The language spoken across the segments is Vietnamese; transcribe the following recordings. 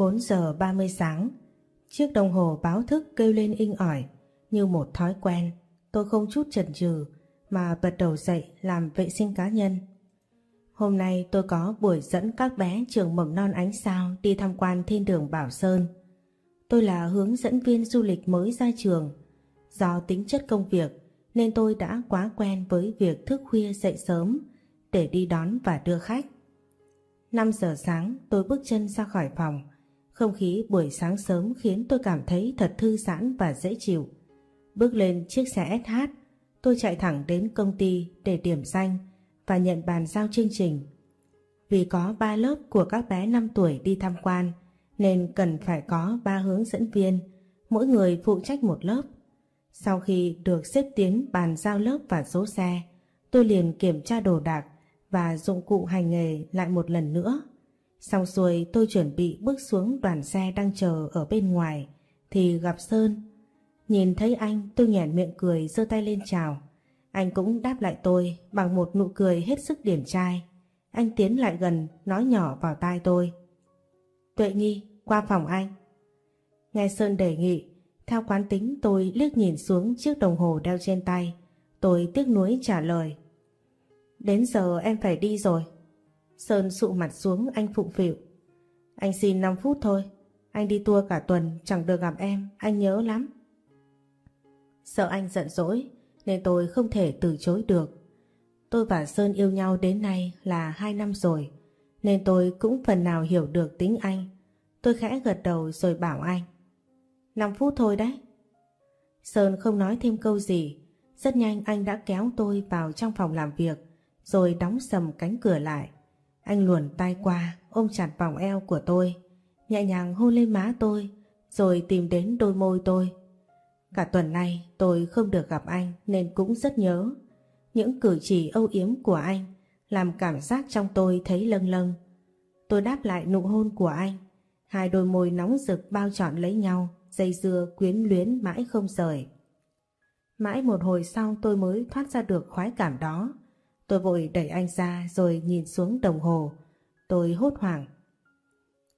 4 giờ 30 sáng, chiếc đồng hồ báo thức kêu lên inh ỏi như một thói quen. Tôi không chút chần chừ mà bật đầu dậy làm vệ sinh cá nhân. Hôm nay tôi có buổi dẫn các bé trường mầm non ánh sao đi tham quan thiên đường Bảo Sơn. Tôi là hướng dẫn viên du lịch mới ra trường. Do tính chất công việc nên tôi đã quá quen với việc thức khuya dậy sớm để đi đón và đưa khách. 5 giờ sáng tôi bước chân ra khỏi phòng. Không khí buổi sáng sớm khiến tôi cảm thấy thật thư giãn và dễ chịu. Bước lên chiếc xe SH, tôi chạy thẳng đến công ty để điểm danh và nhận bàn giao chương trình. Vì có 3 lớp của các bé 5 tuổi đi tham quan nên cần phải có 3 hướng dẫn viên, mỗi người phụ trách một lớp. Sau khi được xếp tiến bàn giao lớp và số xe, tôi liền kiểm tra đồ đạc và dụng cụ hành nghề lại một lần nữa. Xong xuôi tôi chuẩn bị bước xuống đoàn xe đang chờ ở bên ngoài thì gặp Sơn. Nhìn thấy anh tôi nhẹn miệng cười giơ tay lên chào. Anh cũng đáp lại tôi bằng một nụ cười hết sức điển trai. Anh tiến lại gần nói nhỏ vào tai tôi. Tuệ Nhi, qua phòng anh. Nghe Sơn đề nghị, theo quán tính tôi liếc nhìn xuống chiếc đồng hồ đeo trên tay. Tôi tiếc nuối trả lời. Đến giờ em phải đi rồi. Sơn sụ mặt xuống anh phụng phịu. Anh xin 5 phút thôi. Anh đi tour cả tuần chẳng được gặp em, anh nhớ lắm. Sợ anh giận dỗi nên tôi không thể từ chối được. Tôi và Sơn yêu nhau đến nay là 2 năm rồi nên tôi cũng phần nào hiểu được tính anh. Tôi khẽ gật đầu rồi bảo anh. 5 phút thôi đấy. Sơn không nói thêm câu gì. Rất nhanh anh đã kéo tôi vào trong phòng làm việc rồi đóng sầm cánh cửa lại. Anh luồn tay qua, ôm chặt vòng eo của tôi, nhẹ nhàng hôn lên má tôi, rồi tìm đến đôi môi tôi. Cả tuần nay tôi không được gặp anh nên cũng rất nhớ. Những cử chỉ âu yếm của anh làm cảm giác trong tôi thấy lâng lâng. Tôi đáp lại nụ hôn của anh, hai đôi môi nóng rực bao trọn lấy nhau, dây dưa quyến luyến mãi không rời. Mãi một hồi sau tôi mới thoát ra được khoái cảm đó. Tôi vội đẩy anh ra rồi nhìn xuống đồng hồ. Tôi hốt hoảng.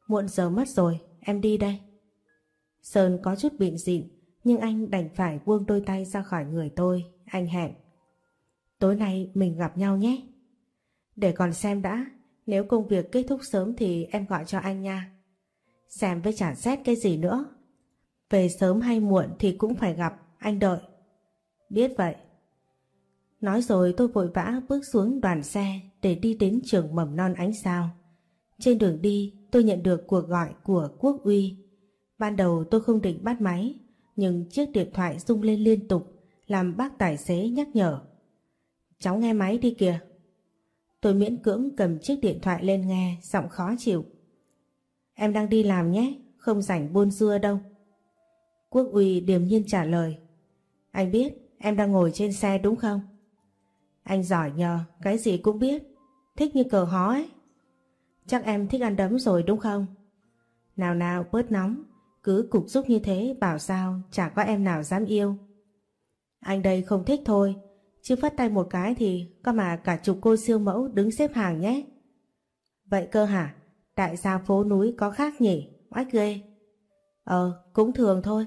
Muộn giờ mất rồi, em đi đây. Sơn có chút bịn dịn, nhưng anh đành phải buông đôi tay ra khỏi người tôi. Anh hẹn. Tối nay mình gặp nhau nhé. Để còn xem đã, nếu công việc kết thúc sớm thì em gọi cho anh nha. Xem với trả xét cái gì nữa. Về sớm hay muộn thì cũng phải gặp, anh đợi. Biết vậy. Nói rồi tôi vội vã bước xuống đoàn xe để đi đến trường mầm non ánh sao. Trên đường đi tôi nhận được cuộc gọi của Quốc Uy. Ban đầu tôi không định bắt máy, nhưng chiếc điện thoại rung lên liên tục làm bác tài xế nhắc nhở. Cháu nghe máy đi kìa. Tôi miễn cưỡng cầm chiếc điện thoại lên nghe, giọng khó chịu. Em đang đi làm nhé, không rảnh buôn dưa đâu. Quốc Uy điềm nhiên trả lời. Anh biết em đang ngồi trên xe đúng không? Anh giỏi nhờ, cái gì cũng biết. Thích như cờ hó ấy. Chắc em thích ăn đấm rồi đúng không? Nào nào bớt nóng, cứ cục xúc như thế bảo sao chả có em nào dám yêu. Anh đây không thích thôi, chứ phát tay một cái thì có mà cả chục cô siêu mẫu đứng xếp hàng nhé. Vậy cơ hả? Tại sao phố núi có khác nhỉ? Oách ghê. Ờ, cũng thường thôi.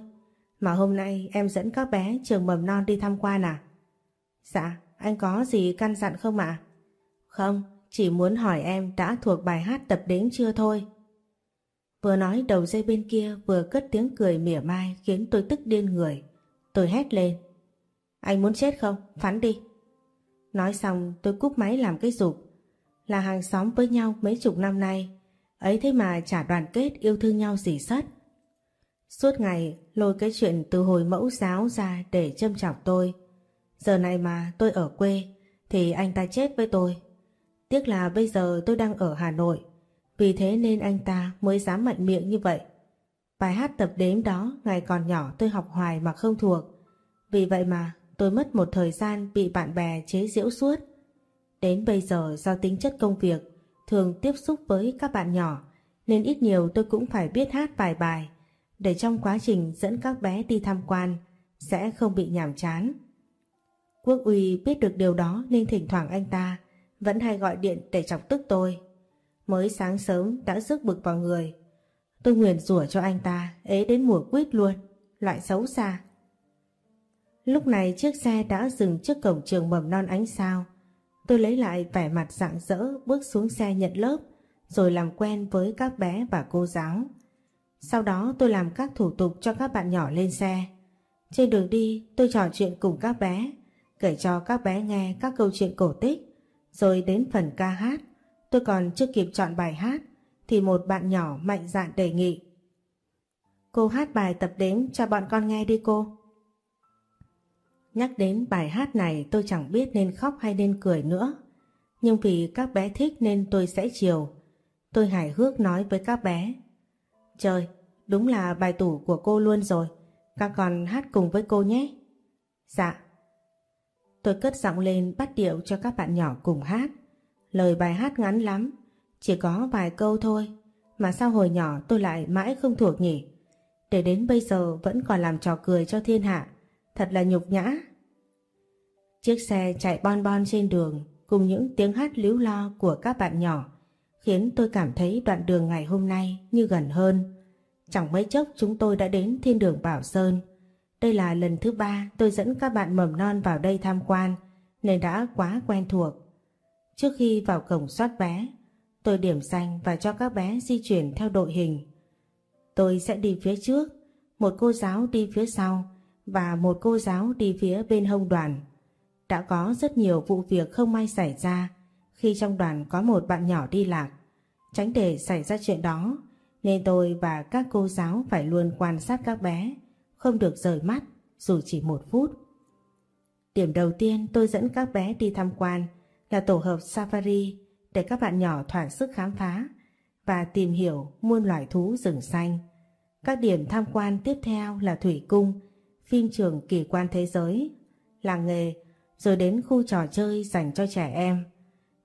Mà hôm nay em dẫn các bé trường mầm non đi tham quan à? Dạ, anh có gì căn dặn không ạ? Không, chỉ muốn hỏi em đã thuộc bài hát tập đếm chưa thôi. Vừa nói đầu dây bên kia vừa cất tiếng cười mỉa mai khiến tôi tức điên người. Tôi hét lên. Anh muốn chết không? Phắn đi. Nói xong tôi cúp máy làm cái dục. Là hàng xóm với nhau mấy chục năm nay. Ấy thế mà chả đoàn kết yêu thương nhau gì sất. Suốt ngày lôi cái chuyện từ hồi mẫu giáo ra để châm chọc tôi. Giờ này mà tôi ở quê, thì anh ta chết với tôi. Tiếc là bây giờ tôi đang ở Hà Nội, vì thế nên anh ta mới dám mạnh miệng như vậy. Bài hát tập đếm đó ngày còn nhỏ tôi học hoài mà không thuộc. Vì vậy mà tôi mất một thời gian bị bạn bè chế giễu suốt. Đến bây giờ do tính chất công việc thường tiếp xúc với các bạn nhỏ, nên ít nhiều tôi cũng phải biết hát vài bài để trong quá trình dẫn các bé đi tham quan sẽ không bị nhàm chán. Quốc uy biết được điều đó nên thỉnh thoảng anh ta vẫn hay gọi điện để chọc tức tôi. Mới sáng sớm đã rước bực vào người. Tôi nguyền rủa cho anh ta ế đến mùa quýt luôn, loại xấu xa. Lúc này chiếc xe đã dừng trước cổng trường mầm non ánh sao. Tôi lấy lại vẻ mặt rạng rỡ bước xuống xe nhận lớp rồi làm quen với các bé và cô giáo. Sau đó tôi làm các thủ tục cho các bạn nhỏ lên xe. Trên đường đi tôi trò chuyện cùng các bé, kể cho các bé nghe các câu chuyện cổ tích, rồi đến phần ca hát. Tôi còn chưa kịp chọn bài hát thì một bạn nhỏ mạnh dạn đề nghị. Cô hát bài tập đếm cho bọn con nghe đi cô. Nhắc đến bài hát này tôi chẳng biết nên khóc hay nên cười nữa. Nhưng vì các bé thích nên tôi sẽ chiều. Tôi hài hước nói với các bé. Trời, đúng là bài tủ của cô luôn rồi. Các con hát cùng với cô nhé. Dạ. Tôi cất giọng lên bắt điệu cho các bạn nhỏ cùng hát. Lời bài hát ngắn lắm, chỉ có vài câu thôi. Mà sao hồi nhỏ tôi lại mãi không thuộc nhỉ? Để đến bây giờ vẫn còn làm trò cười cho thiên hạ. Thật là nhục nhã. Chiếc xe chạy bon bon trên đường cùng những tiếng hát líu lo của các bạn nhỏ khiến tôi cảm thấy đoạn đường ngày hôm nay như gần hơn. Chẳng mấy chốc chúng tôi đã đến thiên đường Bảo Sơn. Đây là lần thứ ba tôi dẫn các bạn mầm non vào đây tham quan nên đã quá quen thuộc. Trước khi vào cổng soát vé, tôi điểm danh và cho các bé di chuyển theo đội hình. Tôi sẽ đi phía trước, một cô giáo đi phía sau và một cô giáo đi phía bên hông đoàn. Đã có rất nhiều vụ việc không may xảy ra khi trong đoàn có một bạn nhỏ đi lạc. Tránh để xảy ra chuyện đó, nên tôi và các cô giáo phải luôn quan sát các bé, không được rời mắt dù chỉ một phút. Điểm đầu tiên tôi dẫn các bé đi tham quan là tổ hợp safari để các bạn nhỏ thỏa sức khám phá và tìm hiểu muôn loài thú rừng xanh. Các điểm tham quan tiếp theo là thủy cung, phim trường kỳ quan thế giới, làng nghề, rồi đến khu trò chơi dành cho trẻ em.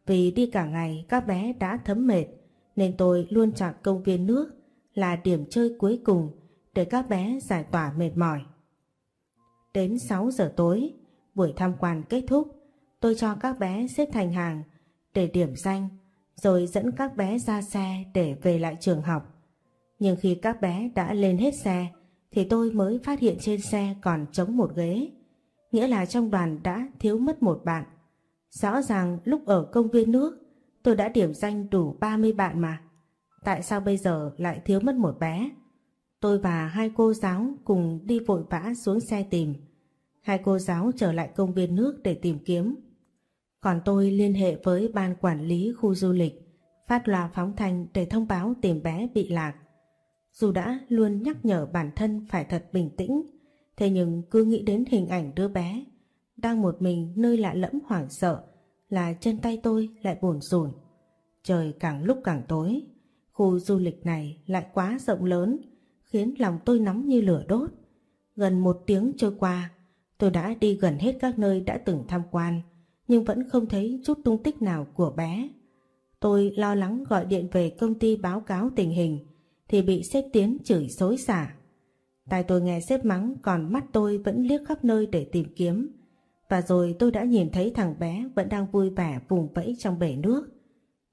Vì đi cả ngày các bé đã thấm mệt nên tôi luôn chọn công viên nước là điểm chơi cuối cùng để các bé giải tỏa mệt mỏi. Đến 6 giờ tối, buổi tham quan kết thúc, tôi cho các bé xếp thành hàng để điểm danh rồi dẫn các bé ra xe để về lại trường học. Nhưng khi các bé đã lên hết xe thì tôi mới phát hiện trên xe còn trống một ghế. Nghĩa là trong đoàn đã thiếu mất một bạn. Rõ ràng lúc ở công viên nước tôi đã điểm danh đủ 30 bạn mà. Tại sao bây giờ lại thiếu mất một bé? Tôi và hai cô giáo cùng đi vội vã xuống xe tìm. Hai cô giáo trở lại công viên nước để tìm kiếm. Còn tôi liên hệ với ban quản lý khu du lịch, phát loa phóng thanh để thông báo tìm bé bị lạc. Dù đã luôn nhắc nhở bản thân phải thật bình tĩnh, thế nhưng cứ nghĩ đến hình ảnh đứa bé đang một mình nơi lạ lẫm hoảng sợ là chân tay tôi lại buồn rùn. Trời càng lúc càng tối, khu du lịch này lại quá rộng lớn, khiến lòng tôi nóng như lửa đốt. Gần một tiếng trôi qua, tôi đã đi gần hết các nơi đã từng tham quan, nhưng vẫn không thấy chút tung tích nào của bé. Tôi lo lắng gọi điện về công ty báo cáo tình hình, thì bị sếp Tiến chửi xối xả. Tai tôi nghe sếp mắng còn mắt tôi vẫn liếc khắp nơi để tìm kiếm. Và rồi tôi đã nhìn thấy thằng bé vẫn đang vui vẻ vùng vẫy trong bể nước.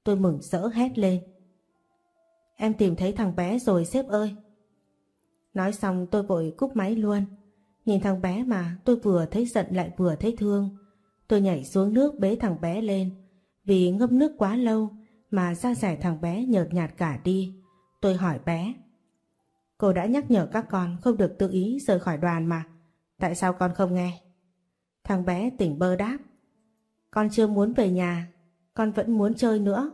Tôi mừng rỡ hét lên. Em tìm thấy thằng bé rồi sếp ơi. Nói xong tôi vội cúp máy luôn. Nhìn thằng bé mà tôi vừa thấy giận lại vừa thấy thương. Tôi nhảy xuống nước bế thằng bé lên. Vì ngâm nước quá lâu mà da rẻ thằng bé nhợt nhạt cả đi. Tôi hỏi bé. Cô đã nhắc nhở các con không được tự ý rời khỏi đoàn mà. Tại sao con không nghe? Thằng bé tỉnh bơ đáp. Con chưa muốn về nhà, con vẫn muốn chơi nữa.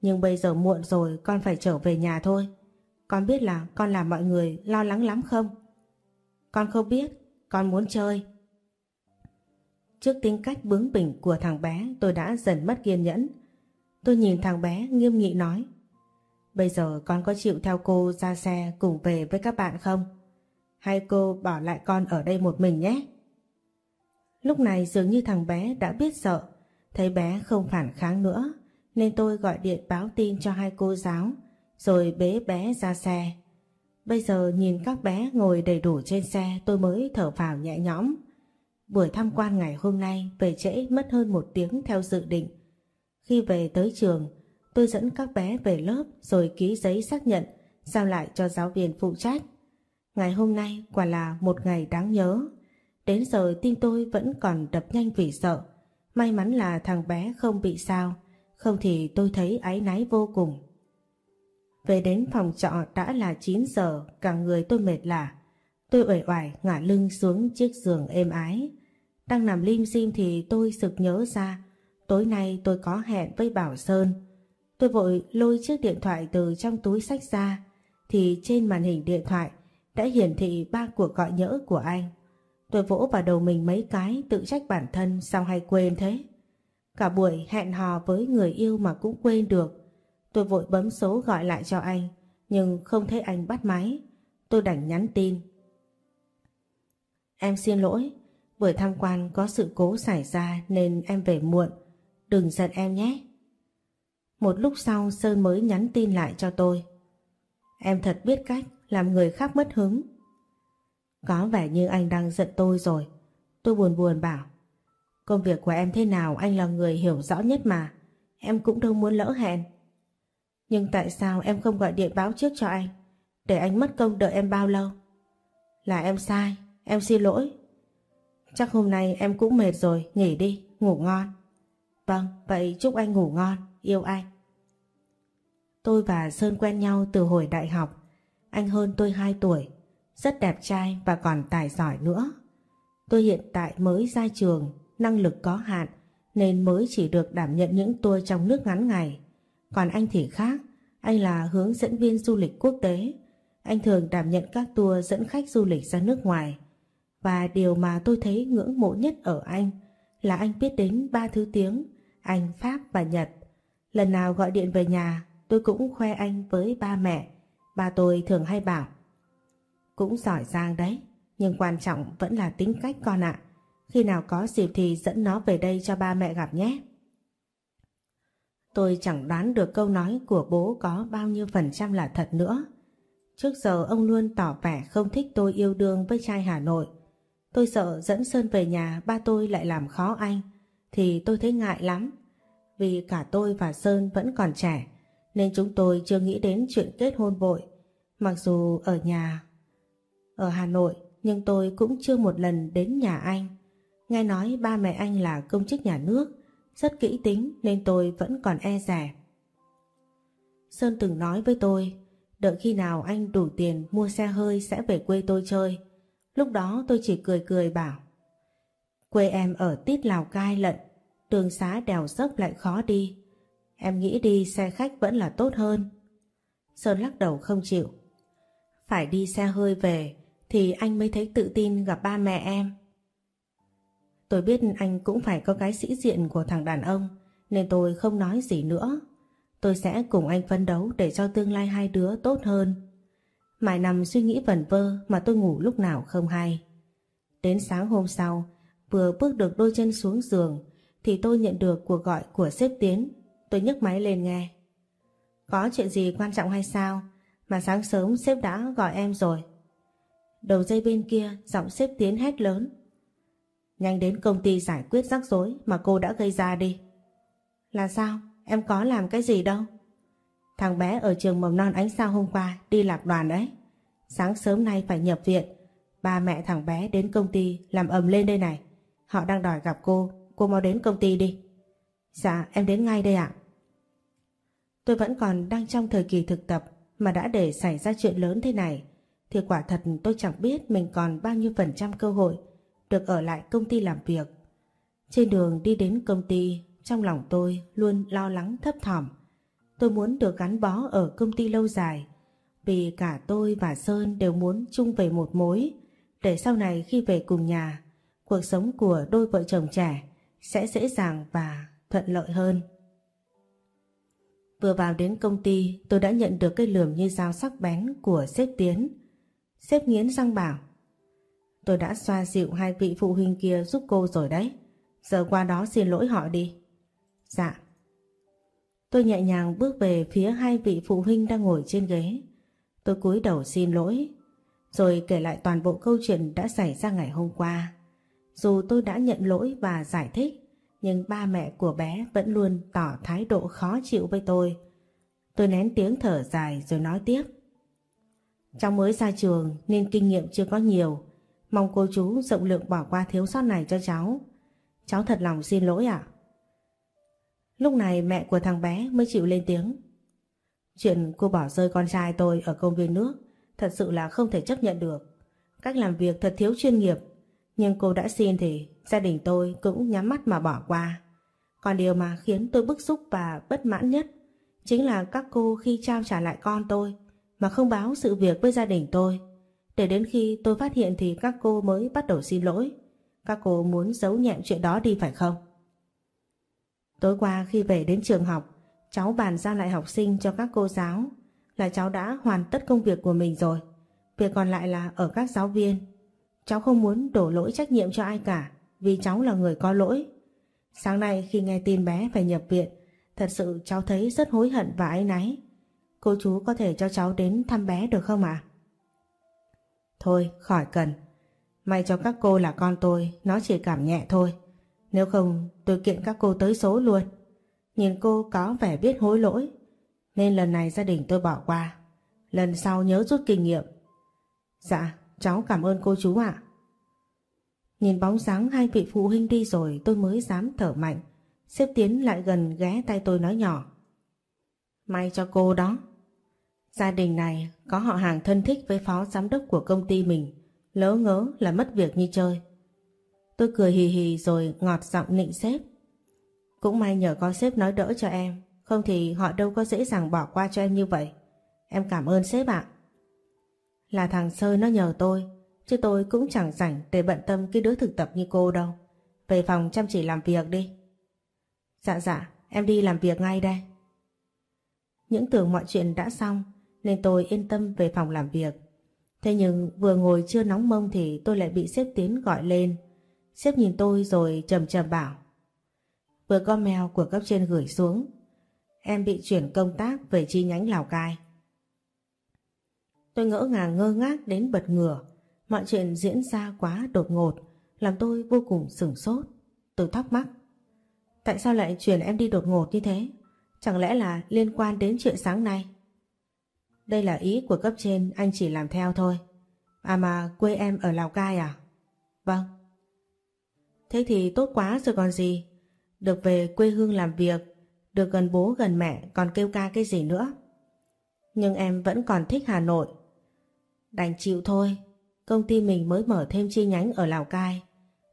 Nhưng bây giờ muộn rồi con phải trở về nhà thôi. Con biết là con làm mọi người lo lắng lắm không? Con không biết, con muốn chơi. Trước tính cách bướng bỉnh của thằng bé tôi đã dần mất kiên nhẫn. Tôi nhìn thằng bé nghiêm nghị nói. Bây giờ con có chịu theo cô ra xe cùng về với các bạn không? Hay cô bỏ lại con ở đây một mình nhé? Lúc này dường như thằng bé đã biết sợ, thấy bé không phản kháng nữa, nên tôi gọi điện báo tin cho hai cô giáo, rồi bế bé ra xe. Bây giờ nhìn các bé ngồi đầy đủ trên xe tôi mới thở phào nhẹ nhõm. Buổi tham quan ngày hôm nay về trễ mất hơn một tiếng theo dự định. Khi về tới trường, tôi dẫn các bé về lớp rồi ký giấy xác nhận giao lại cho giáo viên phụ trách. Ngày hôm nay quả là một ngày đáng nhớ. Đến giờ tim tôi vẫn còn đập nhanh vì sợ. May mắn là thằng bé không bị sao, không thì tôi thấy áy náy vô cùng. Về đến phòng trọ đã là 9 giờ, cả người tôi mệt lạ. Tôi uể oải ngả lưng xuống chiếc giường êm ái. Đang nằm lim dim thì tôi sực nhớ ra tối nay tôi có hẹn với Bảo Sơn. Tôi vội lôi chiếc điện thoại từ trong túi sách ra thì trên màn hình điện thoại đã hiển thị ba cuộc gọi nhỡ của anh. Tôi vỗ vào đầu mình mấy cái tự trách bản thân sao hay quên thế. Cả buổi hẹn hò với người yêu mà cũng quên được. Tôi vội bấm số gọi lại cho anh nhưng không thấy anh bắt máy. Tôi đành nhắn tin. Em xin lỗi, buổi tham quan có sự cố xảy ra nên em về muộn. Đừng giận em nhé. Một lúc sau Sơn mới nhắn tin lại cho tôi. Em thật biết cách làm người khác mất hứng. Có vẻ như anh đang giận tôi rồi. Tôi buồn buồn bảo. Công việc của em thế nào anh là người hiểu rõ nhất mà. Em cũng đâu muốn lỡ hẹn. Nhưng tại sao em không gọi điện báo trước cho anh? Để anh mất công đợi em bao lâu? Là em sai, em xin lỗi. Chắc hôm nay em cũng mệt rồi, nghỉ đi, ngủ ngon. Vâng, vậy chúc anh ngủ ngon, yêu anh. Tôi và Sơn quen nhau từ hồi đại học. Anh hơn tôi 2 tuổi, rất đẹp trai và còn tài giỏi nữa. Tôi hiện tại mới ra trường, năng lực có hạn nên mới chỉ được đảm nhận những tour trong nước ngắn ngày. Còn anh thì khác, anh là hướng dẫn viên du lịch quốc tế. Anh thường đảm nhận các tour dẫn khách du lịch ra nước ngoài. Và điều mà tôi thấy ngưỡng mộ nhất ở anh là anh biết đến ba thứ tiếng, Anh, Pháp và Nhật. Lần nào gọi điện về nhà, tôi cũng khoe anh với ba mẹ. Ba tôi thường hay bảo, cũng giỏi giang đấy, nhưng quan trọng vẫn là tính cách con ạ. Khi nào có dịp thì dẫn nó về đây cho ba mẹ gặp nhé. Tôi chẳng đoán được câu nói của bố có bao nhiêu phần trăm là thật nữa. Trước giờ ông luôn tỏ vẻ không thích tôi yêu đương với trai Hà Nội. Tôi sợ dẫn Sơn về nhà ba tôi lại làm khó anh, thì tôi thấy ngại lắm. Vì cả tôi và Sơn vẫn còn trẻ, nên chúng tôi chưa nghĩ đến chuyện kết hôn vội. Mặc dù ở nhà, ở Hà Nội, nhưng tôi cũng chưa một lần đến nhà anh. Nghe nói ba mẹ anh là công chức nhà nước, rất kỹ tính nên tôi vẫn còn e rẻ. Sơn từng nói với tôi, đợi khi nào anh đủ tiền mua xe hơi sẽ về quê tôi chơi. Lúc đó tôi chỉ cười cười bảo, quê em ở tít Lào Cai lận, đường xá đèo dốc lại khó đi. Em nghĩ đi xe khách vẫn là tốt hơn. Sơn lắc đầu không chịu. Phải đi xe hơi về thì anh mới thấy tự tin gặp ba mẹ em. Tôi biết anh cũng phải có cái sĩ diện của thằng đàn ông nên tôi không nói gì nữa. Tôi sẽ cùng anh phấn đấu để cho tương lai hai đứa tốt hơn. Mãi nằm suy nghĩ vẩn vơ mà tôi ngủ lúc nào không hay. Đến sáng hôm sau, vừa bước được đôi chân xuống giường thì tôi nhận được cuộc gọi của sếp Tiến. Tôi nhấc máy lên nghe. Có chuyện gì quan trọng hay sao mà sáng sớm sếp đã gọi em rồi? Đầu dây bên kia giọng sếp Tiến hét lớn. Nhanh đến công ty giải quyết rắc rối mà cô đã gây ra đi. Là sao? Em có làm cái gì đâu? Thằng bé ở trường mầm non ánh sao hôm qua đi lạc đoàn đấy. Sáng sớm nay phải nhập viện. Ba mẹ thằng bé đến công ty làm ầm lên đây này. Họ đang đòi gặp cô. Cô mau đến công ty đi. Dạ em đến ngay đây ạ. Tôi vẫn còn đang trong thời kỳ thực tập mà đã để xảy ra chuyện lớn thế này thì quả thật tôi chẳng biết mình còn bao nhiêu phần trăm cơ hội được ở lại công ty làm việc. Trên đường đi đến công ty, trong lòng tôi luôn lo lắng thấp thỏm. Tôi muốn được gắn bó ở công ty lâu dài, vì cả tôi và Sơn đều muốn chung về một mối, để sau này khi về cùng nhà, cuộc sống của đôi vợ chồng trẻ sẽ dễ dàng và thuận lợi hơn. Vừa vào đến công ty, tôi đã nhận được cái lườm như dao sắc bén của sếp Tiến. Sếp nghiến răng bảo, Tôi đã xoa dịu hai vị phụ huynh kia giúp cô rồi đấy. Giờ qua đó xin lỗi họ đi. Dạ. Tôi nhẹ nhàng bước về phía hai vị phụ huynh đang ngồi trên ghế. Tôi cúi đầu xin lỗi, rồi kể lại toàn bộ câu chuyện đã xảy ra ngày hôm qua. Dù tôi đã nhận lỗi và giải thích, nhưng ba mẹ của bé vẫn luôn tỏ thái độ khó chịu với tôi. Tôi nén tiếng thở dài rồi nói tiếp. Cháu mới ra trường nên kinh nghiệm chưa có nhiều. Mong cô chú rộng lượng bỏ qua thiếu sót này cho cháu. Cháu thật lòng xin lỗi ạ. Lúc này mẹ của thằng bé mới chịu lên tiếng. Chuyện cô bỏ rơi con trai tôi ở công viên nước thật sự là không thể chấp nhận được. Cách làm việc thật thiếu chuyên nghiệp. Nhưng cô đã xin thì gia đình tôi cũng nhắm mắt mà bỏ qua. Còn điều mà khiến tôi bức xúc và bất mãn nhất chính là các cô khi trao trả lại con tôi mà không báo sự việc với gia đình tôi. Để đến khi tôi phát hiện thì các cô mới bắt đầu xin lỗi. Các cô muốn giấu nhẹm chuyện đó đi phải không? Tối qua khi về đến trường học, cháu bàn giao lại học sinh cho các cô giáo là cháu đã hoàn tất công việc của mình rồi. Việc còn lại là ở các giáo viên. Cháu không muốn đổ lỗi trách nhiệm cho ai cả vì cháu là người có lỗi. Sáng nay khi nghe tin bé phải nhập viện, thật sự cháu thấy rất hối hận và áy náy. Cô chú có thể cho cháu đến thăm bé được không ạ? Thôi, khỏi cần. May cho các cô là con tôi, nó chỉ cảm nhẹ thôi. Nếu không, tôi kiện các cô tới số luôn. Nhìn cô có vẻ biết hối lỗi, nên lần này gia đình tôi bỏ qua. Lần sau nhớ rút kinh nghiệm. Dạ, cháu cảm ơn cô chú ạ. Nhìn bóng dáng hai vị phụ huynh đi rồi tôi mới dám thở mạnh. Xếp Tiến lại gần ghé tay tôi nói nhỏ. May cho cô đó. Gia đình này có họ hàng thân thích với phó giám đốc của công ty mình. Lỡ ngớ là mất việc như chơi. Tôi cười hì hì rồi ngọt giọng nịnh sếp. Cũng may nhờ có sếp nói đỡ cho em. Không thì họ đâu có dễ dàng bỏ qua cho em như vậy. Em cảm ơn sếp ạ. Là thằng Sơi nó nhờ tôi. Chứ tôi cũng chẳng rảnh để bận tâm cái đứa thực tập như cô đâu. Về phòng chăm chỉ làm việc đi. Dạ dạ, em đi làm việc ngay đây. Những tưởng mọi chuyện đã xong nên tôi yên tâm về phòng làm việc. Thế nhưng vừa ngồi chưa nóng mông thì tôi lại bị sếp Tiến gọi lên. Sếp nhìn tôi rồi trầm trầm bảo. Vừa có mail của cấp trên gửi xuống. Em bị chuyển công tác về chi nhánh Lào Cai. Tôi ngỡ ngàng ngơ ngác đến bật ngửa. Mọi chuyện diễn ra quá đột ngột, làm tôi vô cùng sửng sốt. Tôi thắc mắc. Tại sao lại chuyển em đi đột ngột như thế? Chẳng lẽ là liên quan đến chuyện sáng nay? Đây là ý của cấp trên, anh chỉ làm theo thôi. À mà quê em ở Lào Cai à? Vâng. Thế thì tốt quá rồi còn gì. Được về quê hương làm việc, được gần bố gần mẹ còn kêu ca cái gì nữa. Nhưng em vẫn còn thích Hà Nội. Đành chịu thôi, công ty mình mới mở thêm chi nhánh ở Lào Cai.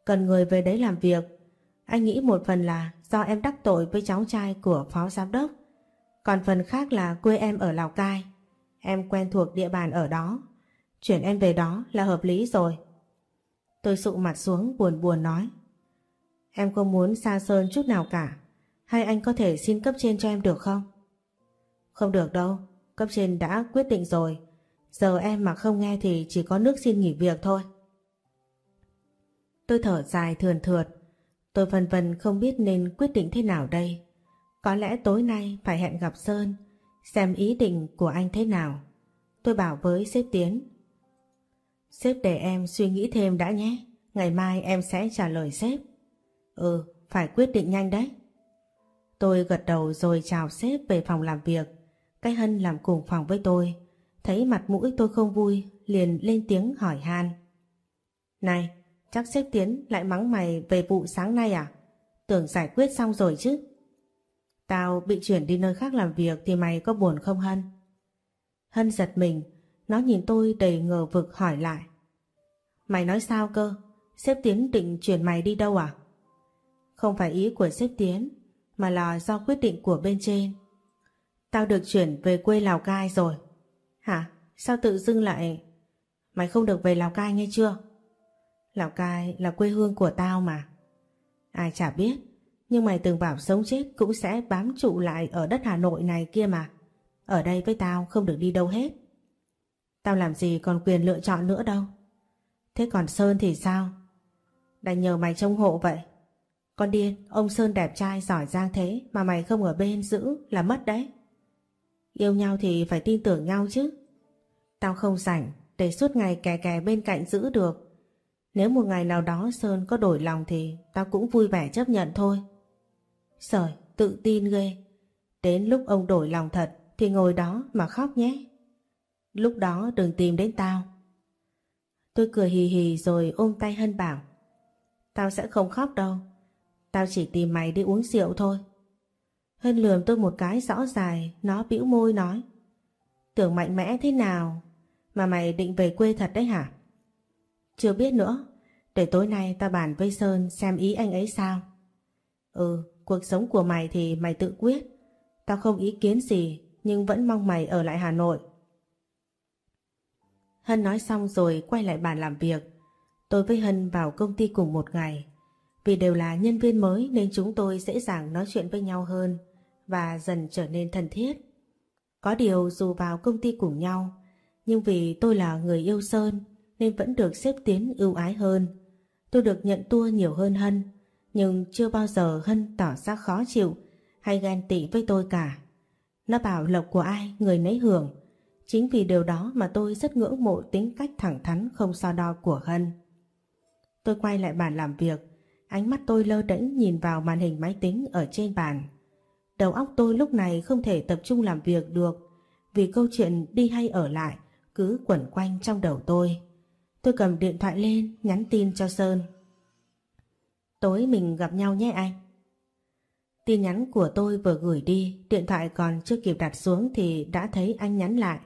Cần người về đấy làm việc. Anh nghĩ một phần là do em đắc tội với cháu trai của phó giám đốc. Còn phần khác là quê em ở Lào Cai. Em quen thuộc địa bàn ở đó. Chuyển em về đó là hợp lý rồi. Tôi sụ mặt xuống buồn buồn nói. Em không muốn xa sơn chút nào cả. Hay anh có thể xin cấp trên cho em được không? Không được đâu. Cấp trên đã quyết định rồi. Giờ em mà không nghe thì chỉ có nước xin nghỉ việc thôi. Tôi thở dài thườn thượt. Tôi vần vần không biết nên quyết định thế nào đây. Có lẽ tối nay phải hẹn gặp Sơn, xem ý định của anh thế nào. Tôi bảo với sếp Tiến. Sếp để em suy nghĩ thêm đã nhé. Ngày mai em sẽ trả lời sếp. Ừ, phải quyết định nhanh đấy. Tôi gật đầu rồi chào sếp về phòng làm việc. Cái Hân làm cùng phòng với tôi. Thấy mặt mũi tôi không vui, liền lên tiếng hỏi Han. Này, chắc sếp Tiến lại mắng mày về vụ sáng nay à? Tưởng giải quyết xong rồi chứ. Tao bị chuyển đi nơi khác làm việc thì mày có buồn không Hân? Hân giật mình, nó nhìn tôi đầy ngờ vực hỏi lại. Mày nói sao cơ? Sếp Tiến định chuyển mày đi đâu à? Không phải ý của sếp Tiến, mà là do quyết định của bên trên. Tao được chuyển về quê Lào Cai rồi. Hả? Sao tự dưng lại... Mày không được về Lào Cai nghe chưa? Lào Cai là quê hương của tao mà. Ai chả biết, nhưng mày từng bảo sống chết cũng sẽ bám trụ lại ở đất Hà Nội này kia mà. Ở đây với tao không được đi đâu hết. Tao làm gì còn quyền lựa chọn nữa đâu. Thế còn Sơn thì sao? Đành nhờ mày trông hộ vậy. Con điên, ông Sơn đẹp trai giỏi giang thế mà mày không ở bên giữ là mất đấy. Yêu nhau thì phải tin tưởng nhau chứ. Tao không rảnh để suốt ngày kè kè bên cạnh giữ được. Nếu một ngày nào đó Sơn có đổi lòng thì tao cũng vui vẻ chấp nhận thôi sợi tự tin ghê. Đến lúc ông đổi lòng thật thì ngồi đó mà khóc nhé. Lúc đó đừng tìm đến tao. Tôi cười hì hì rồi ôm tay Hân bảo. Tao sẽ không khóc đâu. Tao chỉ tìm mày đi uống rượu thôi. Hân lườm tôi một cái rõ dài, nó bĩu môi nói. Tưởng mạnh mẽ thế nào mà mày định về quê thật đấy hả? Chưa biết nữa, để tối nay ta bàn với Sơn xem ý anh ấy sao. Ừ, cuộc sống của mày thì mày tự quyết. Tao không ý kiến gì, nhưng vẫn mong mày ở lại Hà Nội. Hân nói xong rồi quay lại bàn làm việc. Tôi với Hân vào công ty cùng một ngày. Vì đều là nhân viên mới nên chúng tôi dễ dàng nói chuyện với nhau hơn và dần trở nên thân thiết. Có điều dù vào công ty cùng nhau, nhưng vì tôi là người yêu Sơn nên vẫn được xếp tiến ưu ái hơn. Tôi được nhận tour nhiều hơn Hân, nhưng chưa bao giờ Hân tỏ ra khó chịu hay ghen tị với tôi cả. Nó bảo lộc của ai người nấy hưởng. Chính vì điều đó mà tôi rất ngưỡng mộ tính cách thẳng thắn không so đo của Hân. Tôi quay lại bàn làm việc, ánh mắt tôi lơ đễnh nhìn vào màn hình máy tính ở trên bàn. Đầu óc tôi lúc này không thể tập trung làm việc được vì câu chuyện đi hay ở lại cứ quẩn quanh trong đầu tôi. Tôi cầm điện thoại lên nhắn tin cho Sơn. Tối mình gặp nhau nhé anh. Tin nhắn của tôi vừa gửi đi, điện thoại còn chưa kịp đặt xuống thì đã thấy anh nhắn lại.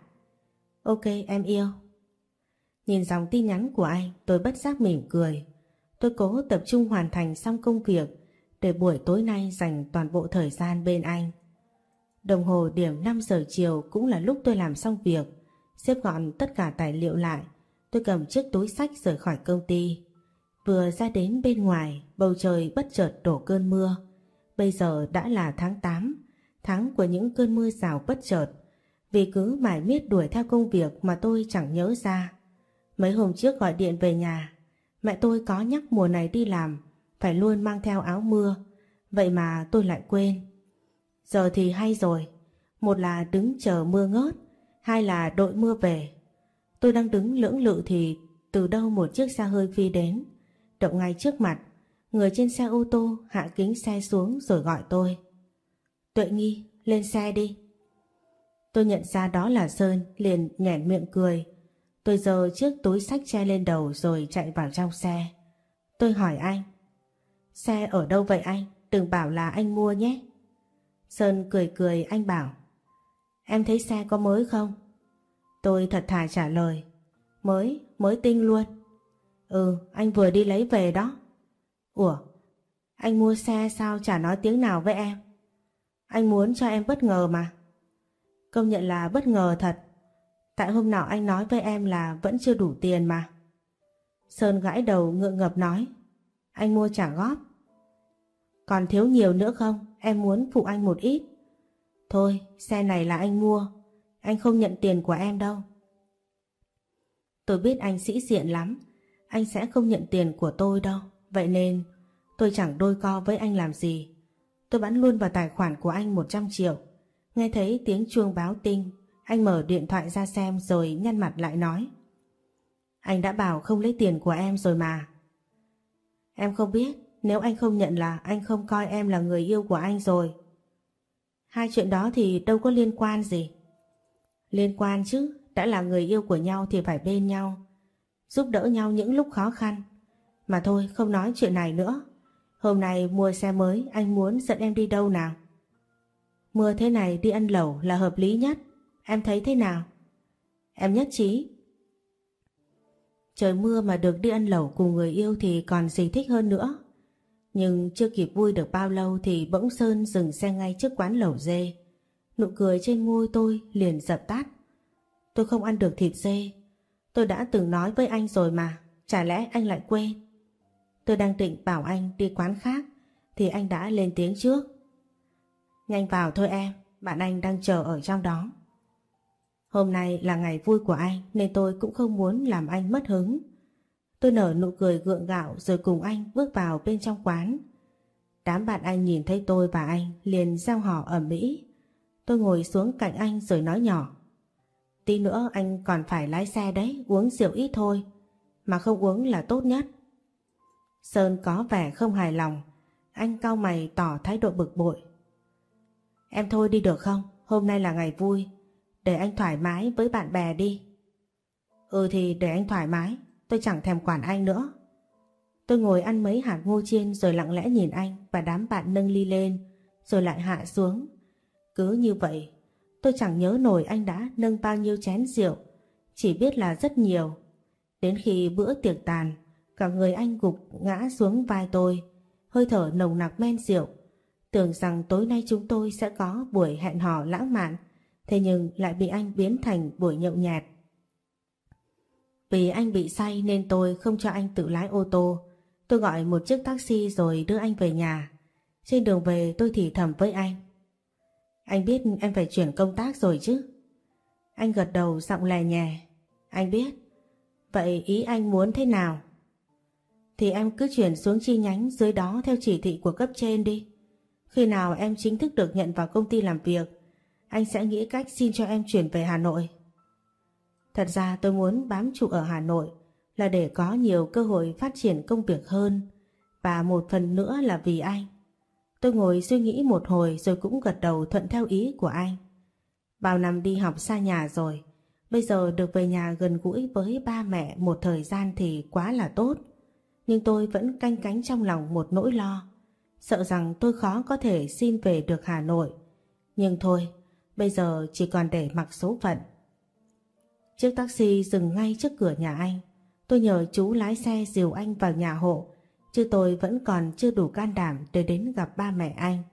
Ok em yêu. Nhìn dòng tin nhắn của anh tôi bất giác mỉm cười. Tôi cố tập trung hoàn thành xong công việc để buổi tối nay dành toàn bộ thời gian bên anh. Đồng hồ điểm 5 giờ chiều cũng là lúc tôi làm xong việc, xếp gọn tất cả tài liệu lại. Tôi cầm chiếc túi sách rời khỏi công ty. Vừa ra đến bên ngoài, bầu trời bất chợt đổ cơn mưa. Bây giờ đã là tháng 8, tháng của những cơn mưa rào bất chợt. Vì cứ mãi miết đuổi theo công việc mà tôi chẳng nhớ ra. Mấy hôm trước gọi điện về nhà, mẹ tôi có nhắc mùa này đi làm, phải luôn mang theo áo mưa. Vậy mà tôi lại quên. Giờ thì hay rồi, một là đứng chờ mưa ngớt, hai là đội mưa về. Tôi đang đứng lưỡng lự thì từ đâu một chiếc xe hơi phi đến, động ngay trước mặt. Người trên xe ô tô hạ kính xe xuống rồi gọi tôi. Tuệ Nghi, lên xe đi. Tôi nhận ra đó là Sơn, liền nhẹn miệng cười. Tôi giờ chiếc túi sách che lên đầu rồi chạy vào trong xe. Tôi hỏi anh. Xe ở đâu vậy anh? Đừng bảo là anh mua nhé. Sơn cười cười anh bảo. Em thấy xe có mới không? Tôi thật thà trả lời. Mới, mới tinh luôn. Ừ, anh vừa đi lấy về đó. Ủa, anh mua xe sao chả nói tiếng nào với em? Anh muốn cho em bất ngờ mà. Công nhận là bất ngờ thật. Tại hôm nào anh nói với em là vẫn chưa đủ tiền mà. Sơn gãi đầu ngượng ngập nói. Anh mua trả góp. Còn thiếu nhiều nữa không? Em muốn phụ anh một ít. Thôi, xe này là anh mua. Anh không nhận tiền của em đâu. Tôi biết anh sĩ diện lắm. Anh sẽ không nhận tiền của tôi đâu. Vậy nên tôi chẳng đôi co với anh làm gì. Tôi bắn luôn vào tài khoản của anh 100 triệu. Nghe thấy tiếng chuông báo tinh, anh mở điện thoại ra xem rồi nhăn mặt lại nói. Anh đã bảo không lấy tiền của em rồi mà. Em không biết, nếu anh không nhận là anh không coi em là người yêu của anh rồi. Hai chuyện đó thì đâu có liên quan gì. Liên quan chứ, đã là người yêu của nhau thì phải bên nhau, giúp đỡ nhau những lúc khó khăn. Mà thôi, không nói chuyện này nữa. Hôm nay mua xe mới, anh muốn dẫn em đi đâu nào? Mưa thế này đi ăn lẩu là hợp lý nhất. Em thấy thế nào? Em nhất trí. Trời mưa mà được đi ăn lẩu cùng người yêu thì còn gì thích hơn nữa. Nhưng chưa kịp vui được bao lâu thì bỗng Sơn dừng xe ngay trước quán lẩu dê. Nụ cười trên môi tôi liền dập tắt. Tôi không ăn được thịt dê. Tôi đã từng nói với anh rồi mà, chả lẽ anh lại quên? Tôi đang định bảo anh đi quán khác thì anh đã lên tiếng trước. Nhanh vào thôi em, bạn anh đang chờ ở trong đó. Hôm nay là ngày vui của anh nên tôi cũng không muốn làm anh mất hứng. Tôi nở nụ cười gượng gạo rồi cùng anh bước vào bên trong quán. Đám bạn anh nhìn thấy tôi và anh liền gieo họ ở Mỹ. Tôi ngồi xuống cạnh anh rồi nói nhỏ. Tí nữa anh còn phải lái xe đấy, uống rượu ít thôi. Mà không uống là tốt nhất. Sơn có vẻ không hài lòng. Anh cao mày tỏ thái độ bực bội. Em thôi đi được không? Hôm nay là ngày vui. Để anh thoải mái với bạn bè đi. Ừ thì để anh thoải mái, tôi chẳng thèm quản anh nữa. Tôi ngồi ăn mấy hạt ngô chiên rồi lặng lẽ nhìn anh và đám bạn nâng ly lên rồi lại hạ xuống. Cứ như vậy, tôi chẳng nhớ nổi anh đã nâng bao nhiêu chén rượu, chỉ biết là rất nhiều. Đến khi bữa tiệc tàn, cả người anh gục ngã xuống vai tôi, hơi thở nồng nặc men rượu. Tưởng rằng tối nay chúng tôi sẽ có buổi hẹn hò lãng mạn, thế nhưng lại bị anh biến thành buổi nhậu nhẹt. Vì anh bị say nên tôi không cho anh tự lái ô tô. Tôi gọi một chiếc taxi rồi đưa anh về nhà. Trên đường về tôi thì thầm với anh. Anh biết em phải chuyển công tác rồi chứ? Anh gật đầu giọng lè nhẹ. Anh biết. Vậy ý anh muốn thế nào? Thì em cứ chuyển xuống chi nhánh dưới đó theo chỉ thị của cấp trên đi. Khi nào em chính thức được nhận vào công ty làm việc, anh sẽ nghĩ cách xin cho em chuyển về Hà Nội. Thật ra tôi muốn bám trụ ở Hà Nội là để có nhiều cơ hội phát triển công việc hơn và một phần nữa là vì anh. Tôi ngồi suy nghĩ một hồi rồi cũng gật đầu thuận theo ý của anh. Bao năm đi học xa nhà rồi, bây giờ được về nhà gần gũi với ba mẹ một thời gian thì quá là tốt. Nhưng tôi vẫn canh cánh trong lòng một nỗi lo, sợ rằng tôi khó có thể xin về được Hà Nội. Nhưng thôi, bây giờ chỉ còn để mặc số phận. Chiếc taxi dừng ngay trước cửa nhà anh. Tôi nhờ chú lái xe dìu anh vào nhà hộ, chứ tôi vẫn còn chưa đủ can đảm để đến gặp ba mẹ anh.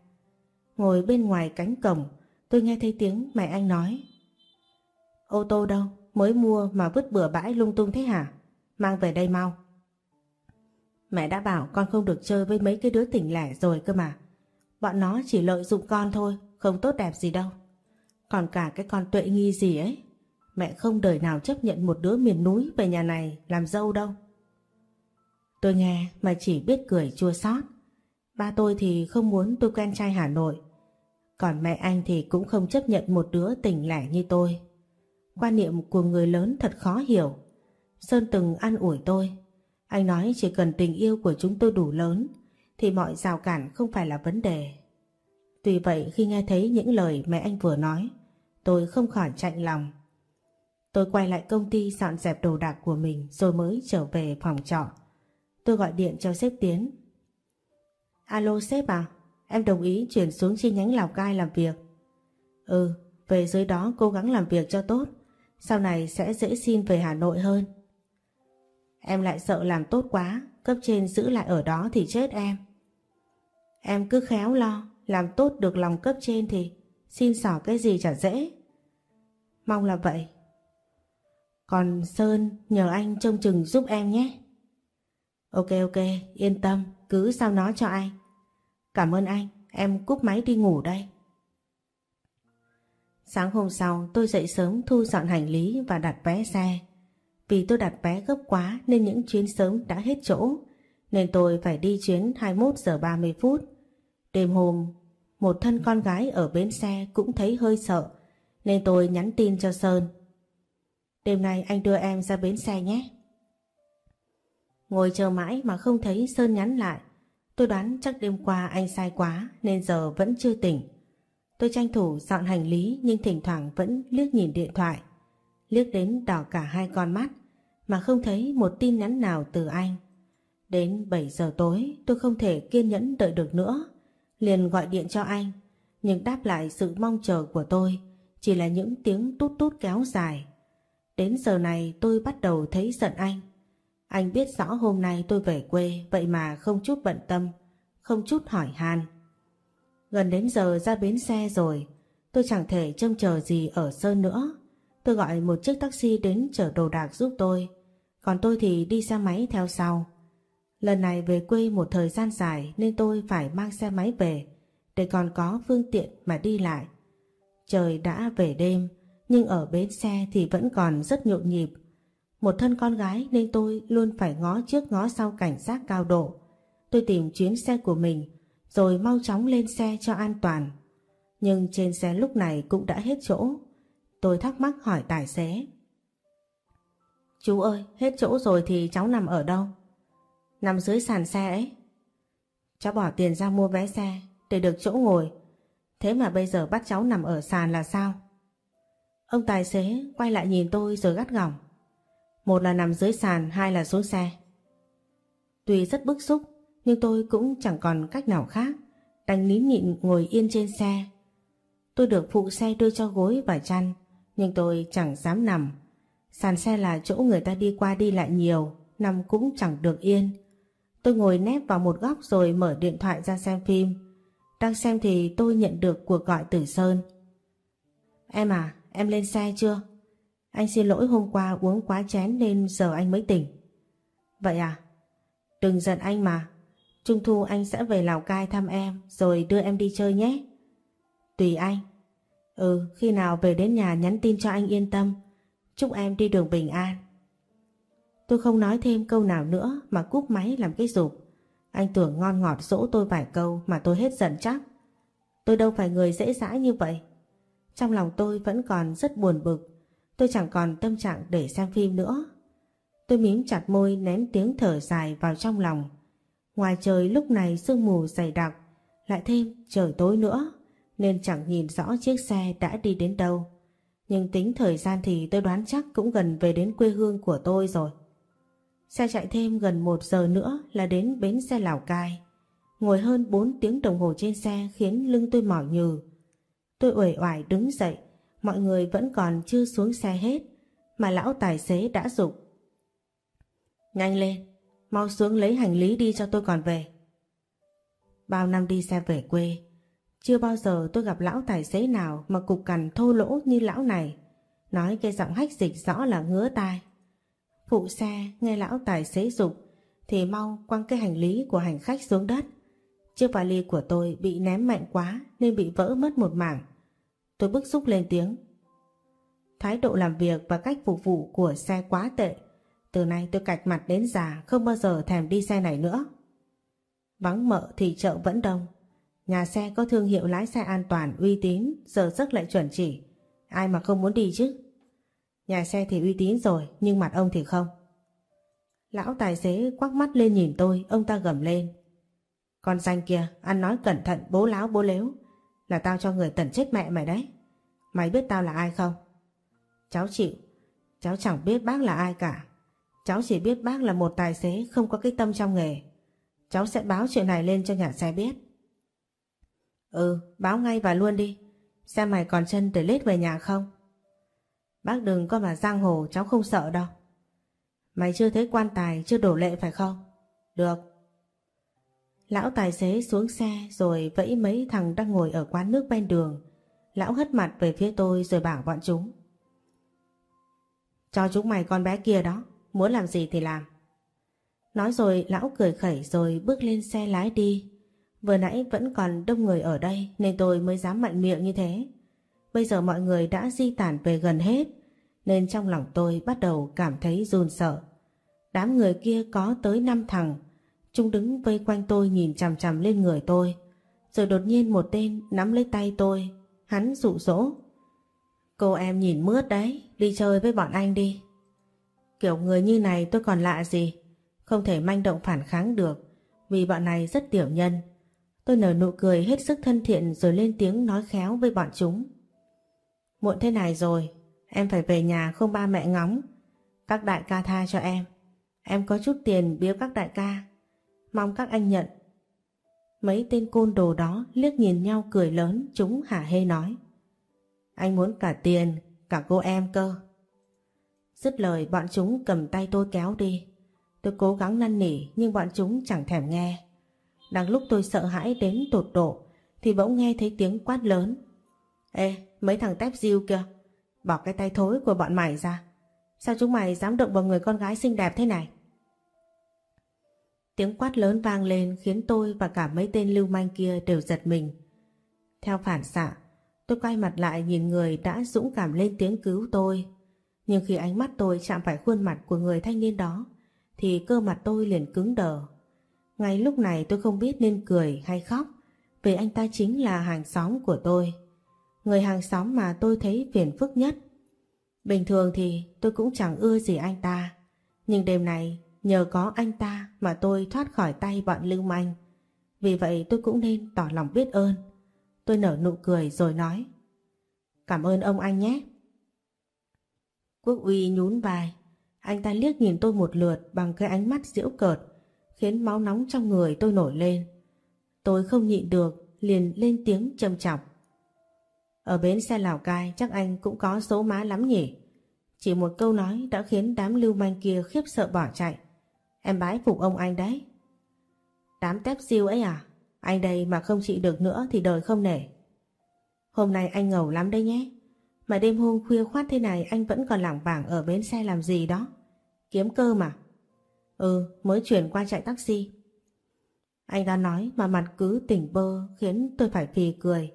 Ngồi bên ngoài cánh cổng, tôi nghe thấy tiếng mẹ anh nói. Ô tô đâu, mới mua mà vứt bừa bãi lung tung thế hả? Mang về đây mau. Mẹ đã bảo con không được chơi với mấy cái đứa tỉnh lẻ rồi cơ mà. Bọn nó chỉ lợi dụng con thôi, không tốt đẹp gì đâu. Còn cả cái con tuệ nghi gì ấy, mẹ không đời nào chấp nhận một đứa miền núi về nhà này làm dâu đâu. Tôi nghe mà chỉ biết cười chua xót. Ba tôi thì không muốn tôi quen trai Hà Nội. Còn mẹ anh thì cũng không chấp nhận một đứa tình lẻ như tôi. Quan niệm của người lớn thật khó hiểu. Sơn từng ăn ủi tôi. Anh nói chỉ cần tình yêu của chúng tôi đủ lớn thì mọi rào cản không phải là vấn đề. Tuy vậy khi nghe thấy những lời mẹ anh vừa nói, tôi không khỏi chạy lòng. Tôi quay lại công ty dọn dẹp đồ đạc của mình rồi mới trở về phòng trọ. Tôi gọi điện cho sếp Tiến. Alo sếp à, em đồng ý chuyển xuống chi nhánh Lào Cai làm việc. Ừ, về dưới đó cố gắng làm việc cho tốt, sau này sẽ dễ xin về Hà Nội hơn. Em lại sợ làm tốt quá, cấp trên giữ lại ở đó thì chết em. Em cứ khéo lo, làm tốt được lòng cấp trên thì xin xỏ cái gì chả dễ. Mong là vậy. Còn Sơn nhờ anh trông chừng giúp em nhé. Ok ok, yên tâm, cứ sao nó cho anh. Cảm ơn anh, em cúp máy đi ngủ đây. Sáng hôm sau tôi dậy sớm thu dọn hành lý và đặt vé xe. Vì tôi đặt vé gấp quá nên những chuyến sớm đã hết chỗ, nên tôi phải đi chuyến 21 giờ 30 phút. Đêm hôm, một thân con gái ở bến xe cũng thấy hơi sợ, nên tôi nhắn tin cho Sơn. Đêm nay anh đưa em ra bến xe nhé. Ngồi chờ mãi mà không thấy Sơn nhắn lại. Tôi đoán chắc đêm qua anh sai quá, nên giờ vẫn chưa tỉnh. Tôi tranh thủ dọn hành lý, nhưng thỉnh thoảng vẫn liếc nhìn điện thoại. Liếc đến đỏ cả hai con mắt, mà không thấy một tin nhắn nào từ anh. Đến 7 giờ tối, tôi không thể kiên nhẫn đợi được nữa. Liền gọi điện cho anh. Nhưng đáp lại sự mong chờ của tôi chỉ là những tiếng tút tút kéo dài. Đến giờ này, tôi bắt đầu thấy giận anh. Anh biết rõ hôm nay tôi về quê vậy mà không chút bận tâm, không chút hỏi han. Gần đến giờ ra bến xe rồi, tôi chẳng thể trông chờ gì ở Sơn nữa. Tôi gọi một chiếc taxi đến chở đồ đạc giúp tôi, còn tôi thì đi xe máy theo sau. Lần này về quê một thời gian dài nên tôi phải mang xe máy về để còn có phương tiện mà đi lại. Trời đã về đêm nhưng ở bến xe thì vẫn còn rất nhộn nhịp một thân con gái nên tôi luôn phải ngó trước ngó sau cảnh giác cao độ. Tôi tìm chuyến xe của mình rồi mau chóng lên xe cho an toàn. Nhưng trên xe lúc này cũng đã hết chỗ. Tôi thắc mắc hỏi tài xế. Chú ơi, hết chỗ rồi thì cháu nằm ở đâu? Nằm dưới sàn xe ấy. Cháu bỏ tiền ra mua vé xe để được chỗ ngồi. Thế mà bây giờ bắt cháu nằm ở sàn là sao? Ông tài xế quay lại nhìn tôi rồi gắt gỏng. Một là nằm dưới sàn, hai là xuống xe. Tuy rất bức xúc, nhưng tôi cũng chẳng còn cách nào khác. Đành nín nhịn ngồi yên trên xe. Tôi được phụ xe đưa cho gối và chăn, nhưng tôi chẳng dám nằm. Sàn xe là chỗ người ta đi qua đi lại nhiều, nằm cũng chẳng được yên. Tôi ngồi nép vào một góc rồi mở điện thoại ra xem phim. Đang xem thì tôi nhận được cuộc gọi từ Sơn. Em à, em lên xe chưa? Anh xin lỗi hôm qua uống quá chén nên giờ anh mới tỉnh. Vậy à? Đừng giận anh mà. Trung thu anh sẽ về Lào Cai thăm em rồi đưa em đi chơi nhé. Tùy anh. Ừ, khi nào về đến nhà nhắn tin cho anh yên tâm. Chúc em đi đường bình an. Tôi không nói thêm câu nào nữa mà cúp máy làm cái rụp. Anh tưởng ngon ngọt dỗ tôi vài câu mà tôi hết giận chắc. Tôi đâu phải người dễ dãi như vậy. Trong lòng tôi vẫn còn rất buồn bực. Tôi chẳng còn tâm trạng để xem phim nữa. Tôi mím chặt môi nén tiếng thở dài vào trong lòng. Ngoài trời lúc này sương mù dày đặc, lại thêm trời tối nữa, nên chẳng nhìn rõ chiếc xe đã đi đến đâu. Nhưng tính thời gian thì tôi đoán chắc cũng gần về đến quê hương của tôi rồi. Xe chạy thêm gần một giờ nữa là đến bến xe Lào Cai. Ngồi hơn 4 tiếng đồng hồ trên xe khiến lưng tôi mỏi nhừ. Tôi uể oải đứng dậy, mọi người vẫn còn chưa xuống xe hết, mà lão tài xế đã dục Nhanh lên, mau xuống lấy hành lý đi cho tôi còn về. Bao năm đi xe về quê, chưa bao giờ tôi gặp lão tài xế nào mà cục cằn thô lỗ như lão này. Nói cái giọng hách dịch rõ là ngứa tai. Phụ xe nghe lão tài xế dục thì mau quăng cái hành lý của hành khách xuống đất. Chiếc vali của tôi bị ném mạnh quá nên bị vỡ mất một mảng. Tôi bức xúc lên tiếng. Thái độ làm việc và cách phục vụ của xe quá tệ. Từ nay tôi cạch mặt đến già không bao giờ thèm đi xe này nữa. Vắng mợ thì chợ vẫn đông. Nhà xe có thương hiệu lái xe an toàn, uy tín, giờ giấc lại chuẩn chỉ. Ai mà không muốn đi chứ? Nhà xe thì uy tín rồi, nhưng mặt ông thì không. Lão tài xế quắc mắt lên nhìn tôi, ông ta gầm lên. Con danh kia, ăn nói cẩn thận, bố láo bố lếu. Là tao cho người tẩn chết mẹ mày đấy. Mày biết tao là ai không? Cháu chịu. Cháu chẳng biết bác là ai cả. Cháu chỉ biết bác là một tài xế không có cái tâm trong nghề. Cháu sẽ báo chuyện này lên cho nhà xe biết. Ừ, báo ngay và luôn đi. Xem mày còn chân để lết về nhà không? Bác đừng có mà giang hồ cháu không sợ đâu. Mày chưa thấy quan tài chưa đổ lệ phải không? Được. Lão tài xế xuống xe rồi vẫy mấy thằng đang ngồi ở quán nước bên đường. Lão hất mặt về phía tôi rồi bảo bọn chúng. Cho chúng mày con bé kia đó, muốn làm gì thì làm. Nói rồi lão cười khẩy rồi bước lên xe lái đi. Vừa nãy vẫn còn đông người ở đây nên tôi mới dám mạnh miệng như thế. Bây giờ mọi người đã di tản về gần hết nên trong lòng tôi bắt đầu cảm thấy run sợ. Đám người kia có tới 5 thằng. Chúng đứng vây quanh tôi nhìn chằm chằm lên người tôi. Rồi đột nhiên một tên nắm lấy tay tôi. Hắn dụ dỗ. Cô em nhìn mướt đấy, đi chơi với bọn anh đi. Kiểu người như này tôi còn lạ gì. Không thể manh động phản kháng được. Vì bọn này rất tiểu nhân. Tôi nở nụ cười hết sức thân thiện rồi lên tiếng nói khéo với bọn chúng. Muộn thế này rồi, em phải về nhà không ba mẹ ngóng. Các đại ca tha cho em. Em có chút tiền biếu các đại ca. Mong các anh nhận. Mấy tên côn đồ đó liếc nhìn nhau cười lớn chúng hả hê nói. Anh muốn cả tiền, cả cô em cơ. Dứt lời bọn chúng cầm tay tôi kéo đi. Tôi cố gắng năn nỉ nhưng bọn chúng chẳng thèm nghe. Đang lúc tôi sợ hãi đến tột độ thì bỗng nghe thấy tiếng quát lớn. Ê, mấy thằng tép diêu kìa, bỏ cái tay thối của bọn mày ra. Sao chúng mày dám động vào người con gái xinh đẹp thế này? Tiếng quát lớn vang lên khiến tôi và cả mấy tên lưu manh kia đều giật mình. Theo phản xạ, tôi quay mặt lại nhìn người đã dũng cảm lên tiếng cứu tôi. Nhưng khi ánh mắt tôi chạm phải khuôn mặt của người thanh niên đó, thì cơ mặt tôi liền cứng đờ. Ngay lúc này tôi không biết nên cười hay khóc vì anh ta chính là hàng xóm của tôi. Người hàng xóm mà tôi thấy phiền phức nhất. Bình thường thì tôi cũng chẳng ưa gì anh ta. Nhưng đêm này nhờ có anh ta mà tôi thoát khỏi tay bọn lưu manh. Vì vậy tôi cũng nên tỏ lòng biết ơn. Tôi nở nụ cười rồi nói Cảm ơn ông anh nhé. Quốc uy nhún vai. Anh ta liếc nhìn tôi một lượt bằng cái ánh mắt diễu cợt, khiến máu nóng trong người tôi nổi lên. Tôi không nhịn được, liền lên tiếng châm chọc. Ở bến xe Lào Cai chắc anh cũng có số má lắm nhỉ? Chỉ một câu nói đã khiến đám lưu manh kia khiếp sợ bỏ chạy. Em bái phục ông anh đấy. Đám tép siêu ấy à? Anh đây mà không chịu được nữa thì đời không nể. Hôm nay anh ngầu lắm đấy nhé. Mà đêm hôm khuya khoát thế này anh vẫn còn lảng vảng ở bến xe làm gì đó. Kiếm cơ mà. Ừ, mới chuyển qua chạy taxi. Anh đã nói mà mặt cứ tỉnh bơ khiến tôi phải phì cười.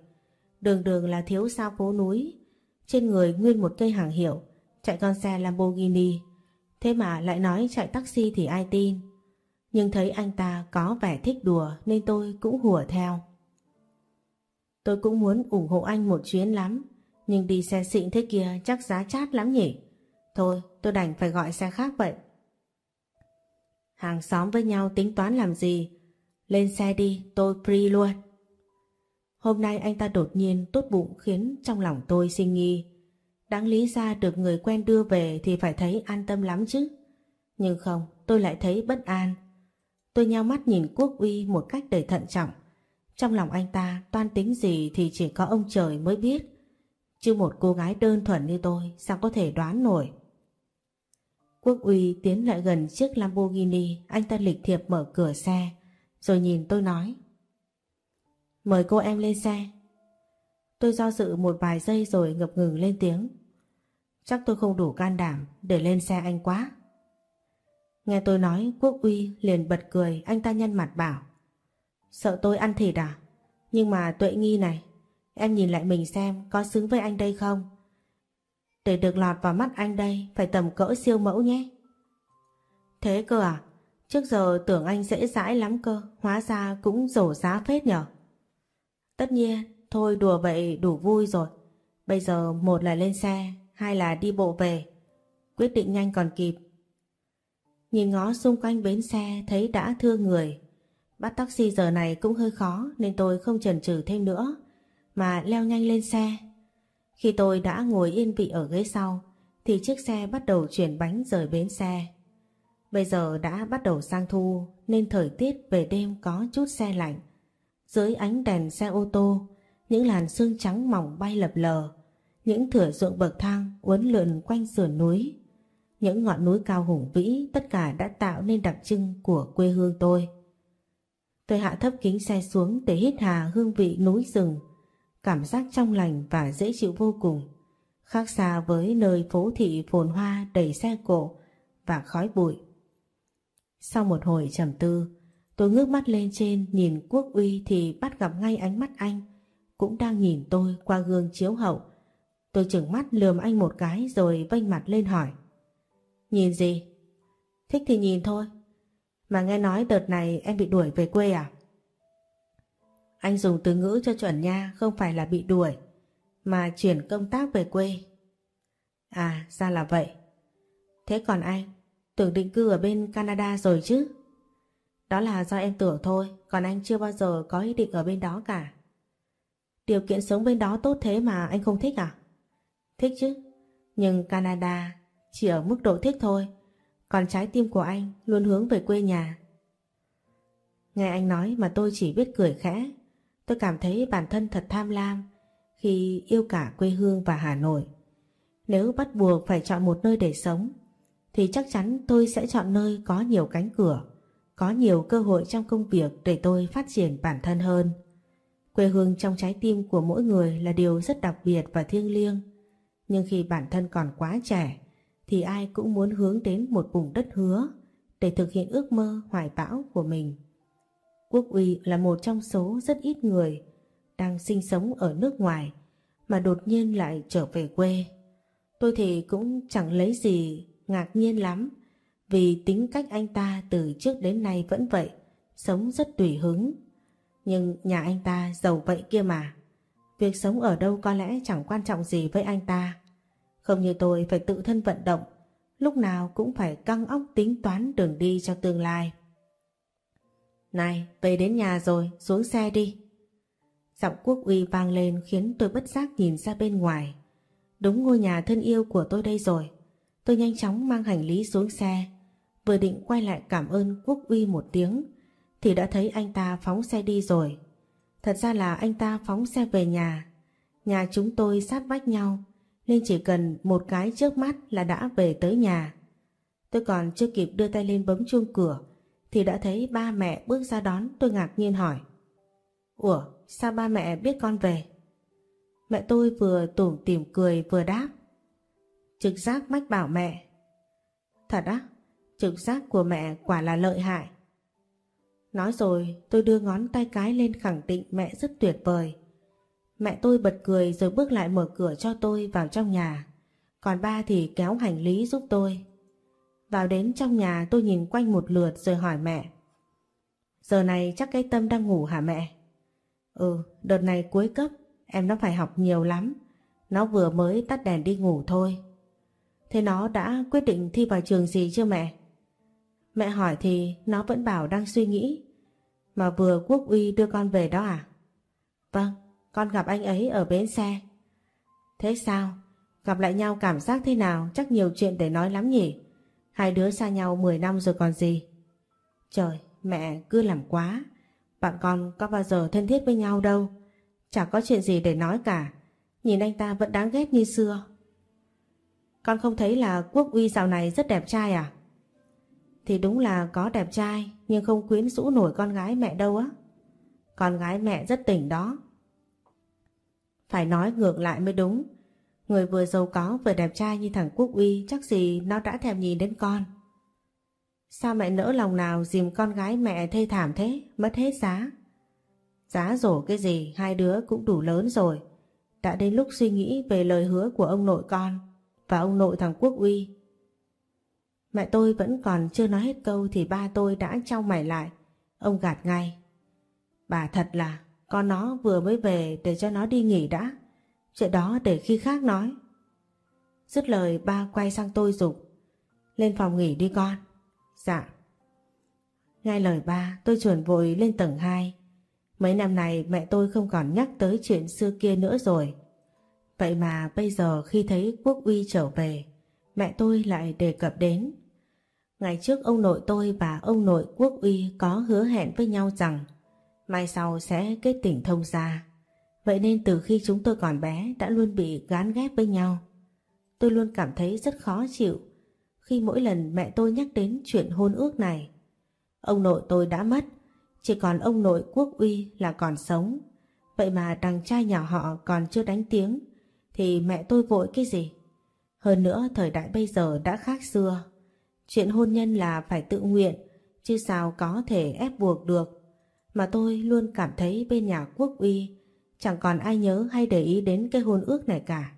Đường đường là thiếu sao phố núi. Trên người nguyên một cây hàng hiệu, chạy con xe Lamborghini. Thế mà lại nói chạy taxi thì ai tin. Nhưng thấy anh ta có vẻ thích đùa nên tôi cũng hùa theo. Tôi cũng muốn ủng hộ anh một chuyến lắm. Nhưng đi xe xịn thế kia chắc giá chát lắm nhỉ. Thôi tôi đành phải gọi xe khác vậy. Hàng xóm với nhau tính toán làm gì? Lên xe đi, tôi free luôn. Hôm nay anh ta đột nhiên tốt bụng khiến trong lòng tôi sinh nghi. Đáng lý ra được người quen đưa về thì phải thấy an tâm lắm chứ. Nhưng không, tôi lại thấy bất an. Tôi nhao mắt nhìn Quốc Uy một cách đầy thận trọng. Trong lòng anh ta toan tính gì thì chỉ có ông trời mới biết. Chứ một cô gái đơn thuần như tôi sao có thể đoán nổi. Quốc Uy tiến lại gần chiếc Lamborghini, anh ta lịch thiệp mở cửa xe, rồi nhìn tôi nói. Mời cô em lên xe. Tôi do dự một vài giây rồi ngập ngừng lên tiếng. Chắc tôi không đủ can đảm để lên xe anh quá. Nghe tôi nói Quốc Uy liền bật cười anh ta nhân mặt bảo. Sợ tôi ăn thịt à? Nhưng mà tuệ nghi này, em nhìn lại mình xem có xứng với anh đây không? Để được lọt vào mắt anh đây phải tầm cỡ siêu mẫu nhé. Thế cơ à? Trước giờ tưởng anh dễ dãi lắm cơ, hóa ra cũng rổ giá phết nhở? Tất nhiên, thôi đùa vậy đủ vui rồi. Bây giờ một là lên xe, hay là đi bộ về. Quyết định nhanh còn kịp. Nhìn ngó xung quanh bến xe thấy đã thưa người. Bắt taxi giờ này cũng hơi khó nên tôi không chần chừ thêm nữa mà leo nhanh lên xe. Khi tôi đã ngồi yên vị ở ghế sau thì chiếc xe bắt đầu chuyển bánh rời bến xe. Bây giờ đã bắt đầu sang thu nên thời tiết về đêm có chút xe lạnh. Dưới ánh đèn xe ô tô, những làn sương trắng mỏng bay lập lờ, những thửa ruộng bậc thang uốn lượn quanh sườn núi. Những ngọn núi cao hùng vĩ tất cả đã tạo nên đặc trưng của quê hương tôi. Tôi hạ thấp kính xe xuống để hít hà hương vị núi rừng, cảm giác trong lành và dễ chịu vô cùng. Khác xa với nơi phố thị phồn hoa đầy xe cộ và khói bụi. Sau một hồi trầm tư, tôi ngước mắt lên trên nhìn Quốc Uy thì bắt gặp ngay ánh mắt anh, cũng đang nhìn tôi qua gương chiếu hậu. Tôi chừng mắt lườm anh một cái rồi vênh mặt lên hỏi. Nhìn gì? Thích thì nhìn thôi. Mà nghe nói đợt này em bị đuổi về quê à? Anh dùng từ ngữ cho chuẩn nha, không phải là bị đuổi, mà chuyển công tác về quê. À, ra là vậy. Thế còn anh, tưởng định cư ở bên Canada rồi chứ? Đó là do em tưởng thôi, còn anh chưa bao giờ có ý định ở bên đó cả. Điều kiện sống bên đó tốt thế mà anh không thích à? Thích chứ, nhưng Canada chỉ ở mức độ thích thôi, còn trái tim của anh luôn hướng về quê nhà. Nghe anh nói mà tôi chỉ biết cười khẽ, tôi cảm thấy bản thân thật tham lam khi yêu cả quê hương và Hà Nội. Nếu bắt buộc phải chọn một nơi để sống, thì chắc chắn tôi sẽ chọn nơi có nhiều cánh cửa, có nhiều cơ hội trong công việc để tôi phát triển bản thân hơn. Quê hương trong trái tim của mỗi người là điều rất đặc biệt và thiêng liêng. Nhưng khi bản thân còn quá trẻ, thì ai cũng muốn hướng đến một vùng đất hứa để thực hiện ước mơ hoài bão của mình. Quốc uy là một trong số rất ít người đang sinh sống ở nước ngoài mà đột nhiên lại trở về quê. Tôi thì cũng chẳng lấy gì ngạc nhiên lắm vì tính cách anh ta từ trước đến nay vẫn vậy, sống rất tùy hứng. Nhưng nhà anh ta giàu vậy kia mà. Việc sống ở đâu có lẽ chẳng quan trọng gì với anh ta. Không như tôi phải tự thân vận động, lúc nào cũng phải căng óc tính toán đường đi cho tương lai. Này, về đến nhà rồi, xuống xe đi. Giọng quốc uy vang lên khiến tôi bất giác nhìn ra bên ngoài. Đúng ngôi nhà thân yêu của tôi đây rồi. Tôi nhanh chóng mang hành lý xuống xe, vừa định quay lại cảm ơn Quốc Uy một tiếng, thì đã thấy anh ta phóng xe đi rồi. Thật ra là anh ta phóng xe về nhà. Nhà chúng tôi sát vách nhau, nên chỉ cần một cái trước mắt là đã về tới nhà. Tôi còn chưa kịp đưa tay lên bấm chuông cửa, thì đã thấy ba mẹ bước ra đón tôi ngạc nhiên hỏi. Ủa, sao ba mẹ biết con về? Mẹ tôi vừa tủm tỉm cười vừa đáp. Trực giác mách bảo mẹ. Thật á, trực giác của mẹ quả là lợi hại. Nói rồi tôi đưa ngón tay cái lên khẳng định mẹ rất tuyệt vời. Mẹ tôi bật cười rồi bước lại mở cửa cho tôi vào trong nhà. Còn ba thì kéo hành lý giúp tôi. Vào đến trong nhà tôi nhìn quanh một lượt rồi hỏi mẹ. Giờ này chắc cái Tâm đang ngủ hả mẹ? Ừ, đợt này cuối cấp, em nó phải học nhiều lắm. Nó vừa mới tắt đèn đi ngủ thôi. Thế nó đã quyết định thi vào trường gì chưa mẹ? Mẹ hỏi thì nó vẫn bảo đang suy nghĩ. Mà vừa Quốc Uy đưa con về đó à? Vâng, con gặp anh ấy ở bến xe. Thế sao? Gặp lại nhau cảm giác thế nào? Chắc nhiều chuyện để nói lắm nhỉ? Hai đứa xa nhau 10 năm rồi còn gì? Trời, mẹ cứ làm quá. Bạn con có bao giờ thân thiết với nhau đâu. Chả có chuyện gì để nói cả. Nhìn anh ta vẫn đáng ghét như xưa. Con không thấy là Quốc Uy dạo này rất đẹp trai à? Thì đúng là có đẹp trai nhưng không quyến rũ nổi con gái mẹ đâu á. Con gái mẹ rất tỉnh đó. Phải nói ngược lại mới đúng. Người vừa giàu có vừa đẹp trai như thằng Quốc Uy chắc gì nó đã thèm nhìn đến con. Sao mẹ nỡ lòng nào dìm con gái mẹ thê thảm thế, mất hết giá. Giá rổ cái gì, hai đứa cũng đủ lớn rồi. Đã đến lúc suy nghĩ về lời hứa của ông nội con và ông nội thằng Quốc Uy. Mẹ tôi vẫn còn chưa nói hết câu thì ba tôi đã trao mày lại. Ông gạt ngay. Bà thật là con nó vừa mới về để cho nó đi nghỉ đã. Chuyện đó để khi khác nói. Dứt lời ba quay sang tôi dục Lên phòng nghỉ đi con. Dạ. Ngay lời ba tôi chuẩn vội lên tầng 2. Mấy năm này mẹ tôi không còn nhắc tới chuyện xưa kia nữa rồi. Vậy mà bây giờ khi thấy Quốc Uy trở về, mẹ tôi lại đề cập đến. Ngày trước ông nội tôi và ông nội Quốc Uy có hứa hẹn với nhau rằng mai sau sẽ kết tình thông gia. Vậy nên từ khi chúng tôi còn bé đã luôn bị gán ghép với nhau. Tôi luôn cảm thấy rất khó chịu khi mỗi lần mẹ tôi nhắc đến chuyện hôn ước này. Ông nội tôi đã mất, chỉ còn ông nội Quốc Uy là còn sống. Vậy mà đằng trai nhỏ họ còn chưa đánh tiếng thì mẹ tôi vội cái gì? Hơn nữa thời đại bây giờ đã khác xưa. Chuyện hôn nhân là phải tự nguyện, chứ sao có thể ép buộc được. Mà tôi luôn cảm thấy bên nhà quốc uy chẳng còn ai nhớ hay để ý đến cái hôn ước này cả.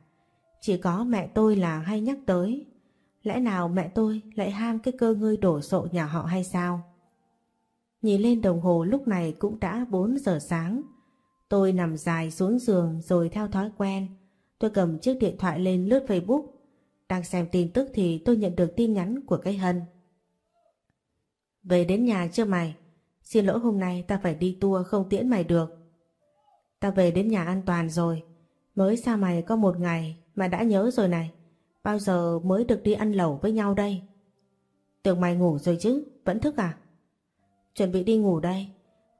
Chỉ có mẹ tôi là hay nhắc tới. Lẽ nào mẹ tôi lại ham cái cơ ngơi đổ sộ nhà họ hay sao? Nhìn lên đồng hồ lúc này cũng đã 4 giờ sáng. Tôi nằm dài xuống giường rồi theo thói quen Tôi cầm chiếc điện thoại lên lướt Facebook. Đang xem tin tức thì tôi nhận được tin nhắn của cái Hân. Về đến nhà chưa mày? Xin lỗi hôm nay ta phải đi tour không tiễn mày được. Ta về đến nhà an toàn rồi. Mới xa mày có một ngày mà đã nhớ rồi này. Bao giờ mới được đi ăn lẩu với nhau đây? Tưởng mày ngủ rồi chứ, vẫn thức à? Chuẩn bị đi ngủ đây.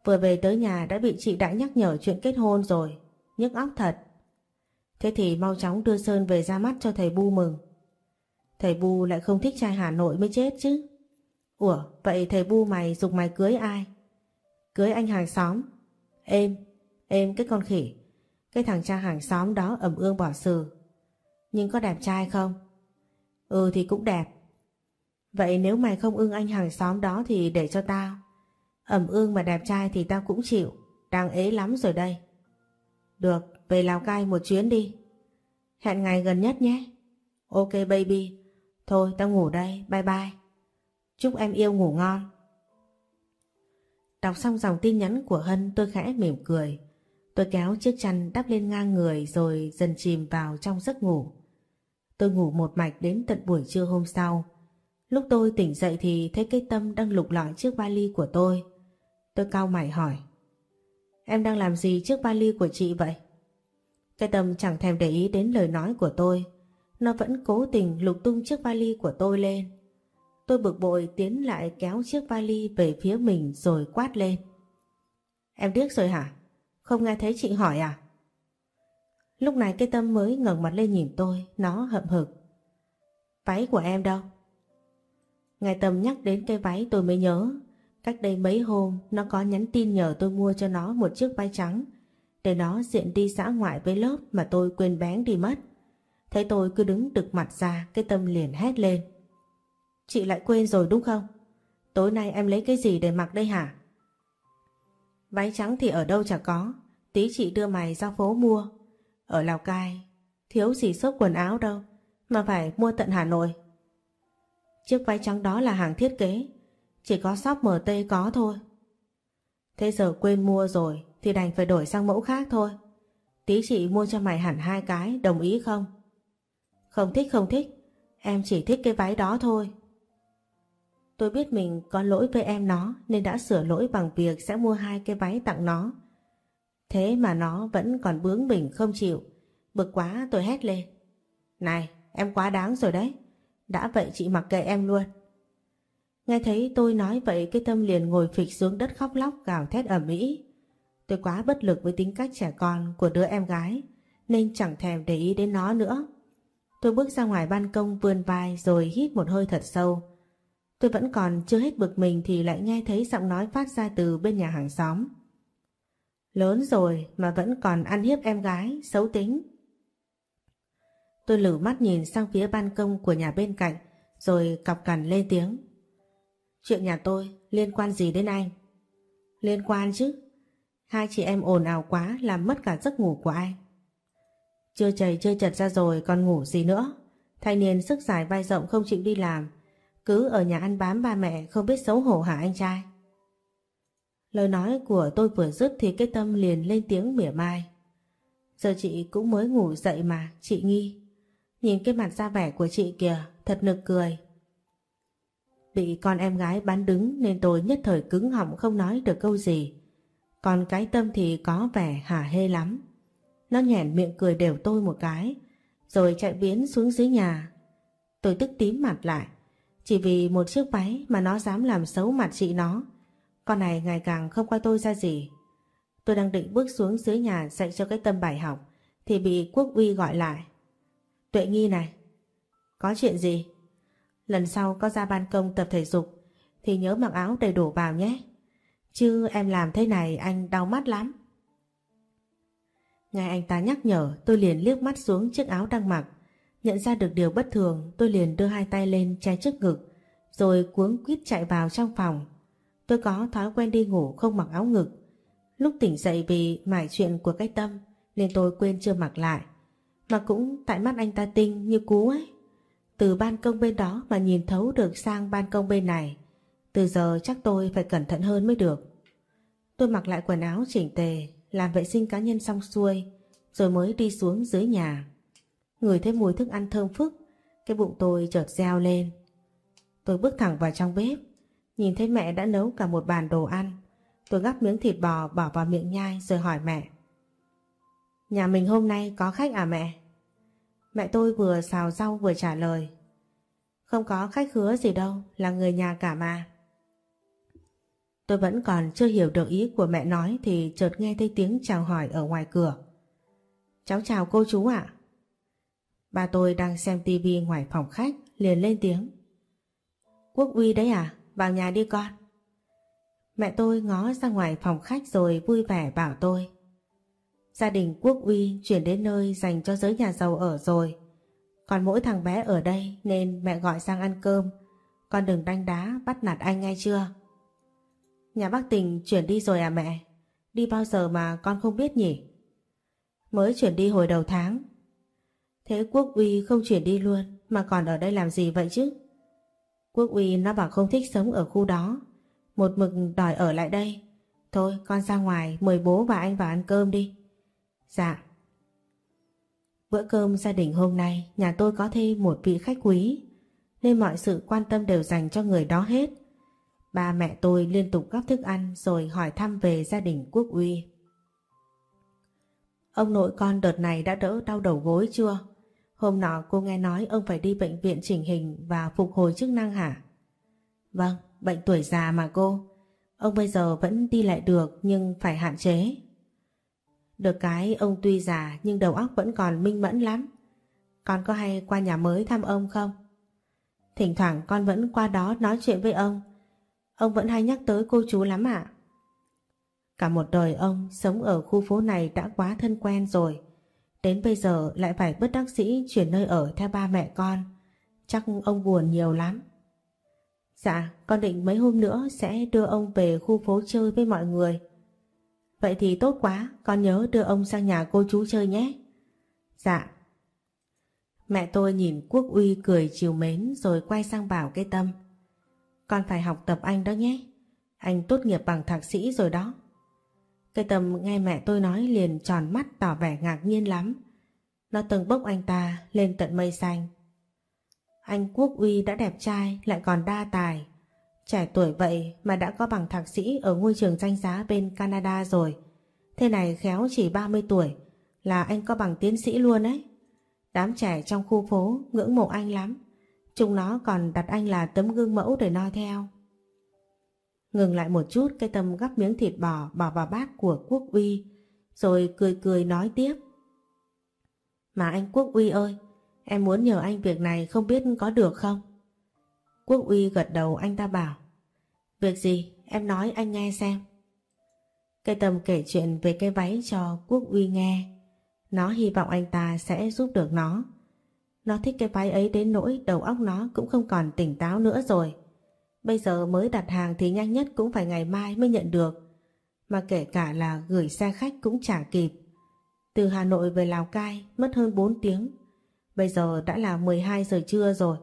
Vừa về tới nhà đã bị chị đã nhắc nhở chuyện kết hôn rồi. Nhức óc thật. Thế thì mau chóng đưa Sơn về ra mắt cho thầy Bu mừng. Thầy Bu lại không thích trai Hà Nội mới chết chứ. Ủa, vậy thầy Bu mày dục mày cưới ai? Cưới anh hàng xóm. em em cái con khỉ. Cái thằng cha hàng xóm đó ẩm ương bỏ sừ. Nhưng có đẹp trai không? Ừ thì cũng đẹp. Vậy nếu mày không ưng anh hàng xóm đó thì để cho tao. Ẩm ương mà đẹp trai thì tao cũng chịu. Đang ế lắm rồi đây. Được, về Lào Cai một chuyến đi. Hẹn ngày gần nhất nhé. Ok baby. Thôi tao ngủ đây, bye bye. Chúc em yêu ngủ ngon. Đọc xong dòng tin nhắn của Hân tôi khẽ mỉm cười. Tôi kéo chiếc chăn đắp lên ngang người rồi dần chìm vào trong giấc ngủ. Tôi ngủ một mạch đến tận buổi trưa hôm sau. Lúc tôi tỉnh dậy thì thấy cây tâm đang lục lọi chiếc vali của tôi. Tôi cau mày hỏi. Em đang làm gì trước vali của chị vậy? Cái tâm chẳng thèm để ý đến lời nói của tôi nó vẫn cố tình lục tung chiếc vali của tôi lên. Tôi bực bội tiến lại kéo chiếc vali về phía mình rồi quát lên. Em điếc rồi hả? Không nghe thấy chị hỏi à? Lúc này cái tâm mới ngẩng mặt lên nhìn tôi, nó hậm hực. Váy của em đâu? Ngài Tâm nhắc đến cái váy tôi mới nhớ. Cách đây mấy hôm nó có nhắn tin nhờ tôi mua cho nó một chiếc váy trắng để nó diện đi xã ngoại với lớp mà tôi quên bén đi mất. Thấy tôi cứ đứng đực mặt ra cái Tâm liền hét lên. Chị lại quên rồi đúng không? Tối nay em lấy cái gì để mặc đây hả? Váy trắng thì ở đâu chả có. Tí chị đưa mày ra phố mua. Ở Lào Cai, thiếu gì xốp quần áo đâu, mà phải mua tận Hà Nội. Chiếc váy trắng đó là hàng thiết kế, chỉ có shop MT có thôi. Thế giờ quên mua rồi thì đành phải đổi sang mẫu khác thôi. Tí chị mua cho mày hẳn hai cái, đồng ý không? Không thích không thích, em chỉ thích cái váy đó thôi. Tôi biết mình có lỗi với em nó nên đã sửa lỗi bằng việc sẽ mua hai cái váy tặng nó. Thế mà nó vẫn còn bướng bỉnh không chịu. Bực quá tôi hét lên. Này, em quá đáng rồi đấy. Đã vậy chị mặc kệ em luôn. Nghe thấy tôi nói vậy cái tâm liền ngồi phịch xuống đất khóc lóc gào thét ở Mỹ. Tôi quá bất lực với tính cách trẻ con của đứa em gái nên chẳng thèm để ý đến nó nữa. Tôi bước ra ngoài ban công vươn vai rồi hít một hơi thật sâu. Tôi vẫn còn chưa hết bực mình thì lại nghe thấy giọng nói phát ra từ bên nhà hàng xóm. Lớn rồi mà vẫn còn ăn hiếp em gái, xấu tính. Tôi lử mắt nhìn sang phía ban công của nhà bên cạnh rồi cọc cằn lên tiếng. Chuyện nhà tôi liên quan gì đến anh? Liên quan chứ. Hai chị em ồn ào quá làm mất cả giấc ngủ của anh. Chưa chảy chưa chật ra rồi còn ngủ gì nữa. Thanh niên sức dài vai rộng không chịu đi làm. Cứ ở nhà ăn bám ba mẹ không biết xấu hổ hả anh trai? Lời nói của tôi vừa dứt thì cái tâm liền lên tiếng mỉa mai. Giờ chị cũng mới ngủ dậy mà, chị nghi. Nhìn cái mặt da vẻ của chị kìa, thật nực cười. Bị con em gái bán đứng nên tôi nhất thời cứng họng không nói được câu gì. Còn cái tâm thì có vẻ hả hê lắm. Nó nhẹn miệng cười đều tôi một cái, rồi chạy biến xuống dưới nhà. Tôi tức tím mặt lại, chỉ vì một chiếc váy mà nó dám làm xấu mặt chị nó. Con này ngày càng không coi tôi ra gì. Tôi đang định bước xuống dưới nhà dạy cho cái tâm bài học thì bị Quốc Uy gọi lại. Tuệ Nghi này, có chuyện gì? Lần sau có ra ban công tập thể dục thì nhớ mặc áo đầy đủ vào nhé. Chứ em làm thế này anh đau mắt lắm. Nghe anh ta nhắc nhở tôi liền liếc mắt xuống chiếc áo đang mặc. Nhận ra được điều bất thường tôi liền đưa hai tay lên che trước ngực rồi cuống quýt chạy vào trong phòng. Tôi có thói quen đi ngủ không mặc áo ngực. Lúc tỉnh dậy vì mải chuyện của cái tâm nên tôi quên chưa mặc lại. Mà cũng tại mắt anh ta tinh như cú ấy. Từ ban công bên đó mà nhìn thấu được sang ban công bên này. Từ giờ chắc tôi phải cẩn thận hơn mới được. Tôi mặc lại quần áo chỉnh tề, làm vệ sinh cá nhân xong xuôi, rồi mới đi xuống dưới nhà. Người thấy mùi thức ăn thơm phức, cái bụng tôi chợt reo lên. Tôi bước thẳng vào trong bếp, nhìn thấy mẹ đã nấu cả một bàn đồ ăn. Tôi gắp miếng thịt bò bỏ vào miệng nhai rồi hỏi mẹ. Nhà mình hôm nay có khách à mẹ? Mẹ tôi vừa xào rau vừa trả lời. Không có khách hứa gì đâu, là người nhà cả mà. Tôi vẫn còn chưa hiểu được ý của mẹ nói thì chợt nghe thấy tiếng chào hỏi ở ngoài cửa. Cháu chào cô chú ạ. Ba tôi đang xem tivi ngoài phòng khách, liền lên tiếng. Quốc uy đấy à? Vào nhà đi con. Mẹ tôi ngó ra ngoài phòng khách rồi vui vẻ bảo tôi. Gia đình Quốc uy chuyển đến nơi dành cho giới nhà giàu ở rồi. Còn mỗi thằng bé ở đây nên mẹ gọi sang ăn cơm. Con đừng đánh đá bắt nạt anh ngay chưa? Nhà bác Tình chuyển đi rồi à mẹ? Đi bao giờ mà con không biết nhỉ? Mới chuyển đi hồi đầu tháng. Thế Quốc uy không chuyển đi luôn, mà còn ở đây làm gì vậy chứ? Quốc uy nó bảo không thích sống ở khu đó. Một mực đòi ở lại đây. Thôi, con ra ngoài, mời bố và anh vào ăn cơm đi. Dạ. Bữa cơm gia đình hôm nay, nhà tôi có thêm một vị khách quý nên mọi sự quan tâm đều dành cho người đó hết. Ba mẹ tôi liên tục gấp thức ăn rồi hỏi thăm về gia đình Quốc Uy. Ông nội con đợt này đã đỡ đau đầu gối chưa? Hôm nọ cô nghe nói ông phải đi bệnh viện chỉnh hình và phục hồi chức năng hả? Vâng, bệnh tuổi già mà cô. Ông bây giờ vẫn đi lại được nhưng phải hạn chế. Được cái ông tuy già nhưng đầu óc vẫn còn minh mẫn lắm. Con có hay qua nhà mới thăm ông không? Thỉnh thoảng con vẫn qua đó nói chuyện với ông. Ông vẫn hay nhắc tới cô chú lắm ạ. Cả một đời ông sống ở khu phố này đã quá thân quen rồi. Đến bây giờ lại phải bất đắc sĩ chuyển nơi ở theo ba mẹ con. Chắc ông buồn nhiều lắm. Dạ, con định mấy hôm nữa sẽ đưa ông về khu phố chơi với mọi người. Vậy thì tốt quá, con nhớ đưa ông sang nhà cô chú chơi nhé. Dạ. Mẹ tôi nhìn Quốc Uy cười chiều mến rồi quay sang bảo cái tâm. Con phải học tập anh đó nhé. Anh tốt nghiệp bằng thạc sĩ rồi đó. Cái tầm nghe mẹ tôi nói liền tròn mắt tỏ vẻ ngạc nhiên lắm. Nó từng bốc anh ta lên tận mây xanh. Anh Quốc Uy đã đẹp trai, lại còn đa tài. Trẻ tuổi vậy mà đã có bằng thạc sĩ ở ngôi trường danh giá bên Canada rồi. Thế này khéo chỉ 30 tuổi là anh có bằng tiến sĩ luôn ấy. Đám trẻ trong khu phố ngưỡng mộ anh lắm. Chúng nó còn đặt anh là tấm gương mẫu để noi theo. Ngừng lại một chút cái tâm gắp miếng thịt bò bỏ vào bát của Quốc Uy rồi cười cười nói tiếp. Mà anh Quốc Uy ơi, em muốn nhờ anh việc này không biết có được không? Quốc Uy gật đầu anh ta bảo Việc gì? Em nói anh nghe xem. Cây tâm kể chuyện về cái váy cho Quốc Uy nghe. Nó hy vọng anh ta sẽ giúp được nó. Nó thích cái váy ấy đến nỗi đầu óc nó cũng không còn tỉnh táo nữa rồi. Bây giờ mới đặt hàng thì nhanh nhất cũng phải ngày mai mới nhận được. Mà kể cả là gửi xe khách cũng chả kịp. Từ Hà Nội về Lào Cai mất hơn 4 tiếng. Bây giờ đã là 12 giờ trưa rồi.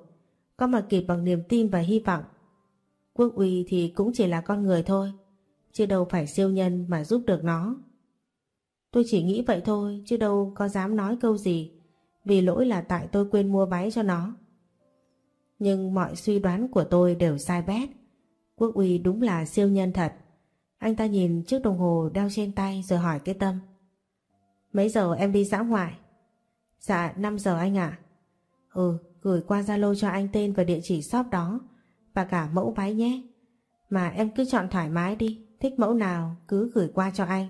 Có mà kịp bằng niềm tin và hy vọng. Quốc uy thì cũng chỉ là con người thôi. Chứ đâu phải siêu nhân mà giúp được nó. Tôi chỉ nghĩ vậy thôi, chứ đâu có dám nói câu gì. Vì lỗi là tại tôi quên mua váy cho nó. Nhưng mọi suy đoán của tôi đều sai bét. Quốc uy đúng là siêu nhân thật. Anh ta nhìn chiếc đồng hồ đeo trên tay rồi hỏi cái tâm. Mấy giờ em đi dã ngoại? Dạ 5 giờ anh ạ. Ừ, gửi qua Zalo cho anh tên và địa chỉ shop đó và cả mẫu váy nhé. Mà em cứ chọn thoải mái đi, thích mẫu nào cứ gửi qua cho anh.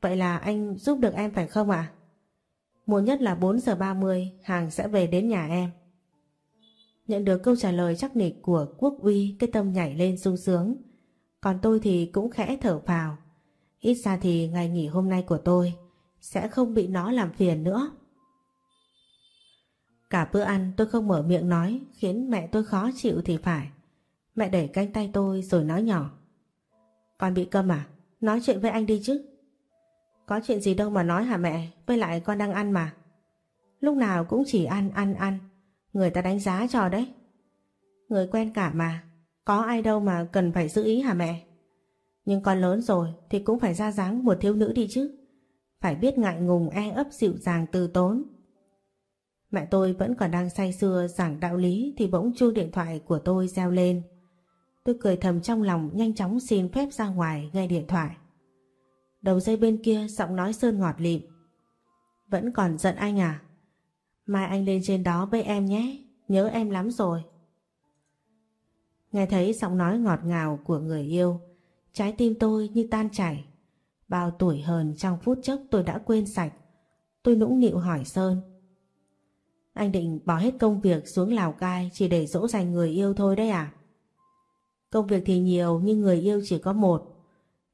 Vậy là anh giúp được em phải không ạ? Muộn nhất là 4 giờ 30 hàng sẽ về đến nhà em. Nhận được câu trả lời chắc nịch của Quốc Uy, cái tâm nhảy lên sung sướng. Còn tôi thì cũng khẽ thở vào Ít ra thì ngày nghỉ hôm nay của tôi sẽ không bị nó làm phiền nữa. Cả bữa ăn tôi không mở miệng nói, khiến mẹ tôi khó chịu thì phải. Mẹ đẩy canh tay tôi rồi nói nhỏ. Con bị câm à? Nói chuyện với anh đi chứ. Có chuyện gì đâu mà nói hả mẹ? Với lại con đang ăn mà. Lúc nào cũng chỉ ăn ăn ăn. Người ta đánh giá cho đấy. Người quen cả mà. Có ai đâu mà cần phải giữ ý hả mẹ? Nhưng con lớn rồi thì cũng phải ra dáng một thiếu nữ đi chứ. Phải biết ngại ngùng e ấp, dịu dàng, từ tốn. Mẹ tôi vẫn còn đang say sưa giảng đạo lý thì bỗng chuông điện thoại của tôi reo lên. Tôi cười thầm trong lòng, nhanh chóng xin phép ra ngoài nghe điện thoại. Đầu dây bên kia giọng nói sơn ngọt lịm. Vẫn còn giận anh à? Mai anh lên trên đó với em nhé, nhớ em lắm rồi. Nghe thấy giọng nói ngọt ngào của người yêu, trái tim tôi như tan chảy. Bao tuổi hờn trong phút chốc tôi đã quên sạch. Tôi nũng nịu hỏi Sơn. Anh định bỏ hết công việc xuống Lào Cai chỉ để dỗ dành người yêu thôi đấy à? Công việc thì nhiều nhưng người yêu chỉ có một.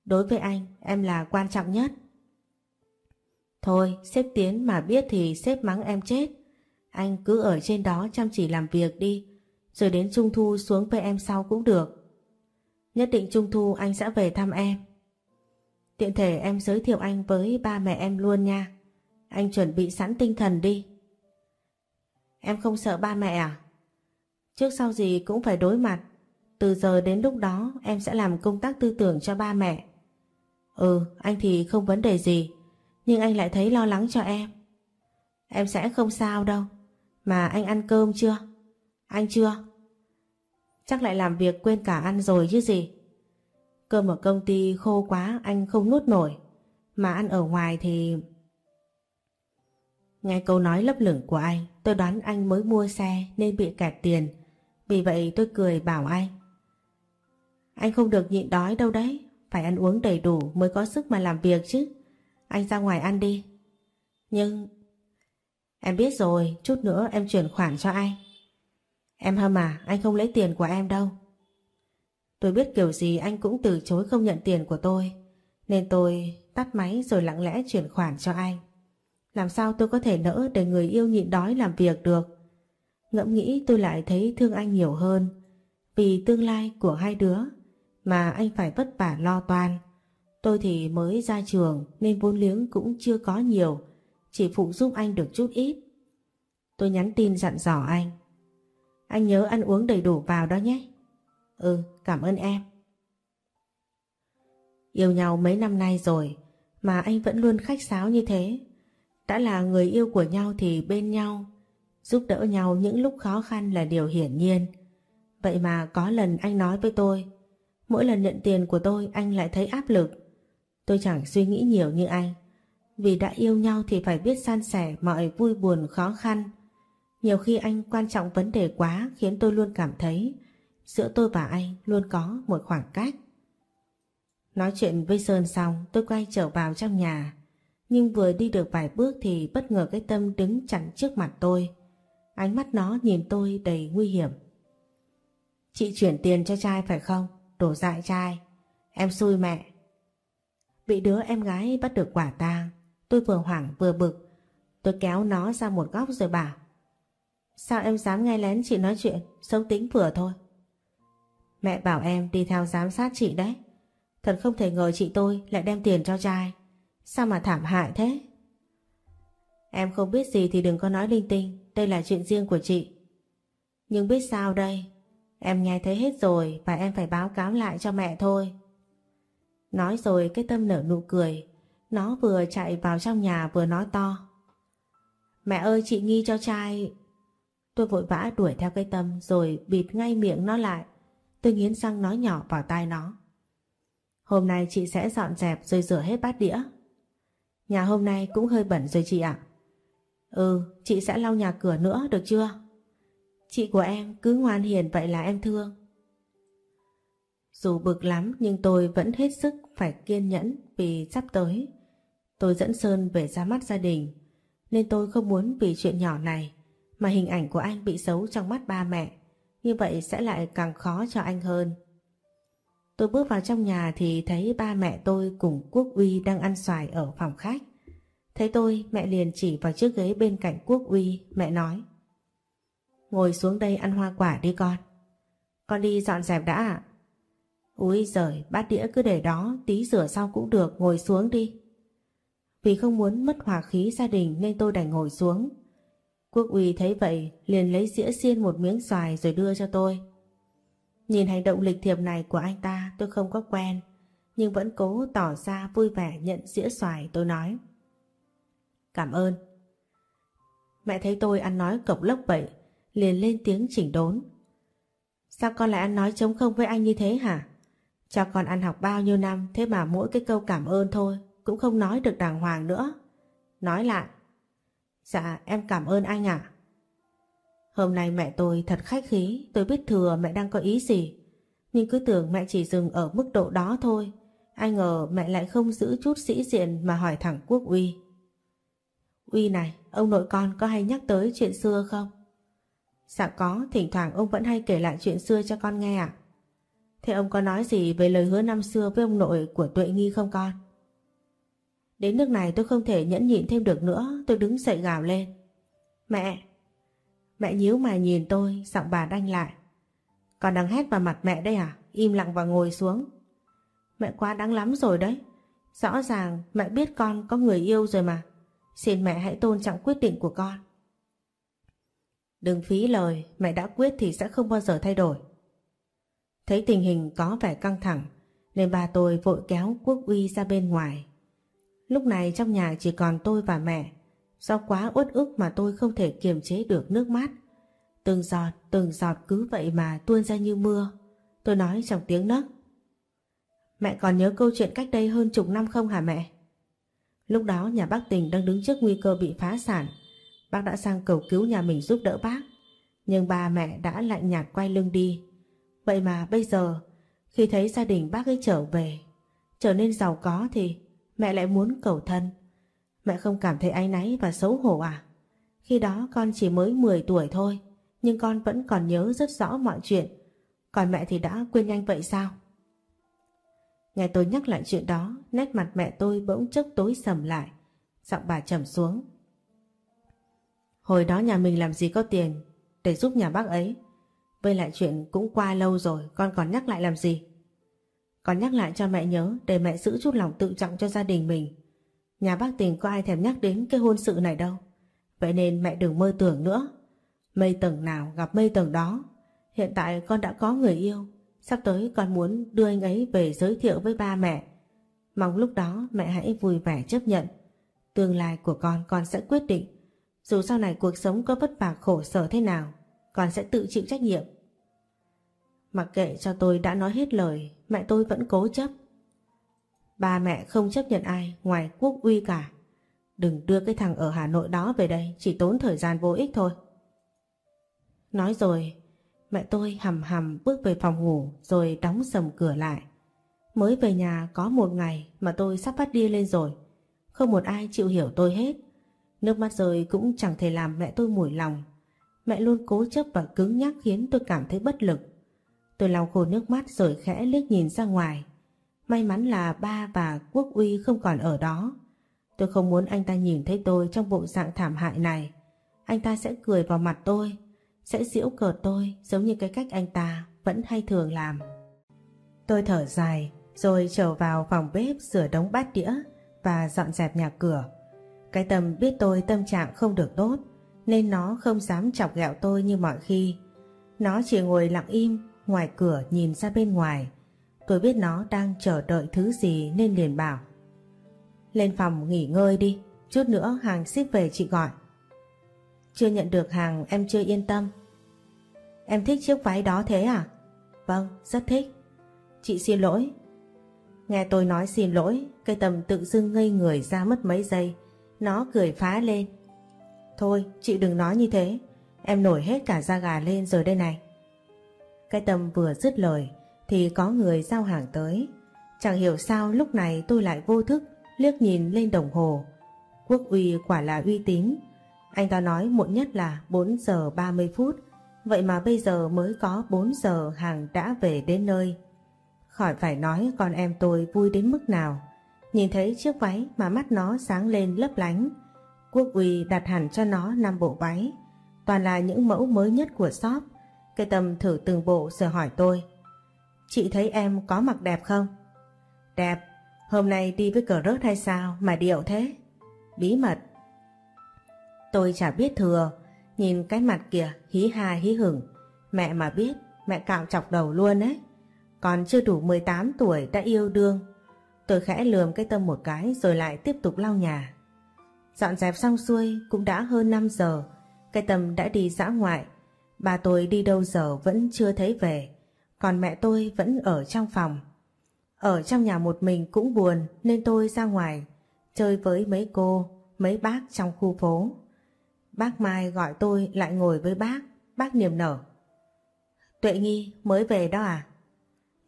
Đối với anh, em là quan trọng nhất. Thôi, sếp Tiến mà biết thì sếp mắng em chết. Anh cứ ở trên đó chăm chỉ làm việc đi, rồi đến Trung Thu xuống với em sau cũng được. Nhất định Trung Thu anh sẽ về thăm em. Tiện thể em giới thiệu anh với ba mẹ em luôn nha. Anh chuẩn bị sẵn tinh thần đi. Em không sợ ba mẹ à? Trước sau gì cũng phải đối mặt. Từ giờ đến lúc đó em sẽ làm công tác tư tưởng cho ba mẹ. Ừ, anh thì không vấn đề gì. Nhưng anh lại thấy lo lắng cho em. Em sẽ không sao đâu. Mà anh ăn cơm chưa? Anh chưa? Chắc lại làm việc quên cả ăn rồi chứ gì. Cơm ở công ty khô quá anh không nuốt nổi. Mà ăn ở ngoài thì... Nghe câu nói lấp lửng của anh, tôi đoán anh mới mua xe nên bị kẹt tiền. Vì vậy tôi cười bảo anh. Anh không được nhịn đói đâu đấy, phải ăn uống đầy đủ mới có sức mà làm việc chứ. Anh ra ngoài ăn đi. Nhưng... Em biết rồi, chút nữa em chuyển khoản cho anh. Em hâm à, anh không lấy tiền của em đâu. Tôi biết kiểu gì anh cũng từ chối không nhận tiền của tôi. Nên tôi tắt máy rồi lặng lẽ chuyển khoản cho anh. Làm sao tôi có thể nỡ để người yêu nhịn đói làm việc được. Ngẫm nghĩ tôi lại thấy thương anh nhiều hơn. Vì tương lai của hai đứa mà anh phải vất vả lo toan. Tôi thì mới ra trường nên vốn liếng cũng chưa có nhiều, chỉ phụ giúp anh được chút ít. Tôi nhắn tin dặn dò anh. Anh nhớ ăn uống đầy đủ vào đó nhé. Ừ, cảm ơn em. Yêu nhau mấy năm nay rồi mà anh vẫn luôn khách sáo như thế. Đã là người yêu của nhau thì bên nhau, giúp đỡ nhau những lúc khó khăn là điều hiển nhiên. Vậy mà có lần anh nói với tôi, mỗi lần nhận tiền của tôi, anh lại thấy áp lực. Tôi chẳng suy nghĩ nhiều như anh. Vì đã yêu nhau thì phải biết san sẻ mọi vui buồn, khó khăn. Nhiều khi anh quan trọng vấn đề quá, khiến tôi luôn cảm thấy giữa tôi và anh luôn có một khoảng cách. Nói chuyện với Sơn xong, tôi quay trở vào trong nhà. Nhưng vừa đi được vài bước thì bất ngờ cái tâm đứng chặn trước mặt tôi. Ánh mắt nó nhìn tôi đầy nguy hiểm. Chị chuyển tiền cho trai phải không? Đổ dại trai. Em xui mẹ. Bị đứa em gái bắt được quả tang. Tôi vừa hoảng vừa bực. Tôi kéo nó ra một góc rồi bảo. Sao em dám nghe lén chị nói chuyện? Xấu tính vừa thôi. Mẹ bảo em đi theo giám sát chị đấy. Thật không thể ngờ chị tôi lại đem tiền cho trai. Sao mà thảm hại thế? Em không biết gì thì đừng có nói linh tinh. Đây là chuyện riêng của chị. Nhưng biết sao đây? Em nghe thấy hết rồi và em phải báo cáo lại cho mẹ thôi. Nói rồi cái tâm nở nụ cười. Nó vừa chạy vào trong nhà vừa nói to. Mẹ ơi chị nghi cho trai... Tôi vội vã đuổi theo cái tâm rồi bịt ngay miệng nó lại. Tôi nghiến răng nói nhỏ vào tai nó. Hôm nay chị sẽ dọn dẹp rồi rửa hết bát đĩa. Nhà hôm nay cũng hơi bẩn rồi chị ạ. Ừ, chị sẽ lau nhà cửa nữa được chưa? Chị của em cứ ngoan hiền vậy là em thương. Dù bực lắm nhưng tôi vẫn hết sức phải kiên nhẫn vì sắp tới. Tôi dẫn Sơn về ra mắt gia đình nên tôi không muốn vì chuyện nhỏ này mà hình ảnh của anh bị xấu trong mắt ba mẹ. Như vậy sẽ lại càng khó cho anh hơn. Tôi bước vào trong nhà thì thấy ba mẹ tôi cùng Quốc Uy đang ăn xoài ở phòng khách. Thấy tôi, mẹ liền chỉ vào chiếc ghế bên cạnh Quốc Uy, mẹ nói. Ngồi xuống đây ăn hoa quả đi con. Con đi dọn dẹp đã ạ. Úi giời, bát đĩa cứ để đó, tí rửa sau cũng được, ngồi xuống đi. Vì không muốn mất hòa khí gia đình nên tôi đành ngồi xuống. Quốc Uy thấy vậy, liền lấy dĩa xiên một miếng xoài rồi đưa cho tôi. Nhìn hành động lịch thiệp này của anh ta tôi không có quen, nhưng vẫn cố tỏ ra vui vẻ nhận dĩa xoài tôi nói. Cảm ơn. Mẹ thấy tôi ăn nói cộc lốc vậy, liền lên tiếng chỉnh đốn. Sao con lại ăn nói chống không với anh như thế hả? Cho con ăn học bao nhiêu năm thế mà mỗi cái câu cảm ơn thôi cũng không nói được đàng hoàng nữa. Nói lại. Dạ em cảm ơn anh ạ. Hôm nay mẹ tôi thật khách khí, tôi biết thừa mẹ đang có ý gì. Nhưng cứ tưởng mẹ chỉ dừng ở mức độ đó thôi. Ai ngờ mẹ lại không giữ chút sĩ diện mà hỏi thẳng Quốc Uy. Uy này, ông nội con có hay nhắc tới chuyện xưa không? Dạ có, thỉnh thoảng ông vẫn hay kể lại chuyện xưa cho con nghe ạ. Thế ông có nói gì về lời hứa năm xưa với ông nội của Tuệ Nghi không con? Đến nước này tôi không thể nhẫn nhịn thêm được nữa, tôi đứng dậy gào lên. Mẹ, Mẹ nhíu mày nhìn tôi, giọng bà đanh lại. Còn đang hét vào mặt mẹ đây à? Im lặng và ngồi xuống. Mẹ quá đáng lắm rồi đấy. Rõ ràng mẹ biết con có người yêu rồi mà. Xin mẹ hãy tôn trọng quyết định của con. Đừng phí lời, mẹ đã quyết thì sẽ không bao giờ thay đổi. Thấy tình hình có vẻ căng thẳng, nên bà tôi vội kéo Quốc Uy ra bên ngoài. Lúc này trong nhà chỉ còn tôi và mẹ. Do quá uất ức mà tôi không thể kiềm chế được nước mắt. Từng giọt, từng giọt cứ vậy mà tuôn ra như mưa. Tôi nói trong tiếng nấc. Mẹ còn nhớ câu chuyện cách đây hơn chục năm không hả mẹ? Lúc đó nhà bác Tình đang đứng trước nguy cơ bị phá sản bác đã sang cầu cứu nhà mình giúp đỡ bác. Nhưng ba mẹ đã lạnh nhạt quay lưng đi. Vậy mà bây giờ, khi thấy gia đình bác ấy trở về, trở nên giàu có thì mẹ lại muốn cầu thân. Mẹ không cảm thấy áy náy và xấu hổ à? Khi đó con chỉ mới 10 tuổi thôi, nhưng con vẫn còn nhớ rất rõ mọi chuyện. Còn mẹ thì đã quên nhanh vậy sao? Nghe tôi nhắc lại chuyện đó, nét mặt mẹ tôi bỗng chốc tối sầm lại. Giọng bà trầm xuống. Hồi đó nhà mình làm gì có tiền để giúp nhà bác ấy. Với lại chuyện cũng qua lâu rồi, con còn nhắc lại làm gì? Con nhắc lại cho mẹ nhớ để mẹ giữ chút lòng tự trọng cho gia đình mình. Nhà bác tình có ai thèm nhắc đến cái hôn sự này đâu. Vậy nên mẹ đừng mơ tưởng nữa. Mây tầng nào gặp mây tầng đó. Hiện tại con đã có người yêu. Sắp tới con muốn đưa anh ấy về giới thiệu với ba mẹ. Mong lúc đó mẹ hãy vui vẻ chấp nhận. Tương lai của con con sẽ quyết định. Dù sau này cuộc sống có vất vả khổ sở thế nào, con sẽ tự chịu trách nhiệm. Mặc kệ cho tôi đã nói hết lời, mẹ tôi vẫn cố chấp. Ba mẹ không chấp nhận ai ngoài quốc uy cả. Đừng đưa cái thằng ở Hà Nội đó về đây, chỉ tốn thời gian vô ích thôi. Nói rồi, mẹ tôi hầm hầm bước về phòng ngủ rồi đóng sầm cửa lại. Mới về nhà có một ngày mà tôi sắp phát điên lên rồi. Không một ai chịu hiểu tôi hết. Nước mắt rơi cũng chẳng thể làm mẹ tôi mủi lòng. Mẹ luôn cố chấp và cứng nhắc khiến tôi cảm thấy bất lực. Tôi lau khô nước mắt rồi khẽ liếc nhìn ra ngoài. May mắn là ba và Quốc Uy không còn ở đó. Tôi không muốn anh ta nhìn thấy tôi trong bộ dạng thảm hại này. Anh ta sẽ cười vào mặt tôi, sẽ giễu cợt tôi giống như cái cách anh ta vẫn hay thường làm. Tôi thở dài rồi trở vào phòng bếp rửa đống bát đĩa và dọn dẹp nhà cửa. Cái tâm biết tôi tâm trạng không được tốt nên nó không dám chọc ghẹo tôi như mọi khi. Nó chỉ ngồi lặng im ngoài cửa nhìn ra bên ngoài. Tôi biết nó đang chờ đợi thứ gì nên liền bảo. Lên phòng nghỉ ngơi đi, chút nữa hàng ship về chị gọi. Chưa nhận được hàng em chưa yên tâm. Em thích chiếc váy đó thế à? Vâng, rất thích. Chị xin lỗi. Nghe tôi nói xin lỗi, cây tầm tự dưng ngây người ra mất mấy giây. Nó cười phá lên. Thôi, chị đừng nói như thế. Em nổi hết cả da gà lên rồi đây này. Cái tâm vừa dứt lời thì có người giao hàng tới. Chẳng hiểu sao lúc này tôi lại vô thức liếc nhìn lên đồng hồ. Quốc uy quả là uy tín. Anh ta nói muộn nhất là 4 giờ 30 phút. Vậy mà bây giờ mới có 4 giờ hàng đã về đến nơi. Khỏi phải nói con em tôi vui đến mức nào. Nhìn thấy chiếc váy mà mắt nó sáng lên lấp lánh. Quốc uy đặt hẳn cho nó năm bộ váy. Toàn là những mẫu mới nhất của shop. Cây tầm thử từng bộ rồi hỏi tôi. Chị thấy em có mặc đẹp không? Đẹp, hôm nay đi với cờ rớt hay sao mà điệu thế? Bí mật. Tôi chả biết thừa, nhìn cái mặt kìa hí ha hí hửng. Mẹ mà biết, mẹ cạo chọc đầu luôn ấy. Còn chưa đủ 18 tuổi đã yêu đương. Tôi khẽ lườm cái tâm một cái rồi lại tiếp tục lau nhà. Dọn dẹp xong xuôi cũng đã hơn 5 giờ. Cái tâm đã đi dã ngoại. Bà tôi đi đâu giờ vẫn chưa thấy về. Còn mẹ tôi vẫn ở trong phòng. Ở trong nhà một mình cũng buồn nên tôi ra ngoài chơi với mấy cô, mấy bác trong khu phố. Bác Mai gọi tôi lại ngồi với bác, bác niềm nở. Tuệ Nghi mới về đó à?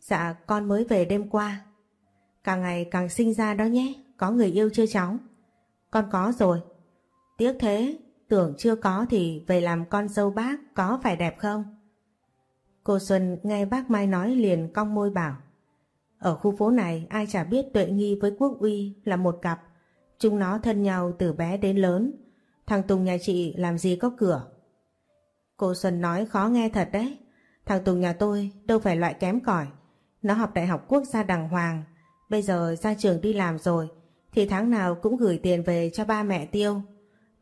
Dạ con mới về đêm qua. Càng ngày càng sinh ra đó nhé, có người yêu chưa cháu? Con có rồi. Tiếc thế, tưởng chưa có thì về làm con dâu bác có phải đẹp không? Cô Xuân nghe bác Mai nói liền cong môi bảo. Ở khu phố này ai chả biết Tuệ Nghi với Quốc Uy là một cặp. Chúng nó thân nhau từ bé đến lớn. Thằng Tùng nhà chị làm gì có cửa. Cô Xuân nói khó nghe thật đấy. Thằng Tùng nhà tôi đâu phải loại kém cỏi. Nó học đại học quốc gia đàng hoàng. Bây giờ ra trường đi làm rồi, thì tháng nào cũng gửi tiền về cho ba mẹ tiêu.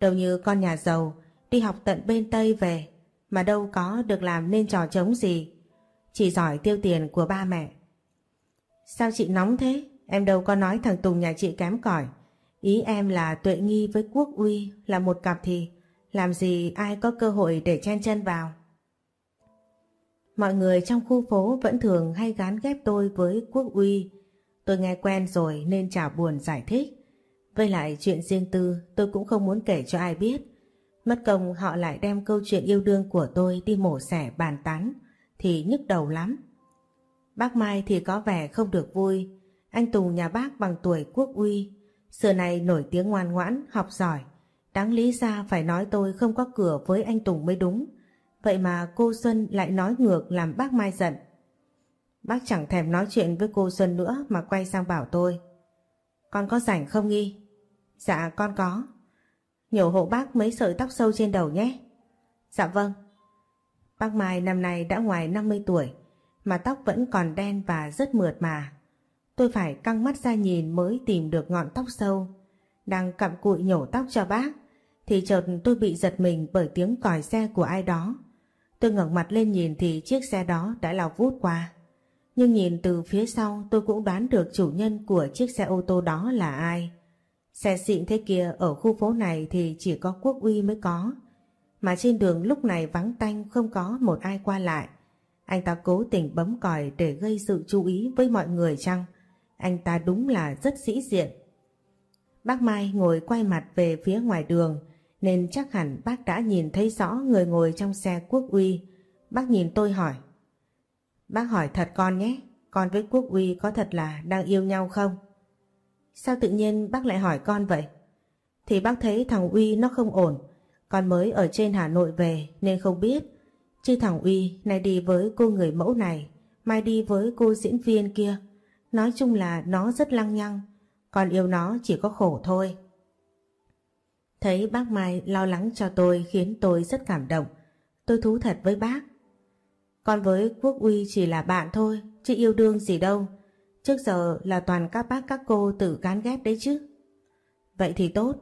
Đâu như con nhà giàu, đi học tận bên Tây về, mà đâu có được làm nên trò trống gì. Chỉ giỏi tiêu tiền của ba mẹ. Sao chị nóng thế? Em đâu có nói thằng Tùng nhà chị kém cỏi. Ý em là Tuệ Nghi với Quốc Uy là một cặp thì làm gì ai có cơ hội để chen chân vào. Mọi người trong khu phố vẫn thường hay gán ghép tôi với Quốc Uy. Tôi nghe quen rồi nên chả buồn giải thích. Với lại chuyện riêng tư tôi cũng không muốn kể cho ai biết. Mất công họ lại đem câu chuyện yêu đương của tôi đi mổ xẻ bàn tán thì nhức đầu lắm. Bác Mai thì có vẻ không được vui. Anh Tùng nhà bác bằng tuổi quốc uy. Xưa này nổi tiếng ngoan ngoãn, học giỏi. Đáng lý ra phải nói tôi không có cửa với anh Tùng mới đúng. Vậy mà cô Xuân lại nói ngược làm bác Mai giận. Bác chẳng thèm nói chuyện với cô Xuân nữa mà quay sang bảo tôi. Con có rảnh không Nghi? Dạ con có. Nhổ hộ bác mấy sợi tóc sâu trên đầu nhé. Dạ vâng. Bác Mai năm nay đã ngoài 50 tuổi, mà tóc vẫn còn đen và rất mượt mà. Tôi phải căng mắt ra nhìn mới tìm được ngọn tóc sâu. Đang cặm cụi nhổ tóc cho bác, thì chợt tôi bị giật mình bởi tiếng còi xe của ai đó. Tôi ngẩng mặt lên nhìn thì chiếc xe đó đã lao vút qua. Nhưng nhìn từ phía sau, tôi cũng đoán được chủ nhân của chiếc xe ô tô đó là ai. Xe xịn thế kia ở khu phố này thì chỉ có quốc uy mới có. Mà trên đường lúc này vắng tanh, không có một ai qua lại. Anh ta cố tình bấm còi để gây sự chú ý với mọi người chăng? Anh ta đúng là rất sĩ diện. Bác Mai ngồi quay mặt về phía ngoài đường, nên chắc hẳn bác đã nhìn thấy rõ người ngồi trong xe quốc uy. Bác nhìn tôi hỏi. Bác hỏi thật con nhé, con với quốc uy có thật là đang yêu nhau không? Sao tự nhiên bác lại hỏi con vậy? Thì bác thấy thằng Uy nó không ổn, con mới ở trên Hà Nội về nên không biết. Chứ thằng Uy nay đi với cô người mẫu này, mai đi với cô diễn viên kia. Nói chung là nó rất lăng nhăng, con yêu nó chỉ có khổ thôi. Thấy bác Mai lo lắng cho tôi khiến tôi rất cảm động. Tôi thú thật với bác. Con với Quốc Uy chỉ là bạn thôi, chứ yêu đương gì đâu. Trước giờ là toàn các bác các cô tự gán ghép đấy chứ. Vậy thì tốt,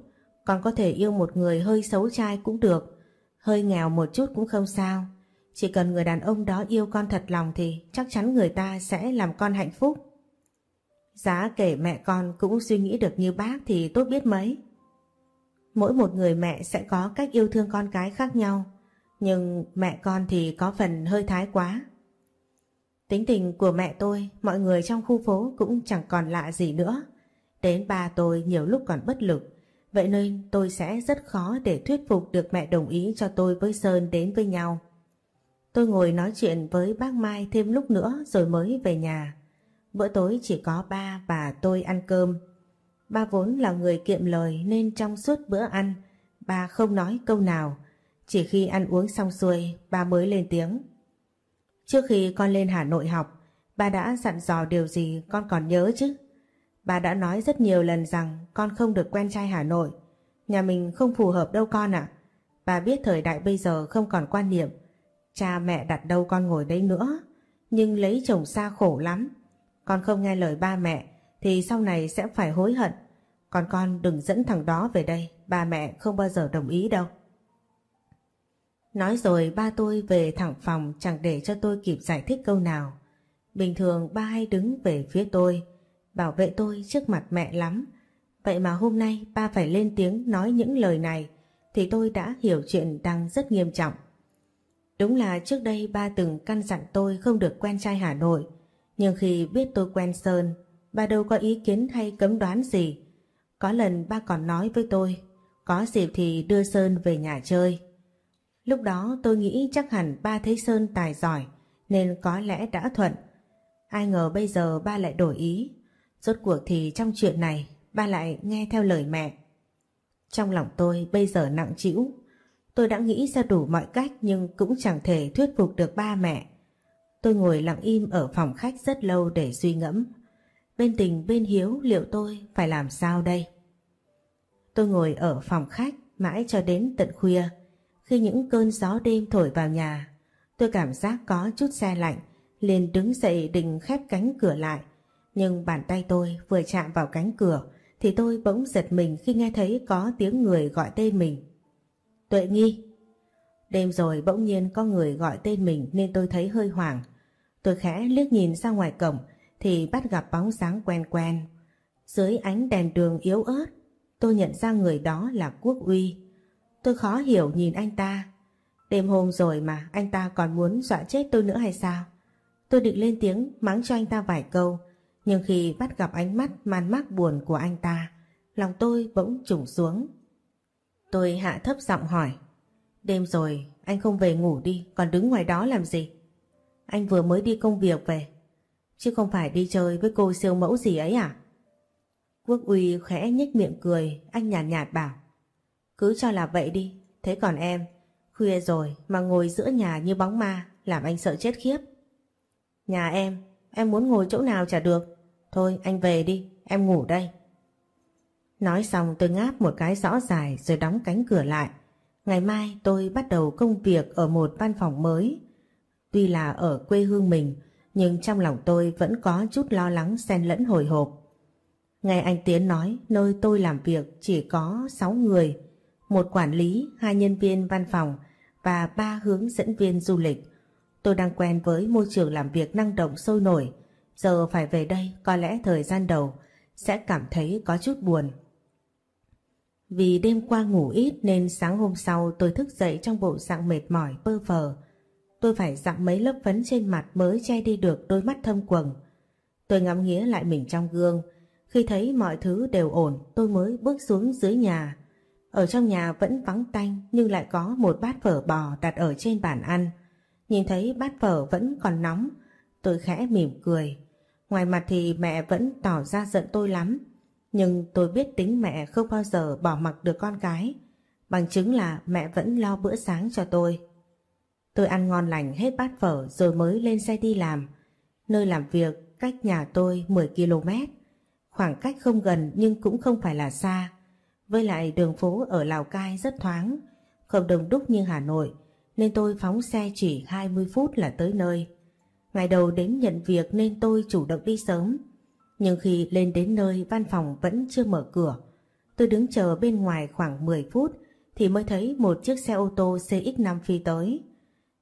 con có thể yêu một người hơi xấu trai cũng được, hơi nghèo một chút cũng không sao. Chỉ cần người đàn ông đó yêu con thật lòng thì chắc chắn người ta sẽ làm con hạnh phúc. Giá kể mẹ con cũng suy nghĩ được như bác thì tốt biết mấy. Mỗi một người mẹ sẽ có cách yêu thương con cái khác nhau, nhưng mẹ con thì có phần hơi thái quá. Tính tình của mẹ tôi, mọi người trong khu phố cũng chẳng còn lạ gì nữa. Đến ba tôi nhiều lúc còn bất lực, vậy nên tôi sẽ rất khó để thuyết phục được mẹ đồng ý cho tôi với Sơn đến với nhau. Tôi ngồi nói chuyện với bác Mai thêm lúc nữa rồi mới về nhà. Bữa tối chỉ có ba và tôi ăn cơm. Ba vốn là người kiệm lời nên trong suốt bữa ăn, ba không nói câu nào. Chỉ khi ăn uống xong xuôi, ba mới lên tiếng. Trước khi con lên Hà Nội học, ba đã dặn dò điều gì con còn nhớ chứ? Ba đã nói rất nhiều lần rằng con không được quen trai Hà Nội. Nhà mình không phù hợp đâu con ạ. Ba biết thời đại bây giờ không còn quan niệm. Cha mẹ đặt đâu con ngồi đấy nữa. Nhưng lấy chồng xa khổ lắm. Con không nghe lời ba mẹ thì sau này sẽ phải hối hận. Còn con đừng dẫn thằng đó về đây. Ba mẹ không bao giờ đồng ý đâu. Nói rồi ba tôi về thẳng phòng chẳng để cho tôi kịp giải thích câu nào. Bình thường ba hay đứng về phía tôi, bảo vệ tôi trước mặt mẹ lắm. Vậy mà hôm nay ba phải lên tiếng nói những lời này thì tôi đã hiểu chuyện đang rất nghiêm trọng. Đúng là trước đây ba từng căn dặn tôi không được quen trai Hà Nội. Nhưng khi biết tôi quen Sơn, ba đâu có ý kiến hay cấm đoán gì. Có lần ba còn nói với tôi, có dịp thì đưa Sơn về nhà chơi. Lúc đó tôi nghĩ chắc hẳn ba thấy Sơn tài giỏi, nên có lẽ đã thuận. Ai ngờ bây giờ ba lại đổi ý. Rốt cuộc thì trong chuyện này, ba lại nghe theo lời mẹ. Trong lòng tôi bây giờ nặng trĩu. Tôi đã nghĩ ra đủ mọi cách nhưng cũng chẳng thể thuyết phục được ba mẹ. Tôi ngồi lặng im ở phòng khách rất lâu để suy ngẫm. Bên tình bên hiếu liệu tôi phải làm sao đây? Tôi ngồi ở phòng khách mãi cho đến tận khuya. Khi những cơn gió đêm thổi vào nhà, tôi cảm giác có chút xe lạnh, liền đứng dậy định khép cánh cửa lại. Nhưng bàn tay tôi vừa chạm vào cánh cửa thì tôi bỗng giật mình khi nghe thấy có tiếng người gọi tên mình. Tuệ Nghi. Đêm rồi bỗng nhiên có người gọi tên mình nên tôi thấy hơi hoảng. Tôi khẽ liếc nhìn ra ngoài cổng thì bắt gặp bóng dáng quen quen. Dưới ánh đèn đường yếu ớt, tôi nhận ra người đó là Quốc Uy. Tôi khó hiểu nhìn anh ta. Đêm hôm rồi mà anh ta còn muốn dọa chết tôi nữa hay sao? Tôi định lên tiếng mắng cho anh ta vài câu, nhưng khi bắt gặp ánh mắt man mác buồn của anh ta, lòng tôi bỗng trùng xuống. Tôi hạ thấp giọng hỏi. Đêm rồi, anh không về ngủ đi, còn đứng ngoài đó làm gì? Anh vừa mới đi công việc về, chứ không phải đi chơi với cô siêu mẫu gì ấy à? Quốc uy khẽ nhếch miệng cười, anh nhàn nhạt, nhạt bảo. Cứ cho là vậy đi, thế còn em, khuya rồi mà ngồi giữa nhà như bóng ma, làm anh sợ chết khiếp. Nhà em, em muốn ngồi chỗ nào chả được. Thôi anh về đi, em ngủ đây. Nói xong tôi ngáp một cái rõ dài rồi đóng cánh cửa lại. Ngày mai tôi bắt đầu công việc ở một văn phòng mới. Tuy là ở quê hương mình, nhưng trong lòng tôi vẫn có chút lo lắng xen lẫn hồi hộp. Nghe anh Tiến nói nơi tôi làm việc chỉ có 6 người, một quản lý, hai nhân viên văn phòng và ba hướng dẫn viên du lịch. Tôi đang quen với môi trường làm việc năng động sôi nổi, giờ phải về đây có lẽ thời gian đầu sẽ cảm thấy có chút buồn. Vì đêm qua ngủ ít nên sáng hôm sau tôi thức dậy trong bộ dạng mệt mỏi bơ phờ. Tôi phải dặm mấy lớp phấn trên mặt mới che đi được đôi mắt thâm quầng. Tôi ngắm nghía lại mình trong gương. Khi thấy mọi thứ đều ổn tôi mới bước xuống dưới nhà. Ở trong nhà vẫn vắng tanh, nhưng lại có một bát phở bò đặt ở trên bàn ăn. Nhìn thấy bát phở vẫn còn nóng. Tôi khẽ mỉm cười. Ngoài mặt thì mẹ vẫn tỏ ra giận tôi lắm. Nhưng tôi biết tính mẹ không bao giờ bỏ mặc được con cái. Bằng chứng là mẹ vẫn lo bữa sáng cho tôi. Tôi ăn ngon lành hết bát phở rồi mới lên xe đi làm. Nơi làm việc cách nhà tôi 10 km. Khoảng cách không gần nhưng cũng không phải là xa. Với lại đường phố ở Lào Cai rất thoáng, không đông đúc như Hà Nội, nên tôi phóng xe chỉ 20 phút là tới nơi. Ngày đầu đến nhận việc nên tôi chủ động đi sớm. Nhưng khi lên đến nơi văn phòng vẫn chưa mở cửa, tôi đứng chờ bên ngoài khoảng 10 phút thì mới thấy một chiếc xe ô tô CX-5 phi tới.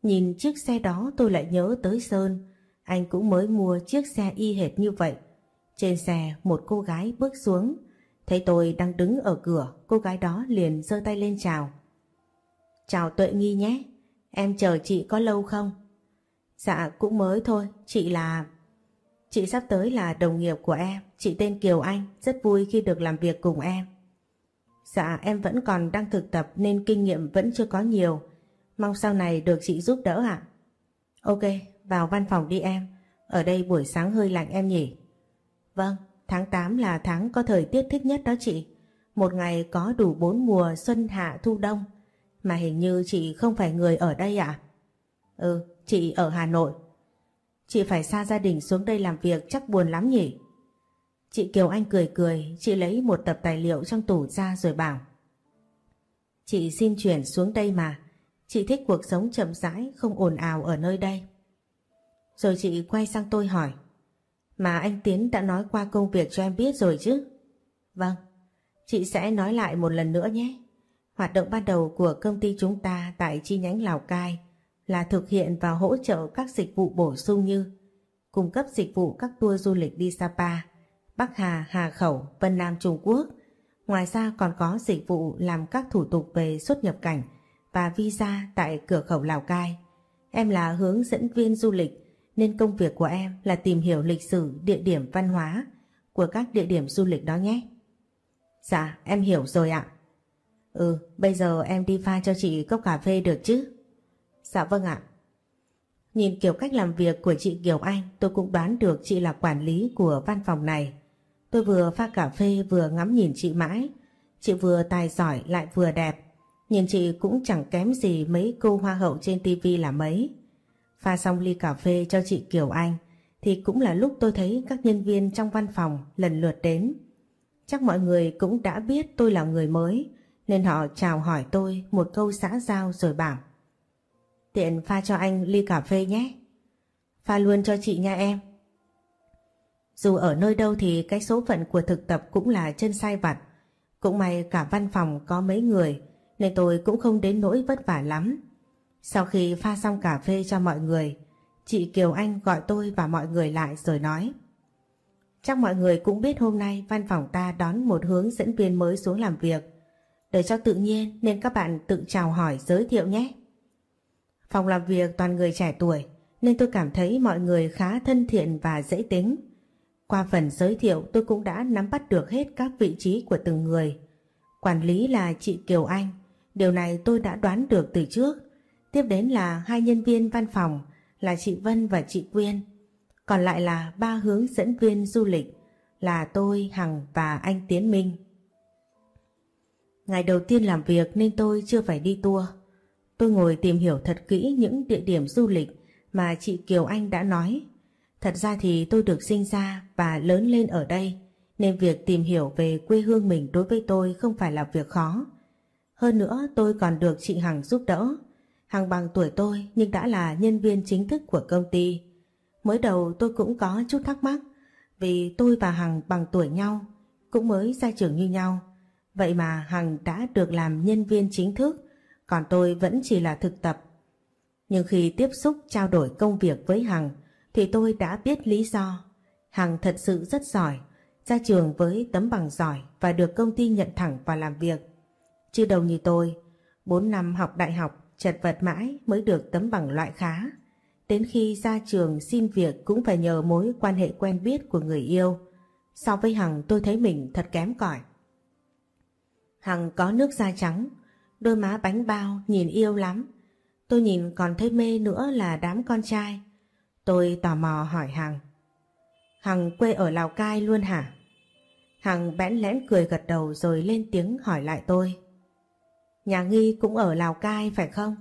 Nhìn chiếc xe đó tôi lại nhớ tới Sơn, anh cũng mới mua chiếc xe y hệt như vậy. Trên xe một cô gái bước xuống, thấy tôi đang đứng ở cửa, cô gái đó liền giơ tay lên chào. Chào Tuệ Nghi nhé, em chờ chị có lâu không? Dạ cũng mới thôi, chị là... Chị sắp tới là đồng nghiệp của em, chị tên Kiều Anh, rất vui khi được làm việc cùng em. Dạ em vẫn còn đang thực tập nên kinh nghiệm vẫn chưa có nhiều, mong sau này được chị giúp đỡ ạ. Ok, vào văn phòng đi em, ở đây buổi sáng hơi lạnh em nhỉ? Vâng, tháng 8 là tháng có thời tiết thích nhất đó chị. Một ngày có đủ bốn mùa xuân hạ thu đông, mà hình như chị không phải người ở đây ạ? Ừ, chị ở Hà Nội. Chị phải xa gia đình xuống đây làm việc chắc buồn lắm nhỉ? Chị Kiều Anh cười cười, chị lấy một tập tài liệu trong tủ ra rồi bảo. Chị xin chuyển xuống đây mà, chị thích cuộc sống chậm rãi, không ồn ào ở nơi đây. Rồi chị quay sang tôi hỏi, mà anh Tiến đã nói qua công việc cho em biết rồi chứ? Vâng, chị sẽ nói lại một lần nữa nhé. Hoạt động ban đầu của công ty chúng ta tại chi nhánh Lào Cai là thực hiện và hỗ trợ các dịch vụ bổ sung như cung cấp dịch vụ các tour du lịch đi Sapa, Bắc Hà, Hà Khẩu, Vân Nam Trung Quốc. Ngoài ra còn có dịch vụ làm các thủ tục về xuất nhập cảnh và visa tại cửa khẩu Lào Cai. Em là hướng dẫn viên du lịch nên công việc của em là tìm hiểu lịch sử, địa điểm văn hóa của các địa điểm du lịch đó nhé. Dạ, em hiểu rồi ạ. Ừ, bây giờ em đi pha cho chị cốc cà phê được chứ? Dạ vâng ạ. Nhìn kiểu cách làm việc của chị Kiều Anh tôi cũng đoán được chị là quản lý của văn phòng này. Tôi vừa pha cà phê vừa ngắm nhìn chị mãi. Chị vừa tài giỏi lại vừa đẹp. Nhìn chị cũng chẳng kém gì mấy cô hoa hậu trên tivi là mấy. Pha xong ly cà phê cho chị Kiều Anh, thì cũng là lúc tôi thấy các nhân viên trong văn phòng lần lượt đến. Chắc mọi người cũng đã biết tôi là người mới, nên họ chào hỏi tôi một câu xã giao rồi bảo, Tiện pha cho anh ly cà phê nhé. Pha luôn cho chị nha em. Dù ở nơi đâu thì cái số phận của thực tập cũng là chân sai vặt. Cũng may cả văn phòng có mấy người, nên tôi cũng không đến nỗi vất vả lắm. Sau khi pha xong cà phê cho mọi người, chị Kiều Anh gọi tôi và mọi người lại rồi nói Chắc mọi người cũng biết hôm nay văn phòng ta đón một hướng dẫn viên mới xuống làm việc. Để cho tự nhiên nên các bạn tự chào hỏi giới thiệu nhé. Phòng làm việc toàn người trẻ tuổi nên tôi cảm thấy mọi người khá thân thiện và dễ tính. Qua phần giới thiệu tôi cũng đã nắm bắt được hết các vị trí của từng người. Quản lý là chị Kiều Anh, Điều này tôi đã đoán được từ trước. Tiếp đến là hai nhân viên văn phòng là chị Vân và chị Quyên. Còn lại là ba hướng dẫn viên du lịch là tôi, Hằng và anh Tiến Minh. Ngày đầu tiên làm việc nên tôi chưa phải đi tour. Tôi ngồi tìm hiểu thật kỹ những địa điểm du lịch mà chị Kiều Anh đã nói. Thật ra thì tôi được sinh ra và lớn lên ở đây nên việc tìm hiểu về quê hương mình đối với tôi không phải là việc khó. Hơn nữa tôi còn được chị Hằng giúp đỡ. Hằng bằng tuổi tôi nhưng đã là nhân viên chính thức của công ty. Mới đầu tôi cũng có chút thắc mắc vì tôi và Hằng bằng tuổi nhau, cũng mới ra trường như nhau. Vậy mà Hằng đã được làm nhân viên chính thức, còn tôi vẫn chỉ là thực tập. Nhưng khi tiếp xúc trao đổi công việc với Hằng thì tôi đã biết lý do. Hằng thật sự rất giỏi, ra trường với tấm bằng giỏi và được công ty nhận thẳng vào làm việc. Chứ đầu như tôi, 4 năm học đại học chật vật mãi mới được tấm bằng loại khá. Đến khi ra trường xin việc cũng phải nhờ mối quan hệ quen biết của người yêu. So với Hằng tôi thấy mình thật kém cỏi. Hằng có nước da trắng, đôi má bánh bao nhìn yêu lắm. Tôi nhìn còn thấy mê nữa là đám con trai. Tôi tò mò hỏi Hằng. Hằng quê ở Lào Cai luôn hả? Hằng bẽn lẽn cười gật đầu rồi lên tiếng hỏi lại tôi. Nhà Nghi cũng ở Lào Cai phải không?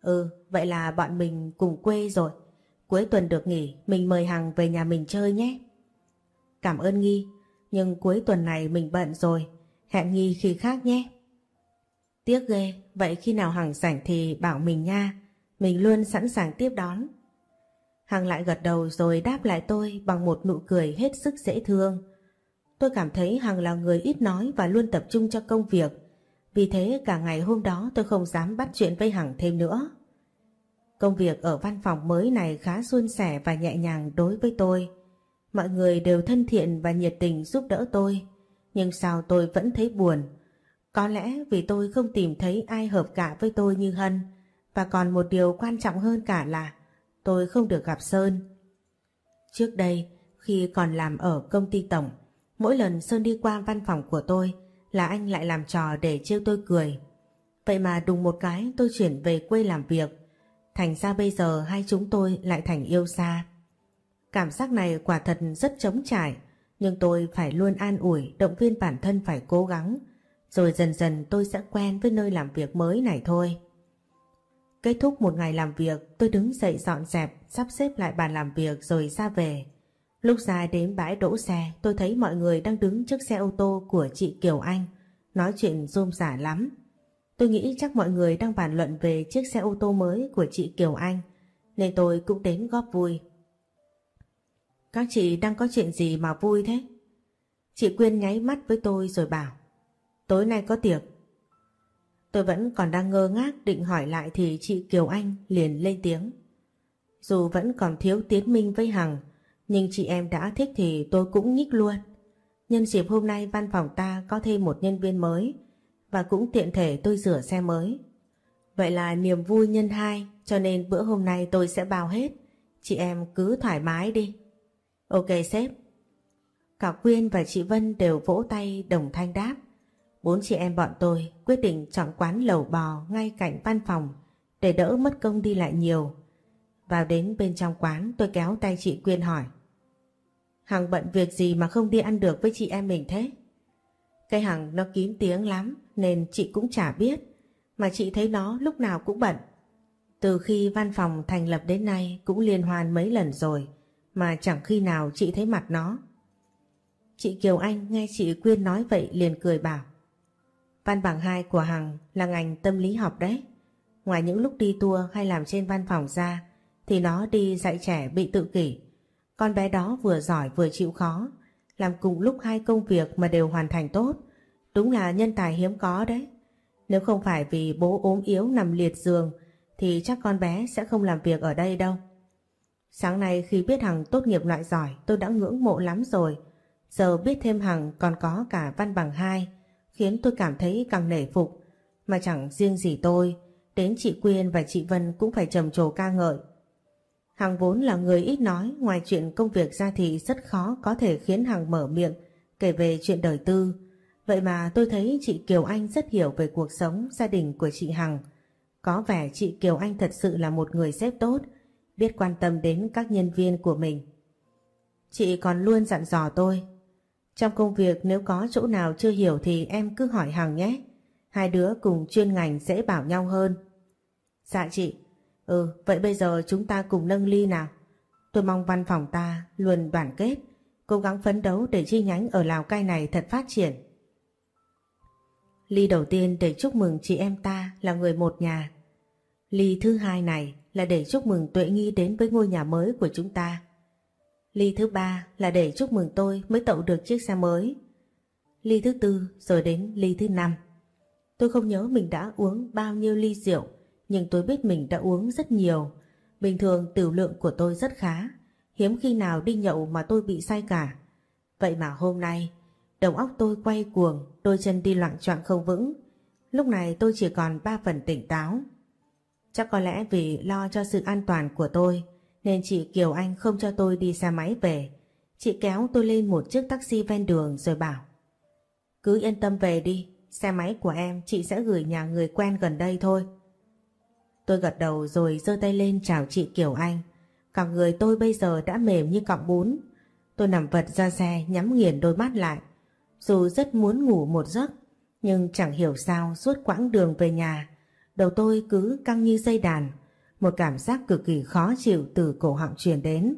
Ừ, vậy là bọn mình cùng quê rồi. Cuối tuần được nghỉ, mình mời Hằng về nhà mình chơi nhé. Cảm ơn Nghi, nhưng cuối tuần này mình bận rồi, hẹn Nghi khi khác nhé. Tiếc ghê, vậy khi nào Hằng rảnh thì bảo mình nha, mình luôn sẵn sàng tiếp đón. Hằng lại gật đầu rồi đáp lại tôi bằng một nụ cười hết sức dễ thương. Tôi cảm thấy Hằng là người ít nói và luôn tập trung cho công việc, vì thế cả ngày hôm đó tôi không dám bắt chuyện với Hằng thêm nữa. Công việc ở văn phòng mới này khá suôn sẻ và nhẹ nhàng đối với tôi. Mọi người đều thân thiện và nhiệt tình giúp đỡ tôi. Nhưng sao tôi vẫn thấy buồn? Có lẽ vì tôi không tìm thấy ai hợp cả với tôi như Hân. Và còn một điều quan trọng hơn cả là tôi không được gặp Sơn. Trước đây, khi còn làm ở công ty tổng, mỗi lần Sơn đi qua văn phòng của tôi là anh lại làm trò để trêu tôi cười. Vậy mà đùng một cái tôi chuyển về quê làm việc Thành ra bây giờ hai chúng tôi lại thành yêu xa. Cảm giác này quả thật rất trống trải, nhưng tôi phải luôn an ủi, động viên bản thân phải cố gắng, rồi dần dần tôi sẽ quen với nơi làm việc mới này thôi. Kết thúc một ngày làm việc, tôi đứng dậy dọn dẹp, sắp xếp lại bàn làm việc rồi ra về. Lúc ra đến bãi đỗ xe, tôi thấy mọi người đang đứng trước xe ô tô của chị Kiều Anh, nói chuyện rôm rả lắm. Tôi nghĩ chắc mọi người đang bàn luận về chiếc xe ô tô mới của chị Kiều Anh, nên tôi cũng đến góp vui. Các chị đang có chuyện gì mà vui thế? Chị Quyên nháy mắt với tôi rồi bảo, tối nay có tiệc. Tôi vẫn còn đang ngơ ngác định hỏi lại thì chị Kiều Anh liền lên tiếng. Dù vẫn còn thiếu tiến minh với Hằng, nhưng chị em đã thích thì tôi cũng nhích luôn. Nhân dịp hôm nay văn phòng ta có thêm một nhân viên mới, và cũng tiện thể tôi rửa xe mới. Vậy là niềm vui nhân hai cho nên bữa hôm nay tôi sẽ bao hết. Chị em cứ thoải mái đi. Ok sếp. Cả Quyên và chị Vân đều vỗ tay đồng thanh đáp. Bốn chị em bọn tôi quyết định chọn quán lẩu bò ngay cạnh văn phòng để đỡ mất công đi lại nhiều. Vào đến bên trong quán tôi kéo tay chị Quyên hỏi. Hằng bận việc gì mà không đi ăn được với chị em mình thế? cái Hằng nó kín tiếng lắm nên chị cũng chả biết, mà chị thấy nó lúc nào cũng bận. Từ khi văn phòng thành lập đến nay cũng liên hoan mấy lần rồi, mà chẳng khi nào chị thấy mặt nó. Chị Kiều Anh nghe chị Quyên nói vậy liền cười bảo. Văn bằng 2 của Hằng là ngành tâm lý học đấy. Ngoài những lúc đi tour hay làm trên văn phòng ra, thì nó đi dạy trẻ bị tự kỷ. Con bé đó vừa giỏi vừa chịu khó, làm cùng lúc hai công việc mà đều hoàn thành tốt. Đúng là nhân tài hiếm có đấy. Nếu không phải vì bố ốm yếu nằm liệt giường thì chắc con bé sẽ không làm việc ở đây đâu. Sáng nay khi biết Hằng tốt nghiệp loại giỏi tôi đã ngưỡng mộ lắm rồi. Giờ biết thêm Hằng còn có cả văn bằng hai khiến tôi cảm thấy càng nể phục. Mà chẳng riêng gì tôi, đến chị Quyên và chị Vân cũng phải trầm trồ ca ngợi. Hằng vốn là người ít nói, ngoài chuyện công việc ra thì rất khó có thể khiến Hằng mở miệng kể về chuyện đời tư. Vậy mà tôi thấy chị Kiều Anh rất hiểu về cuộc sống gia đình của chị Hằng. Có vẻ chị Kiều Anh thật sự là một người sếp tốt, biết quan tâm đến các nhân viên của mình. Chị còn luôn dặn dò tôi. Trong công việc nếu có chỗ nào chưa hiểu thì em cứ hỏi Hằng nhé. Hai đứa cùng chuyên ngành dễ bảo nhau hơn. Dạ chị. Ừ, vậy bây giờ chúng ta cùng nâng ly nào. Tôi mong văn phòng ta luôn đoàn kết, cố gắng phấn đấu để chi nhánh ở Lào Cai này thật phát triển. Ly đầu tiên để chúc mừng chị em ta là người một nhà. Ly thứ hai này là để chúc mừng Tuệ Nghi đến với ngôi nhà mới của chúng ta. Ly thứ ba là để chúc mừng tôi mới tậu được chiếc xe mới. Ly thứ tư rồi đến ly thứ năm. Tôi không nhớ mình đã uống bao nhiêu ly rượu, nhưng tôi biết mình đã uống rất nhiều. Bình thường tiểu lượng của tôi rất khá, hiếm khi nào đi nhậu mà tôi bị say cả. Vậy mà hôm nay, đầu óc tôi quay cuồng, đôi chân đi loạn choạng không vững. Lúc này tôi chỉ còn ba phần tỉnh táo. Chắc có lẽ vì lo cho sự an toàn của tôi, nên chị Kiều Anh không cho tôi đi xe máy về. Chị kéo tôi lên một chiếc taxi ven đường rồi bảo Cứ yên tâm về đi, xe máy của em chị sẽ gửi nhà người quen gần đây thôi. Tôi gật đầu rồi giơ tay lên chào chị Kiều Anh. Cả người tôi bây giờ đã mềm như cọng bún. Tôi nằm vật ra xe nhắm nghiền đôi mắt lại. Dù rất muốn ngủ một giấc, nhưng chẳng hiểu sao suốt quãng đường về nhà, đầu tôi cứ căng như dây đàn. Một cảm giác cực kỳ khó chịu từ cổ họng truyền đến.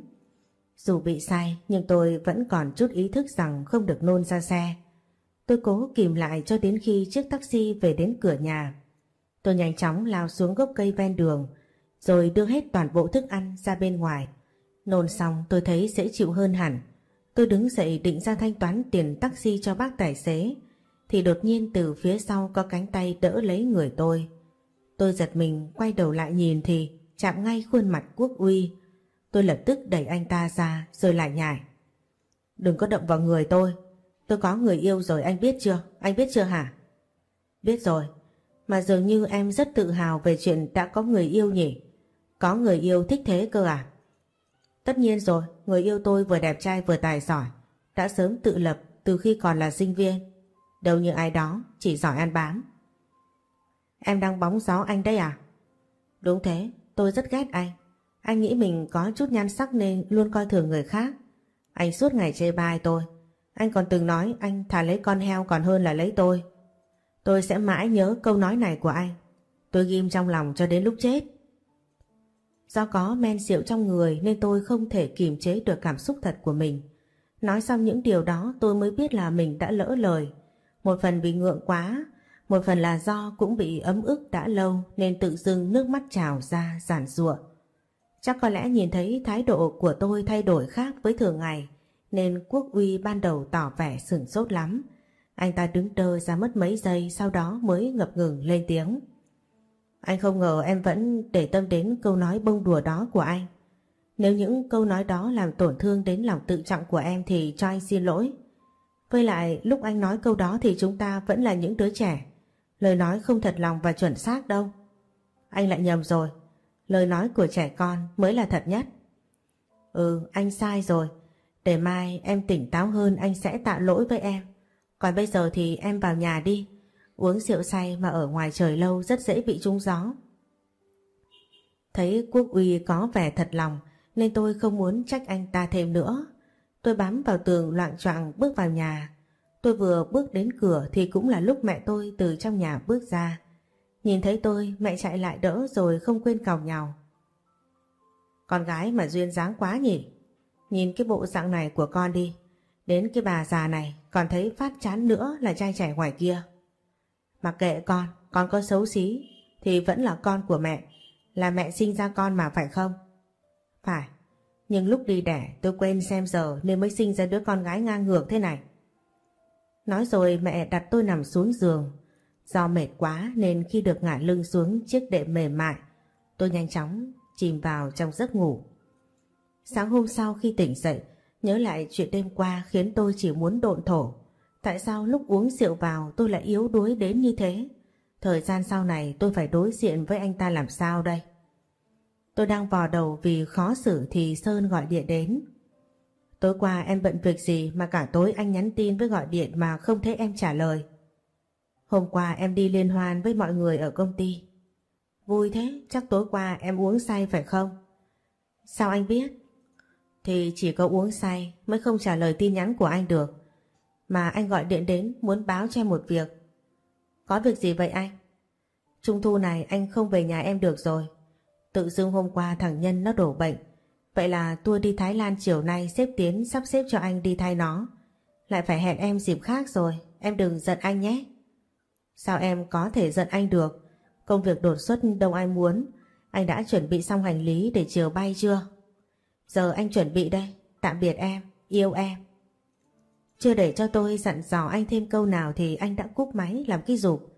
Dù bị say nhưng tôi vẫn còn chút ý thức rằng không được nôn ra xe. Tôi cố kìm lại cho đến khi chiếc taxi về đến cửa nhà. Tôi nhanh chóng lao xuống gốc cây ven đường, rồi đưa hết toàn bộ thức ăn ra bên ngoài. Nôn xong, tôi thấy dễ chịu hơn hẳn. Tôi đứng dậy định ra thanh toán tiền taxi cho bác tài xế, thì đột nhiên từ phía sau có cánh tay đỡ lấy người tôi. Tôi giật mình, quay đầu lại nhìn thì chạm ngay khuôn mặt quốc uy. Tôi lập tức đẩy anh ta ra, rồi lại nhảy. Đừng có động vào người tôi. Tôi có người yêu rồi, anh biết chưa? Anh biết chưa hả? Biết rồi. Mà dường như em rất tự hào về chuyện đã có người yêu nhỉ? Có người yêu thích thế cơ à? Tất nhiên rồi, người yêu tôi vừa đẹp trai vừa tài giỏi. Đã sớm tự lập từ khi còn là sinh viên. Đâu như ai đó, chỉ giỏi ăn bám. Em đang bóng gió anh đấy à? Đúng thế, tôi rất ghét anh. Anh nghĩ mình có chút nhan sắc nên luôn coi thường người khác. Anh suốt ngày chê bai tôi. Anh còn từng nói anh thà lấy con heo còn hơn là lấy tôi. Tôi sẽ mãi nhớ câu nói này của anh. Tôi ghim trong lòng cho đến lúc chết. Do có men rượu trong người nên tôi không thể kiềm chế được cảm xúc thật của mình. Nói xong những điều đó tôi mới biết là mình đã lỡ lời. Một phần vì ngượng quá, một phần là do cũng bị ấm ức đã lâu nên tự dưng nước mắt trào ra giản rụa. Chắc có lẽ nhìn thấy thái độ của tôi thay đổi khác với thường ngày nên quốc uy ban đầu tỏ vẻ sửng sốt lắm. Anh ta đứng đơ ra mất mấy giây sau đó mới ngập ngừng lên tiếng. Anh không ngờ em vẫn để tâm đến câu nói bông đùa đó của anh. Nếu những câu nói đó làm tổn thương đến lòng tự trọng của em thì cho anh xin lỗi. Với lại lúc anh nói câu đó thì chúng ta vẫn là những đứa trẻ. Lời nói không thật lòng và chuẩn xác đâu. Anh lại nhầm rồi. Lời nói của trẻ con mới là thật nhất. Ừ, anh sai rồi. Để mai em tỉnh táo hơn anh sẽ tạ lỗi với em. Còn bây giờ thì em vào nhà đi. Uống rượu say mà ở ngoài trời lâu rất dễ bị trúng gió. Thấy quốc uy có vẻ thật lòng, nên tôi không muốn trách anh ta thêm nữa. Tôi bám vào tường loạn choạng bước vào nhà. Tôi vừa bước đến cửa thì cũng là lúc mẹ tôi từ trong nhà bước ra. Nhìn thấy tôi, mẹ chạy lại đỡ rồi không quên cào nhào. Con gái mà duyên dáng quá nhỉ. Nhìn cái bộ dạng này của con đi. Đến cái bà già này còn thấy phát chán nữa là trai trẻ ngoài kia. Mặc kệ con, con có xấu xí thì vẫn là con của mẹ. Là mẹ sinh ra con mà phải không? Phải, nhưng lúc đi đẻ tôi quên xem giờ nên mới sinh ra đứa con gái ngang ngược thế này. Nói rồi mẹ đặt tôi nằm xuống giường. Do mệt quá nên khi được ngả lưng xuống chiếc đệm mềm mại, tôi nhanh chóng chìm vào trong giấc ngủ. Sáng hôm sau khi tỉnh dậy, nhớ lại chuyện đêm qua khiến tôi chỉ muốn độn thổ. Tại sao lúc uống rượu vào tôi lại yếu đuối đến như thế? Thời gian sau này tôi phải đối diện với anh ta làm sao đây? Tôi đang vò đầu vì khó xử thì Sơn gọi điện đến. Tối qua em bận việc gì mà cả tối anh nhắn tin với gọi điện mà không thấy em trả lời. Hôm qua em đi liên hoan với mọi người ở công ty. Vui thế, chắc tối qua em uống say phải không? Sao anh biết? Thì chỉ có uống say mới không trả lời tin nhắn của anh được. Mà anh gọi điện đến muốn báo cho em một việc. Có việc gì vậy anh? Trung thu này anh không về nhà em được rồi. Tự dưng hôm qua thằng Nhân nó đổ bệnh. Vậy là tour đi Thái Lan chiều nay xếp Tiến sắp xếp cho anh đi thay nó. Lại phải hẹn em dịp khác rồi, em đừng giận anh nhé. Sao em có thể giận anh được? Công việc đột xuất đông ai muốn. Anh đã chuẩn bị xong hành lý để chiều bay chưa? Giờ anh chuẩn bị đây. Tạm biệt em, yêu em. Chưa để cho tôi dặn dò anh thêm câu nào thì anh đã cúp máy làm cái rụp.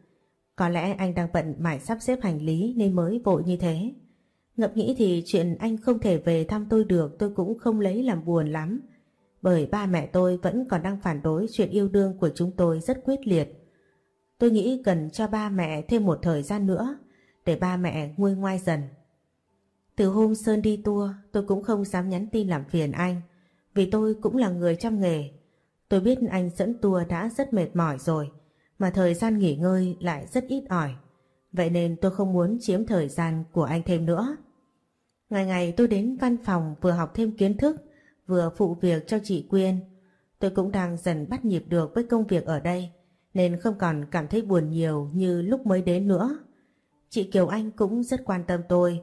Có lẽ anh đang bận mải sắp xếp hành lý nên mới vội như thế. Ngậm nghĩ thì chuyện anh không thể về thăm tôi được tôi cũng không lấy làm buồn lắm. Bởi ba mẹ tôi vẫn còn đang phản đối chuyện yêu đương của chúng tôi rất quyết liệt. Tôi nghĩ cần cho ba mẹ thêm một thời gian nữa để ba mẹ nguôi ngoai dần. Từ hôm Sơn đi tour, tôi cũng không dám nhắn tin làm phiền anh, vì tôi cũng là người trong nghề. Tôi biết anh dẫn tour đã rất mệt mỏi rồi, mà thời gian nghỉ ngơi lại rất ít ỏi. Vậy nên tôi không muốn chiếm thời gian của anh thêm nữa. Ngày ngày tôi đến văn phòng vừa học thêm kiến thức, vừa phụ việc cho chị Quyên. Tôi cũng đang dần bắt nhịp được với công việc ở đây, nên không còn cảm thấy buồn nhiều như lúc mới đến nữa. Chị Kiều Anh cũng rất quan tâm tôi.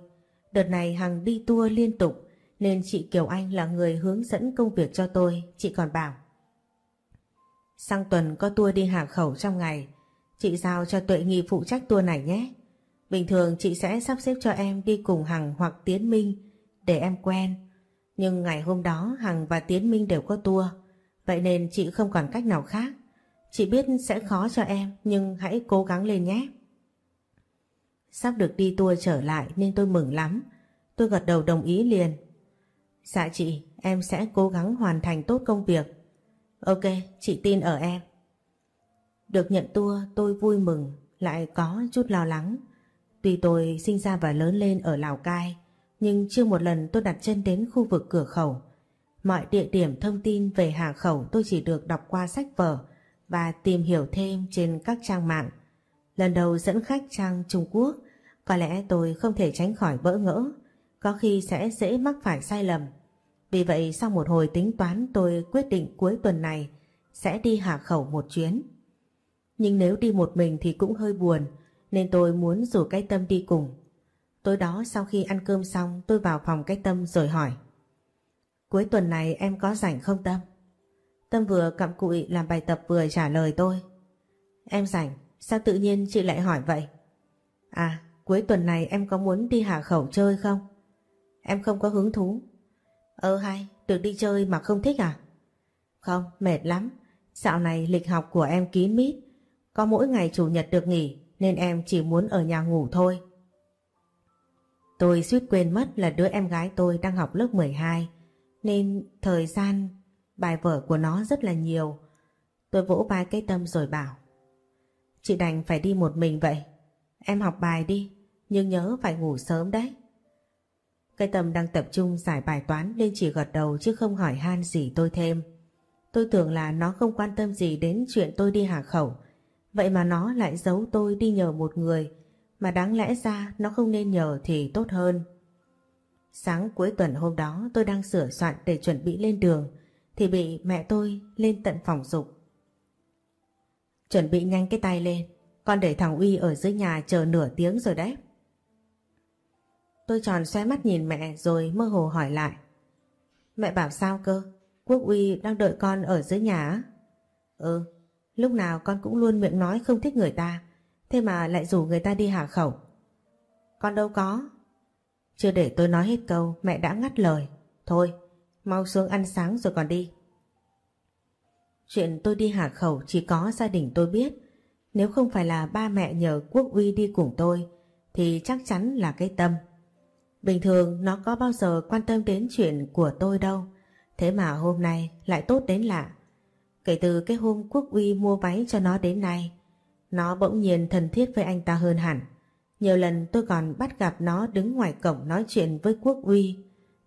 Đợt này Hằng đi tour liên tục nên chị Kiều Anh là người hướng dẫn công việc cho tôi, chị còn bảo. Sang tuần có tour đi hà khẩu trong ngày, chị giao cho Tuệ Nghi phụ trách tour này nhé. Bình thường chị sẽ sắp xếp cho em đi cùng Hằng hoặc Tiến Minh để em quen. Nhưng ngày hôm đó Hằng và Tiến Minh đều có tour, vậy nên chị không còn cách nào khác. Chị biết sẽ khó cho em nhưng hãy cố gắng lên nhé. Sắp được đi tour trở lại nên tôi mừng lắm. Tôi gật đầu đồng ý liền. Dạ chị, em sẽ cố gắng hoàn thành tốt công việc. Ok, chị tin ở em. Được nhận tour tôi vui mừng, lại có chút lo lắng. Tuy tôi sinh ra và lớn lên ở Lào Cai, nhưng chưa một lần tôi đặt chân đến khu vực cửa khẩu. Mọi địa điểm thông tin về hàng khẩu tôi chỉ được đọc qua sách vở và tìm hiểu thêm trên các trang mạng. Lần đầu dẫn khách trang Trung Quốc, có lẽ tôi không thể tránh khỏi bỡ ngỡ, có khi sẽ dễ mắc phải sai lầm. Vì vậy sau một hồi tính toán tôi quyết định cuối tuần này sẽ đi hạ khẩu một chuyến. Nhưng nếu đi một mình thì cũng hơi buồn, nên tôi muốn rủ cái tâm đi cùng. Tối đó sau khi ăn cơm xong tôi vào phòng cái tâm rồi hỏi. Cuối tuần này em có rảnh không Tâm? Tâm vừa cặm cụi làm bài tập vừa trả lời tôi. Em rảnh, sao tự nhiên chị lại hỏi vậy? À, cuối tuần này em có muốn đi Hà Khẩu chơi không? Em không có hứng thú. Ơ hay, được đi chơi mà không thích à? Không, mệt lắm. Dạo này lịch học của em kín mít. Có mỗi ngày chủ nhật được nghỉ nên em chỉ muốn ở nhà ngủ thôi. Tôi suýt quên mất là đứa em gái tôi đang học lớp 12 nên thời gian Bài vở của nó rất là nhiều. Tôi vỗ vai cái tâm rồi bảo. Chị đành phải đi một mình vậy. Em học bài đi, nhưng nhớ phải ngủ sớm đấy. Cây tâm đang tập trung giải bài toán nên chỉ gật đầu chứ không hỏi han gì tôi thêm. Tôi tưởng là nó không quan tâm gì đến chuyện tôi đi hạ khẩu. Vậy mà nó lại giấu tôi đi nhờ một người mà đáng lẽ ra nó không nên nhờ thì tốt hơn. Sáng cuối tuần hôm đó tôi đang sửa soạn để chuẩn bị lên đường thì bị mẹ tôi lên tận phòng dục. Chuẩn bị nhanh cái tay lên, con để thằng Uy ở dưới nhà chờ nửa tiếng rồi đấy. Tôi tròn xoay mắt nhìn mẹ rồi mơ hồ hỏi lại. Mẹ bảo sao cơ? Quốc Uy đang đợi con ở dưới nhà á? Ừ, lúc nào con cũng luôn miệng nói không thích người ta, thế mà lại rủ người ta đi hạ khẩu. Con đâu có. Chưa để tôi nói hết câu, mẹ đã ngắt lời. Thôi, Mau xuống ăn sáng rồi còn đi. Chuyện tôi đi hạ khẩu chỉ có gia đình tôi biết. Nếu không phải là ba mẹ nhờ Quốc Uy đi cùng tôi thì chắc chắn là cái tâm. Bình thường nó có bao giờ quan tâm đến chuyện của tôi đâu. Thế mà hôm nay lại tốt đến lạ. Kể từ cái hôm Quốc Uy mua váy cho nó đến nay, nó bỗng nhiên thân thiết với anh ta hơn hẳn. Nhiều lần tôi còn bắt gặp nó đứng ngoài cổng nói chuyện với Quốc Uy.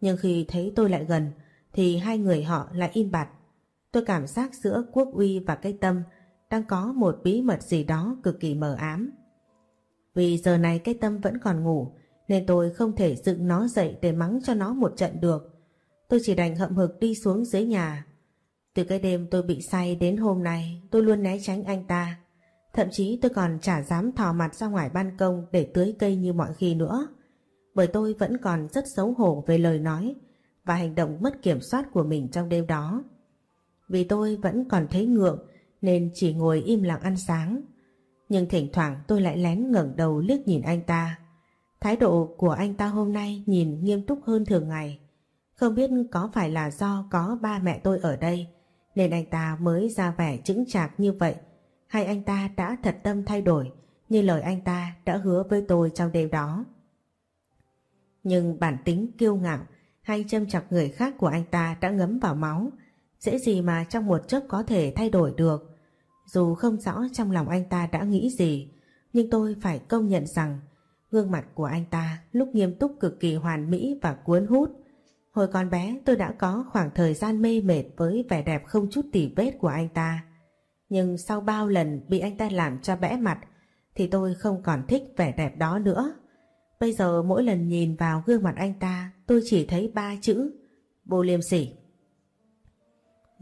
Nhưng khi thấy tôi lại gần, thì hai người họ lại im bặt. Tôi cảm giác giữa quốc uy và cái tâm đang có một bí mật gì đó cực kỳ mờ ám. Vì giờ này cái tâm vẫn còn ngủ, nên tôi không thể dựng nó dậy để mắng cho nó một trận được. Tôi chỉ đành hậm hực đi xuống dưới nhà. Từ cái đêm tôi bị say đến hôm nay, tôi luôn né tránh anh ta. Thậm chí tôi còn chả dám thò mặt ra ngoài ban công để tưới cây như mọi khi nữa. Bởi tôi vẫn còn rất xấu hổ về lời nói và hành động mất kiểm soát của mình trong đêm đó. Vì tôi vẫn còn thấy ngượng, nên chỉ ngồi im lặng ăn sáng. Nhưng thỉnh thoảng tôi lại lén ngẩng đầu liếc nhìn anh ta. Thái độ của anh ta hôm nay nhìn nghiêm túc hơn thường ngày. Không biết có phải là do có ba mẹ tôi ở đây, nên anh ta mới ra vẻ chững chạc như vậy hay anh ta đã thật tâm thay đổi, như lời anh ta đã hứa với tôi trong đêm đó. Nhưng bản tính kiêu ngạo hay châm chọc người khác của anh ta đã ngấm vào máu dễ gì mà trong một chốc có thể thay đổi được. Dù không rõ trong lòng anh ta đã nghĩ gì, nhưng tôi phải công nhận rằng gương mặt của anh ta lúc nghiêm túc cực kỳ hoàn mỹ và cuốn hút. Hồi còn bé, tôi đã có khoảng thời gian mê mệt với vẻ đẹp không chút tỉ vết của anh ta. Nhưng sau bao lần bị anh ta làm cho bẽ mặt, thì tôi không còn thích vẻ đẹp đó nữa. Bây giờ mỗi lần nhìn vào gương mặt anh ta, tôi chỉ thấy ba chữ vô liêm sỉ.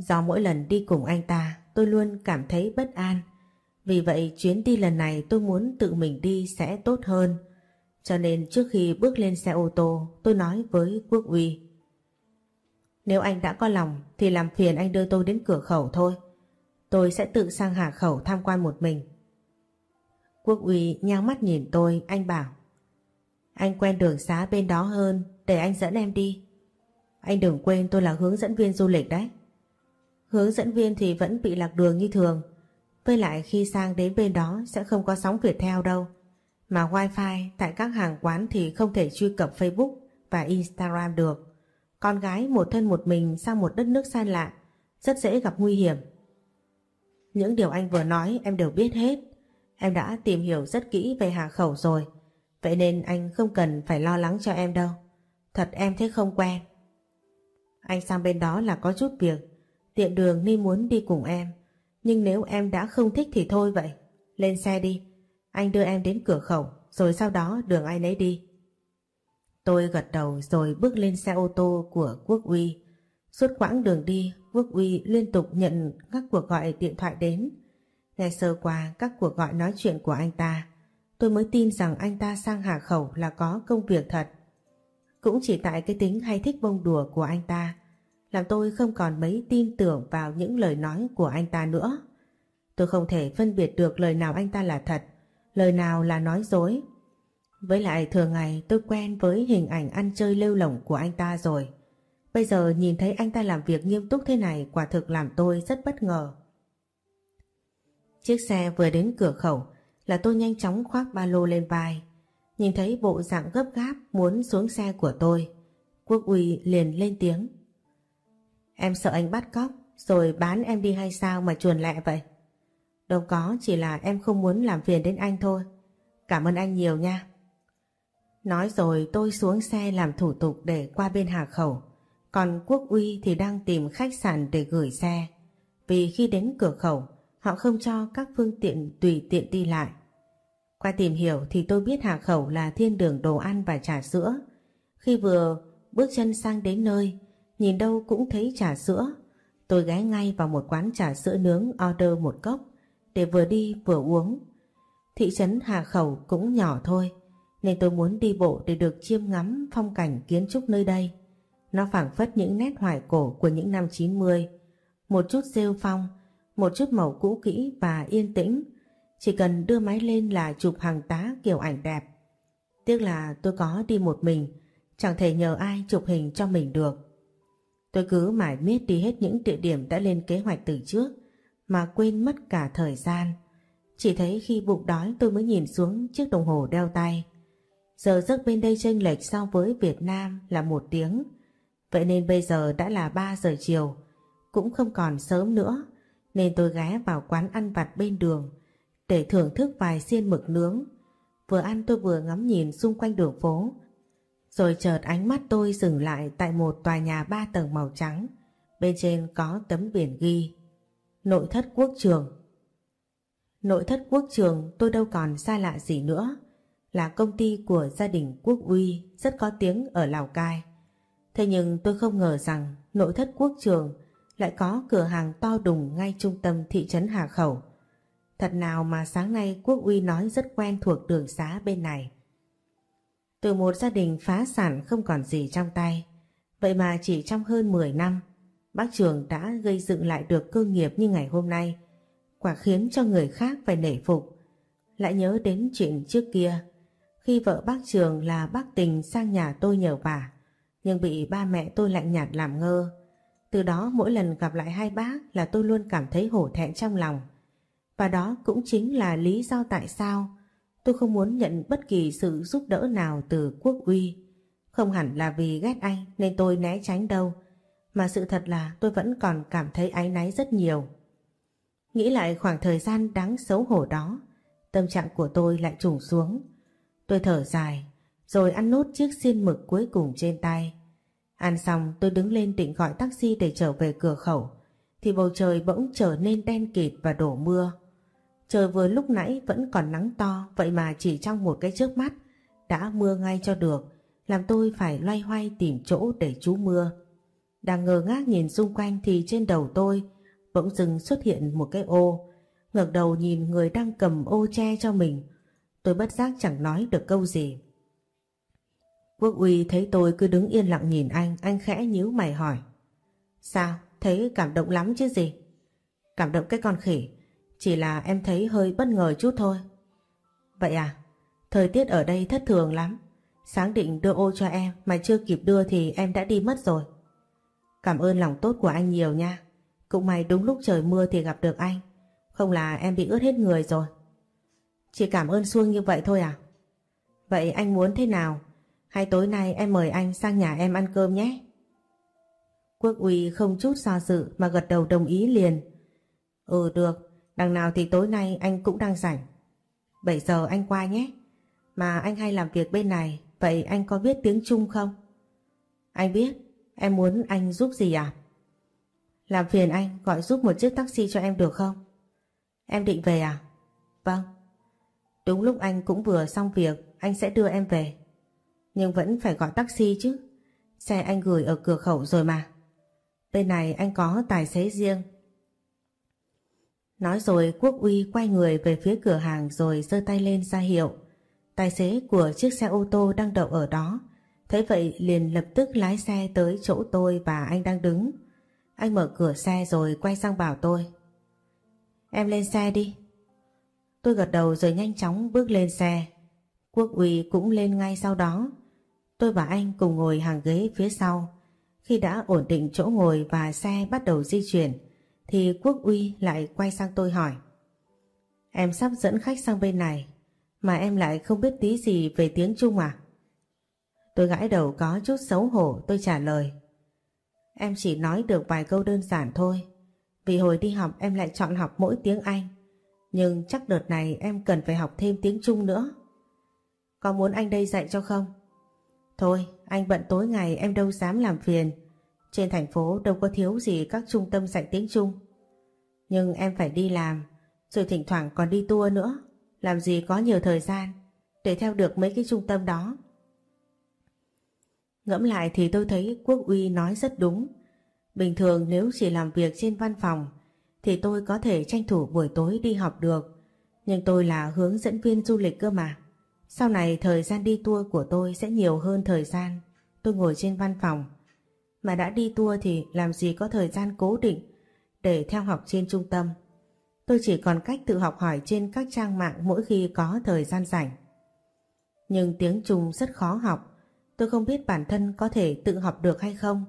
Do mỗi lần đi cùng anh ta tôi luôn cảm thấy bất an. Vì vậy chuyến đi lần này tôi muốn tự mình đi sẽ tốt hơn. Cho nên trước khi bước lên xe ô tô tôi nói với Quốc Uy. Nếu anh đã có lòng thì làm phiền anh đưa tôi đến cửa khẩu thôi. Tôi sẽ tự sang Hà Khẩu tham quan một mình. Quốc Uy nhang mắt nhìn tôi, anh bảo. Anh quen đường xá bên đó hơn, để anh dẫn em đi. Anh đừng quên tôi là hướng dẫn viên du lịch đấy. Hướng dẫn viên thì vẫn bị lạc đường như thường. Với lại khi sang đến bên đó sẽ không có sóng Việt theo đâu. Mà wifi tại các hàng quán thì không thể truy cập Facebook và Instagram được. Con gái một thân một mình sang một đất nước xa lạ, rất dễ gặp nguy hiểm. Những điều anh vừa nói em đều biết hết. Em đã tìm hiểu rất kỹ về Hà Khẩu rồi. Vậy nên anh không cần phải lo lắng cho em đâu. Thật em thấy không quen. Anh sang bên đó là có chút việc. Tiện đường ni muốn đi cùng em. Nhưng nếu em đã không thích thì thôi vậy. Lên xe đi. Anh đưa em đến cửa khẩu. Rồi sau đó đường ai nấy đi. Tôi gật đầu rồi bước lên xe ô tô của Quốc Uy. Suốt quãng đường đi, Quốc Uy liên tục nhận các cuộc gọi điện thoại đến. Nghe sơ qua các cuộc gọi nói chuyện của anh ta, tôi mới tin rằng anh ta sang Hà Khẩu là có công việc thật. Cũng chỉ tại cái tính hay thích bông đùa của anh ta, làm tôi không còn mấy tin tưởng vào những lời nói của anh ta nữa. Tôi không thể phân biệt được lời nào anh ta là thật, lời nào là nói dối. Với lại thường ngày tôi quen với hình ảnh ăn chơi lêu lỏng của anh ta rồi. Bây giờ nhìn thấy anh ta làm việc nghiêm túc thế này quả thực làm tôi rất bất ngờ. Chiếc xe vừa đến cửa khẩu là tôi nhanh chóng khoác ba lô lên vai. Nhìn thấy bộ dạng gấp gáp muốn xuống xe của tôi. Quốc uy liền lên tiếng. Em sợ anh bắt cóc rồi bán em đi hay sao mà chuồn lẹ vậy? Đâu có, chỉ là em không muốn làm phiền đến anh thôi. Cảm ơn anh nhiều nha. Nói rồi tôi xuống xe làm thủ tục để qua bên Hà Khẩu. Còn Quốc Uy thì đang tìm khách sạn để gửi xe. Vì khi đến cửa khẩu, họ không cho các phương tiện tùy tiện đi lại. Qua tìm hiểu thì tôi biết Hà Khẩu là thiên đường đồ ăn và trà sữa. Khi vừa bước chân sang đến nơi, nhìn đâu cũng thấy trà sữa. Tôi ghé ngay vào một quán trà sữa nướng order một cốc để vừa đi vừa uống. Thị trấn Hà Khẩu cũng nhỏ thôi, nên tôi muốn đi bộ để được chiêm ngắm phong cảnh kiến trúc nơi đây. Nó phảng phất những nét hoài cổ của những năm 90, một chút rêu phong, một chút màu cũ kỹ và yên tĩnh. Chỉ cần đưa máy lên là chụp hàng tá kiểu ảnh đẹp. Tiếc là tôi có đi một mình, chẳng thể nhờ ai chụp hình cho mình được. Tôi cứ mãi miết đi hết những địa điểm đã lên kế hoạch từ trước, mà quên mất cả thời gian. Chỉ thấy khi bụng đói tôi mới nhìn xuống chiếc đồng hồ đeo tay. Giờ giấc bên đây chênh lệch so với Việt Nam là một tiếng. Vậy nên bây giờ đã là 3 giờ chiều, cũng không còn sớm nữa, nên tôi ghé vào quán ăn vặt bên đường để thưởng thức vài xiên mực nướng. Vừa ăn tôi vừa ngắm nhìn xung quanh đường phố. Rồi chợt ánh mắt tôi dừng lại tại một tòa nhà ba tầng màu trắng. Bên trên có tấm biển ghi, Nội thất quốc trường. Nội thất quốc trường, tôi đâu còn xa lạ gì nữa. Là công ty của gia đình Quốc Uy, rất có tiếng ở Lào Cai. Thế nhưng tôi không ngờ rằng nội thất quốc trường lại có cửa hàng to đùng ngay trung tâm thị trấn Hà Khẩu. Thật nào mà sáng nay Quốc Uy nói rất quen thuộc đường xá bên này. Từ một gia đình phá sản không còn gì trong tay, vậy mà chỉ trong hơn 10 năm, bác Trường đã gây dựng lại được cơ nghiệp như ngày hôm nay, quả khiến cho người khác phải nể phục. Lại nhớ đến chuyện trước kia, khi vợ bác Trường là bác tình sang nhà tôi nhờ vả, nhưng bị ba mẹ tôi lạnh nhạt làm ngơ. Từ đó mỗi lần gặp lại hai bác là tôi luôn cảm thấy hổ thẹn trong lòng. Và đó cũng chính là lý do tại sao tôi không muốn nhận bất kỳ sự giúp đỡ nào từ quốc uy. Không hẳn là vì ghét anh nên tôi né tránh đâu, mà sự thật là tôi vẫn còn cảm thấy áy náy rất nhiều. Nghĩ lại khoảng thời gian đáng xấu hổ đó, tâm trạng của tôi lại trùng xuống. Tôi thở dài, rồi ăn nốt chiếc xiên mực cuối cùng trên tay. Ăn xong tôi đứng lên định gọi taxi để trở về cửa khẩu, thì bầu trời bỗng trở nên đen kịt và đổ mưa. Trời vừa lúc nãy vẫn còn nắng to, vậy mà chỉ trong một cái trước mắt đã mưa ngay cho được, làm tôi phải loay hoay tìm chỗ để trú mưa. Đang ngơ ngác nhìn xung quanh thì trên đầu tôi bỗng dưng xuất hiện một cái ô. ngẩng đầu nhìn người đang cầm ô che cho mình. Tôi bất giác chẳng nói được câu gì. Quốc uy thấy tôi cứ đứng yên lặng nhìn anh, anh khẽ nhíu mày hỏi. Sao? Thấy cảm động lắm chứ gì? Cảm động cái con khỉ. Chỉ là em thấy hơi bất ngờ chút thôi. Vậy à? Thời tiết ở đây thất thường lắm. Sáng định đưa ô cho em mà chưa kịp đưa thì em đã đi mất rồi. Cảm ơn lòng tốt của anh nhiều nha. Cũng may đúng lúc trời mưa thì gặp được anh. Không là em bị ướt hết người rồi. Chỉ cảm ơn xuông như vậy thôi à? Vậy anh muốn thế nào? Hay tối nay em mời anh sang nhà em ăn cơm nhé? Quốc uy không chút do dự mà gật đầu đồng ý liền. Ừ được, đằng nào thì tối nay anh cũng đang rảnh. 7 giờ anh qua nhé. Mà anh hay làm việc bên này, vậy anh có biết tiếng Trung không? Anh biết, em muốn anh giúp gì à? Làm phiền anh gọi giúp một chiếc taxi cho em được không? Em định về à? Vâng. Đúng lúc anh cũng vừa xong việc, anh sẽ đưa em về. Nhưng vẫn phải gọi taxi chứ. Xe anh gửi ở cửa khẩu rồi mà. Bên này anh có tài xế riêng. Nói rồi Quốc Uy quay người về phía cửa hàng rồi giơ tay lên ra hiệu. Tài xế của chiếc xe ô tô đang đậu ở đó. Thế vậy liền lập tức lái xe tới chỗ tôi và anh đang đứng. Anh mở cửa xe rồi quay sang bảo tôi. Em lên xe đi. Tôi gật đầu rồi nhanh chóng bước lên xe. Quốc Uy cũng lên ngay sau đó. Tôi và anh cùng ngồi hàng ghế phía sau. Khi đã ổn định chỗ ngồi và xe bắt đầu di chuyển, thì Quốc Uy lại quay sang tôi hỏi. Em sắp dẫn khách sang bên này, mà em lại không biết tí gì về tiếng Trung à? Tôi gãi đầu có chút xấu hổ tôi trả lời. Em chỉ nói được vài câu đơn giản thôi, vì hồi đi học em lại chọn học mỗi tiếng Anh. Nhưng chắc đợt này em cần phải học thêm tiếng Trung nữa. Có muốn anh đây dạy cho không? Thôi, anh bận tối ngày em đâu dám làm phiền. Trên thành phố đâu có thiếu gì các trung tâm dạy tiếng Trung. Nhưng em phải đi làm, rồi thỉnh thoảng còn đi tour nữa. Làm gì có nhiều thời gian để theo được mấy cái trung tâm đó. Ngẫm lại thì tôi thấy Quốc Uy nói rất đúng. Bình thường nếu chỉ làm việc trên văn phòng thì tôi có thể tranh thủ buổi tối đi học được. Nhưng tôi là hướng dẫn viên du lịch cơ mà. Sau này thời gian đi tour của tôi sẽ nhiều hơn thời gian tôi ngồi trên văn phòng. Mà đã đi tour thì làm gì có thời gian cố định để theo học trên trung tâm. Tôi chỉ còn cách tự học hỏi trên các trang mạng mỗi khi có thời gian rảnh. Nhưng tiếng Trung rất khó học, tôi không biết bản thân có thể tự học được hay không.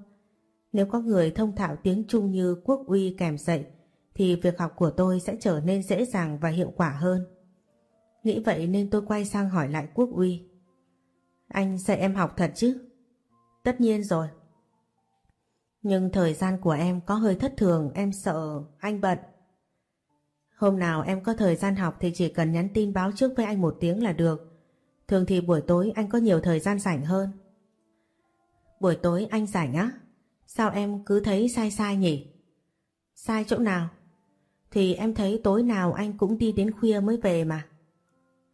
Nếu có người thông thạo tiếng Trung như Quốc uy kèm dạy, thì việc học của tôi sẽ trở nên dễ dàng và hiệu quả hơn. Nghĩ vậy nên tôi quay sang hỏi lại Quốc uy. Anh dạy em học thật chứ? Tất nhiên rồi. Nhưng thời gian của em có hơi thất thường, em sợ anh bận. Hôm nào em có thời gian học thì chỉ cần nhắn tin báo trước với anh một tiếng là được. Thường thì buổi tối anh có nhiều thời gian rảnh hơn. Buổi tối anh rảnh á? Sao em cứ thấy sai sai nhỉ? Sai chỗ nào? Thì em thấy tối nào anh cũng đi đến khuya mới về mà.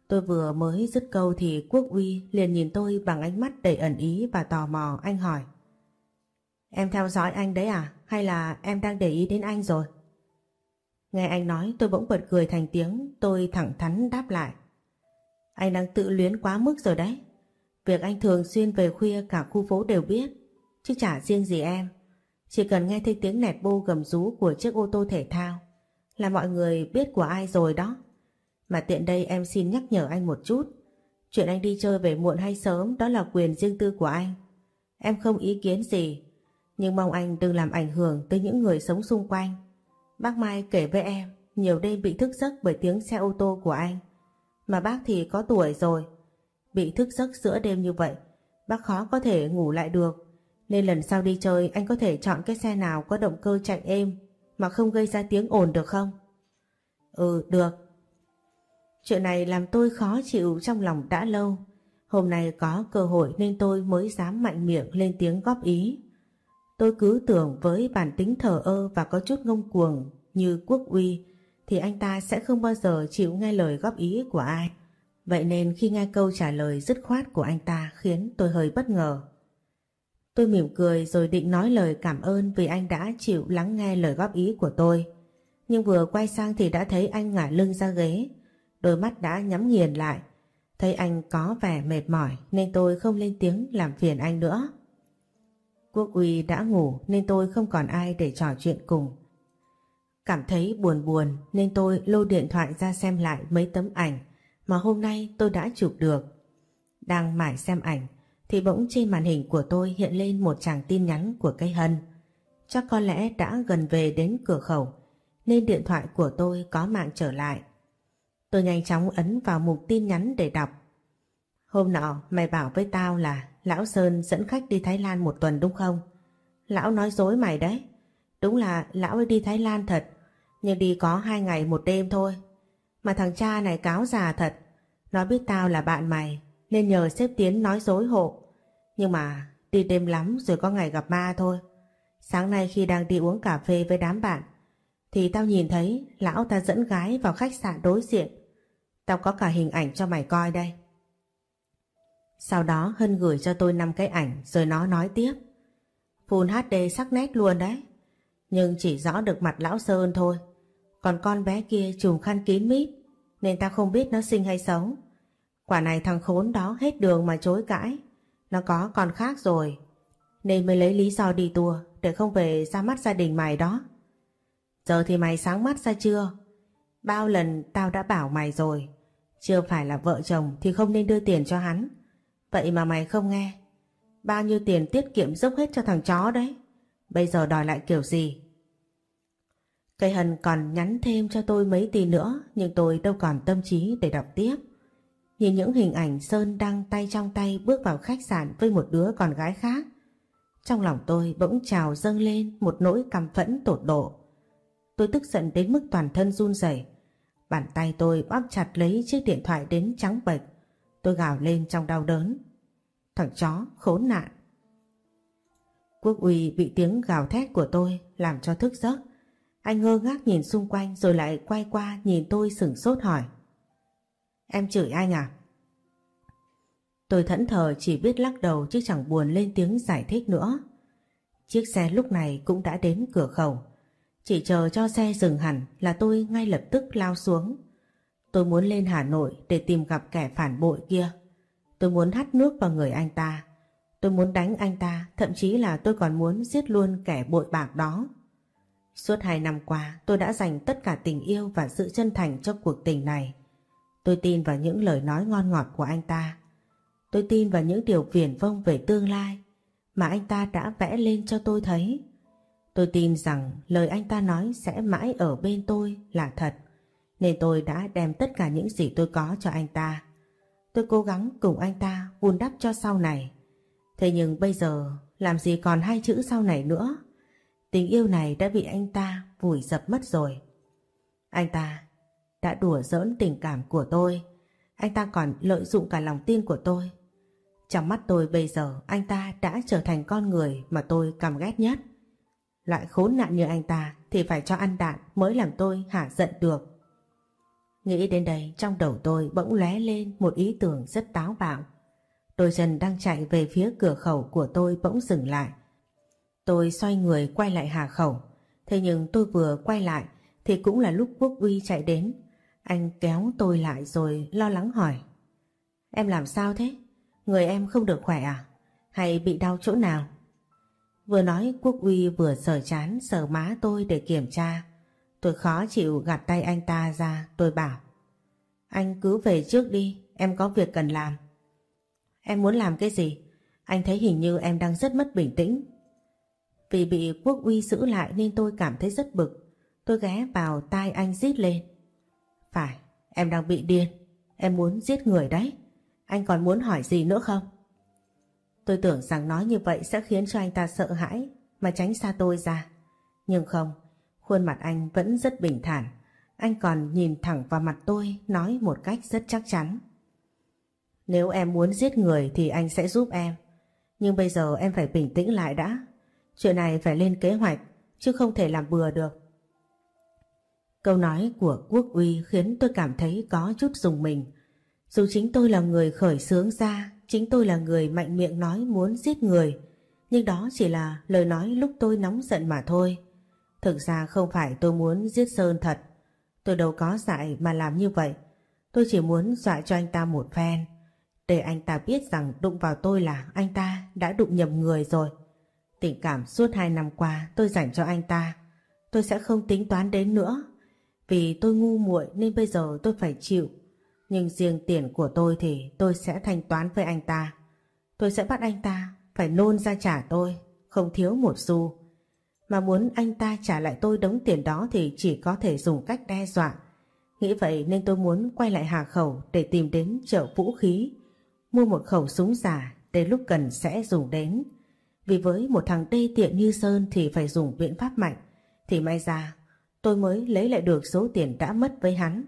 Tôi vừa mới dứt câu thì Quốc Uy liền nhìn tôi bằng ánh mắt đầy ẩn ý và tò mò anh hỏi. Em theo dõi anh đấy à? Hay là em đang để ý đến anh rồi? Nghe anh nói tôi bỗng bật cười thành tiếng, tôi thẳng thắn đáp lại. Anh đang tự luyến quá mức rồi đấy. Việc anh thường xuyên về khuya cả khu phố đều biết, chứ chả riêng gì em. Chỉ cần nghe thấy tiếng nẹt bô gầm rú của chiếc ô tô thể thao là mọi người biết của ai rồi đó. Mà tiện đây em xin nhắc nhở anh một chút. Chuyện anh đi chơi về muộn hay sớm đó là quyền riêng tư của anh. Em không ý kiến gì, nhưng mong anh đừng làm ảnh hưởng tới những người sống xung quanh. Bác Mai kể với em, nhiều đêm bị thức giấc bởi tiếng xe ô tô của anh. Mà bác thì có tuổi rồi, bị thức giấc giữa đêm như vậy, bác khó có thể ngủ lại được. Nên lần sau đi chơi anh có thể chọn cái xe nào có động cơ chạy êm mà không gây ra tiếng ồn được không? Ừ, được. Chuyện này làm tôi khó chịu trong lòng đã lâu. Hôm nay có cơ hội nên tôi mới dám mạnh miệng lên tiếng góp ý. Tôi cứ tưởng với bản tính thờ ơ và có chút ngông cuồng như quốc uy thì anh ta sẽ không bao giờ chịu nghe lời góp ý của ai. Vậy nên khi nghe câu trả lời dứt khoát của anh ta khiến tôi hơi bất ngờ. Tôi mỉm cười rồi định nói lời cảm ơn vì anh đã chịu lắng nghe lời góp ý của tôi. Nhưng vừa quay sang thì đã thấy anh ngả lưng ra ghế, đôi mắt đã nhắm nghiền lại. Thấy anh có vẻ mệt mỏi nên tôi không lên tiếng làm phiền anh nữa. Quốc uy đã ngủ nên tôi không còn ai để trò chuyện cùng. Cảm thấy buồn buồn nên tôi lôi điện thoại ra xem lại mấy tấm ảnh mà hôm nay tôi đã chụp được. Đang mải xem ảnh thì bỗng trên màn hình của tôi hiện lên một tràng tin nhắn của cây hân. Chắc có lẽ đã gần về đến cửa khẩu nên điện thoại của tôi có mạng trở lại. Tôi nhanh chóng ấn vào mục tin nhắn để đọc. Hôm nọ mày bảo với tao là Lão Sơn dẫn khách đi Thái Lan một tuần đúng không? Lão nói dối mày đấy. Đúng là lão ấy đi Thái Lan thật, nhưng đi có hai ngày một đêm thôi. Mà thằng cha này cáo già thật, nó biết tao là bạn mày, nên nhờ xếp Tiến nói dối hộ. Nhưng mà đi đêm lắm rồi có ngày gặp ma thôi. Sáng nay khi đang đi uống cà phê với đám bạn, thì tao nhìn thấy lão ta dẫn gái vào khách sạn đối diện. Tao có cả hình ảnh cho mày coi đây. Sau đó Hân gửi cho tôi 5 cái ảnh, rồi nó nói tiếp. Full HD sắc nét luôn đấy. Nhưng chỉ rõ được mặt lão Sơn thôi. Còn con bé kia trùm khăn kín mít, nên ta không biết nó sinh hay xấu. Quả này thằng khốn đó hết đường mà chối cãi. Nó có con khác rồi. Nên mới lấy lý do đi tour để không về ra mắt gia đình mày đó. Giờ thì mày sáng mắt ra chưa? Bao lần tao đã bảo mày rồi. Chưa phải là vợ chồng thì không nên đưa tiền cho hắn. Vậy mà mày không nghe. Bao nhiêu tiền tiết kiệm dốc hết cho thằng chó đấy. Bây giờ đòi lại kiểu gì? Cây hần còn nhắn thêm cho tôi mấy tin nữa, nhưng tôi đâu còn tâm trí để đọc tiếp. Nhìn những hình ảnh Sơn đang tay trong tay bước vào khách sạn với một đứa con gái khác. Trong lòng tôi bỗng trào dâng lên một nỗi căm phẫn tột độ. Tôi tức giận đến mức toàn thân run rẩy. Bàn tay tôi bóp chặt lấy chiếc điện thoại đến trắng bệch. Tôi gào lên trong đau đớn. Thằng chó khốn nạn. Quốc uy bị tiếng gào thét của tôi làm cho thức giấc. Anh ngơ ngác nhìn xung quanh rồi lại quay qua nhìn tôi sửng sốt hỏi. Em chửi anh à? Tôi thẫn thờ chỉ biết lắc đầu chứ chẳng buồn lên tiếng giải thích nữa. Chiếc xe lúc này cũng đã đến cửa khẩu. Chỉ chờ cho xe dừng hẳn là tôi ngay lập tức lao xuống. Tôi muốn lên Hà Nội để tìm gặp kẻ phản bội kia. Tôi muốn hắt nước vào người anh ta. Tôi muốn đánh anh ta, thậm chí là tôi còn muốn giết luôn kẻ bội bạc đó. Suốt hai năm qua, tôi đã dành tất cả tình yêu và sự chân thành cho cuộc tình này. Tôi tin vào những lời nói ngon ngọt của anh ta. Tôi tin vào những điều viển vông về tương lai mà anh ta đã vẽ lên cho tôi thấy. Tôi tin rằng lời anh ta nói sẽ mãi ở bên tôi là thật, nên tôi đã đem tất cả những gì tôi có cho anh ta. Tôi cố gắng cùng anh ta vun đắp cho sau này. Thế nhưng bây giờ, làm gì còn hai chữ sau này nữa. Tình yêu này đã bị anh ta vùi dập mất rồi. Anh ta đã đùa giỡn tình cảm của tôi. Anh ta còn lợi dụng cả lòng tin của tôi. Trong mắt tôi bây giờ, anh ta đã trở thành con người mà tôi căm ghét nhất. Loại khốn nạn như anh ta thì phải cho ăn đạn mới làm tôi hả giận được. Nghĩ đến đây, trong đầu tôi bỗng lóe lên một ý tưởng rất táo bạo. Đôi chân đang chạy về phía cửa khẩu của tôi bỗng dừng lại. Tôi xoay người quay lại hà khẩu. Thế nhưng tôi vừa quay lại thì cũng là lúc Quốc Uy chạy đến. Anh kéo tôi lại rồi lo lắng hỏi. Em làm sao thế? Người em không được khỏe à? Hay bị đau chỗ nào? Vừa nói, Quốc Uy vừa sờ chán, sờ má tôi để kiểm tra. Tôi khó chịu gạt tay anh ta ra, tôi bảo. Anh cứ về trước đi, em có việc cần làm. Em muốn làm cái gì? Anh thấy hình như em đang rất mất bình tĩnh. Vì bị Quốc Uy giữ lại nên tôi cảm thấy rất bực. Tôi ghé vào tai anh rít lên. Phải, em đang bị điên. Em muốn giết người đấy. Anh còn muốn hỏi gì nữa không? Tôi tưởng rằng nói như vậy sẽ khiến cho anh ta sợ hãi mà tránh xa tôi ra. Nhưng không, khuôn mặt anh vẫn rất bình thản. Anh còn nhìn thẳng vào mặt tôi nói một cách rất chắc chắn. Nếu em muốn giết người thì anh sẽ giúp em. Nhưng bây giờ em phải bình tĩnh lại đã. Chuyện này phải lên kế hoạch chứ không thể làm bừa được. Câu nói của Quốc Uy khiến tôi cảm thấy có chút dùng mình. Dù chính tôi là người khởi xướng ra, chính tôi là người mạnh miệng nói muốn giết người, nhưng đó chỉ là lời nói lúc tôi nóng giận mà thôi. Thực ra không phải tôi muốn giết Sơn thật, tôi đâu có dại mà làm như vậy. Tôi chỉ muốn dọa cho anh ta một phen, để anh ta biết rằng đụng vào tôi là anh ta đã đụng nhầm người rồi. Tình cảm suốt hai năm qua tôi dành cho anh ta, tôi sẽ không tính toán đến nữa. Vì tôi ngu muội nên bây giờ tôi phải chịu nhưng riêng tiền của tôi thì tôi sẽ thanh toán với anh ta. Tôi sẽ bắt anh ta phải nôn ra trả tôi, không thiếu một xu. Mà muốn anh ta trả lại tôi đống tiền đó thì chỉ có thể dùng cách đe dọa. Nghĩ vậy nên tôi muốn quay lại Hà Khẩu để tìm đến chợ vũ khí, mua một khẩu súng giả để lúc cần sẽ dùng đến. Vì với một thằng đê tiện như Sơn thì phải dùng biện pháp mạnh, thì may ra tôi mới lấy lại được số tiền đã mất với hắn.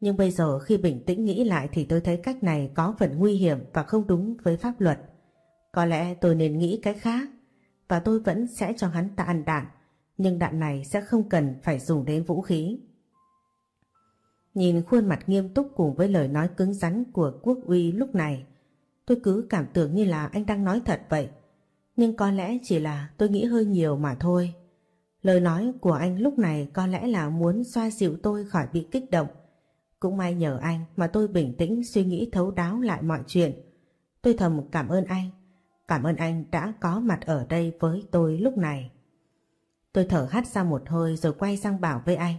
Nhưng bây giờ khi bình tĩnh nghĩ lại thì tôi thấy cách này có phần nguy hiểm và không đúng với pháp luật. Có lẽ tôi nên nghĩ cách khác và tôi vẫn sẽ cho hắn ta ăn đạn, nhưng đạn này sẽ không cần phải dùng đến vũ khí. Nhìn khuôn mặt nghiêm túc cùng với lời nói cứng rắn của quốc uy lúc này, tôi cứ cảm tưởng như là anh đang nói thật vậy. Nhưng có lẽ chỉ là tôi nghĩ hơi nhiều mà thôi. Lời nói của anh lúc này có lẽ là muốn xoa dịu tôi khỏi bị kích động cũng may nhờ anh mà tôi bình tĩnh suy nghĩ thấu đáo lại mọi chuyện. Tôi thầm cảm ơn anh. Cảm ơn anh đã có mặt ở đây với tôi lúc này. Tôi thở hắt ra một hơi rồi quay sang bảo với anh.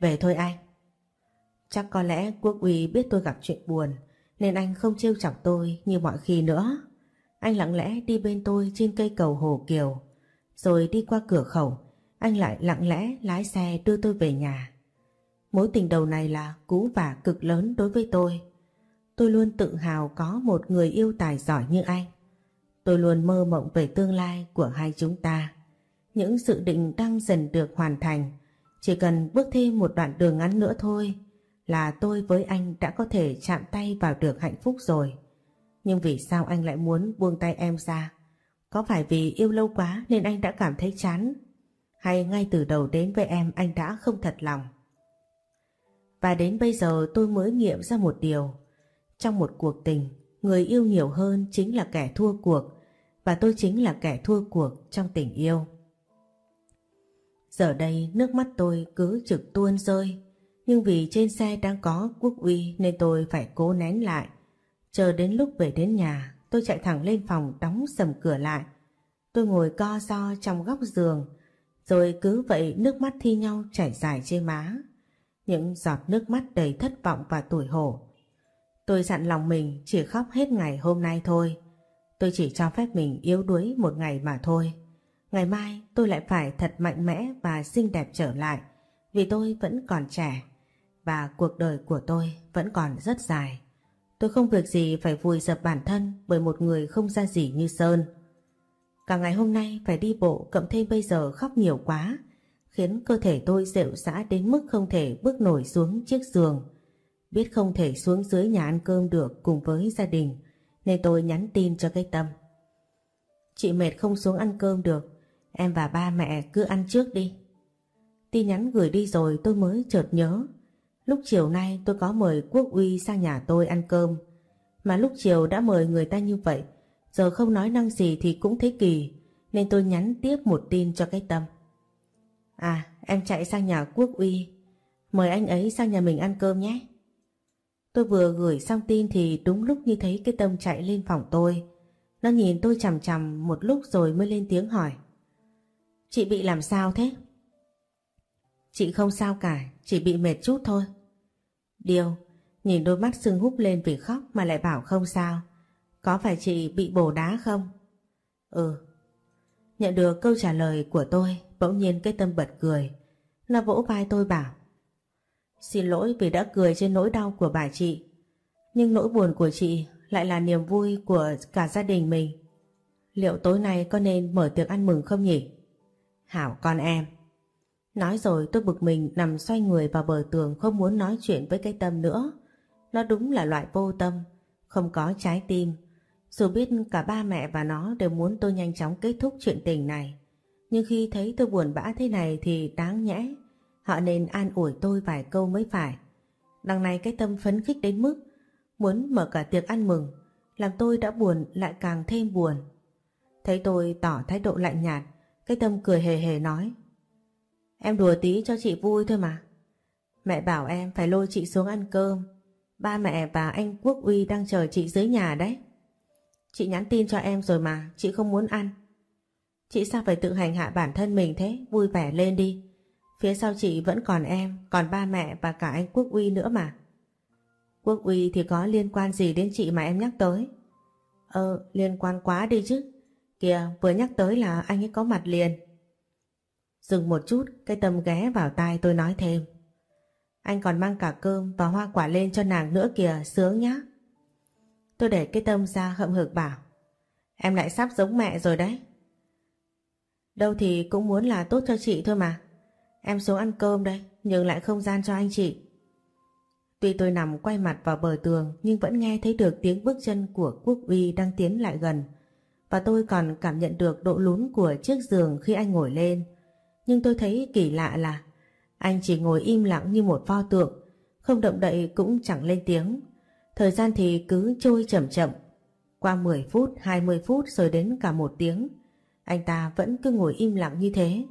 Về thôi anh. Chắc có lẽ quốc uy biết tôi gặp chuyện buồn nên anh không trêu chọc tôi như mọi khi nữa. Anh lặng lẽ đi bên tôi trên cây cầu Hồ Kiều. Rồi đi qua cửa khẩu, anh lại lặng lẽ lái xe đưa tôi về nhà. Mối tình đầu này là cú vả cực lớn đối với tôi. Tôi luôn tự hào có một người yêu tài giỏi như anh. Tôi luôn mơ mộng về tương lai của hai chúng ta. Những dự định đang dần được hoàn thành. Chỉ cần bước thêm một đoạn đường ngắn nữa thôi là tôi với anh đã có thể chạm tay vào được hạnh phúc rồi. Nhưng vì sao anh lại muốn buông tay em ra? Có phải vì yêu lâu quá nên anh đã cảm thấy chán? Hay ngay từ đầu đến với em anh đã không thật lòng? Và đến bây giờ tôi mới nghiệm ra một điều. Trong một cuộc tình, người yêu nhiều hơn chính là kẻ thua cuộc và tôi chính là kẻ thua cuộc trong tình yêu. Giờ đây nước mắt tôi cứ trực tuôn rơi nhưng vì trên xe đang có quốc uy nên tôi phải cố nén lại. Chờ đến lúc về đến nhà, tôi chạy thẳng lên phòng đóng sầm cửa lại. Tôi ngồi co do trong góc giường, rồi cứ vậy nước mắt thi nhau chảy dài trên má những giọt nước mắt đầy thất vọng và tủi hổ. Tôi dặn lòng mình chỉ khóc hết ngày hôm nay thôi. Tôi chỉ cho phép mình yếu đuối một ngày mà thôi. Ngày mai tôi lại phải thật mạnh mẽ và xinh đẹp trở lại vì tôi vẫn còn trẻ và cuộc đời của tôi vẫn còn rất dài. Tôi không việc gì phải vùi dập bản thân bởi một người không ra gì như Sơn. Cả ngày hôm nay phải đi bộ cộng thêm bây giờ khóc nhiều quá khiến cơ thể tôi rệu rã đến mức không thể bước nổi xuống chiếc giường. Biết không thể xuống dưới nhà ăn cơm được cùng với gia đình, nên tôi nhắn tin cho cái tâm. Chị mệt không xuống ăn cơm được, em và ba mẹ cứ ăn trước đi. Tin nhắn gửi đi rồi tôi mới chợt nhớ. Lúc chiều nay tôi có mời Quốc Uy sang nhà tôi ăn cơm. Mà lúc chiều đã mời người ta như vậy, giờ không nói năng gì thì cũng thấy kỳ, nên tôi nhắn tiếp một tin cho cái tâm. À, em chạy sang nhà Quốc Uy, mời anh ấy sang nhà mình ăn cơm nhé. Tôi vừa gửi xong tin thì đúng lúc như thấy cái tâm chạy lên phòng tôi. Nó nhìn tôi chằm chằm một lúc rồi mới lên tiếng hỏi. Chị bị làm sao thế? Chị không sao cả, chỉ bị mệt chút thôi. Điều, nhìn đôi mắt sưng húp lên vì khóc mà lại bảo không sao. Có phải chị bị bổ đá không? Ừ. Nhận được câu trả lời của tôi, bỗng nhiên cái tâm bật cười. Nó vỗ vai tôi bảo. Xin lỗi vì đã cười trên nỗi đau của bà chị. Nhưng nỗi buồn của chị lại là niềm vui của cả gia đình mình. Liệu tối nay có nên mở tiệc ăn mừng không nhỉ? Hảo con em. Nói rồi tôi bực mình nằm xoay người vào bờ tường không muốn nói chuyện với cái tâm nữa. Nó đúng là loại vô tâm, không có trái tim. Dù biết cả ba mẹ và nó đều muốn tôi nhanh chóng kết thúc chuyện tình này. Nhưng khi thấy tôi buồn bã thế này thì đáng nhẽ. Họ nên an ủi tôi vài câu mới phải. Đằng này cái tâm phấn khích đến mức muốn mở cả tiệc ăn mừng, làm tôi đã buồn lại càng thêm buồn. Thấy tôi tỏ thái độ lạnh nhạt, cái tâm cười hề hề nói. Em đùa tí cho chị vui thôi mà. Mẹ bảo em phải lôi chị xuống ăn cơm. Ba mẹ và anh Quốc Uy đang chờ chị dưới nhà đấy. Chị nhắn tin cho em rồi mà, chị không muốn ăn. Chị sao phải tự hành hạ bản thân mình thế, vui vẻ lên đi. Phía sau chị vẫn còn em, còn ba mẹ và cả anh Quốc Uy nữa mà. Quốc Uy thì có liên quan gì đến chị mà em nhắc tới? Ờ, liên quan quá đi chứ. Kìa, vừa nhắc tới là anh ấy có mặt liền. Dừng một chút, cái tâm ghé vào tai tôi nói thêm. Anh còn mang cả cơm và hoa quả lên cho nàng nữa kìa, sướng nhá. Tôi để cái tâm ra hậm hực bảo. Em lại sắp giống mẹ rồi đấy. Đâu thì cũng muốn là tốt cho chị thôi mà. Em xuống ăn cơm đây, nhường lại không gian cho anh chị. Tuy tôi nằm quay mặt vào bờ tường nhưng vẫn nghe thấy được tiếng bước chân của Quốc Uy đang tiến lại gần. Và tôi còn cảm nhận được độ lún của chiếc giường khi anh ngồi lên. Nhưng tôi thấy kỳ lạ là anh chỉ ngồi im lặng như một pho tượng, không động đậy cũng chẳng lên tiếng. Thời gian thì cứ trôi chậm chậm. Qua 10 phút, 20 phút rồi đến cả một tiếng. Anh ta vẫn cứ ngồi im lặng như thế.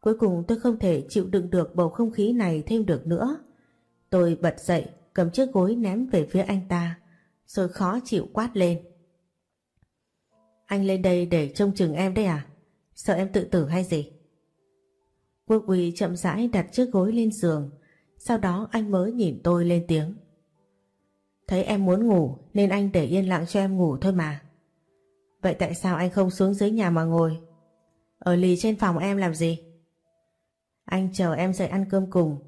Cuối cùng tôi không thể chịu đựng được bầu không khí này thêm được nữa. Tôi bật dậy, cầm chiếc gối ném về phía anh ta, rồi khó chịu quát lên. Anh lên đây để trông chừng em đấy à? Sợ em tự tử hay gì? Quốc Uy chậm rãi đặt chiếc gối lên giường, sau đó anh mới nhìn tôi lên tiếng. Thấy em muốn ngủ nên anh để yên lặng cho em ngủ thôi mà. Vậy tại sao anh không xuống dưới nhà mà ngồi? Ở lì trên phòng em làm gì? Anh chờ em dậy ăn cơm cùng.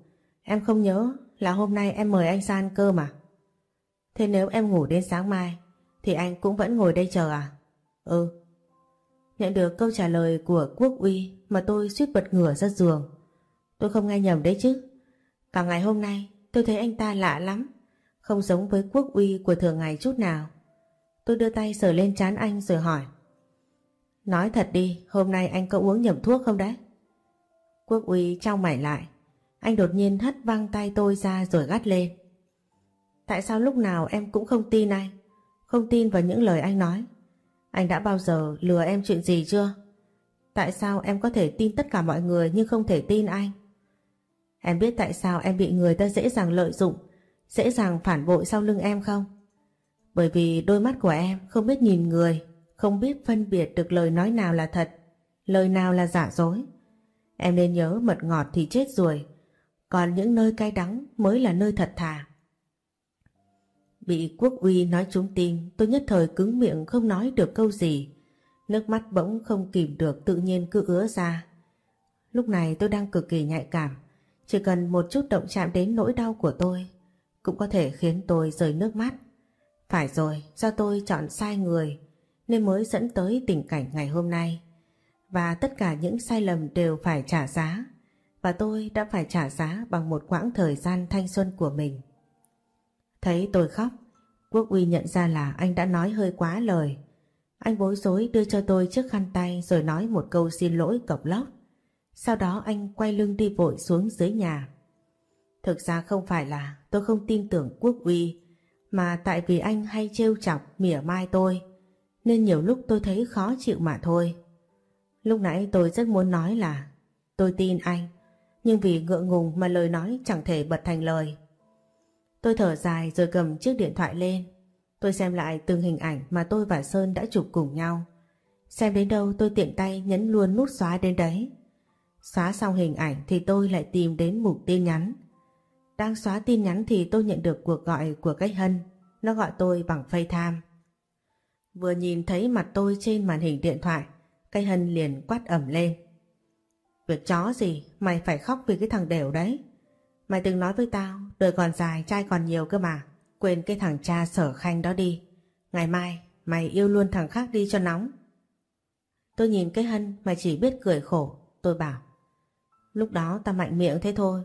Em không nhớ là hôm nay em mời anh ra ăn cơm à? Thế nếu em ngủ đến sáng mai thì anh cũng vẫn ngồi đây chờ à? Ừ. Nhận được câu trả lời của Quốc Uy mà tôi suýt bật ngửa ra giường. Tôi không nghe nhầm đấy chứ. Cả ngày hôm nay tôi thấy anh ta lạ lắm. Không giống với Quốc Uy của thường ngày chút nào. Tôi đưa tay sờ lên trán anh rồi hỏi. Nói thật đi, hôm nay anh có uống nhầm thuốc không đấy? Quốc Uy trao mày lại. Anh đột nhiên hất văng tay tôi ra rồi gắt lên. Tại sao lúc nào em cũng không tin anh? Không tin vào những lời anh nói. Anh đã bao giờ lừa em chuyện gì chưa? Tại sao em có thể tin tất cả mọi người nhưng không thể tin anh? Em biết tại sao em bị người ta dễ dàng lợi dụng, dễ dàng phản bội sau lưng em không? Bởi vì đôi mắt của em không biết nhìn người, không biết phân biệt được lời nói nào là thật, lời nào là giả dối. Em nên nhớ mật ngọt thì chết rồi, còn những nơi cay đắng mới là nơi thật thà. Bị quốc uy nói trúng tim, tôi nhất thời cứng miệng không nói được câu gì. Nước mắt bỗng không kìm được tự nhiên cứ ứa ra. Lúc này tôi đang cực kỳ nhạy cảm, chỉ cần một chút động chạm đến nỗi đau của tôi cũng có thể khiến tôi rơi nước mắt. Phải rồi, do tôi chọn sai người nên mới dẫn tới tình cảnh ngày hôm nay. Và tất cả những sai lầm đều phải trả giá. Và tôi đã phải trả giá bằng một quãng thời gian thanh xuân của mình. Thấy tôi khóc, Quốc Uy nhận ra là anh đã nói hơi quá lời. Anh bối rối đưa cho tôi chiếc khăn tay rồi nói một câu xin lỗi cộc lốc. Sau đó anh quay lưng đi vội xuống dưới nhà. Thực ra không phải là tôi không tin tưởng Quốc Uy mà tại vì anh hay trêu chọc mỉa mai tôi nên nhiều lúc tôi thấy khó chịu mà thôi. Lúc nãy tôi rất muốn nói là tôi tin anh nhưng vì ngượng ngùng mà lời nói chẳng thể bật thành lời. Tôi thở dài rồi cầm chiếc điện thoại lên. Tôi xem lại từng hình ảnh mà tôi và Sơn đã chụp cùng nhau. Xem đến đâu tôi tiện tay nhấn luôn nút xóa đến đấy. Xóa xong hình ảnh thì tôi lại tìm đến mục tin nhắn. Đang xóa tin nhắn thì tôi nhận được cuộc gọi của cách Hân. Nó gọi tôi bằng FaceTime. Vừa nhìn thấy mặt tôi trên màn hình điện thoại, cây Hân liền quát ẩm lên. Việc chó gì, mày phải khóc vì cái thằng đều đấy. Mày từng nói với tao, đời còn dài, trai còn nhiều cơ mà. Quên cái thằng cha sở khanh đó đi. Ngày mai, mày yêu luôn thằng khác đi cho nóng. Tôi nhìn cái Hân mà chỉ biết cười khổ. Tôi bảo, lúc đó tao mạnh miệng thế thôi.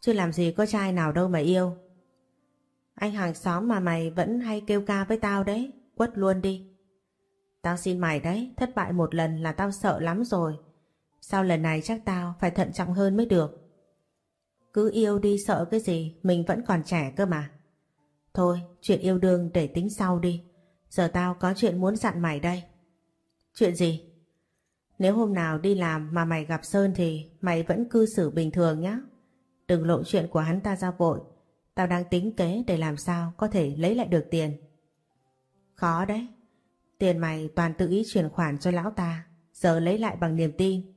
Chứ làm gì có trai nào đâu mà yêu. Anh hàng xóm mà mày vẫn hay kêu ca với tao đấy. Quất luôn đi. Tao xin mày đấy, thất bại một lần là tao sợ lắm rồi. Sau lần này chắc tao phải thận trọng hơn mới được. Cứ yêu đi sợ cái gì, mình vẫn còn trẻ cơ mà. Thôi, chuyện yêu đương để tính sau đi. Giờ tao có chuyện muốn dặn mày đây. Chuyện gì? Nếu hôm nào đi làm mà mày gặp Sơn thì mày vẫn cư xử bình thường nhé. Đừng lộ chuyện của hắn ta ra vội. Tao đang tính kế để làm sao có thể lấy lại được tiền. Khó đấy. Tiền mày toàn tự ý chuyển khoản cho lão ta. Giờ lấy lại bằng niềm tin.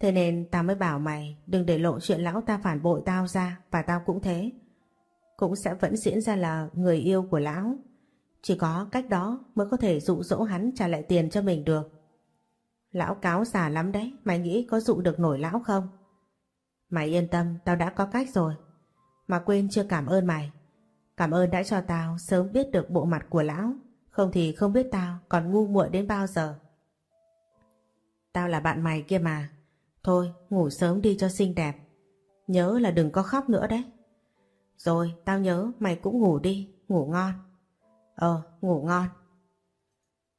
Thế nên tao mới bảo mày đừng để lộ chuyện lão ta phản bội tao ra và tao cũng thế. Cũng sẽ vẫn diễn ra là người yêu của lão. Chỉ có cách đó mới có thể dụ dỗ hắn trả lại tiền cho mình được. Lão cáo già lắm đấy, mày nghĩ có dụ được nổi lão không? Mày yên tâm, tao đã có cách rồi. Mà quên chưa cảm ơn mày. Cảm ơn đã cho tao sớm biết được bộ mặt của lão. Không thì không biết tao còn ngu muội đến bao giờ. Tao là bạn mày kia mà. Thôi ngủ sớm đi cho xinh đẹp. Nhớ là đừng có khóc nữa đấy. Rồi tao nhớ mày cũng ngủ đi, ngủ ngon. Ờ, ngủ ngon.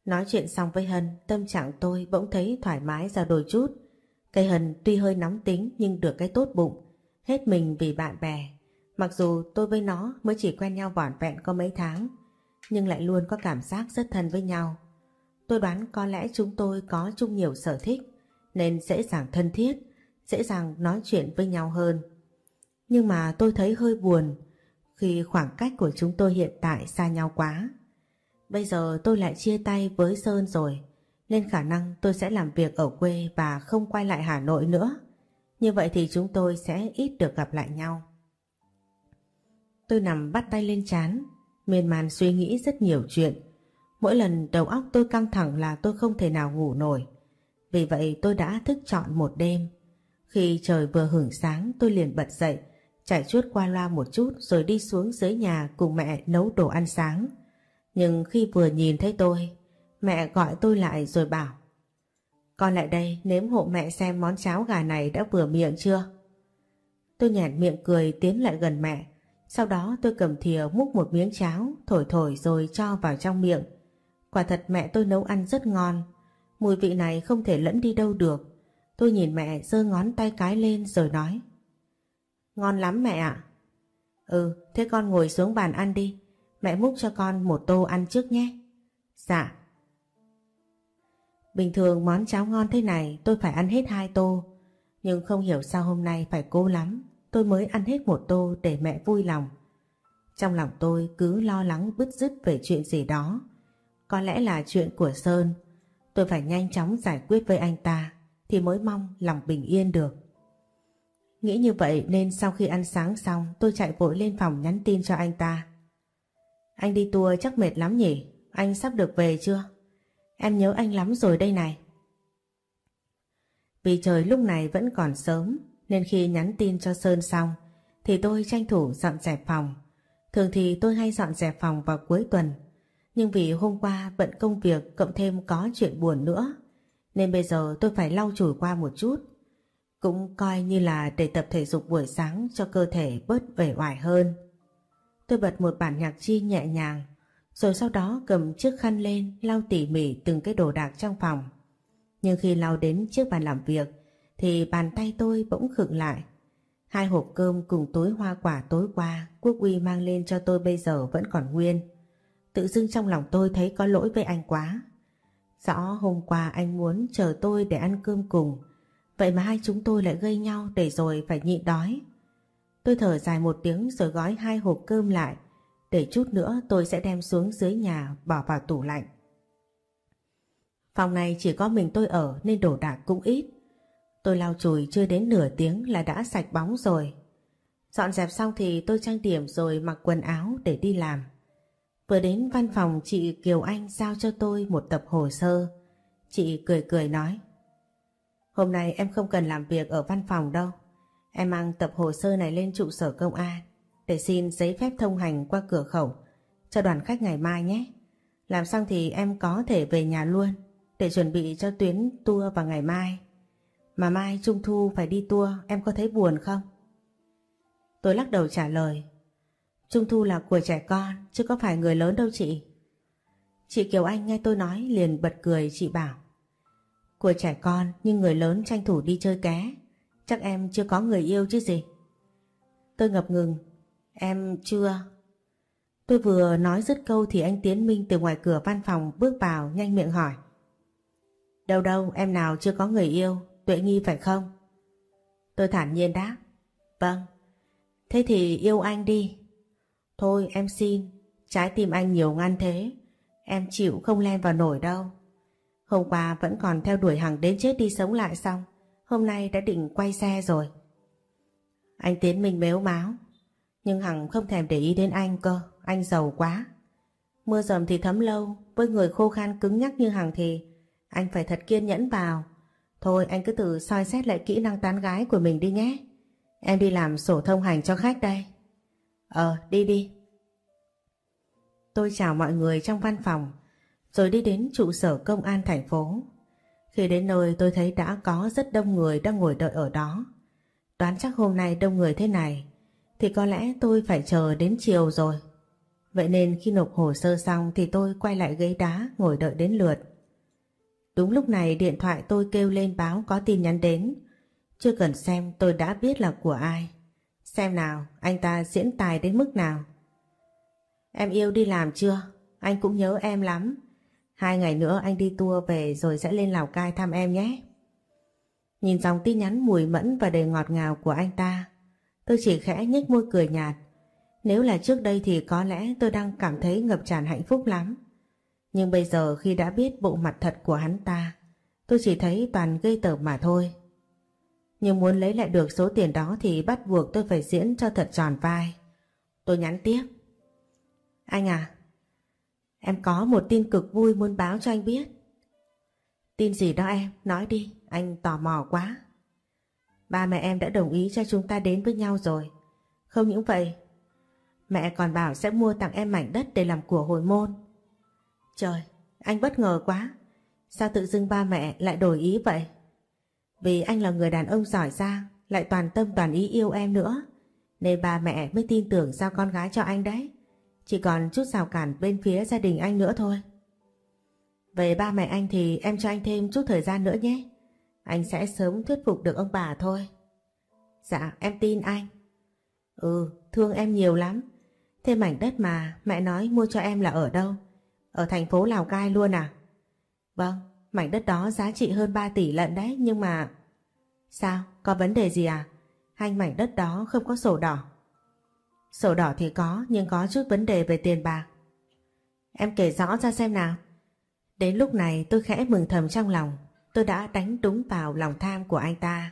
Nói chuyện xong với Hân, tâm trạng tôi bỗng thấy thoải mái ra đôi chút. Cây Hân tuy hơi nóng tính nhưng được cái tốt bụng, hết mình vì bạn bè. Mặc dù tôi với nó mới chỉ quen nhau vỏn vẹn có mấy tháng, nhưng lại luôn có cảm giác rất thân với nhau. Tôi đoán có lẽ chúng tôi có chung nhiều sở thích, nên dễ dàng thân thiết, dễ dàng nói chuyện với nhau hơn. Nhưng mà tôi thấy hơi buồn khi khoảng cách của chúng tôi hiện tại xa nhau quá. Bây giờ tôi lại chia tay với Sơn rồi, nên khả năng tôi sẽ làm việc ở quê và không quay lại Hà Nội nữa. Như vậy thì chúng tôi sẽ ít được gặp lại nhau. Tôi nằm bắt tay lên chán, miên man suy nghĩ rất nhiều chuyện. Mỗi lần đầu óc tôi căng thẳng là tôi không thể nào ngủ nổi. Vì vậy tôi đã thức trọn một đêm. Khi trời vừa hưởng sáng tôi liền bật dậy, chạy chuốt qua loa một chút rồi đi xuống dưới nhà cùng mẹ nấu đồ ăn sáng. Nhưng khi vừa nhìn thấy tôi, mẹ gọi tôi lại rồi bảo Con lại đây nếm hộ mẹ xem món cháo gà này đã vừa miệng chưa? Tôi nhạt miệng cười tiến lại gần mẹ. Sau đó tôi cầm thìa múc một miếng cháo, thổi thổi rồi cho vào trong miệng. Quả thật mẹ tôi nấu ăn rất ngon, Mùi vị này không thể lẫn đi đâu được. Tôi nhìn mẹ giơ ngón tay cái lên rồi nói. Ngon lắm mẹ ạ. Ừ, thế con ngồi xuống bàn ăn đi. Mẹ múc cho con một tô ăn trước nhé. Dạ. Bình thường món cháo ngon thế này tôi phải ăn hết hai tô. Nhưng không hiểu sao hôm nay phải cố lắm. Tôi mới ăn hết một tô để mẹ vui lòng. Trong lòng tôi cứ lo lắng bứt rứt về chuyện gì đó. Có lẽ là chuyện của Sơn. Tôi phải nhanh chóng giải quyết với anh ta thì mới mong lòng bình yên được. Nghĩ như vậy nên sau khi ăn sáng xong, tôi chạy vội lên phòng nhắn tin cho anh ta. Anh đi tour chắc mệt lắm nhỉ? Anh sắp được về chưa? Em nhớ anh lắm rồi đây này. Vì trời lúc này vẫn còn sớm nên khi nhắn tin cho Sơn xong thì tôi tranh thủ dọn dẹp phòng. Thường thì tôi hay dọn dẹp phòng vào cuối tuần nhưng vì hôm qua bận công việc cộng thêm có chuyện buồn nữa nên bây giờ tôi phải lau chùi qua một chút. Cũng coi như là để tập thể dục buổi sáng cho cơ thể bớt vẻ oải hơn. tôi bật một bản nhạc chi nhẹ nhàng, rồi sau đó cầm chiếc khăn lên lau tỉ mỉ từng cái đồ đạc trong phòng. Nhưng khi lau đến chiếc bàn làm việc thì bàn tay tôi bỗng khựng lại. Hai hộp cơm cùng túi hoa quả tối qua, Quốc uy mang lên cho tôi bây giờ vẫn còn nguyên. Tự dưng trong lòng tôi thấy có lỗi với anh quá. Rõ hôm qua anh muốn chờ tôi để ăn cơm cùng, Vậy mà hai chúng tôi lại gây nhau để rồi phải nhịn đói. Tôi thở dài một tiếng rồi gói hai hộp cơm lại. Để chút nữa tôi sẽ đem xuống dưới nhà bỏ vào tủ lạnh. Phòng này chỉ có mình tôi ở nên đồ đạc cũng ít. Tôi lau chùi chưa đến nửa tiếng là đã sạch bóng rồi. Dọn dẹp xong thì tôi trang điểm rồi mặc quần áo để đi làm. Vừa đến văn phòng, chị Kiều Anh giao cho tôi một tập hồ sơ. Chị cười cười nói. Hôm nay em không cần làm việc ở văn phòng đâu. Em mang tập hồ sơ này lên trụ sở công an để xin giấy phép thông hành qua cửa khẩu cho đoàn khách ngày mai nhé. Làm xong thì em có thể về nhà luôn để chuẩn bị cho tuyến tour vào ngày mai. Mà mai Trung Thu phải đi tour em có thấy buồn không? Tôi lắc đầu trả lời Trung Thu là của trẻ con chứ có phải người lớn đâu chị. Chị Kiều Anh nghe tôi nói liền bật cười chị bảo của trẻ con nhưng người lớn tranh thủ đi chơi ké. Chắc em chưa có người yêu chứ gì? Tôi ngập ngừng. Em chưa. Tôi vừa nói dứt câu thì anh Tiến Minh từ ngoài cửa văn phòng bước vào nhanh miệng hỏi. Đâu đâu em nào chưa có người yêu, tuệ nghi phải không? Tôi thản nhiên đáp. Vâng. Thế thì yêu anh đi. Thôi em xin, trái tim anh nhiều ngăn thế. Em chịu không len vào nổi đâu. Hôm qua vẫn còn theo đuổi Hằng đến chết đi sống lại xong. Hôm nay đã định quay xe rồi. Anh Tiến Minh mếu máu. Nhưng Hằng không thèm để ý đến anh cơ. Anh giàu quá. Mưa dầm thì thấm lâu. Với người khô khan cứng nhắc như Hằng thì anh phải thật kiên nhẫn vào. Thôi anh cứ tự soi xét lại kỹ năng tán gái của mình đi nhé. Em đi làm sổ thông hành cho khách đây. Ờ, đi đi. Tôi chào mọi người trong văn phòng rồi đi đến trụ sở công an thành phố. Khi đến nơi tôi thấy đã có rất đông người đang ngồi đợi ở đó. Đoán chắc hôm nay đông người thế này thì có lẽ tôi phải chờ đến chiều rồi. Vậy nên khi nộp hồ sơ xong thì tôi quay lại ghế đá ngồi đợi đến lượt. Đúng lúc này điện thoại tôi kêu lên báo có tin nhắn đến. Chưa cần xem tôi đã biết là của ai. Xem nào, anh ta diễn tài đến mức nào. Em yêu đi làm chưa? Anh cũng nhớ em lắm. Hai ngày nữa anh đi tour về rồi sẽ lên Lào Cai thăm em nhé. Nhìn dòng tin nhắn mùi mẫn và đầy ngọt ngào của anh ta, tôi chỉ khẽ nhếch môi cười nhạt. Nếu là trước đây thì có lẽ tôi đang cảm thấy ngập tràn hạnh phúc lắm. Nhưng bây giờ khi đã biết bộ mặt thật của hắn ta, tôi chỉ thấy toàn gây tởm mà thôi. Nhưng muốn lấy lại được số tiền đó thì bắt buộc tôi phải diễn cho thật tròn vai. Tôi nhắn tiếp. Anh à, Em có một tin cực vui muốn báo cho anh biết. Tin gì đó em, nói đi, anh tò mò quá. Ba mẹ em đã đồng ý cho chúng ta đến với nhau rồi. Không những vậy, mẹ còn bảo sẽ mua tặng em mảnh đất để làm của hồi môn. Trời, anh bất ngờ quá. Sao tự dưng ba mẹ lại đổi ý vậy? Vì anh là người đàn ông giỏi giang, lại toàn tâm toàn ý yêu em nữa. Nên ba mẹ mới tin tưởng giao con gái cho anh đấy. Chỉ còn chút rào cản bên phía gia đình anh nữa thôi. Về ba mẹ anh thì em cho anh thêm chút thời gian nữa nhé. Anh sẽ sớm thuyết phục được ông bà thôi. Dạ em tin anh. Ừ thương em nhiều lắm. Thế mảnh đất mà mẹ nói mua cho em là ở đâu? Ở thành phố Lào Cai luôn à? Vâng, mảnh đất đó giá trị hơn 3 tỷ lận đấy nhưng mà... Sao? Có vấn đề gì à? Hai mảnh đất đó không có sổ đỏ. Sổ đỏ thì có nhưng có chút vấn đề về tiền bạc. Em kể rõ ra xem nào. Đến lúc này tôi khẽ mừng thầm trong lòng. Tôi đã đánh đúng vào lòng tham của anh ta.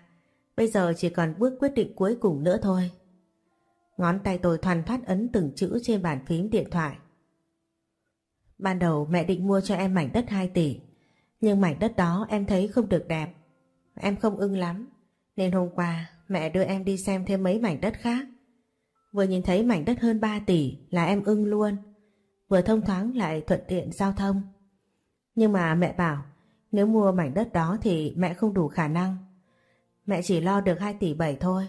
Bây giờ chỉ còn bước quyết định cuối cùng nữa thôi. Ngón tay tôi thoăn thoát ấn từng chữ trên bàn phím điện thoại. Ban đầu mẹ định mua cho em mảnh đất 2 tỷ. Nhưng mảnh đất đó em thấy không được đẹp. Em không ưng lắm. Nên hôm qua, mẹ đưa em đi xem thêm mấy mảnh đất khác. Vừa nhìn thấy mảnh đất hơn 3 tỷ là em ưng luôn. Vừa thông thoáng lại thuận tiện giao thông. Nhưng mà mẹ bảo, nếu mua mảnh đất đó thì mẹ không đủ khả năng. Mẹ chỉ lo được 2 tỷ 7 thôi.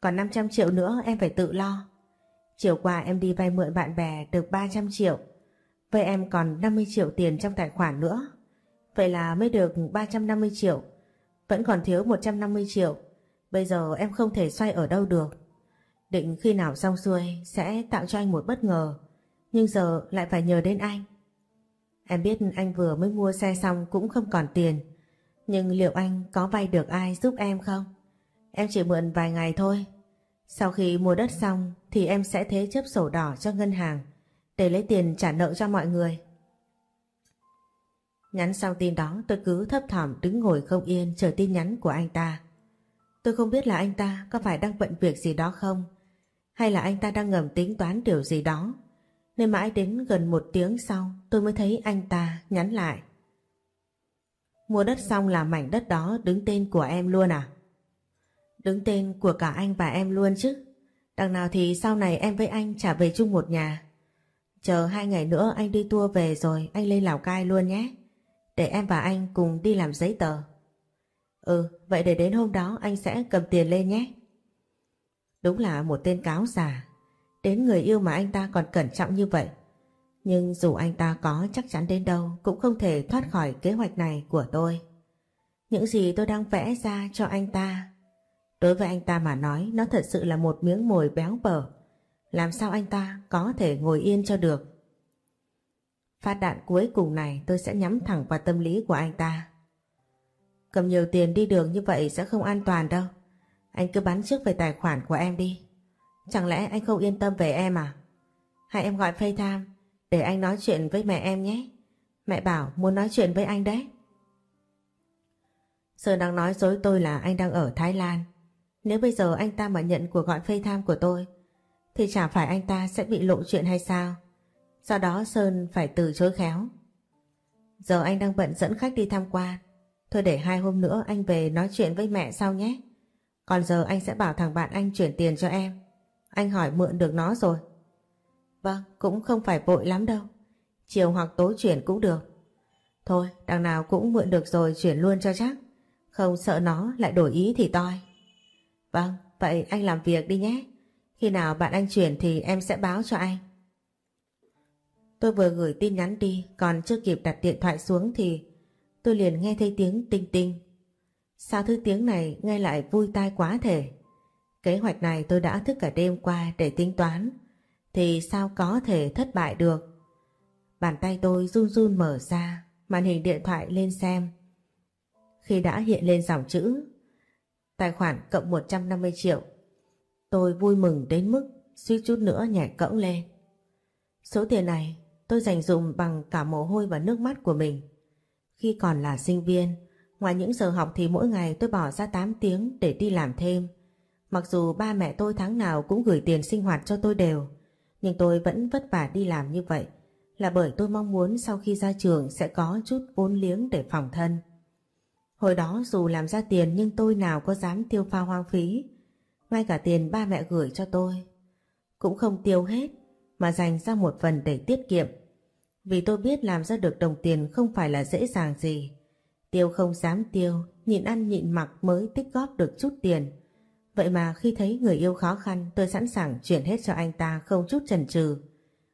Còn 500 triệu nữa em phải tự lo. Chiều qua em đi vay mượn bạn bè được 300 triệu. Vậy em còn 50 triệu tiền trong tài khoản nữa. Vậy là mới được 350 triệu. Vẫn còn thiếu 150 triệu. Bây giờ em không thể xoay ở đâu được. Định khi nào xong xuôi sẽ tạo cho anh một bất ngờ. Nhưng giờ lại phải nhờ đến anh. Em biết anh vừa mới mua xe xong cũng không còn tiền. Nhưng liệu anh có vay được ai giúp em không? Em chỉ mượn vài ngày thôi. Sau khi mua đất xong thì em sẽ thế chấp sổ đỏ cho ngân hàng để lấy tiền trả nợ cho mọi người. Nhắn xong tin đó, tôi cứ thấp thỏm đứng ngồi không yên chờ tin nhắn của anh ta. Tôi không biết là anh ta có phải đang bận việc gì đó không, hay là anh ta đang ngầm tính toán điều gì đó. Nên mãi đến gần một tiếng sau, tôi mới thấy anh ta nhắn lại. Mua đất xong là mảnh đất đó đứng tên của em luôn à? Đứng tên của cả anh và em luôn chứ. Đằng nào thì sau này em với anh trả về chung một nhà. Chờ hai ngày nữa anh đi tour về rồi anh lên Lào Cai luôn nhé. Để em và anh cùng đi làm giấy tờ. Ừ, vậy để đến hôm đó anh sẽ cầm tiền lên nhé. Đúng là một tên cáo già. Đến người yêu mà anh ta còn cẩn trọng như vậy. Nhưng dù anh ta có chắc chắn đến đâu cũng không thể thoát khỏi kế hoạch này của tôi. Những gì tôi đang vẽ ra cho anh ta Đối với anh ta mà nói nó thật sự là một miếng mồi béo bở. Làm sao anh ta có thể ngồi yên cho được? Phát đạn cuối cùng này tôi sẽ nhắm thẳng vào tâm lý của anh ta. Cầm nhiều tiền đi đường như vậy sẽ không an toàn đâu. Anh cứ bắn trước về tài khoản của em đi. Chẳng lẽ anh không yên tâm về em à? Hãy em gọi FaceTime để anh nói chuyện với mẹ em nhé. Mẹ bảo muốn nói chuyện với anh đấy. Sơn đang nói dối tôi là anh đang ở Thái Lan. Nếu bây giờ anh ta mà nhận cuộc gọi FaceTime của tôi thì chả phải anh ta sẽ bị lộ chuyện hay sao? Sau đó Sơn phải từ chối khéo. Giờ anh đang bận dẫn khách đi tham quan. Thôi để hai hôm nữa anh về nói chuyện với mẹ sau nhé. Còn giờ anh sẽ bảo thằng bạn anh chuyển tiền cho em. Anh hỏi mượn được nó rồi. Vâng, cũng không phải vội lắm đâu. Chiều hoặc tối chuyển cũng được. Thôi, đằng nào cũng mượn được rồi chuyển luôn cho chắc. Không sợ nó lại đổi ý thì toi. Vâng, vậy anh làm việc đi nhé. Khi nào bạn anh chuyển thì em sẽ báo cho anh. Tôi vừa gửi tin nhắn đi, còn chưa kịp đặt điện thoại xuống thì tôi liền nghe thấy tiếng tinh tinh. Sao thứ tiếng này nghe lại vui tai quá thể? Kế hoạch này tôi đã thức cả đêm qua để tính toán, thì sao có thể thất bại được? Bàn tay tôi run run mở ra, màn hình điện thoại lên xem. Khi đã hiện lên dòng chữ Tài khoản cộng 150 triệu. Tôi vui mừng đến mức suýt chút nữa nhảy cẫng lên. Số tiền này tôi dành dùng bằng cả mồ hôi và nước mắt của mình. Khi còn là sinh viên, ngoài những giờ học thì mỗi ngày tôi bỏ ra 8 tiếng để đi làm thêm. Mặc dù ba mẹ tôi tháng nào cũng gửi tiền sinh hoạt cho tôi đều, nhưng tôi vẫn vất vả đi làm như vậy là bởi tôi mong muốn sau khi ra trường sẽ có chút vốn liếng để phòng thân. Hồi đó dù làm ra tiền nhưng tôi nào có dám tiêu pha hoang phí. Ngay cả tiền ba mẹ gửi cho tôi. Cũng không tiêu hết mà dành ra một phần để tiết kiệm. Vì tôi biết làm ra được đồng tiền không phải là dễ dàng gì. Tiêu không dám tiêu, nhịn ăn nhịn mặc mới tích góp được chút tiền. Vậy mà khi thấy người yêu khó khăn tôi sẵn sàng chuyển hết cho anh ta không chút chần chừ.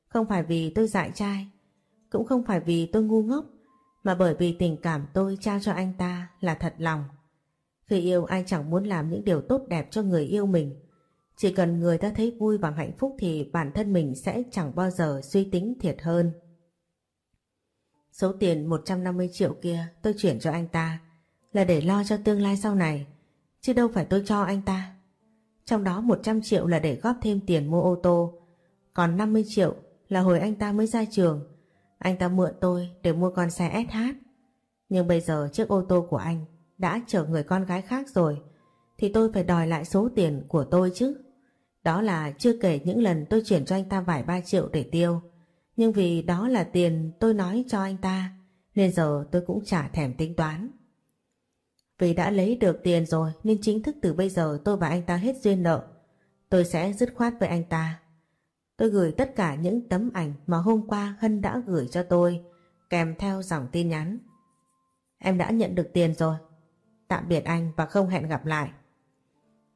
Không phải vì tôi dại trai, cũng không phải vì tôi ngu ngốc, mà bởi vì tình cảm tôi trao cho anh ta là thật lòng. Khi yêu ai chẳng muốn làm những điều tốt đẹp cho người yêu mình. Chỉ cần người ta thấy vui và hạnh phúc thì bản thân mình sẽ chẳng bao giờ suy tính thiệt hơn. Số tiền 150 triệu kia tôi chuyển cho anh ta là để lo cho tương lai sau này, chứ đâu phải tôi cho anh ta. Trong đó 100 triệu là để góp thêm tiền mua ô tô, còn 50 triệu là hồi anh ta mới ra trường anh ta mượn tôi để mua con xe SH. Nhưng bây giờ chiếc ô tô của anh đã chở người con gái khác rồi, thì tôi phải đòi lại số tiền của tôi chứ. Đó là chưa kể những lần tôi chuyển cho anh ta vài ba triệu để tiêu. Nhưng vì đó là tiền tôi nói cho anh ta, nên giờ tôi cũng chả thèm tính toán. Vì đã lấy được tiền rồi, nên chính thức từ bây giờ tôi và anh ta hết duyên nợ. Tôi sẽ dứt khoát với anh ta Tôi gửi tất cả những tấm ảnh mà hôm qua Hân đã gửi cho tôi, kèm theo dòng tin nhắn. Em đã nhận được tiền rồi. Tạm biệt anh và không hẹn gặp lại.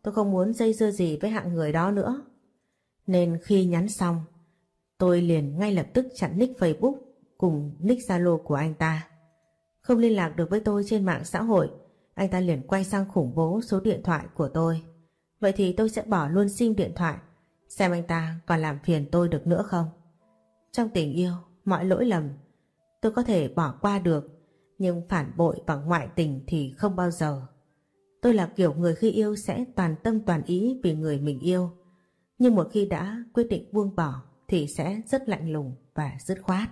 Tôi không muốn dây dưa gì với hạng người đó nữa. Nên khi nhắn xong, tôi liền ngay lập tức chặn nick Facebook cùng nick Zalo của anh ta. Không liên lạc được với tôi trên mạng xã hội, anh ta liền quay sang khủng bố số điện thoại của tôi. Vậy thì tôi sẽ bỏ luôn sim điện thoại, xem anh ta còn làm phiền tôi được nữa không. Trong tình yêu, mọi lỗi lầm tôi có thể bỏ qua được, nhưng phản bội và ngoại tình thì không bao giờ. Tôi là kiểu người khi yêu sẽ toàn tâm toàn ý vì người mình yêu. Nhưng một khi đã quyết định buông bỏ thì sẽ rất lạnh lùng và dứt khoát.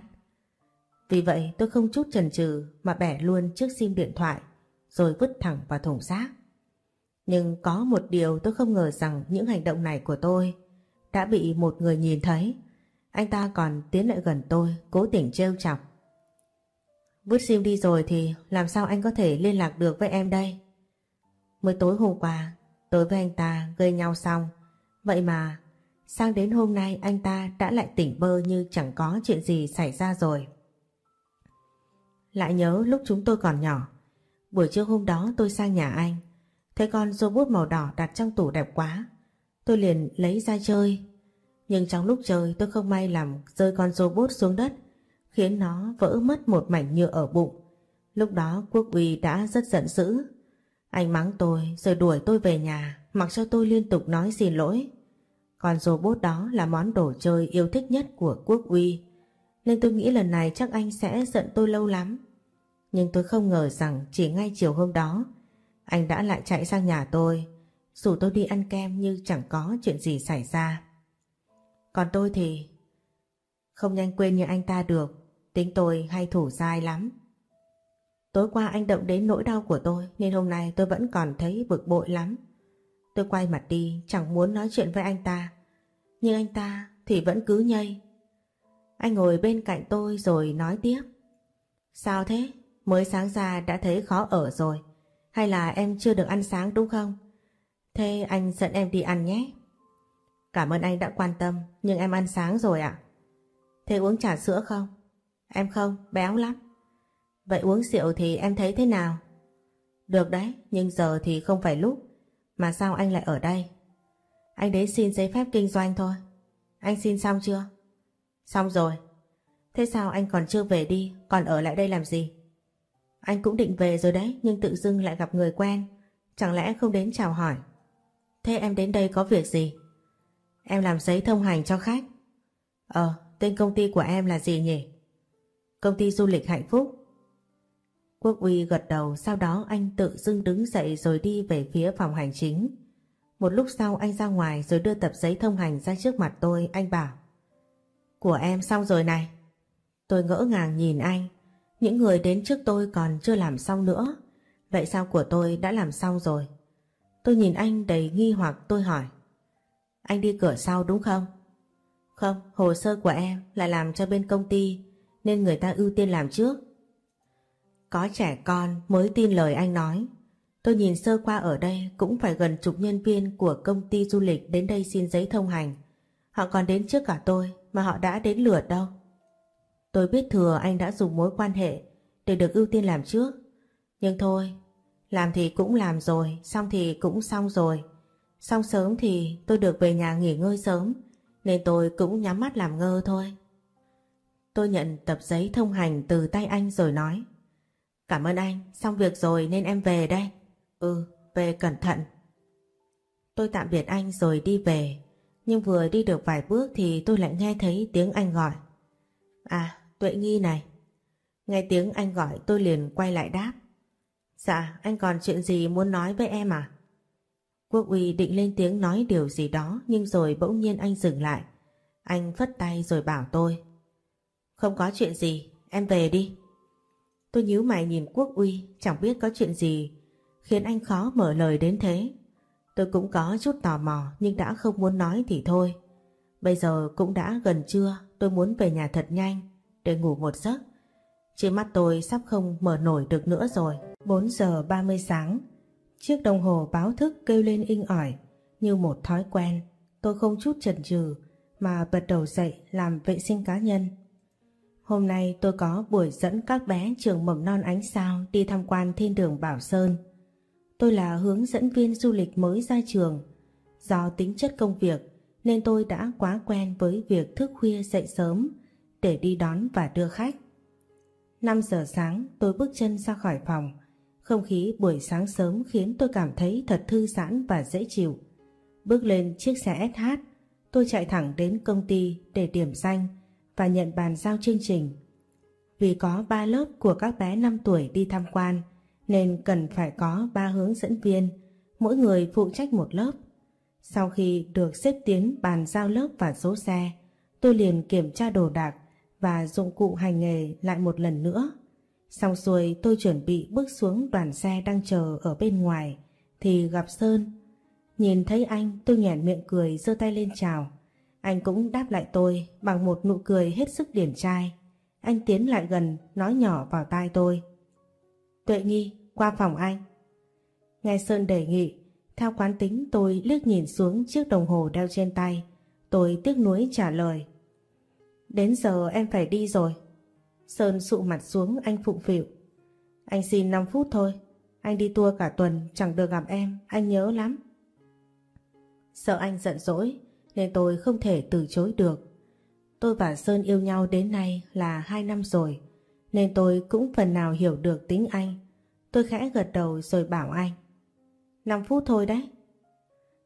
Vì vậy tôi không chút chần chừ mà bẻ luôn chiếc sim điện thoại rồi vứt thẳng vào thùng rác. Nhưng có một điều tôi không ngờ rằng những hành động này của tôi đã bị một người nhìn thấy. Anh ta còn tiến lại gần tôi, cố tình trêu chọc. Vứt sim đi rồi thì làm sao anh có thể liên lạc được với em đây? Mới tối hôm qua, tôi với anh ta gây nhau xong. Vậy mà, sang đến hôm nay anh ta đã lại tỉnh bơ như chẳng có chuyện gì xảy ra rồi. Lại nhớ lúc chúng tôi còn nhỏ, buổi trưa hôm đó tôi sang nhà anh, thấy con robot màu đỏ đặt trong tủ đẹp quá. Tôi liền lấy ra chơi, nhưng trong lúc chơi tôi không may làm rơi con robot xuống đất, khiến nó vỡ mất một mảnh nhựa ở bụng. Lúc đó Quốc uy đã rất giận dữ. Anh mắng tôi rồi đuổi tôi về nhà, mặc cho tôi liên tục nói xin lỗi. Còn robot đó là món đồ chơi yêu thích nhất của Quốc uy nên tôi nghĩ lần này chắc anh sẽ giận tôi lâu lắm. Nhưng tôi không ngờ rằng chỉ ngay chiều hôm đó, anh đã lại chạy sang nhà tôi, dù tôi đi ăn kem như chẳng có chuyện gì xảy ra. Còn tôi thì không nhanh quên như anh ta được, tính tôi hay thủ dai lắm. Tối qua anh động đến nỗi đau của tôi nên hôm nay tôi vẫn còn thấy bực bội lắm. Tôi quay mặt đi chẳng muốn nói chuyện với anh ta, nhưng anh ta thì vẫn cứ nhây. Anh ngồi bên cạnh tôi rồi nói tiếp. Sao thế? Mới sáng ra đã thấy khó ở rồi. Hay là em chưa được ăn sáng đúng không? Thế anh dẫn em đi ăn nhé. Cảm ơn anh đã quan tâm, nhưng em ăn sáng rồi ạ. Thế uống trà sữa không? Em không, béo lắm. Vậy uống rượu thì em thấy thế nào? Được đấy, nhưng giờ thì không phải lúc. Mà sao anh lại ở đây? Anh đến xin giấy phép kinh doanh thôi. Anh xin xong chưa? Xong rồi. Thế sao anh còn chưa về đi, còn ở lại đây làm gì? Anh cũng định về rồi đấy, nhưng tự dưng lại gặp người quen. Chẳng lẽ không đến chào hỏi? Thế em đến đây có việc gì? Em làm giấy thông hành cho khách. Ờ, tên công ty của em là gì nhỉ? Công ty du lịch hạnh phúc. Quốc uy gật đầu, sau đó anh tự dưng đứng dậy rồi đi về phía phòng hành chính. Một lúc sau anh ra ngoài rồi đưa tập giấy thông hành ra trước mặt tôi, anh bảo của em xong rồi này. Tôi ngỡ ngàng nhìn anh. Những người đến trước tôi còn chưa làm xong nữa. Vậy sao của tôi đã làm xong rồi? Tôi nhìn anh đầy nghi hoặc tôi hỏi. Anh đi cửa sau đúng không? Không, hồ sơ của em là làm cho bên công ty nên người ta ưu tiên làm trước. Có trẻ con mới tin lời anh nói. Tôi nhìn sơ qua ở đây cũng phải gần chục nhân viên của công ty du lịch đến đây xin giấy thông hành. Họ còn đến trước cả tôi mà họ đã đến lượt đâu. Tôi biết thừa anh đã dùng mối quan hệ để được ưu tiên làm trước. Nhưng thôi, làm thì cũng làm rồi, xong thì cũng xong rồi. Xong sớm thì tôi được về nhà nghỉ ngơi sớm, nên tôi cũng nhắm mắt làm ngơ thôi. Tôi nhận tập giấy thông hành từ tay anh rồi nói. Cảm ơn anh, xong việc rồi nên em về đây. Ừ, về cẩn thận. Tôi tạm biệt anh rồi đi về. Nhưng vừa đi được vài bước thì tôi lại nghe thấy tiếng anh gọi. À, Tuệ Nghi này. Nghe tiếng anh gọi tôi liền quay lại đáp. Dạ, anh còn chuyện gì muốn nói với em à? Quốc uy định lên tiếng nói điều gì đó nhưng rồi bỗng nhiên anh dừng lại. Anh phất tay rồi bảo tôi. Không có chuyện gì, em về đi. Tôi nhíu mày nhìn Quốc uy, chẳng biết có chuyện gì khiến anh khó mở lời đến thế. Tôi cũng có chút tò mò nhưng đã không muốn nói thì thôi. Bây giờ cũng đã gần trưa, tôi muốn về nhà thật nhanh để ngủ một giấc. Chỉ mắt tôi sắp không mở nổi được nữa rồi. 4 giờ 30 sáng, chiếc đồng hồ báo thức kêu lên inh ỏi như một thói quen. Tôi không chút chần chừ mà bật đầu dậy làm vệ sinh cá nhân. Hôm nay tôi có buổi dẫn các bé trường mầm non ánh sao đi tham quan thiên đường Bảo Sơn. Tôi là hướng dẫn viên du lịch mới ra trường. Do tính chất công việc nên tôi đã quá quen với việc thức khuya dậy sớm để đi đón và đưa khách. 5 giờ sáng tôi bước chân ra khỏi phòng. Không khí buổi sáng sớm khiến tôi cảm thấy thật thư giãn và dễ chịu. Bước lên chiếc xe SH, tôi chạy thẳng đến công ty để điểm danh và nhận bàn giao chương trình. Vì có 3 lớp của các bé 5 tuổi đi tham quan nên cần phải có 3 hướng dẫn viên, mỗi người phụ trách một lớp. Sau khi được xếp tiến bàn giao lớp và số xe, tôi liền kiểm tra đồ đạc và dụng cụ hành nghề lại một lần nữa. Xong xuôi tôi chuẩn bị bước xuống đoàn xe đang chờ ở bên ngoài thì gặp Sơn. Nhìn thấy anh tôi nhẹn miệng cười giơ tay lên chào. Anh cũng đáp lại tôi bằng một nụ cười hết sức điển trai. Anh tiến lại gần nói nhỏ vào tai tôi. Tuệ nghi qua phòng anh. Nghe Sơn đề nghị, theo quán tính tôi liếc nhìn xuống chiếc đồng hồ đeo trên tay. Tôi tiếc nuối trả lời. Đến giờ em phải đi rồi. Sơn sụ mặt xuống anh phụng phịu. Anh xin 5 phút thôi. Anh đi tour cả tuần chẳng được gặp em, anh nhớ lắm. Sợ anh giận dỗi nên tôi không thể từ chối được. Tôi và Sơn yêu nhau đến nay là 2 năm rồi nên tôi cũng phần nào hiểu được tính anh. Tôi khẽ gật đầu rồi bảo anh. 5 phút thôi đấy.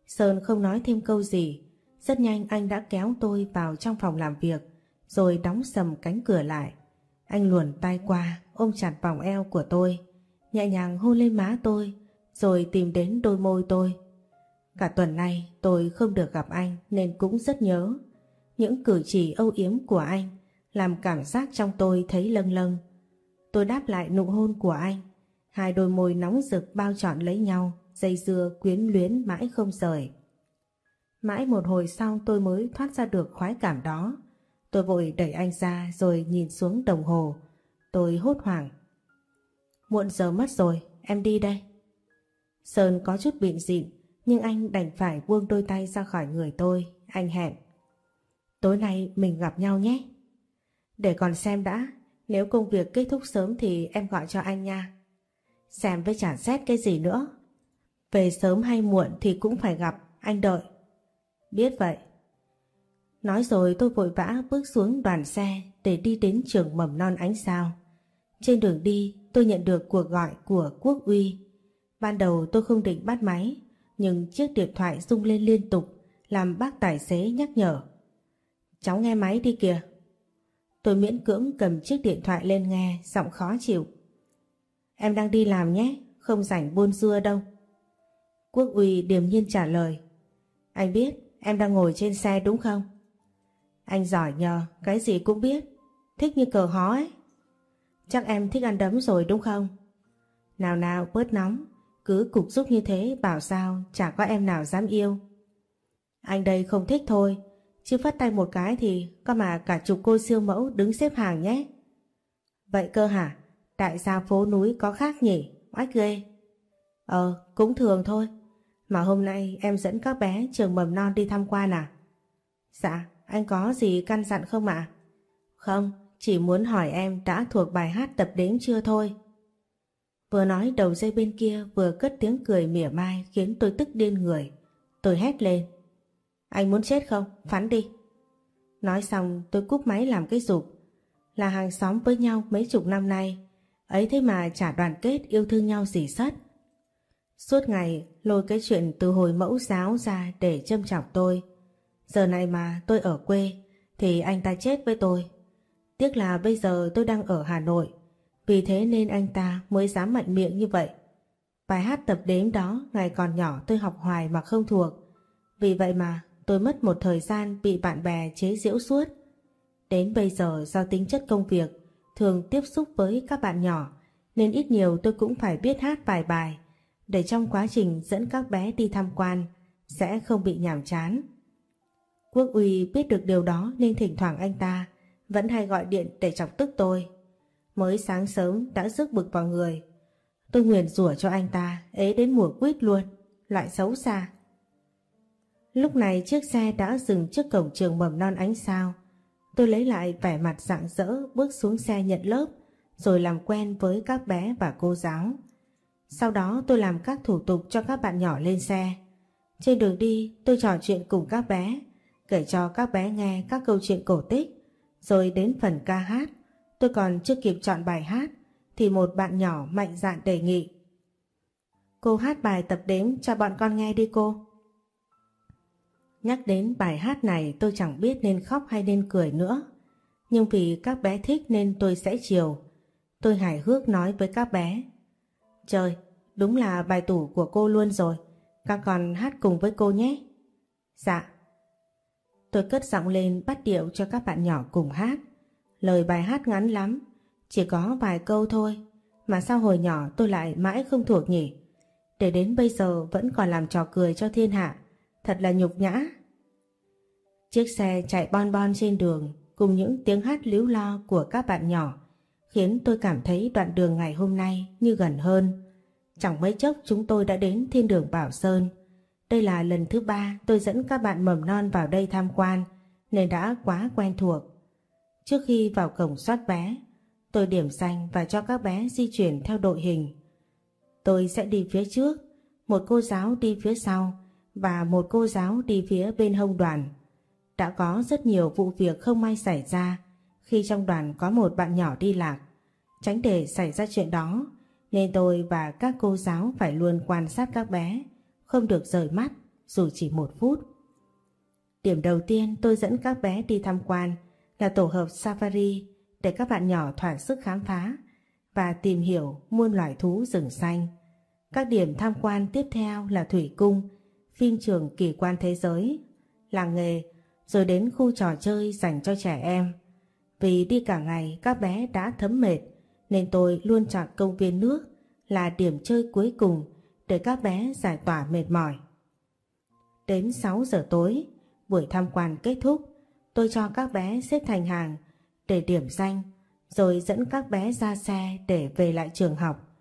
Sơn không nói thêm câu gì. Rất nhanh anh đã kéo tôi vào trong phòng làm việc rồi đóng sầm cánh cửa lại. Anh luồn tay qua, ôm chặt vòng eo của tôi, nhẹ nhàng hôn lên má tôi, rồi tìm đến đôi môi tôi. Cả tuần nay tôi không được gặp anh nên cũng rất nhớ. Những cử chỉ âu yếm của anh làm cảm giác trong tôi thấy lâng lâng. Tôi đáp lại nụ hôn của anh, hai đôi môi nóng rực bao trọn lấy nhau, dây dưa quyến luyến mãi không rời. Mãi một hồi sau tôi mới thoát ra được khoái cảm đó. Tôi vội đẩy anh ra rồi nhìn xuống đồng hồ. Tôi hốt hoảng. Muộn giờ mất rồi, em đi đây. Sơn có chút bịn dịn, nhưng anh đành phải buông đôi tay ra khỏi người tôi. Anh hẹn. Tối nay mình gặp nhau nhé. Để còn xem đã, nếu công việc kết thúc sớm thì em gọi cho anh nha. Xem với trả xét cái gì nữa. Về sớm hay muộn thì cũng phải gặp, anh đợi. Biết vậy. Nói rồi tôi vội vã bước xuống đoàn xe để đi đến trường mầm non ánh sao. Trên đường đi tôi nhận được cuộc gọi của Quốc Uy. Ban đầu tôi không định bắt máy, nhưng chiếc điện thoại rung lên liên tục làm bác tài xế nhắc nhở. Cháu nghe máy đi kìa. Tôi miễn cưỡng cầm chiếc điện thoại lên nghe, giọng khó chịu. Em đang đi làm nhé, không rảnh buôn dưa đâu. Quốc Uy điềm nhiên trả lời. Anh biết em đang ngồi trên xe đúng không? Anh giỏi nhờ, cái gì cũng biết. Thích như cờ hó ấy. Chắc em thích ăn đấm rồi đúng không? Nào nào bớt nóng, cứ cục giúp như thế bảo sao chả có em nào dám yêu. Anh đây không thích thôi, chứ phát tay một cái thì có mà cả chục cô siêu mẫu đứng xếp hàng nhé. Vậy cơ hả? Tại sao phố núi có khác nhỉ? Oách ghê. Ờ, cũng thường thôi. Mà hôm nay em dẫn các bé trường mầm non đi tham quan à? Dạ, anh có gì căn dặn không ạ? Không, chỉ muốn hỏi em đã thuộc bài hát tập đếm chưa thôi. Vừa nói đầu dây bên kia vừa cất tiếng cười mỉa mai khiến tôi tức điên người. Tôi hét lên. Anh muốn chết không? Phắn đi. Nói xong, tôi cúp máy làm cái dục. Là hàng xóm với nhau mấy chục năm nay. Ấy thế mà chả đoàn kết yêu thương nhau gì sắt. Suốt ngày, lôi cái chuyện từ hồi mẫu giáo ra để châm chọc tôi. Giờ này mà tôi ở quê, thì anh ta chết với tôi. Tiếc là bây giờ tôi đang ở Hà Nội vì thế nên anh ta mới dám mạnh miệng như vậy. Bài hát tập đếm đó, ngày còn nhỏ, tôi học hoài mà không thuộc. Vì vậy mà, tôi mất một thời gian bị bạn bè chế giễu suốt. Đến bây giờ, do tính chất công việc, thường tiếp xúc với các bạn nhỏ, nên ít nhiều tôi cũng phải biết hát vài bài, để trong quá trình dẫn các bé đi tham quan, sẽ không bị nhàm chán. Quốc uy biết được điều đó, nên thỉnh thoảng anh ta vẫn hay gọi điện để chọc tức tôi. Mới sáng sớm đã rước bực vào người. Tôi nguyền rủa cho anh ta ế đến mùa quýt luôn, loại xấu xa. Lúc này chiếc xe đã dừng trước cổng trường mầm non ánh sao. Tôi lấy lại vẻ mặt rạng rỡ bước xuống xe nhận lớp rồi làm quen với các bé và cô giáo. Sau đó tôi làm các thủ tục cho các bạn nhỏ lên xe. Trên đường đi tôi trò chuyện cùng các bé kể cho các bé nghe các câu chuyện cổ tích, rồi đến phần ca hát. Tôi còn chưa kịp chọn bài hát, thì một bạn nhỏ mạnh dạn đề nghị. Cô hát bài tập đếm cho bọn con nghe đi cô. Nhắc đến bài hát này tôi chẳng biết nên khóc hay nên cười nữa. Nhưng vì các bé thích nên tôi sẽ chiều. Tôi hài hước nói với các bé. Trời, đúng là bài tủ của cô luôn rồi. Các con hát cùng với cô nhé. Dạ. Tôi cất giọng lên bắt điệu cho các bạn nhỏ cùng hát. Lời bài hát ngắn lắm, chỉ có vài câu thôi. Mà sao hồi nhỏ tôi lại mãi không thuộc nhỉ? Để đến bây giờ vẫn còn làm trò cười cho thiên hạ. Thật là nhục nhã. Chiếc xe chạy bon bon trên đường cùng những tiếng hát líu lo của các bạn nhỏ khiến tôi cảm thấy đoạn đường ngày hôm nay như gần hơn. Chẳng mấy chốc chúng tôi đã đến thiên đường Bảo Sơn. Đây là lần thứ ba tôi dẫn các bạn mầm non vào đây tham quan nên đã quá quen thuộc. Trước khi vào cổng soát vé, tôi điểm danh và cho các bé di chuyển theo đội hình. Tôi sẽ đi phía trước, một cô giáo đi phía sau và một cô giáo đi phía bên hông đoàn. Đã có rất nhiều vụ việc không may xảy ra khi trong đoàn có một bạn nhỏ đi lạc. Tránh để xảy ra chuyện đó nên tôi và các cô giáo phải luôn quan sát các bé, không được rời mắt dù chỉ một phút. Điểm đầu tiên tôi dẫn các bé đi tham quan là tổ hợp safari để các bạn nhỏ thỏa sức khám phá và tìm hiểu muôn loài thú rừng xanh. Các điểm tham quan tiếp theo là thủy cung, phim trường kỳ quan thế giới, làng nghề, rồi đến khu trò chơi dành cho trẻ em. Vì đi cả ngày các bé đã thấm mệt nên tôi luôn chọn công viên nước là điểm chơi cuối cùng để các bé giải tỏa mệt mỏi. Đến 6 giờ tối, buổi tham quan kết thúc, tôi cho các bé xếp thành hàng để điểm danh, rồi dẫn các bé ra xe để về lại trường học.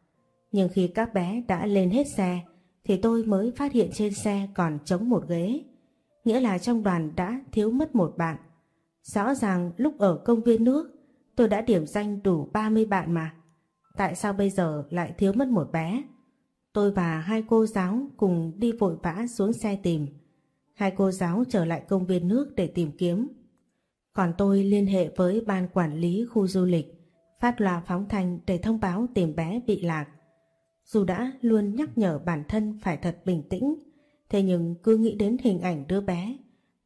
Nhưng khi các bé đã lên hết xe, thì tôi mới phát hiện trên xe còn trống một ghế. Nghĩa là trong đoàn đã thiếu mất một bạn. Rõ ràng lúc ở công viên nước, tôi đã điểm danh đủ 30 bạn mà. Tại sao bây giờ lại thiếu mất một bé? Tôi và hai cô giáo cùng đi vội vã xuống xe tìm. Hai cô giáo trở lại công viên nước để tìm kiếm. Còn tôi liên hệ với ban quản lý khu du lịch, phát loa phóng thanh để thông báo tìm bé bị lạc. Dù đã luôn nhắc nhở bản thân phải thật bình tĩnh, thế nhưng cứ nghĩ đến hình ảnh đứa bé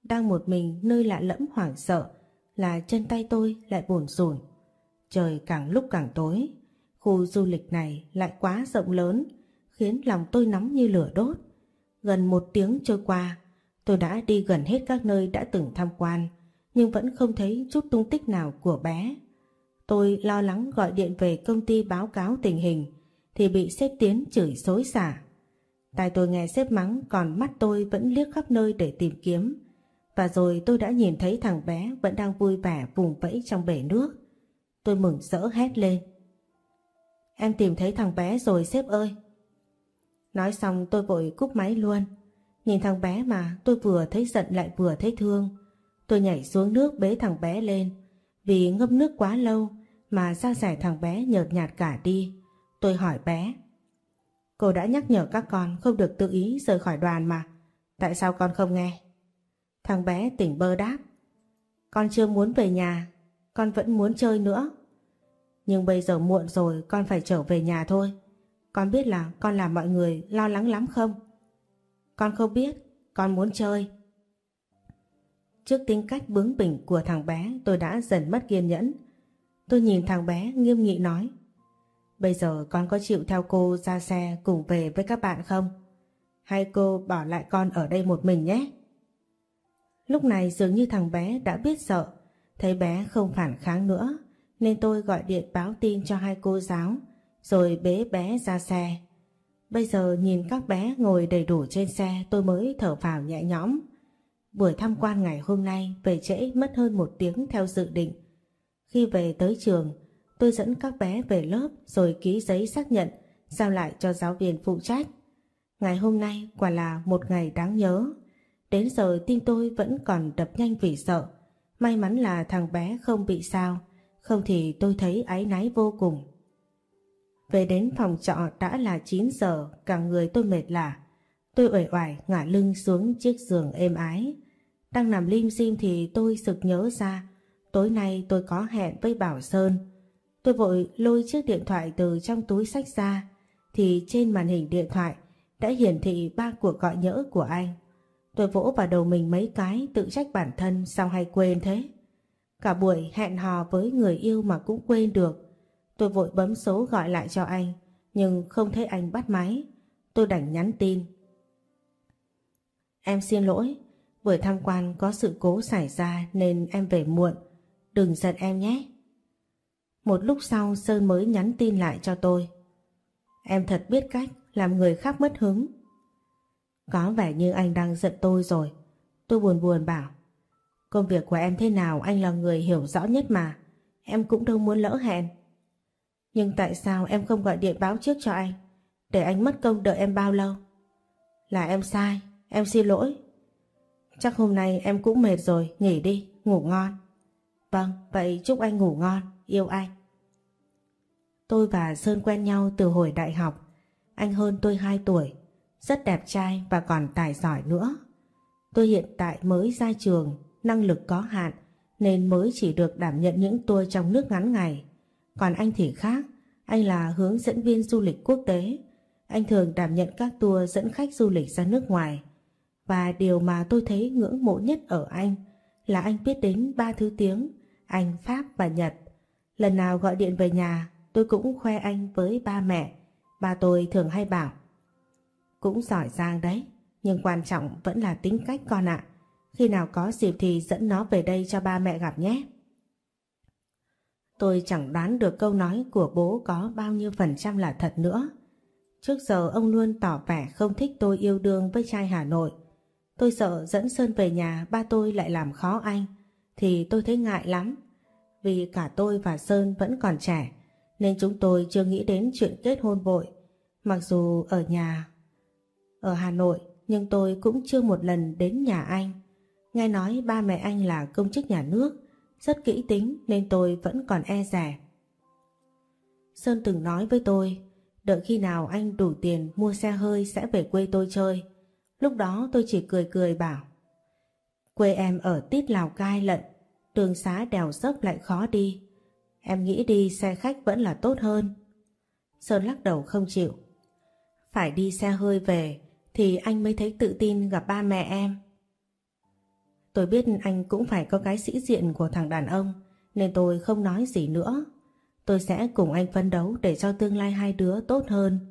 đang một mình nơi lạ lẫm hoảng sợ là chân tay tôi lại buồn rủn. Trời càng lúc càng tối, khu du lịch này lại quá rộng lớn, khiến lòng tôi nóng như lửa đốt. Gần một tiếng trôi qua, tôi đã đi gần hết các nơi đã từng tham quan, nhưng vẫn không thấy chút tung tích nào của bé. Tôi lo lắng gọi điện về công ty báo cáo tình hình, thì bị sếp Tiến chửi xối xả. Tai tôi nghe sếp mắng còn mắt tôi vẫn liếc khắp nơi để tìm kiếm. Và rồi tôi đã nhìn thấy thằng bé vẫn đang vui vẻ vùng vẫy trong bể nước. Tôi mừng rỡ hét lên. Em tìm thấy thằng bé rồi sếp ơi. Nói xong tôi vội cúp máy luôn. Nhìn thằng bé mà tôi vừa thấy giận lại vừa thấy thương. Tôi nhảy xuống nước bế thằng bé lên. Vì ngâm nước quá lâu mà da rẻ thằng bé nhợt nhạt cả đi. Tôi hỏi bé. Cô đã nhắc nhở các con không được tự ý rời khỏi đoàn mà. Tại sao con không nghe? Thằng bé tỉnh bơ đáp. Con chưa muốn về nhà, con vẫn muốn chơi nữa. Nhưng bây giờ muộn rồi con phải trở về nhà thôi. Con biết là con làm mọi người lo lắng lắm không? Con không biết, con muốn chơi. Trước tính cách bướng bỉnh của thằng bé tôi đã dần mất kiên nhẫn. Tôi nhìn thằng bé nghiêm nghị nói. Bây giờ con có chịu theo cô ra xe cùng về với các bạn không? Hay cô bỏ lại con ở đây một mình nhé? Lúc này dường như thằng bé đã biết sợ, thấy bé không phản kháng nữa, nên tôi gọi điện báo tin cho hai cô giáo, rồi bế bé ra xe. Bây giờ nhìn các bé ngồi đầy đủ trên xe tôi mới thở phào nhẹ nhõm. Buổi tham quan ngày hôm nay về trễ mất hơn một tiếng theo dự định. Khi về tới trường, tôi dẫn các bé về lớp rồi ký giấy xác nhận giao lại cho giáo viên phụ trách. Ngày hôm nay quả là một ngày đáng nhớ. Đến giờ tim tôi vẫn còn đập nhanh vì sợ. May mắn là thằng bé không bị sao, không thì tôi thấy áy náy vô cùng. Về đến phòng trọ đã là 9 giờ, cả người tôi mệt lả. Tôi uể oải ngả lưng xuống chiếc giường êm ái. Đang nằm lim dim thì tôi sực nhớ ra, tối nay tôi có hẹn với Bảo Sơn. Tôi vội lôi chiếc điện thoại từ trong túi sách ra, thì trên màn hình điện thoại đã hiển thị ba cuộc gọi nhỡ của anh. Tôi vỗ vào đầu mình mấy cái tự trách bản thân sao hay quên thế. Cả buổi hẹn hò với người yêu mà cũng quên được. Tôi vội bấm số gọi lại cho anh, nhưng không thấy anh bắt máy. Tôi đành nhắn tin. Em xin lỗi, buổi tham quan có sự cố xảy ra nên em về muộn. Đừng giận em nhé. Một lúc sau Sơn mới nhắn tin lại cho tôi. Em thật biết cách làm người khác mất hứng. Có vẻ như anh đang giận tôi rồi. Tôi buồn buồn bảo. Công việc của em thế nào anh là người hiểu rõ nhất mà. Em cũng đâu muốn lỡ hẹn. Nhưng tại sao em không gọi điện báo trước cho anh? Để anh mất công đợi em bao lâu? Là em sai, em xin lỗi. Chắc hôm nay em cũng mệt rồi, nghỉ đi, ngủ ngon. Vâng, vậy chúc anh ngủ ngon, yêu anh. Tôi và Sơn quen nhau từ hồi đại học. Anh hơn tôi 2 tuổi, rất đẹp trai và còn tài giỏi nữa. Tôi hiện tại mới ra trường, năng lực có hạn nên mới chỉ được đảm nhận những tour trong nước ngắn ngày. Còn anh thì khác, anh là hướng dẫn viên du lịch quốc tế. Anh thường đảm nhận các tour dẫn khách du lịch ra nước ngoài. Và điều mà tôi thấy ngưỡng mộ nhất ở anh là anh biết đến ba thứ tiếng, Anh, Pháp và Nhật. Lần nào gọi điện về nhà, tôi cũng khoe anh với ba mẹ. Ba tôi thường hay bảo, cũng giỏi giang đấy, nhưng quan trọng vẫn là tính cách con ạ. Khi nào có dịp thì dẫn nó về đây cho ba mẹ gặp nhé. Tôi chẳng đoán được câu nói của bố có bao nhiêu phần trăm là thật nữa. Trước giờ ông luôn tỏ vẻ không thích tôi yêu đương với trai Hà Nội. Tôi sợ dẫn Sơn về nhà ba tôi lại làm khó anh, thì tôi thấy ngại lắm. Vì cả tôi và Sơn vẫn còn trẻ, nên chúng tôi chưa nghĩ đến chuyện kết hôn vội. Mặc dù ở nhà, ở Hà Nội, nhưng tôi cũng chưa một lần đến nhà anh. Nghe nói ba mẹ anh là công chức nhà nước, rất kỹ tính nên tôi vẫn còn e rẻ. Sơn từng nói với tôi, đợi khi nào anh đủ tiền mua xe hơi sẽ về quê tôi chơi. Lúc đó tôi chỉ cười cười bảo, quê em ở tít Lào Cai lận, đường xá đèo dốc lại khó đi. Em nghĩ đi xe khách vẫn là tốt hơn. Sơn lắc đầu không chịu. Phải đi xe hơi về thì anh mới thấy tự tin gặp ba mẹ em. Tôi biết anh cũng phải có cái sĩ diện của thằng đàn ông nên tôi không nói gì nữa. Tôi sẽ cùng anh phấn đấu để cho tương lai hai đứa tốt hơn.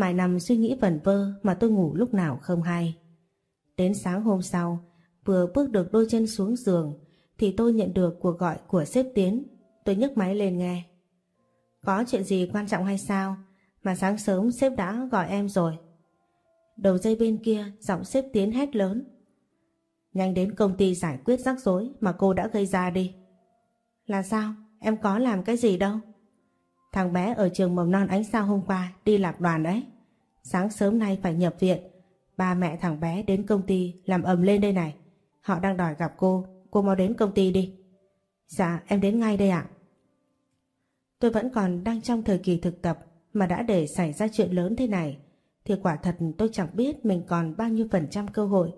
Mãi nằm suy nghĩ vẩn vơ mà tôi ngủ lúc nào không hay. Đến sáng hôm sau, vừa bước được đôi chân xuống giường thì tôi nhận được cuộc gọi của sếp Tiến. Tôi nhấc máy lên nghe. Có chuyện gì quan trọng hay sao mà sáng sớm sếp đã gọi em rồi? Đầu dây bên kia giọng sếp Tiến hét lớn. Nhanh đến công ty giải quyết rắc rối mà cô đã gây ra đi. Là sao? Em có làm cái gì đâu? Thằng bé ở trường mầm non ánh sao hôm qua đi lạc đoàn đấy. Sáng sớm nay phải nhập viện. Ba mẹ thằng bé đến công ty làm ầm lên đây này. Họ đang đòi gặp cô. Cô mau đến công ty đi. Dạ em đến ngay đây ạ. Tôi vẫn còn đang trong thời kỳ thực tập mà đã để xảy ra chuyện lớn thế này thì quả thật tôi chẳng biết mình còn bao nhiêu phần trăm cơ hội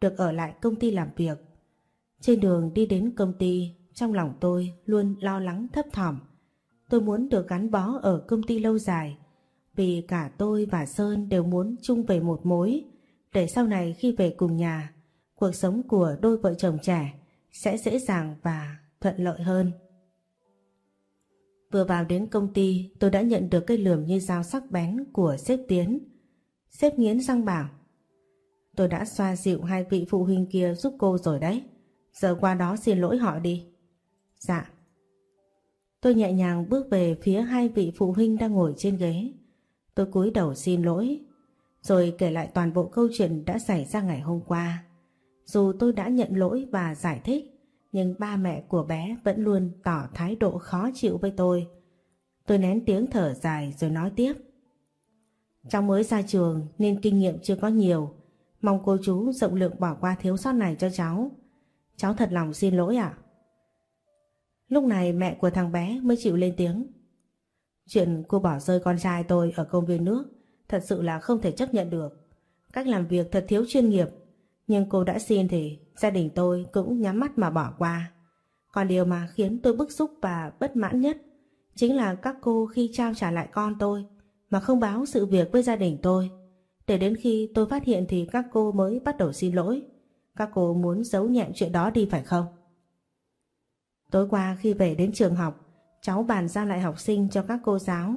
được ở lại công ty làm việc. Trên đường đi đến công ty, trong lòng tôi luôn lo lắng thấp thỏm. Tôi muốn được gắn bó ở công ty lâu dài, vì cả tôi và Sơn đều muốn chung về một mối, để sau này khi về cùng nhà, cuộc sống của đôi vợ chồng trẻ sẽ dễ dàng và thuận lợi hơn. Vừa vào đến công ty, tôi đã nhận được cây lườm như dao sắc bén của sếp Tiến. Sếp nghiến răng bảo, Tôi đã xoa dịu hai vị phụ huynh kia giúp cô rồi đấy. Giờ qua đó xin lỗi họ đi. Dạ. Tôi nhẹ nhàng bước về phía hai vị phụ huynh đang ngồi trên ghế. Tôi cúi đầu xin lỗi, rồi kể lại toàn bộ câu chuyện đã xảy ra ngày hôm qua. Dù tôi đã nhận lỗi và giải thích, nhưng ba mẹ của bé vẫn luôn tỏ thái độ khó chịu với tôi. Tôi nén tiếng thở dài rồi nói tiếp. Cháu mới ra trường nên kinh nghiệm chưa có nhiều, Mong cô chú rộng lượng bỏ qua thiếu sót này cho cháu. Cháu thật lòng xin lỗi ạ. Lúc này mẹ của thằng bé mới chịu lên tiếng. Chuyện cô bỏ rơi con trai tôi ở công viên nước thật sự là không thể chấp nhận được. Cách làm việc thật thiếu chuyên nghiệp. Nhưng cô đã xin thì gia đình tôi cũng nhắm mắt mà bỏ qua. Còn điều mà khiến tôi bức xúc và bất mãn nhất chính là các cô khi trao trả lại con tôi mà không báo sự việc với gia đình tôi. Để đến khi tôi phát hiện thì các cô mới bắt đầu xin lỗi. Các cô muốn giấu nhẹm chuyện đó đi phải không? Tối qua khi về đến trường học, cháu bàn giao lại học sinh cho các cô giáo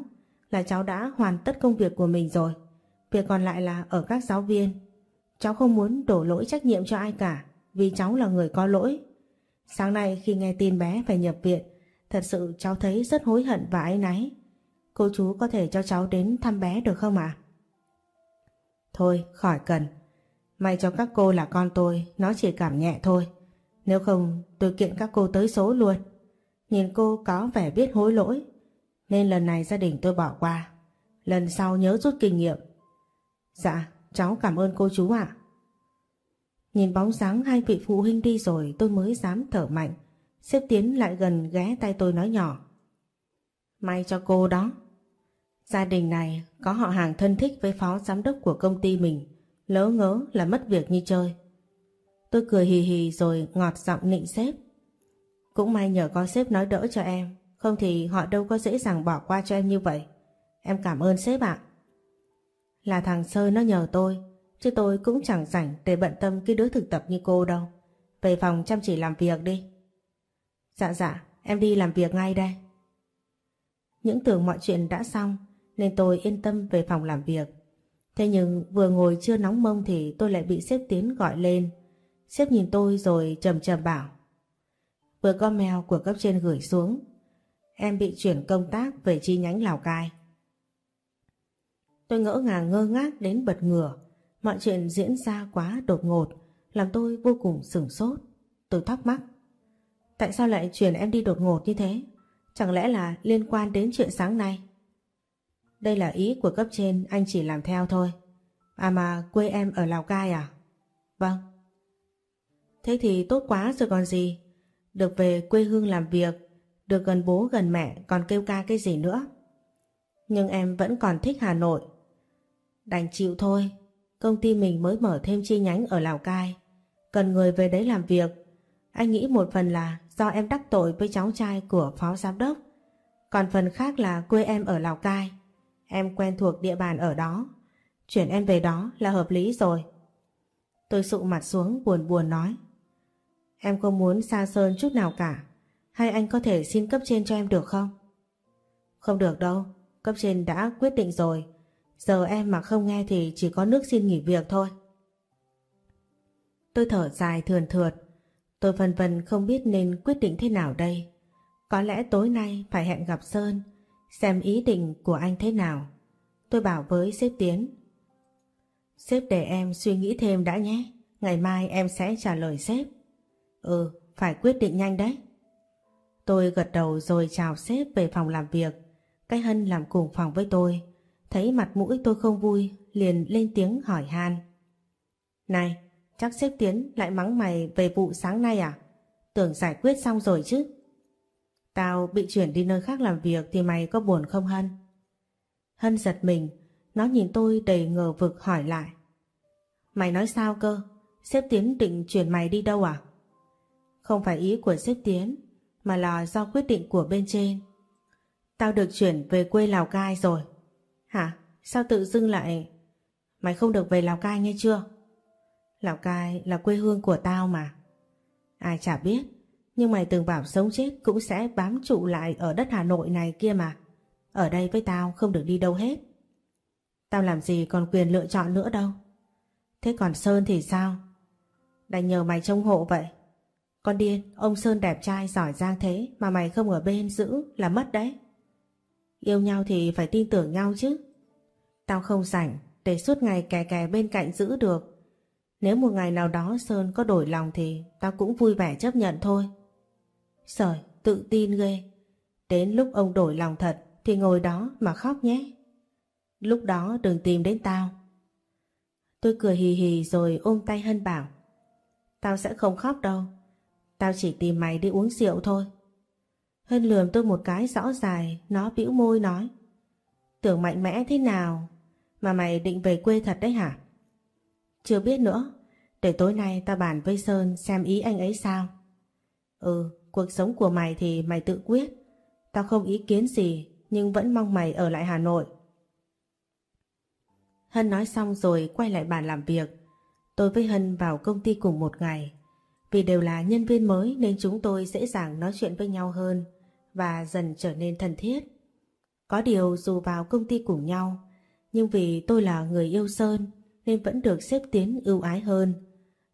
là cháu đã hoàn tất công việc của mình rồi. Việc còn lại là ở các giáo viên. Cháu không muốn đổ lỗi trách nhiệm cho ai cả vì cháu là người có lỗi. Sáng nay khi nghe tin bé phải nhập viện, thật sự cháu thấy rất hối hận và áy náy. Cô chú có thể cho cháu đến thăm bé được không ạ? Thôi, khỏi cần. May cho các cô là con tôi, nó chỉ cảm nhẹ thôi. Nếu không, tôi kiện các cô tới số luôn. Nhìn cô có vẻ biết hối lỗi, nên lần này gia đình tôi bỏ qua. Lần sau nhớ rút kinh nghiệm. Dạ, cháu cảm ơn cô chú ạ. Nhìn bóng dáng hai vị phụ huynh đi rồi tôi mới dám thở mạnh. Xếp Tiến lại gần ghé tay tôi nói nhỏ. May cho cô đó. Gia đình này có họ hàng thân thích với phó giám đốc của công ty mình. Lỡ ngớ là mất việc như chơi. Tôi cười hì hì rồi ngọt giọng nịnh sếp. Cũng may nhờ có sếp nói đỡ cho em. Không thì họ đâu có dễ dàng bỏ qua cho em như vậy. Em cảm ơn sếp ạ. Là thằng Sơi nó nhờ tôi. Chứ tôi cũng chẳng rảnh để bận tâm cái đứa thực tập như cô đâu. Về phòng chăm chỉ làm việc đi. Dạ dạ, em đi làm việc ngay đây. Những tưởng mọi chuyện đã xong nên tôi yên tâm về phòng làm việc. Thế nhưng vừa ngồi chưa nóng mông thì tôi lại bị sếp Tiến gọi lên. Sếp nhìn tôi rồi trầm trầm bảo. Vừa có mail của cấp trên gửi xuống. Em bị chuyển công tác về chi nhánh Lào Cai. Tôi ngỡ ngàng ngơ ngác đến bật ngửa. Mọi chuyện diễn ra quá đột ngột, làm tôi vô cùng sửng sốt. Tôi thắc mắc. Tại sao lại chuyển em đi đột ngột như thế? Chẳng lẽ là liên quan đến chuyện sáng nay? Đây là ý của cấp trên, anh chỉ làm theo thôi. À mà quê em ở Lào Cai à? Vâng. Thế thì tốt quá rồi còn gì. Được về quê hương làm việc, được gần bố gần mẹ còn kêu ca cái gì nữa. Nhưng em vẫn còn thích Hà Nội. Đành chịu thôi, công ty mình mới mở thêm chi nhánh ở Lào Cai. Cần người về đấy làm việc. Anh nghĩ một phần là do em đắc tội với cháu trai của phó giám đốc. Còn phần khác là quê em ở Lào Cai. Em quen thuộc địa bàn ở đó. Chuyển em về đó là hợp lý rồi. Tôi sụ mặt xuống buồn buồn nói. Em không muốn xa sơn chút nào cả. Hay anh có thể xin cấp trên cho em được không? Không được đâu. Cấp trên đã quyết định rồi. Giờ em mà không nghe thì chỉ có nước xin nghỉ việc thôi. Tôi thở dài thườn thượt. Tôi phần vần không biết nên quyết định thế nào đây. Có lẽ tối nay phải hẹn gặp Sơn, xem ý định của anh thế nào. Tôi bảo với sếp Tiến. Sếp để em suy nghĩ thêm đã nhé. Ngày mai em sẽ trả lời sếp. Ừ, phải quyết định nhanh đấy. Tôi gật đầu rồi chào sếp về phòng làm việc. Cái Hân làm cùng phòng với tôi. Thấy mặt mũi tôi không vui, liền lên tiếng hỏi han. Này, chắc sếp Tiến lại mắng mày về vụ sáng nay à? Tưởng giải quyết xong rồi chứ. Tao bị chuyển đi nơi khác làm việc thì mày có buồn không Hân? Hân giật mình, nó nhìn tôi đầy ngờ vực hỏi lại. Mày nói sao cơ? Sếp Tiến định chuyển mày đi đâu à? Không phải ý của sếp Tiến, mà là do quyết định của bên trên. Tao được chuyển về quê Lào Cai rồi. Hả? Sao tự dưng lại... Mày không được về Lào Cai nghe chưa? Lào Cai là quê hương của tao mà. Ai chả biết, nhưng mày từng bảo sống chết cũng sẽ bám trụ lại ở đất Hà Nội này kia mà. Ở đây với tao không được đi đâu hết. Tao làm gì còn quyền lựa chọn nữa đâu. Thế còn Sơn thì sao? Đành nhờ mày trông hộ vậy. Con điên, ông Sơn đẹp trai giỏi giang thế mà mày không ở bên giữ là mất đấy. Yêu nhau thì phải tin tưởng nhau chứ. Tao không rảnh để suốt ngày kè kè bên cạnh giữ được. Nếu một ngày nào đó Sơn có đổi lòng thì tao cũng vui vẻ chấp nhận thôi. Sởi, tự tin ghê. Đến lúc ông đổi lòng thật thì ngồi đó mà khóc nhé. Lúc đó đừng tìm đến tao. Tôi cười hì hì rồi ôm tay Hân bảo. Tao sẽ không khóc đâu. Tao chỉ tìm mày đi uống rượu thôi. Hân lườm tôi một cái rõ dài, nó bĩu môi nói. Tưởng mạnh mẽ thế nào, mà mày định về quê thật đấy hả? Chưa biết nữa, Để tối nay ta bàn với Sơn xem ý anh ấy sao. Ừ, cuộc sống của mày thì mày tự quyết. Tao không ý kiến gì, nhưng vẫn mong mày ở lại Hà Nội. Hân nói xong rồi quay lại bàn làm việc. Tôi với Hân vào công ty cùng một ngày. Vì đều là nhân viên mới nên chúng tôi dễ dàng nói chuyện với nhau hơn và dần trở nên thân thiết. Có điều dù vào công ty cùng nhau, nhưng vì tôi là người yêu Sơn nên vẫn được xếp tiến ưu ái hơn.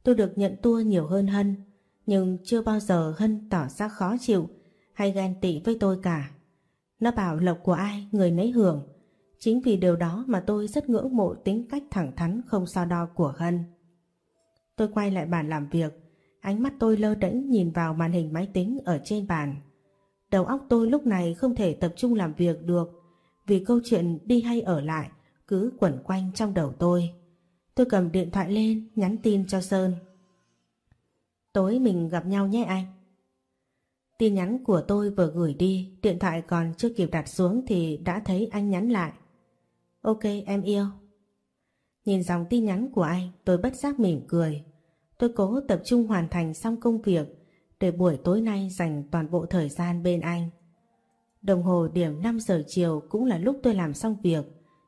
Tôi được nhận tour nhiều hơn Hân, nhưng chưa bao giờ Hân tỏ ra khó chịu hay ghen tị với tôi cả. Nó bảo lộc của ai người nấy hưởng. Chính vì điều đó mà tôi rất ngưỡng mộ tính cách thẳng thắn không so đo của Hân. Tôi quay lại bàn làm việc, ánh mắt tôi lơ đễnh nhìn vào màn hình máy tính ở trên bàn. Đầu óc tôi lúc này không thể tập trung làm việc được vì câu chuyện đi hay ở lại cứ quẩn quanh trong đầu tôi. Tôi cầm điện thoại lên nhắn tin cho Sơn. Tối mình gặp nhau nhé anh. Tin nhắn của tôi vừa gửi đi, điện thoại còn chưa kịp đặt xuống thì đã thấy anh nhắn lại. Ok em yêu. Nhìn dòng tin nhắn của anh tôi bất giác mỉm cười. Tôi cố tập trung hoàn thành xong công việc để buổi tối nay dành toàn bộ thời gian bên anh. Đồng hồ điểm 5 giờ chiều cũng là lúc tôi làm xong việc,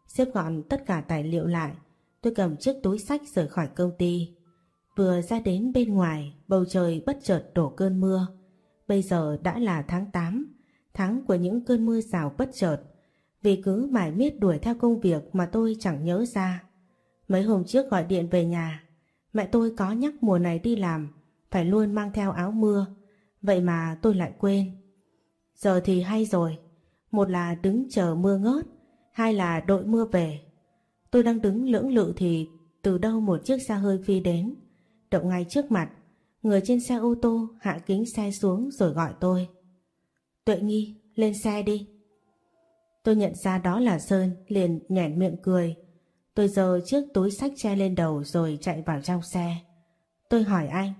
xếp gọn tất cả tài liệu lại. Tôi cầm chiếc túi sách rời khỏi công ty. Vừa ra đến bên ngoài, bầu trời bất chợt đổ cơn mưa. Bây giờ đã là tháng 8, tháng của những cơn mưa rào bất chợt. Vì cứ mãi miết đuổi theo công việc mà tôi chẳng nhớ ra. Mấy hôm trước gọi điện về nhà, mẹ tôi có nhắc mùa này đi làm, phải luôn mang theo áo mưa. Vậy mà tôi lại quên. Giờ thì hay rồi, một là đứng chờ mưa ngớt, hai là đội mưa về. Tôi đang đứng lưỡng lự thì từ đâu một chiếc xe hơi phi đến, đậu ngay trước mặt. Người trên xe ô tô hạ kính xe xuống rồi gọi tôi. Tuệ Nghi, lên xe đi. Tôi nhận ra đó là Sơn, liền nhẹn miệng cười. Tôi giờ chiếc túi sách che lên đầu rồi chạy vào trong xe. Tôi hỏi anh.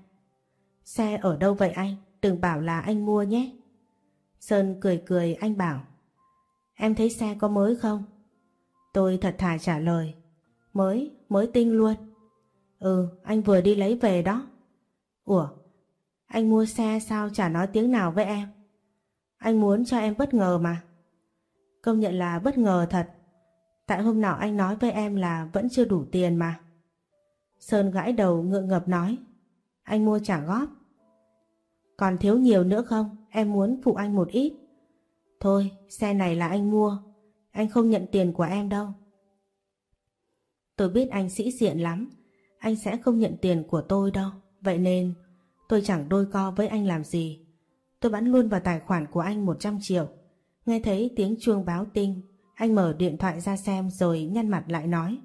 Xe ở đâu vậy anh? Đừng bảo là anh mua nhé. Sơn cười cười anh bảo. Em thấy xe có mới không? Tôi thật thà trả lời. Mới, mới tinh luôn. Ừ, anh vừa đi lấy về đó. Ủa, anh mua xe sao chả nói tiếng nào với em? Anh muốn cho em bất ngờ mà. Công nhận là bất ngờ thật. Tại hôm nọ anh nói với em là vẫn chưa đủ tiền mà. Sơn gãi đầu ngượng ngập nói. Anh mua trả góp. Còn thiếu nhiều nữa không? Em muốn phụ anh một ít. Thôi, xe này là anh mua. Anh không nhận tiền của em đâu. Tôi biết anh sĩ diện lắm. Anh sẽ không nhận tiền của tôi đâu. Vậy nên tôi chẳng đôi co với anh làm gì. Tôi bắn luôn vào tài khoản của anh 100 triệu. Nghe thấy tiếng chuông báo tinh, anh mở điện thoại ra xem rồi nhăn mặt lại nói.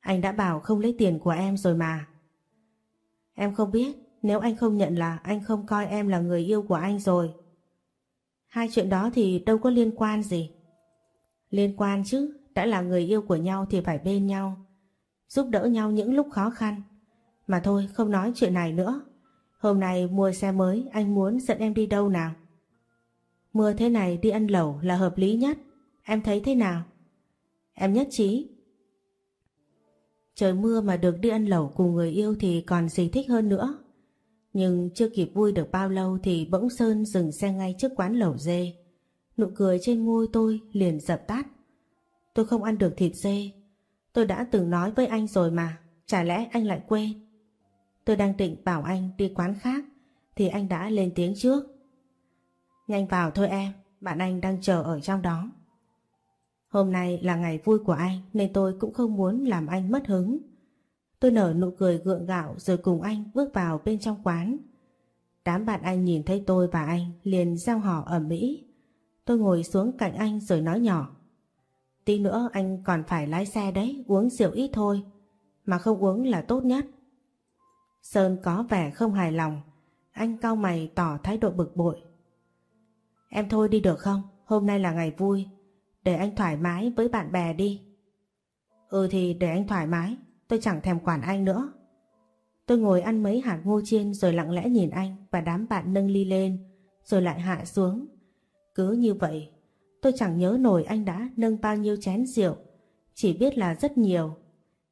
Anh đã bảo không lấy tiền của em rồi mà. Em không biết, nếu anh không nhận là anh không coi em là người yêu của anh rồi. Hai chuyện đó thì đâu có liên quan gì. Liên quan chứ, đã là người yêu của nhau thì phải bên nhau, giúp đỡ nhau những lúc khó khăn. Mà thôi, không nói chuyện này nữa. Hôm nay mua xe mới, anh muốn dẫn em đi đâu nào? Mưa thế này đi ăn lẩu là hợp lý nhất. Em thấy thế nào? Em nhất trí. Trời mưa mà được đi ăn lẩu cùng người yêu thì còn gì thích hơn nữa. Nhưng chưa kịp vui được bao lâu thì bỗng Sơn dừng xe ngay trước quán lẩu dê. Nụ cười trên môi tôi liền dập tắt. Tôi không ăn được thịt dê. Tôi đã từng nói với anh rồi mà, chả lẽ anh lại quên. Tôi đang định bảo anh đi quán khác thì anh đã lên tiếng trước. Nhanh vào thôi em, bạn anh đang chờ ở trong đó. Hôm nay là ngày vui của anh nên tôi cũng không muốn làm anh mất hứng. Tôi nở nụ cười gượng gạo rồi cùng anh bước vào bên trong quán. Đám bạn anh nhìn thấy tôi và anh liền giao họ ở Mỹ. Tôi ngồi xuống cạnh anh rồi nói nhỏ. Tí nữa anh còn phải lái xe đấy, uống rượu ít thôi. Mà không uống là tốt nhất. Sơn có vẻ không hài lòng. Anh cau mày tỏ thái độ bực bội. Em thôi đi được không? Hôm nay là ngày vui. Để anh thoải mái với bạn bè đi. Ừ thì để anh thoải mái. Tôi chẳng thèm quản anh nữa. Tôi ngồi ăn mấy hạt ngô chiên rồi lặng lẽ nhìn anh và đám bạn nâng ly lên rồi lại hạ xuống. Cứ như vậy, tôi chẳng nhớ nổi anh đã nâng bao nhiêu chén rượu, chỉ biết là rất nhiều.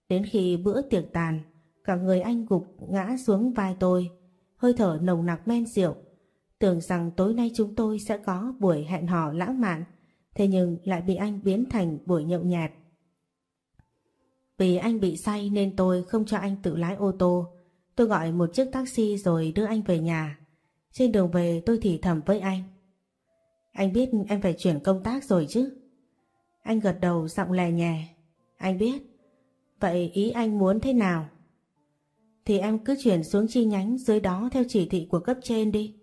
Đến khi bữa tiệc tàn, cả người anh gục ngã xuống vai tôi, hơi thở nồng nặc men rượu. Tưởng rằng tối nay chúng tôi sẽ có buổi hẹn hò lãng mạn, thế nhưng lại bị anh biến thành buổi nhậu nhạt. Vì anh bị say nên tôi không cho anh tự lái ô tô. Tôi gọi một chiếc taxi rồi đưa anh về nhà. Trên đường về tôi thì thầm với anh. Anh biết em phải chuyển công tác rồi chứ? Anh gật đầu giọng lè nhẹ. Anh biết. Vậy ý anh muốn thế nào? Thì em cứ chuyển xuống chi nhánh dưới đó theo chỉ thị của cấp trên đi.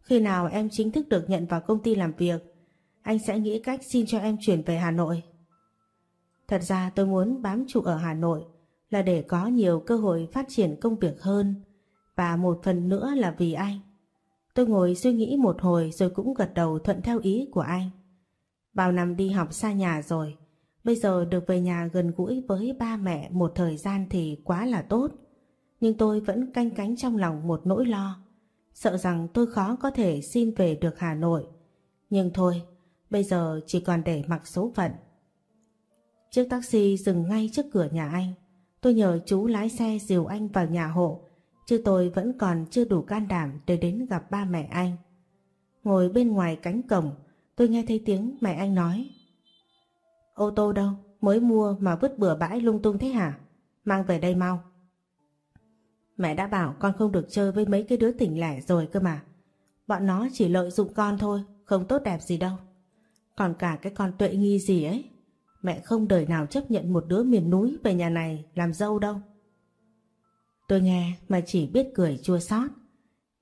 Khi nào em chính thức được nhận vào công ty làm việc, anh sẽ nghĩ cách xin cho em chuyển về Hà Nội. Thật ra tôi muốn bám trụ ở Hà Nội là để có nhiều cơ hội phát triển công việc hơn và một phần nữa là vì anh. Tôi ngồi suy nghĩ một hồi rồi cũng gật đầu thuận theo ý của anh. Bao năm đi học xa nhà rồi, bây giờ được về nhà gần gũi với ba mẹ một thời gian thì quá là tốt. Nhưng tôi vẫn canh cánh trong lòng một nỗi lo, sợ rằng tôi khó có thể xin về được Hà Nội. Nhưng thôi, bây giờ chỉ còn để mặc số phận. Chiếc taxi dừng ngay trước cửa nhà anh. Tôi nhờ chú lái xe dìu anh vào nhà hộ, chứ tôi vẫn còn chưa đủ can đảm để đến gặp ba mẹ anh. Ngồi bên ngoài cánh cổng, tôi nghe thấy tiếng mẹ anh nói. Ô tô đâu, mới mua mà vứt bừa bãi lung tung thế hả? Mang về đây mau. Mẹ đã bảo con không được chơi với mấy cái đứa tỉnh lẻ rồi cơ mà. Bọn nó chỉ lợi dụng con thôi, không tốt đẹp gì đâu. Còn cả cái con tuệ nghi gì ấy, Mẹ không đời nào chấp nhận một đứa miền núi về nhà này làm dâu đâu. Tôi nghe mà chỉ biết cười chua xót.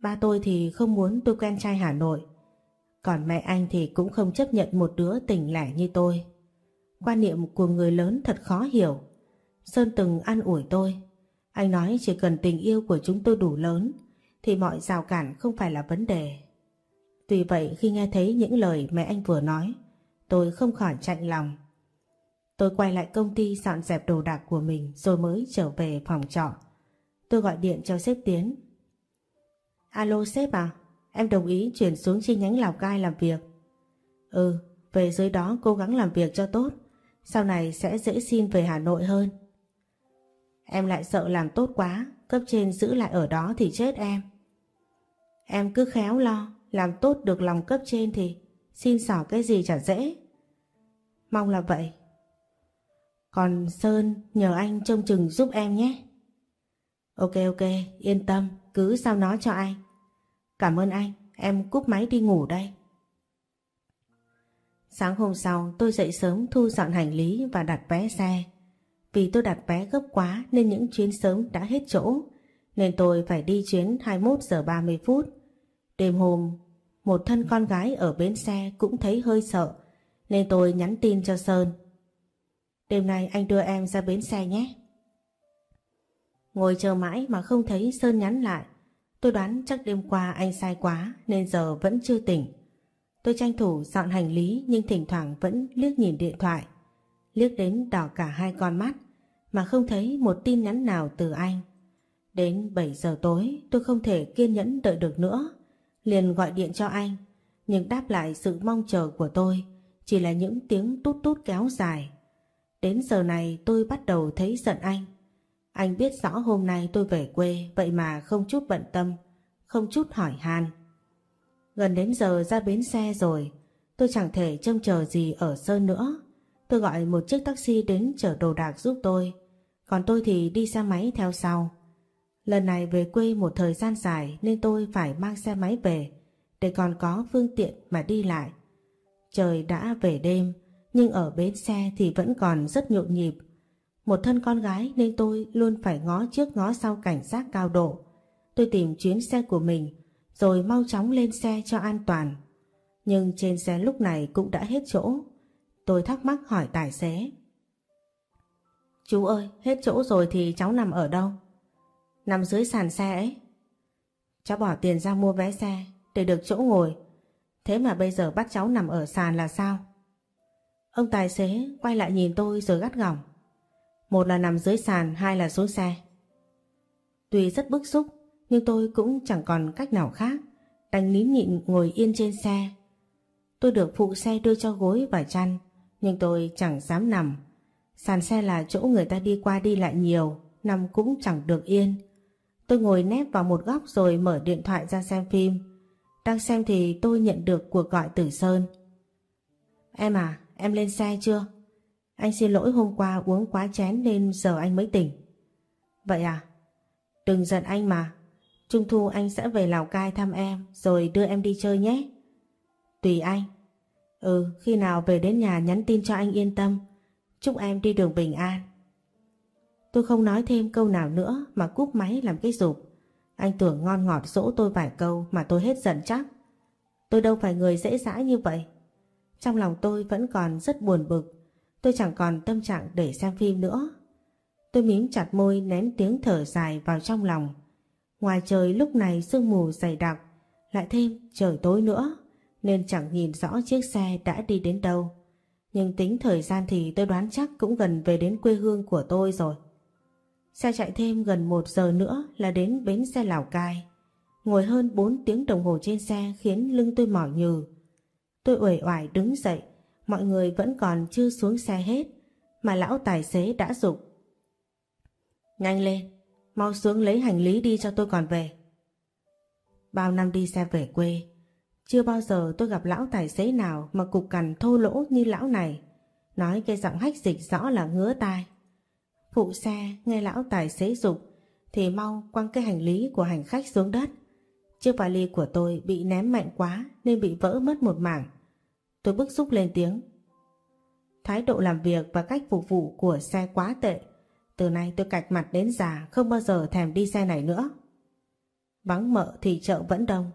Ba tôi thì không muốn tôi quen trai Hà Nội. Còn mẹ anh thì cũng không chấp nhận một đứa tỉnh lẻ như tôi. Quan niệm của người lớn thật khó hiểu. Sơn từng ăn ủi tôi. Anh nói chỉ cần tình yêu của chúng tôi đủ lớn thì mọi rào cản không phải là vấn đề. Tuy vậy khi nghe thấy những lời mẹ anh vừa nói, tôi không khỏi chạnh lòng. Tôi quay lại công ty dọn dẹp đồ đạc của mình rồi mới trở về phòng trọ. Tôi gọi điện cho sếp Tiến. Alo sếp à, em đồng ý chuyển xuống chi nhánh Lào Cai làm việc. Ừ, về dưới đó cố gắng làm việc cho tốt, sau này sẽ dễ xin về Hà Nội hơn. Em lại sợ làm tốt quá, cấp trên giữ lại ở đó thì chết em. Em cứ khéo lo, làm tốt được lòng cấp trên thì xin xỏ cái gì chả dễ. Mong là vậy. Còn Sơn nhờ anh trông chừng giúp em nhé. Ok ok, yên tâm, cứ sao nó cho anh. Cảm ơn anh, em cúp máy đi ngủ đây. Sáng hôm sau tôi dậy sớm thu dọn hành lý và đặt vé xe. Vì tôi đặt vé gấp quá nên những chuyến sớm đã hết chỗ, nên tôi phải đi chuyến 21 giờ 30 phút. Đêm hôm, một thân con gái ở bến xe cũng thấy hơi sợ, nên tôi nhắn tin cho Sơn. Đêm nay anh đưa em ra bến xe nhé. Ngồi chờ mãi mà không thấy Sơn nhắn lại. Tôi đoán chắc đêm qua anh sai quá nên giờ vẫn chưa tỉnh. Tôi tranh thủ dọn hành lý nhưng thỉnh thoảng vẫn liếc nhìn điện thoại. Liếc đến đỏ cả hai con mắt mà không thấy một tin nhắn nào từ anh. Đến 7 giờ tối tôi không thể kiên nhẫn đợi được nữa. Liền gọi điện cho anh nhưng đáp lại sự mong chờ của tôi chỉ là những tiếng tút tút kéo dài Đến giờ này tôi bắt đầu thấy giận anh. Anh biết rõ hôm nay tôi về quê vậy mà không chút bận tâm, không chút hỏi han. Gần đến giờ ra bến xe rồi, tôi chẳng thể trông chờ gì ở Sơn nữa. Tôi gọi một chiếc taxi đến chở đồ đạc giúp tôi, còn tôi thì đi xe máy theo sau. Lần này về quê một thời gian dài nên tôi phải mang xe máy về để còn có phương tiện mà đi lại. Trời đã về đêm, nhưng ở bến xe thì vẫn còn rất nhộn nhịp. Một thân con gái nên tôi luôn phải ngó trước ngó sau cảnh giác cao độ. Tôi tìm chuyến xe của mình rồi mau chóng lên xe cho an toàn. Nhưng trên xe lúc này cũng đã hết chỗ. Tôi thắc mắc hỏi tài xế. Chú ơi, hết chỗ rồi thì cháu nằm ở đâu? Nằm dưới sàn xe ấy. Cháu bỏ tiền ra mua vé xe để được chỗ ngồi. Thế mà bây giờ bắt cháu nằm ở sàn là sao? Ông tài xế quay lại nhìn tôi rồi gắt gỏng. Một là nằm dưới sàn, hai là xuống xe. Tuy rất bức xúc, nhưng tôi cũng chẳng còn cách nào khác, đành nín nhịn ngồi yên trên xe. Tôi được phụ xe đưa cho gối và chăn, nhưng tôi chẳng dám nằm. Sàn xe là chỗ người ta đi qua đi lại nhiều, nằm cũng chẳng được yên. Tôi ngồi nép vào một góc rồi mở điện thoại ra xem phim. Đang xem thì tôi nhận được cuộc gọi từ Sơn. Em à, em lên xe chưa? Anh xin lỗi hôm qua uống quá chén nên giờ anh mới tỉnh. Vậy à? Đừng giận anh mà. Trung thu anh sẽ về Lào Cai thăm em rồi đưa em đi chơi nhé. Tùy anh. Ừ, khi nào về đến nhà nhắn tin cho anh yên tâm. Chúc em đi đường bình an. Tôi không nói thêm câu nào nữa mà cúp máy làm cái rụp. Anh tưởng ngon ngọt dỗ tôi vài câu mà tôi hết giận chắc. Tôi đâu phải người dễ dãi như vậy. Trong lòng tôi vẫn còn rất buồn bực. Tôi chẳng còn tâm trạng để xem phim nữa. Tôi mím chặt môi nén tiếng thở dài vào trong lòng. Ngoài trời lúc này sương mù dày đặc, lại thêm trời tối nữa, nên chẳng nhìn rõ chiếc xe đã đi đến đâu. Nhưng tính thời gian thì tôi đoán chắc cũng gần về đến quê hương của tôi rồi. Xe chạy thêm gần một giờ nữa là đến bến xe Lào Cai. Ngồi hơn 4 tiếng đồng hồ trên xe khiến lưng tôi mỏi nhừ. Tôi uể oải đứng dậy, mọi người vẫn còn chưa xuống xe hết, mà lão tài xế đã dục Nhanh lên, mau xuống lấy hành lý đi cho tôi còn về. Bao năm đi xe về quê, chưa bao giờ tôi gặp lão tài xế nào mà cục cằn thô lỗ như lão này. Nói cái giọng hách dịch rõ là ngứa tai. Phụ xe nghe lão tài xế dục thì mau quăng cái hành lý của hành khách xuống đất. Chiếc vali của tôi bị ném mạnh quá nên bị vỡ mất một mảng. Tôi bức xúc lên tiếng. Thái độ làm việc và cách phục vụ của xe quá tệ. Từ nay tôi cạch mặt đến già không bao giờ thèm đi xe này nữa. Vắng mợ thì chợ vẫn đông.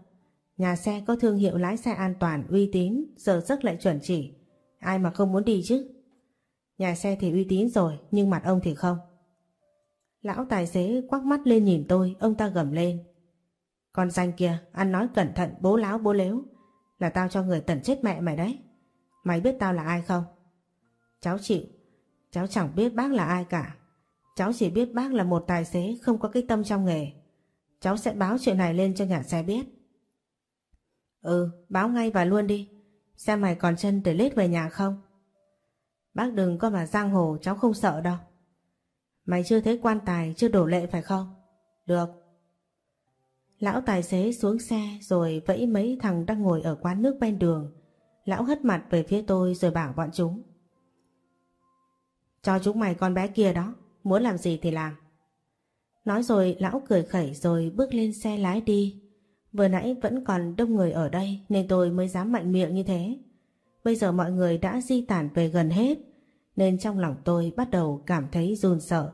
Nhà xe có thương hiệu lái xe an toàn, uy tín, giờ giấc lại chuẩn chỉ. Ai mà không muốn đi chứ? Nhà xe thì uy tín rồi, nhưng mặt ông thì không. Lão tài xế quắc mắt lên nhìn tôi, ông ta gầm lên. Con danh kia, ăn nói cẩn thận, bố láo bố lếu. Là tao cho người tẩn chết mẹ mày đấy. Mày biết tao là ai không? Cháu chịu, cháu chẳng biết bác là ai cả. Cháu chỉ biết bác là một tài xế không có cái tâm trong nghề. Cháu sẽ báo chuyện này lên cho nhà xe biết. Ừ, báo ngay và luôn đi. Xem mày còn chân để lết về nhà không? Bác đừng có mà giang hồ cháu không sợ đâu. Mày chưa thấy quan tài chưa đổ lệ phải không? Được. Lão tài xế xuống xe rồi vẫy mấy thằng đang ngồi ở quán nước ven đường. Lão hất mặt về phía tôi rồi bảo bọn chúng. Cho chúng mày con bé kia đó, muốn làm gì thì làm. Nói rồi lão cười khẩy rồi bước lên xe lái đi. Vừa nãy vẫn còn đông người ở đây nên tôi mới dám mạnh miệng như thế. Bây giờ mọi người đã di tản về gần hết, nên trong lòng tôi bắt đầu cảm thấy run sợ.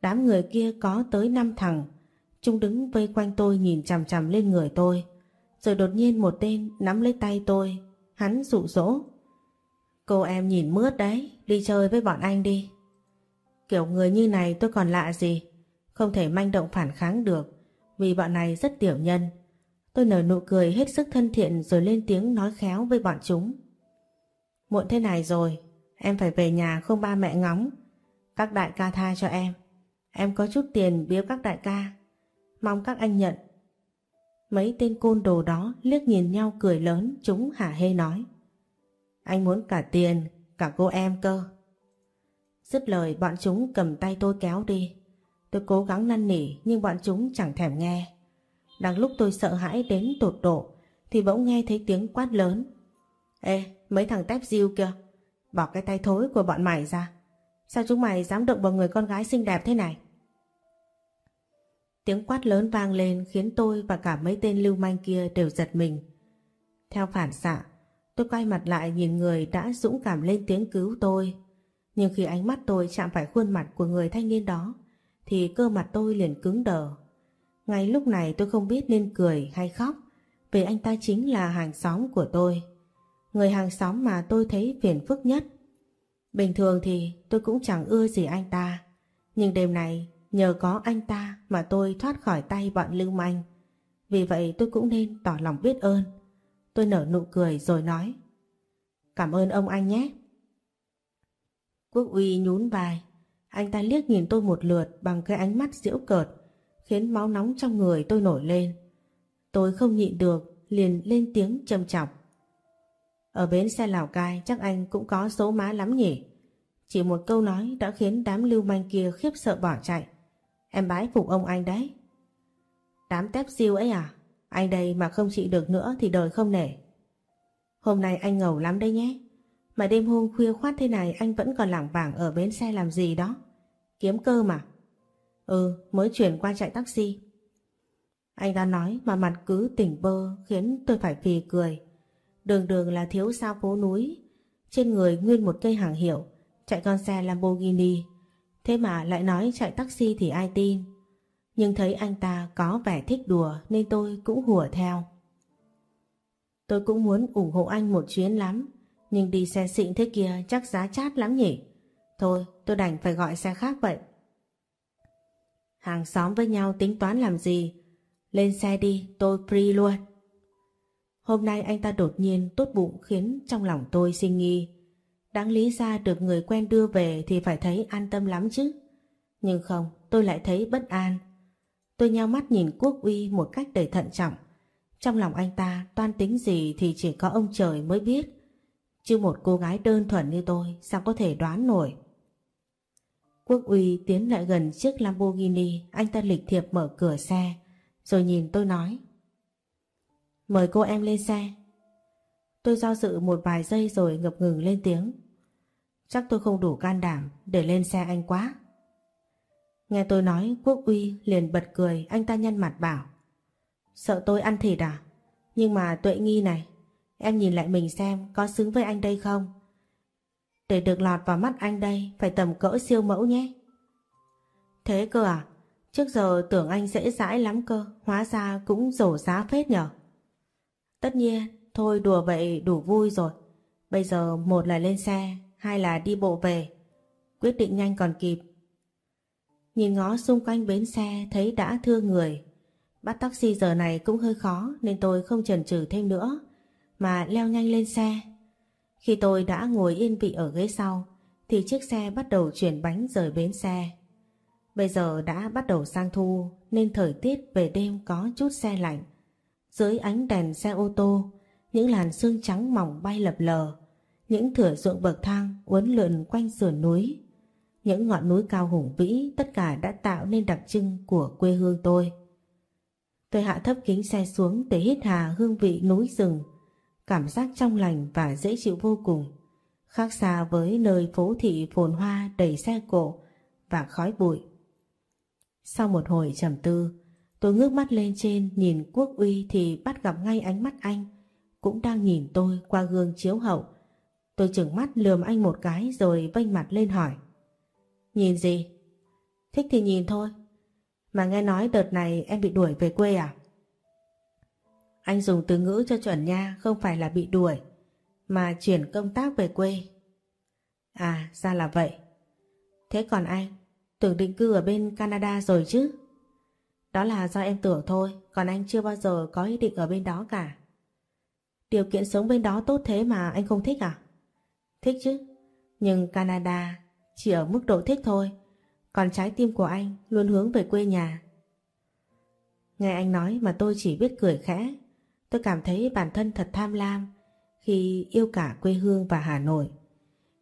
Đám người kia có tới 5 thằng, chúng đứng vây quanh tôi nhìn chằm chằm lên người tôi rồi đột nhiên một tên nắm lấy tay tôi, hắn dụ dỗ Cô em nhìn mướt đấy, đi chơi với bọn anh đi. Kiểu người như này tôi còn lạ gì, không thể manh động phản kháng được, vì bọn này rất tiểu nhân. Tôi nở nụ cười hết sức thân thiện rồi lên tiếng nói khéo với bọn chúng. Muộn thế này rồi, em phải về nhà không ba mẹ ngóng. Các đại ca tha cho em. Em có chút tiền biếu các đại ca. Mong các anh nhận. Mấy tên côn đồ đó liếc nhìn nhau cười lớn chúng hả hê nói. Anh muốn cả tiền, cả cô em cơ. Dứt lời bọn chúng cầm tay tôi kéo đi. Tôi cố gắng năn nỉ nhưng bọn chúng chẳng thèm nghe. Đang lúc tôi sợ hãi đến tột độ thì bỗng nghe thấy tiếng quát lớn. Ê, mấy thằng tép diêu kìa, bỏ cái tay thối của bọn mày ra. Sao chúng mày dám động vào người con gái xinh đẹp thế này? Tiếng quát lớn vang lên khiến tôi và cả mấy tên lưu manh kia đều giật mình. Theo phản xạ, tôi quay mặt lại nhìn người đã dũng cảm lên tiếng cứu tôi. Nhưng khi ánh mắt tôi chạm phải khuôn mặt của người thanh niên đó, thì cơ mặt tôi liền cứng đờ. Ngay lúc này tôi không biết nên cười hay khóc vì anh ta chính là hàng xóm của tôi. Người hàng xóm mà tôi thấy phiền phức nhất. Bình thường thì tôi cũng chẳng ưa gì anh ta. Nhưng đêm này nhờ có anh ta mà tôi thoát khỏi tay bọn lưu manh. Vì vậy tôi cũng nên tỏ lòng biết ơn. Tôi nở nụ cười rồi nói. Cảm ơn ông anh nhé. Quốc uy nhún vai. Anh ta liếc nhìn tôi một lượt bằng cái ánh mắt giễu cợt khiến máu nóng trong người tôi nổi lên. Tôi không nhịn được, liền lên tiếng châm chọc. Ở bến xe Lào Cai chắc anh cũng có số má lắm nhỉ? Chỉ một câu nói đã khiến đám lưu manh kia khiếp sợ bỏ chạy. Em bái phục ông anh đấy. Đám tép siêu ấy à? Anh đây mà không chịu được nữa thì đời không nể. Hôm nay anh ngầu lắm đấy nhé. Mà đêm hôm khuya khoát thế này anh vẫn còn lảng vảng ở bến xe làm gì đó. Kiếm cơ mà. Ừ, mới chuyển qua chạy taxi. Anh đã nói mà mặt cứ tỉnh bơ khiến tôi phải phì cười. Đường đường là thiếu sao phố núi. Trên người nguyên một cây hàng hiệu, chạy con xe Lamborghini. Thế mà lại nói chạy taxi thì ai tin. Nhưng thấy anh ta có vẻ thích đùa nên tôi cũng hùa theo. Tôi cũng muốn ủng hộ anh một chuyến lắm. Nhưng đi xe xịn thế kia chắc giá chát lắm nhỉ. Thôi tôi đành phải gọi xe khác vậy. Hàng xóm với nhau tính toán làm gì? Lên xe đi, tôi free luôn. Hôm nay anh ta đột nhiên tốt bụng khiến trong lòng tôi sinh nghi. Đáng lý ra được người quen đưa về thì phải thấy an tâm lắm chứ. Nhưng không, tôi lại thấy bất an. Tôi nhao mắt nhìn Quốc Uy một cách đầy thận trọng. Trong lòng anh ta toan tính gì thì chỉ có ông trời mới biết. Chứ một cô gái đơn thuần như tôi sao có thể đoán nổi. Quốc Uy tiến lại gần chiếc Lamborghini, anh ta lịch thiệp mở cửa xe, rồi nhìn tôi nói. Mời cô em lên xe. Tôi do dự một vài giây rồi ngập ngừng lên tiếng. Chắc tôi không đủ can đảm để lên xe anh quá. Nghe tôi nói Quốc Uy liền bật cười anh ta nhăn mặt bảo. Sợ tôi ăn thịt à? Nhưng mà tuệ nghi này, em nhìn lại mình xem có xứng với anh đây không? Để được lọt vào mắt anh đây phải tầm cỡ siêu mẫu nhé. Thế cơ à? Trước giờ tưởng anh dễ dãi lắm cơ, hóa ra cũng rổ giá phết nhở? Tất nhiên, thôi đùa vậy đủ vui rồi. Bây giờ một là lên xe, hai là đi bộ về. Quyết định nhanh còn kịp. Nhìn ngó xung quanh bến xe thấy đã thưa người. Bắt taxi giờ này cũng hơi khó nên tôi không chần chừ thêm nữa mà leo nhanh lên xe. Khi tôi đã ngồi yên vị ở ghế sau thì chiếc xe bắt đầu chuyển bánh rời bến xe. Bây giờ đã bắt đầu sang thu nên thời tiết về đêm có chút xe lạnh. Dưới ánh đèn xe ô tô, những làn sương trắng mỏng bay lập lờ, những thửa ruộng bậc thang uốn lượn quanh sườn núi. Những ngọn núi cao hùng vĩ tất cả đã tạo nên đặc trưng của quê hương tôi. Tôi hạ thấp kính xe xuống để hít hà hương vị núi rừng, cảm giác trong lành và dễ chịu vô cùng, khác xa với nơi phố thị phồn hoa đầy xe cộ và khói bụi. Sau một hồi trầm tư, tôi ngước mắt lên trên nhìn Quốc Uy thì bắt gặp ngay ánh mắt anh, cũng đang nhìn tôi qua gương chiếu hậu. Tôi chừng mắt lườm anh một cái rồi vênh mặt lên hỏi. Nhìn gì? Thích thì nhìn thôi. Mà nghe nói đợt này em bị đuổi về quê à? Anh dùng từ ngữ cho chuẩn nha, không phải là bị đuổi, mà chuyển công tác về quê. À, ra là vậy. Thế còn anh, tưởng định cư ở bên Canada rồi chứ? Đó là do em tưởng thôi, còn anh chưa bao giờ có ý định ở bên đó cả. Điều kiện sống bên đó tốt thế mà anh không thích à? Thích chứ, nhưng Canada chỉ ở mức độ thích thôi, còn trái tim của anh luôn hướng về quê nhà. Nghe anh nói mà tôi chỉ biết cười khẽ, tôi cảm thấy bản thân thật tham lam khi yêu cả quê hương và Hà Nội.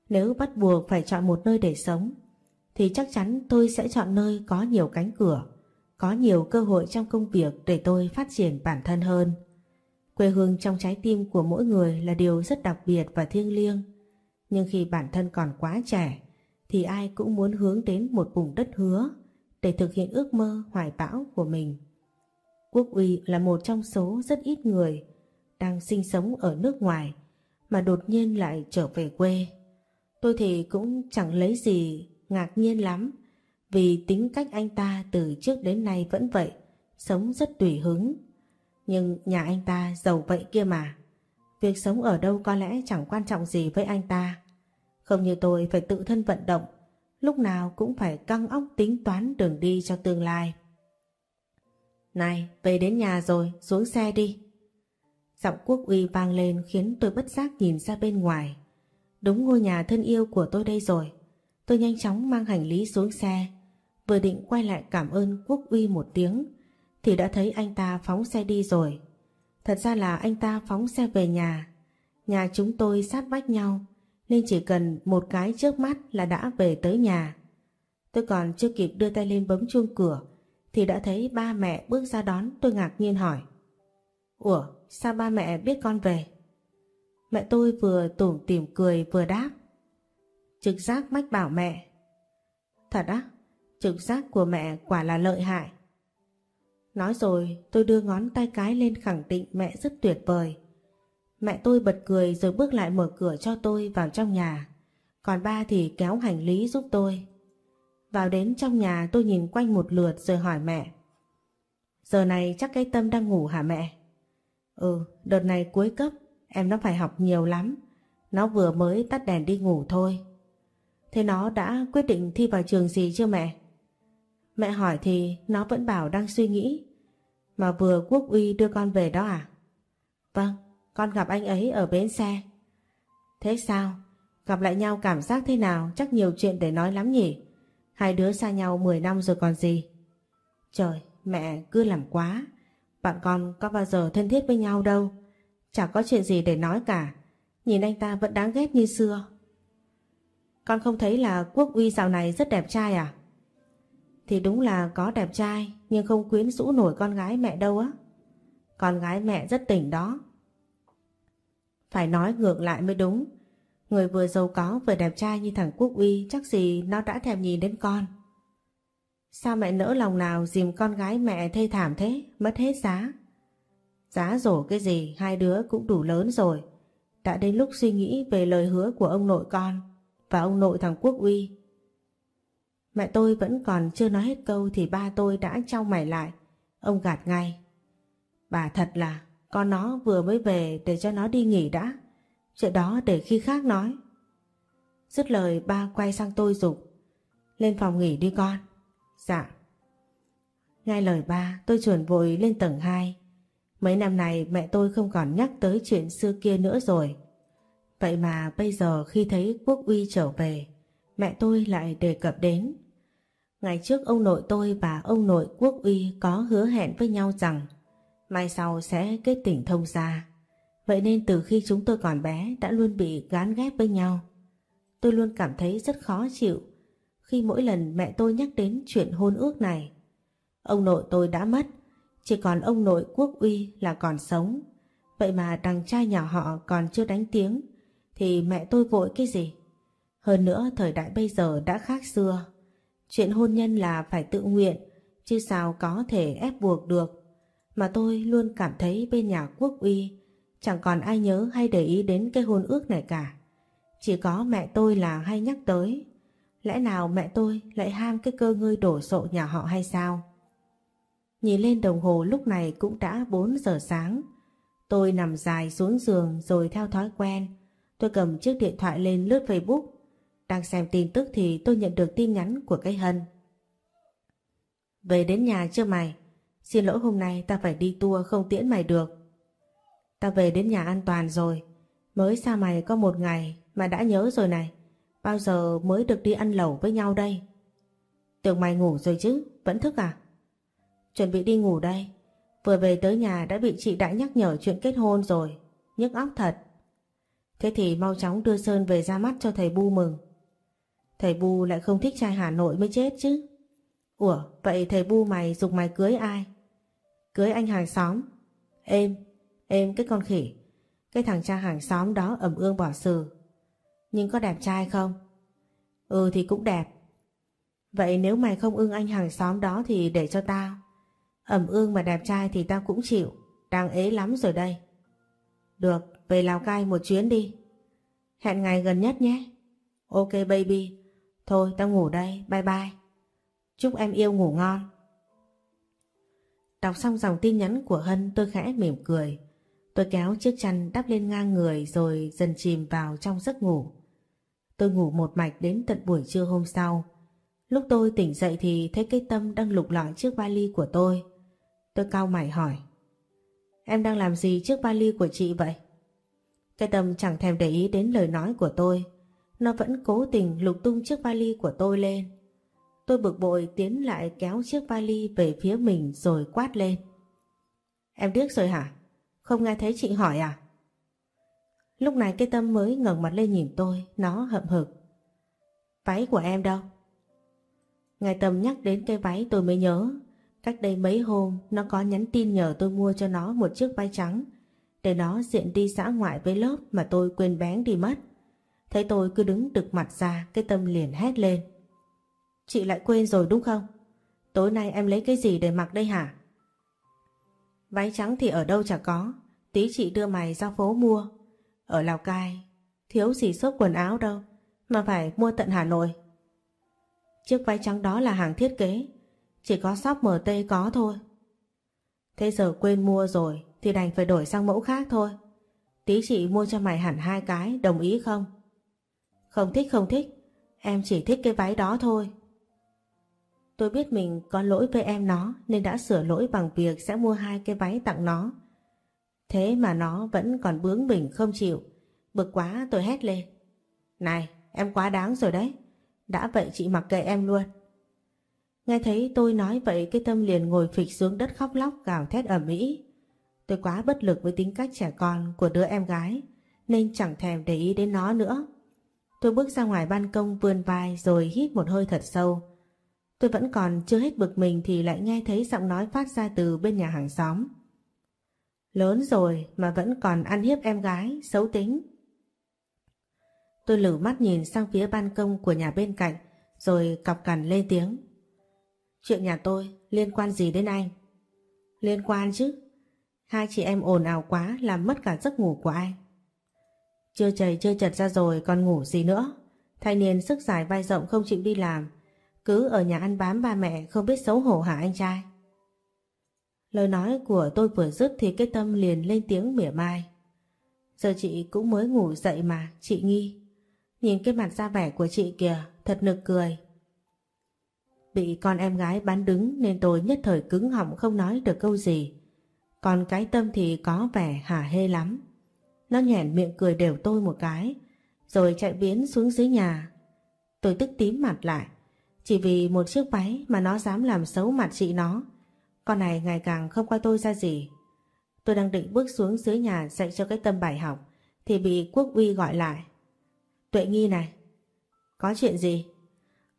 Nếu bắt buộc phải chọn một nơi để sống, thì chắc chắn tôi sẽ chọn nơi có nhiều cánh cửa, có nhiều cơ hội trong công việc để tôi phát triển bản thân hơn. Quê hương trong trái tim của mỗi người là điều rất đặc biệt và thiêng liêng, nhưng khi bản thân còn quá trẻ, thì ai cũng muốn hướng đến một vùng đất hứa để thực hiện ước mơ hoài bão của mình. Quốc uy là một trong số rất ít người đang sinh sống ở nước ngoài mà đột nhiên lại trở về quê. Tôi thì cũng chẳng lấy gì ngạc nhiên lắm vì tính cách anh ta từ trước đến nay vẫn vậy, sống rất tùy hứng. Nhưng nhà anh ta giàu vậy kia mà. Việc sống ở đâu có lẽ chẳng quan trọng gì với anh ta. Không như tôi phải tự thân vận động, lúc nào cũng phải căng óc tính toán đường đi cho tương lai. Này, về đến nhà rồi, xuống xe đi. Giọng quốc uy vang lên khiến tôi bất giác nhìn ra bên ngoài. Đúng ngôi nhà thân yêu của tôi đây rồi. Tôi nhanh chóng mang hành lý xuống xe. Vừa định quay lại cảm ơn quốc uy một tiếng, thì đã thấy anh ta phóng xe đi rồi. Thật ra là anh ta phóng xe về nhà. Nhà chúng tôi sát vách nhau, nên chỉ cần một cái trước mắt là đã về tới nhà. Tôi còn chưa kịp đưa tay lên bấm chuông cửa thì đã thấy ba mẹ bước ra đón tôi ngạc nhiên hỏi. Ủa, sao ba mẹ biết con về? Mẹ tôi vừa tủm tỉm cười vừa đáp. Trực giác mách bảo mẹ. Thật á, trực giác của mẹ quả là lợi hại. Nói rồi tôi đưa ngón tay cái lên khẳng định mẹ rất tuyệt vời. Mẹ tôi bật cười rồi bước lại mở cửa cho tôi vào trong nhà. Còn ba thì kéo hành lý giúp tôi. Vào đến trong nhà tôi nhìn quanh một lượt rồi hỏi mẹ. Giờ này chắc cái Tâm đang ngủ hả mẹ? Ừ, đợt này cuối cấp, em nó phải học nhiều lắm. Nó vừa mới tắt đèn đi ngủ thôi. Thế nó đã quyết định thi vào trường gì chưa mẹ? Mẹ hỏi thì nó vẫn bảo đang suy nghĩ. Mà vừa quốc uy đưa con về đó à? Vâng, con gặp anh ấy ở bến xe. Thế sao? Gặp lại nhau cảm giác thế nào? Chắc nhiều chuyện để nói lắm nhỉ? Hai đứa xa nhau 10 năm rồi còn gì? Trời, mẹ cứ làm quá. Bạn con có bao giờ thân thiết với nhau đâu. Chả có chuyện gì để nói cả. Nhìn anh ta vẫn đáng ghét như xưa. Con không thấy là Quốc Uy dạo này rất đẹp trai à? Thì đúng là có đẹp trai nhưng không quyến rũ nổi con gái mẹ đâu á. Con gái mẹ rất tỉnh đó. Phải nói ngược lại mới đúng. Người vừa giàu có vừa đẹp trai như thằng Quốc Uy chắc gì nó đã thèm nhìn đến con. Sao mẹ nỡ lòng nào dìm con gái mẹ thê thảm thế, mất hết giá. Giá rổ cái gì, hai đứa cũng đủ lớn rồi. Đã đến lúc suy nghĩ về lời hứa của ông nội con và ông nội thằng Quốc Uy. Mẹ tôi vẫn còn chưa nói hết câu thì ba tôi đã trao mày lại. Ông gạt ngay. Bà thật là con nó vừa mới về để cho nó đi nghỉ đã. Chuyện đó để khi khác nói. Dứt lời ba quay sang tôi dục Lên phòng nghỉ đi con. Dạ. ngay lời ba tôi chuẩn vội lên tầng 2. Mấy năm này mẹ tôi không còn nhắc tới chuyện xưa kia nữa rồi. Vậy mà bây giờ khi thấy Quốc Uy trở về, mẹ tôi lại đề cập đến. Ngày trước ông nội tôi và ông nội Quốc Uy có hứa hẹn với nhau rằng mai sau sẽ kết tình thông gia. Vậy nên từ khi chúng tôi còn bé đã luôn bị gán ghép với nhau. Tôi luôn cảm thấy rất khó chịu khi mỗi lần mẹ tôi nhắc đến chuyện hôn ước này. Ông nội tôi đã mất, chỉ còn ông nội Quốc Uy là còn sống. Vậy mà đằng trai nhỏ họ còn chưa đánh tiếng thì mẹ tôi vội cái gì? Hơn nữa thời đại bây giờ đã khác xưa. Chuyện hôn nhân là phải tự nguyện, chứ sao có thể ép buộc được. Mà tôi luôn cảm thấy bên nhà quốc uy chẳng còn ai nhớ hay để ý đến cái hôn ước này cả. Chỉ có mẹ tôi là hay nhắc tới. Lẽ nào mẹ tôi lại ham cái cơ ngơi đổ sộ nhà họ hay sao? Nhìn lên đồng hồ lúc này cũng đã 4 giờ sáng. Tôi nằm dài xuống giường rồi theo thói quen Tôi cầm chiếc điện thoại lên lướt Facebook. Đang xem tin tức thì tôi nhận được tin nhắn của cây Hân. Về đến nhà chưa mày? Xin lỗi hôm nay ta phải đi tour không tiễn mày được. Ta về đến nhà an toàn rồi. Mới xa mày có một ngày mà đã nhớ rồi này. Bao giờ mới được đi ăn lẩu với nhau đây? Tưởng mày ngủ rồi chứ, vẫn thức à? Chuẩn bị đi ngủ đây. Vừa về tới nhà đã bị chị đã nhắc nhở chuyện kết hôn rồi. Nhức óc thật. Thế thì mau chóng đưa Sơn về ra mắt cho thầy Bu mừng. Thầy Bu lại không thích trai Hà Nội mới chết chứ. Ủa, vậy thầy Bu mày dục mày cưới ai? Cưới anh hàng xóm. Em, em cái con khỉ. Cái thằng cha hàng xóm đó ẩm ương bỏ sừ. Nhưng có đẹp trai không? Ừ thì cũng đẹp. Vậy nếu mày không ưng anh hàng xóm đó thì để cho tao. Ẩm ương mà đẹp trai thì tao cũng chịu. Đang ế lắm rồi đây. Được, về Lào Cai một chuyến đi. Hẹn ngày gần nhất nhé. Ok baby. Thôi tao ngủ đây, bye bye. Chúc em yêu ngủ ngon. Đọc xong dòng tin nhắn của Hân tôi khẽ mỉm cười. Tôi kéo chiếc chăn đắp lên ngang người rồi dần chìm vào trong giấc ngủ. Tôi ngủ một mạch đến tận buổi trưa hôm sau. Lúc tôi tỉnh dậy thì thấy cái tâm đang lục lọi chiếc vali của tôi. Tôi cau mày hỏi. Em đang làm gì trước vali của chị vậy? Cái tâm chẳng thèm để ý đến lời nói của tôi. Nó vẫn cố tình lục tung chiếc vali của tôi lên. Tôi bực bội tiến lại kéo chiếc vali về phía mình rồi quát lên. Em điếc rồi hả? Không nghe thấy chị hỏi à? Lúc này cái tâm mới ngẩng mặt lên nhìn tôi, nó hậm hực. Váy của em đâu? Ngài Tâm nhắc đến cái váy tôi mới nhớ. Cách đây mấy hôm nó có nhắn tin nhờ tôi mua cho nó một chiếc váy trắng để nó diện đi xã ngoại với lớp mà tôi quên bén đi mất. Thấy tôi cứ đứng đực mặt ra cái Tâm liền hét lên. Chị lại quên rồi đúng không? Tối nay em lấy cái gì để mặc đây hả? Váy trắng thì ở đâu chả có. Tí chị đưa mày ra phố mua. Ở Lào Cai, thiếu gì xốp quần áo đâu. Mà phải mua tận Hà Nội. Chiếc váy trắng đó là hàng thiết kế. Chỉ có shop MT có thôi. Thế giờ quên mua rồi thì đành phải đổi sang mẫu khác thôi. Tí chị mua cho mày hẳn hai cái, đồng ý không? Không thích không thích, em chỉ thích cái váy đó thôi. Tôi biết mình có lỗi với em nó nên đã sửa lỗi bằng việc sẽ mua hai cái váy tặng nó. Thế mà nó vẫn còn bướng bỉnh không chịu. Bực quá tôi hét lên. Này, em quá đáng rồi đấy. Đã vậy chị mặc kệ em luôn. Nghe thấy tôi nói vậy cái tâm liền ngồi phịch xuống đất khóc lóc gào thét ở Mỹ. Tôi quá bất lực với tính cách trẻ con của đứa em gái nên chẳng thèm để ý đến nó nữa. Tôi bước ra ngoài ban công vươn vai rồi hít một hơi thật sâu. Tôi vẫn còn chưa hết bực mình thì lại nghe thấy giọng nói phát ra từ bên nhà hàng xóm. Lớn rồi mà vẫn còn ăn hiếp em gái, xấu tính. Tôi lử mắt nhìn sang phía ban công của nhà bên cạnh rồi cọc cằn lên tiếng. Chuyện nhà tôi liên quan gì đến anh? Liên quan chứ. Hai chị em ồn ào quá làm mất cả giấc ngủ của anh. Chưa chảy chưa chật ra rồi còn ngủ gì nữa. Thanh niên sức dài vai rộng không chịu đi làm cứ ở nhà ăn bám ba mẹ không biết xấu hổ hả anh trai? Lời nói của tôi vừa dứt thì cái tâm liền lên tiếng mỉa mai. Giờ chị cũng mới ngủ dậy mà, chị nghi. Nhìn cái mặt da vẻ của chị kìa, thật nực cười. Bị con em gái bán đứng nên tôi nhất thời cứng họng không nói được câu gì. Còn cái tâm thì có vẻ hả hê lắm. Nó nhẹn miệng cười đều tôi một cái, rồi chạy biến xuống dưới nhà. Tôi tức tím mặt lại. Chỉ vì một chiếc váy mà nó dám làm xấu mặt chị nó. Con này ngày càng không coi tôi ra gì. Tôi đang định bước xuống dưới nhà dạy cho cái tâm bài học thì bị Quốc Uy gọi lại. Tuệ Nghi này, có chuyện gì?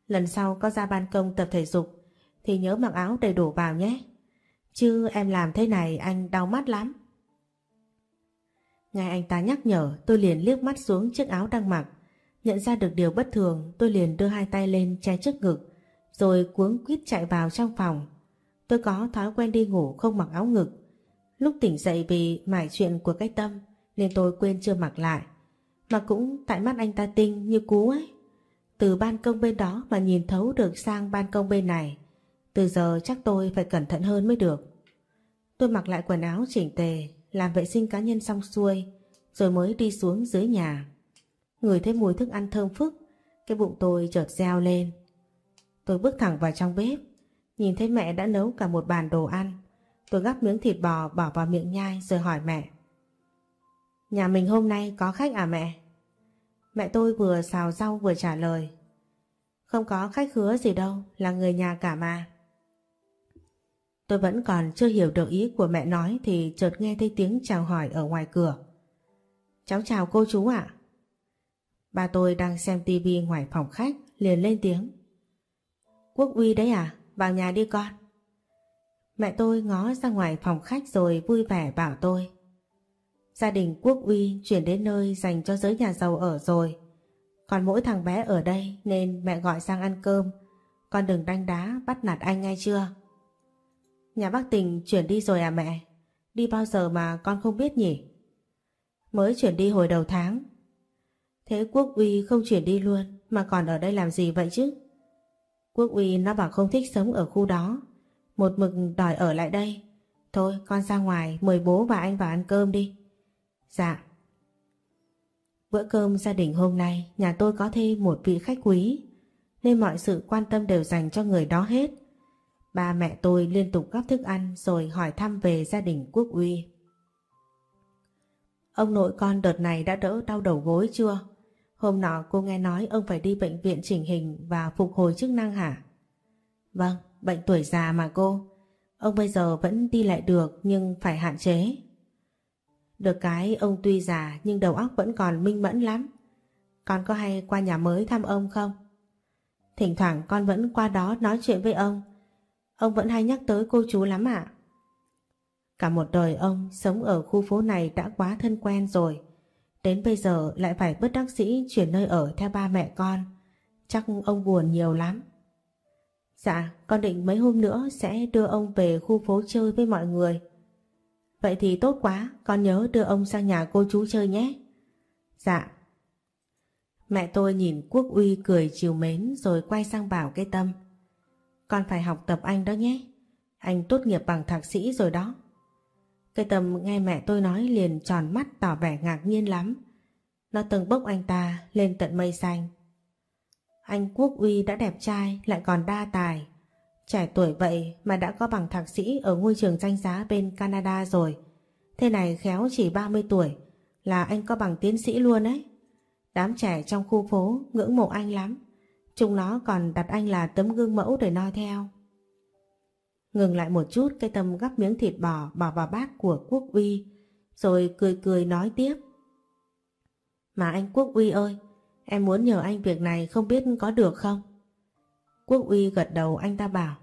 Lần sau có ra ban công tập thể dục thì nhớ mặc áo đầy đủ vào nhé. Chứ em làm thế này anh đau mắt lắm. Nghe anh ta nhắc nhở tôi liền liếc mắt xuống chiếc áo đang mặc Nhận ra được điều bất thường tôi liền đưa hai tay lên che trước ngực rồi cuống quýt chạy vào trong phòng. Tôi có thói quen đi ngủ không mặc áo ngực. Lúc tỉnh dậy vì mải chuyện của cái tâm nên tôi quên chưa mặc lại. Mà cũng tại mắt anh ta tinh như cú ấy. Từ ban công bên đó mà nhìn thấu được sang ban công bên này. Từ giờ chắc tôi phải cẩn thận hơn mới được. Tôi mặc lại quần áo chỉnh tề, làm vệ sinh cá nhân xong xuôi, rồi mới đi xuống dưới nhà. Ngửi thấy mùi thức ăn thơm phức, cái bụng tôi chợt reo lên. Tôi bước thẳng vào trong bếp, nhìn thấy mẹ đã nấu cả một bàn đồ ăn. Tôi gắp miếng thịt bò bỏ vào miệng nhai rồi hỏi mẹ. Nhà mình hôm nay có khách à mẹ? Mẹ tôi vừa xào rau vừa trả lời. Không có khách khứa gì đâu, là người nhà cả mà. Tôi vẫn còn chưa hiểu được ý của mẹ nói thì chợt nghe thấy tiếng chào hỏi ở ngoài cửa. Cháu chào cô chú ạ. Ba tôi đang xem tivi ngoài phòng khách, liền lên tiếng. Quốc uy đấy à? Vào nhà đi con. Mẹ tôi ngó ra ngoài phòng khách rồi vui vẻ bảo tôi. Gia đình Quốc uy chuyển đến nơi dành cho giới nhà giàu ở rồi. Còn mỗi thằng bé ở đây nên mẹ gọi sang ăn cơm. Con đừng đánh đá bắt nạt anh ngay chưa? Nhà bác Tình chuyển đi rồi à mẹ? Đi bao giờ mà con không biết nhỉ? Mới chuyển đi hồi đầu tháng Thế Quốc Uy không chuyển đi luôn, mà còn ở đây làm gì vậy chứ? Quốc Uy nó bảo không thích sống ở khu đó. Một mực đòi ở lại đây. Thôi, con ra ngoài, mời bố và anh vào ăn cơm đi. Dạ. Bữa cơm gia đình hôm nay, nhà tôi có thêm một vị khách quý, nên mọi sự quan tâm đều dành cho người đó hết. Ba mẹ tôi liên tục gắp thức ăn rồi hỏi thăm về gia đình Quốc Uy. Ông nội con đợt này đã đỡ đau đầu gối chưa? Hôm nọ cô nghe nói ông phải đi bệnh viện chỉnh hình và phục hồi chức năng hả? Vâng, bệnh tuổi già mà cô. Ông bây giờ vẫn đi lại được nhưng phải hạn chế. Được cái ông tuy già nhưng đầu óc vẫn còn minh mẫn lắm. Con có hay qua nhà mới thăm ông không? Thỉnh thoảng con vẫn qua đó nói chuyện với ông. Ông vẫn hay nhắc tới cô chú lắm ạ. Cả một đời ông sống ở khu phố này đã quá thân quen rồi. Đến bây giờ lại phải bất đắc sĩ chuyển nơi ở theo ba mẹ con. Chắc ông buồn nhiều lắm. Dạ, con định mấy hôm nữa sẽ đưa ông về khu phố chơi với mọi người. Vậy thì tốt quá, con nhớ đưa ông sang nhà cô chú chơi nhé. Dạ. Mẹ tôi nhìn Quốc Uy cười chiều mến rồi quay sang bảo cái tâm. Con phải học tập anh đó nhé. Anh tốt nghiệp bằng thạc sĩ rồi đó. Cây tầm nghe mẹ tôi nói liền tròn mắt tỏ vẻ ngạc nhiên lắm. Nó từng bốc anh ta lên tận mây xanh. Anh Quốc Uy đã đẹp trai, lại còn đa tài. Trẻ tuổi vậy mà đã có bằng thạc sĩ ở ngôi trường danh giá bên Canada rồi. Thế này khéo chỉ 30 tuổi là anh có bằng tiến sĩ luôn ấy. Đám trẻ trong khu phố ngưỡng mộ anh lắm. Chúng nó còn đặt anh là tấm gương mẫu để noi theo. Ngừng lại một chút cái tâm gắp miếng thịt bò bỏ vào bát của Quốc Uy rồi cười cười nói tiếp. Mà anh Quốc Uy ơi, em muốn nhờ anh việc này không biết có được không? Quốc Uy gật đầu anh ta bảo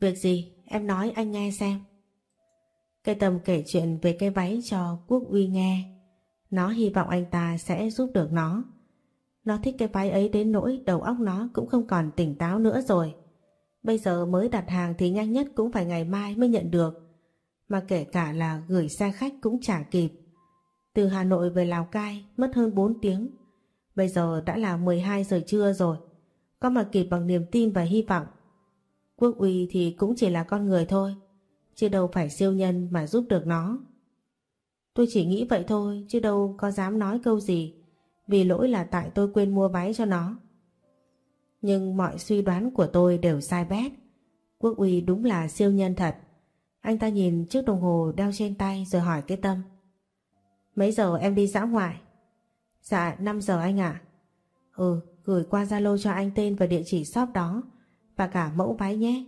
Việc gì? Em nói anh nghe xem. Cây tầm kể chuyện về cái váy cho Quốc Uy nghe. Nó hy vọng anh ta sẽ giúp được nó. Nó thích cái váy ấy đến nỗi đầu óc nó cũng không còn tỉnh táo nữa rồi. Bây giờ mới đặt hàng thì nhanh nhất cũng phải ngày mai mới nhận được. Mà kể cả là gửi xe khách cũng chả kịp. Từ Hà Nội về Lào Cai mất hơn 4 tiếng. Bây giờ đã là 12 giờ trưa rồi. Có mà kịp bằng niềm tin và hy vọng. Quốc uy thì cũng chỉ là con người thôi. Chứ đâu phải siêu nhân mà giúp được nó. Tôi chỉ nghĩ vậy thôi, chứ đâu có dám nói câu gì. Vì lỗi là tại tôi quên mua váy cho nó. Nhưng mọi suy đoán của tôi đều sai bét. Quốc uy đúng là siêu nhân thật. Anh ta nhìn chiếc đồng hồ đeo trên tay rồi hỏi cái tâm. Mấy giờ em đi dã ngoại? Dạ 5 giờ anh ạ. Ừ, gửi qua Zalo cho anh tên và địa chỉ shop đó và cả mẫu váy nhé.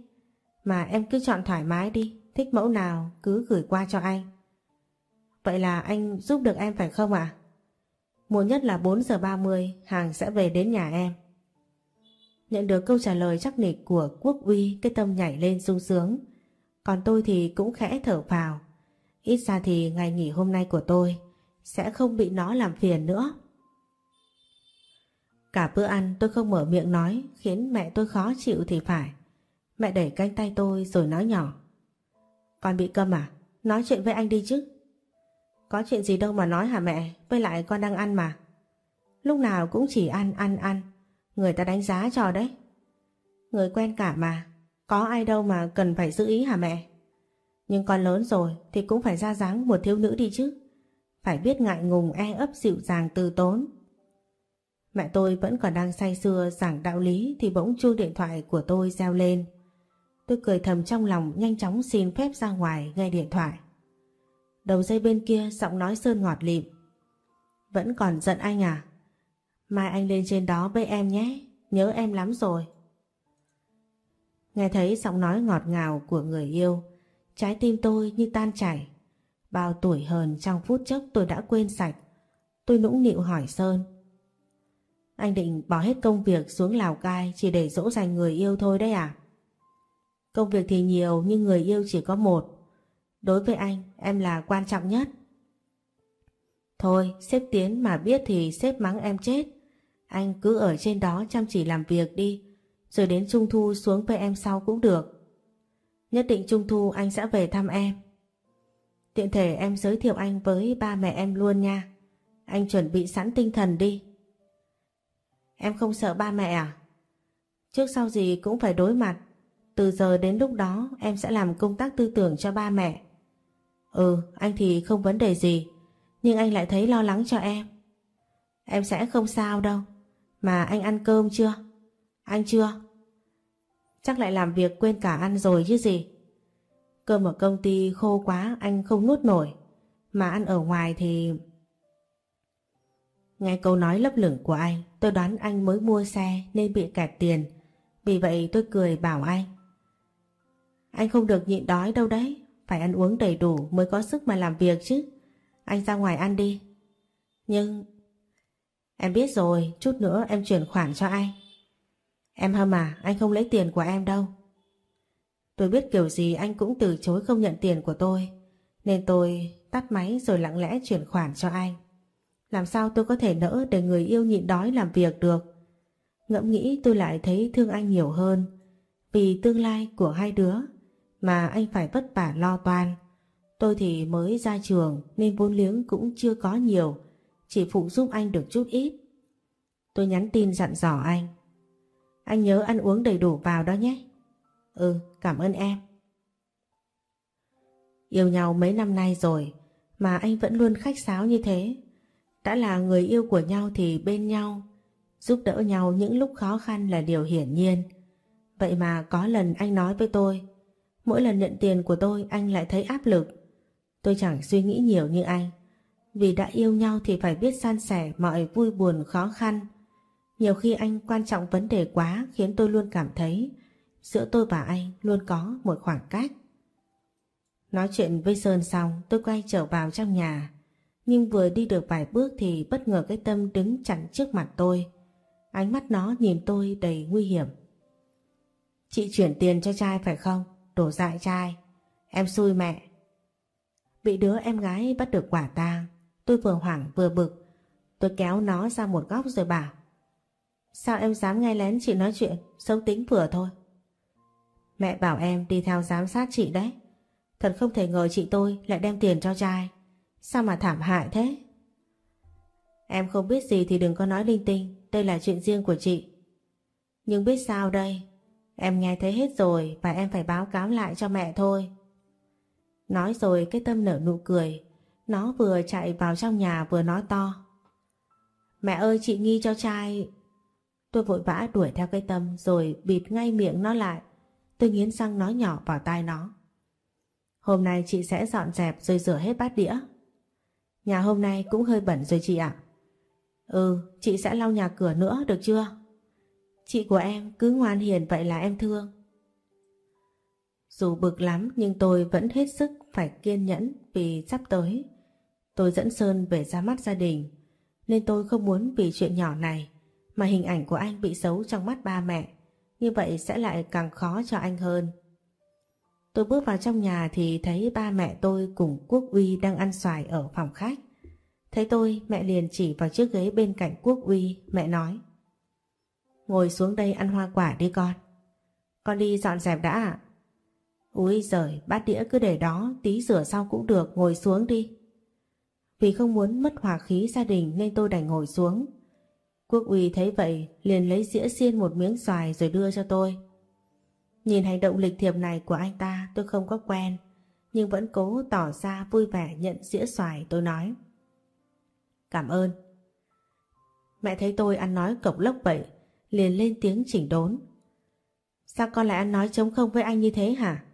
Mà em cứ chọn thoải mái đi, thích mẫu nào cứ gửi qua cho anh. Vậy là anh giúp được em phải không ạ? À? Muộn nhất là 4 giờ 30 hàng sẽ về đến nhà em. Nhận được câu trả lời chắc nịch của Quốc Uy, cái tâm nhảy lên sung sướng. Còn tôi thì cũng khẽ thở vào. Ít ra thì ngày nghỉ hôm nay của tôi sẽ không bị nó làm phiền nữa. Cả bữa ăn tôi không mở miệng nói, khiến mẹ tôi khó chịu thì phải. Mẹ đẩy cánh tay tôi rồi nói nhỏ. Con bị câm à? Nói chuyện với anh đi chứ. Có chuyện gì đâu mà nói hả mẹ? Với lại con đang ăn mà. Lúc nào cũng chỉ ăn ăn ăn. Người ta đánh giá cho đấy. Người quen cả mà. Có ai đâu mà cần phải giữ ý hả mẹ? Nhưng con lớn rồi thì cũng phải ra dáng một thiếu nữ đi chứ. Phải biết ngại ngùng e ấp, dịu dàng, từ tốn. Mẹ tôi vẫn còn đang say sưa, giảng đạo lý thì bỗng chuông điện thoại của tôi reo lên. Tôi cười thầm trong lòng, nhanh chóng xin phép ra ngoài nghe điện thoại. Đầu dây bên kia giọng nói sơn ngọt lịm. Vẫn còn giận anh à? Mai anh lên trên đó với em nhé, nhớ em lắm rồi. Nghe thấy giọng nói ngọt ngào của người yêu, trái tim tôi như tan chảy. Bao tuổi hờn trong phút chốc tôi đã quên sạch. Tôi nũng nịu hỏi Sơn. Anh định bỏ hết công việc xuống Lào Cai chỉ để dỗ dành người yêu thôi đấy à? Công việc thì nhiều nhưng người yêu chỉ có một. Đối với anh, em là quan trọng nhất. Thôi, sếp Tiến mà biết thì sếp mắng em chết. Anh cứ ở trên đó chăm chỉ làm việc đi, rồi đến Trung Thu xuống với em sau cũng được. Nhất định Trung Thu anh sẽ về thăm em. Tiện thể em giới thiệu anh với ba mẹ em luôn nha. Anh chuẩn bị sẵn tinh thần đi. Em không sợ ba mẹ à? Trước sau gì cũng phải đối mặt. Từ giờ đến lúc đó em sẽ làm công tác tư tưởng cho ba mẹ. Ừ, anh thì không vấn đề gì. Nhưng anh lại thấy lo lắng cho em. Em sẽ không sao đâu. Mà anh ăn cơm chưa? Anh chưa? Chắc lại làm việc quên cả ăn rồi chứ gì. Cơm ở công ty khô quá anh không nuốt nổi. Mà ăn ở ngoài thì... Nghe câu nói lấp lửng của anh, tôi đoán anh mới mua xe nên bị kẹt tiền. Vì vậy tôi cười bảo anh. Anh không được nhịn đói đâu đấy, phải ăn uống đầy đủ mới có sức mà làm việc chứ. Anh ra ngoài ăn đi. Nhưng... Em biết rồi, chút nữa em chuyển khoản cho anh. Em Hâm à, anh không lấy tiền của em đâu. Tôi biết kiểu gì anh cũng từ chối không nhận tiền của tôi. Nên tôi tắt máy rồi lặng lẽ chuyển khoản cho anh. Làm sao tôi có thể nỡ để người yêu nhịn đói làm việc được. Ngẫm nghĩ tôi lại thấy thương anh nhiều hơn. Vì tương lai của hai đứa mà anh phải vất vả lo toan. Tôi thì mới ra trường nên vốn liếng cũng chưa có nhiều, chỉ phụ giúp anh được chút ít. Tôi nhắn tin dặn dò anh. Anh nhớ ăn uống đầy đủ vào đó nhé. Ừ, cảm ơn em. Yêu nhau mấy năm nay rồi mà anh vẫn luôn khách sáo như thế. Đã là người yêu của nhau thì bên nhau, giúp đỡ nhau những lúc khó khăn là điều hiển nhiên. Vậy mà có lần anh nói với tôi, mỗi lần nhận tiền của tôi, anh lại thấy áp lực. Tôi chẳng suy nghĩ nhiều như anh. Vì đã yêu nhau thì phải biết san sẻ mọi vui buồn, khó khăn. Nhiều khi anh quan trọng vấn đề quá khiến tôi luôn cảm thấy giữa tôi và anh luôn có một khoảng cách. Nói chuyện với Sơn xong, tôi quay trở vào trong nhà. Nhưng vừa đi được vài bước thì bất ngờ cái tâm đứng chặn trước mặt tôi. Ánh mắt nó nhìn tôi đầy nguy hiểm. Chị chuyển tiền cho trai phải không? Đổ dại trai. Em xui mẹ. Bị đứa em gái bắt được quả tang. Tôi vừa hoảng vừa bực. Tôi kéo nó ra một góc rồi bảo. Sao em dám nghe lén chị nói chuyện? Xấu tính vừa thôi. Mẹ bảo em đi theo giám sát chị đấy. Thật không thể ngờ chị tôi lại đem tiền cho trai. Sao mà thảm hại thế? Em không biết gì thì đừng có nói linh tinh. Đây là chuyện riêng của chị. Nhưng biết sao đây? Em nghe thấy hết rồi và em phải báo cáo lại cho mẹ thôi. Nói rồi cái tâm nở nụ cười. Nó vừa chạy vào trong nhà vừa nói to. Mẹ ơi chị nghi cho trai... Tôi vội vã đuổi theo cái tâm rồi bịt ngay miệng nó lại. Tôi nghiến răng nói nhỏ vào tai nó. Hôm nay chị sẽ dọn dẹp rồi rửa hết bát đĩa. Nhà hôm nay cũng hơi bẩn rồi chị ạ. Ừ, chị sẽ lau nhà cửa nữa được chưa? Chị của em cứ ngoan hiền vậy là em thương. Dù bực lắm nhưng tôi vẫn hết sức phải kiên nhẫn vì sắp tới. Tôi dẫn Sơn về ra mắt gia đình nên tôi không muốn vì chuyện nhỏ này mà hình ảnh của anh bị xấu trong mắt ba mẹ. Như vậy sẽ lại càng khó cho anh hơn. Tôi bước vào trong nhà thì thấy ba mẹ tôi cùng Quốc Uy đang ăn xoài ở phòng khách. Thấy tôi, mẹ liền chỉ vào chiếc ghế bên cạnh Quốc Uy, mẹ nói. Ngồi xuống đây ăn hoa quả đi con. Con đi dọn dẹp đã ạ. Úi giời, bát đĩa cứ để đó, tí rửa sau cũng được, ngồi xuống đi. Vì không muốn mất hòa khí gia đình nên tôi đành ngồi xuống. Quốc Uy thấy vậy, liền lấy dĩa xiên một miếng xoài rồi đưa cho tôi. Nhìn hành động lịch thiệp này của anh ta tôi không có quen, nhưng vẫn cố tỏ ra vui vẻ nhận dĩa xoài tôi nói. Cảm ơn. Mẹ thấy tôi ăn nói cộc lốc vậy, liền lên tiếng chỉnh đốn. Sao con lại ăn nói chống không với anh như thế hả?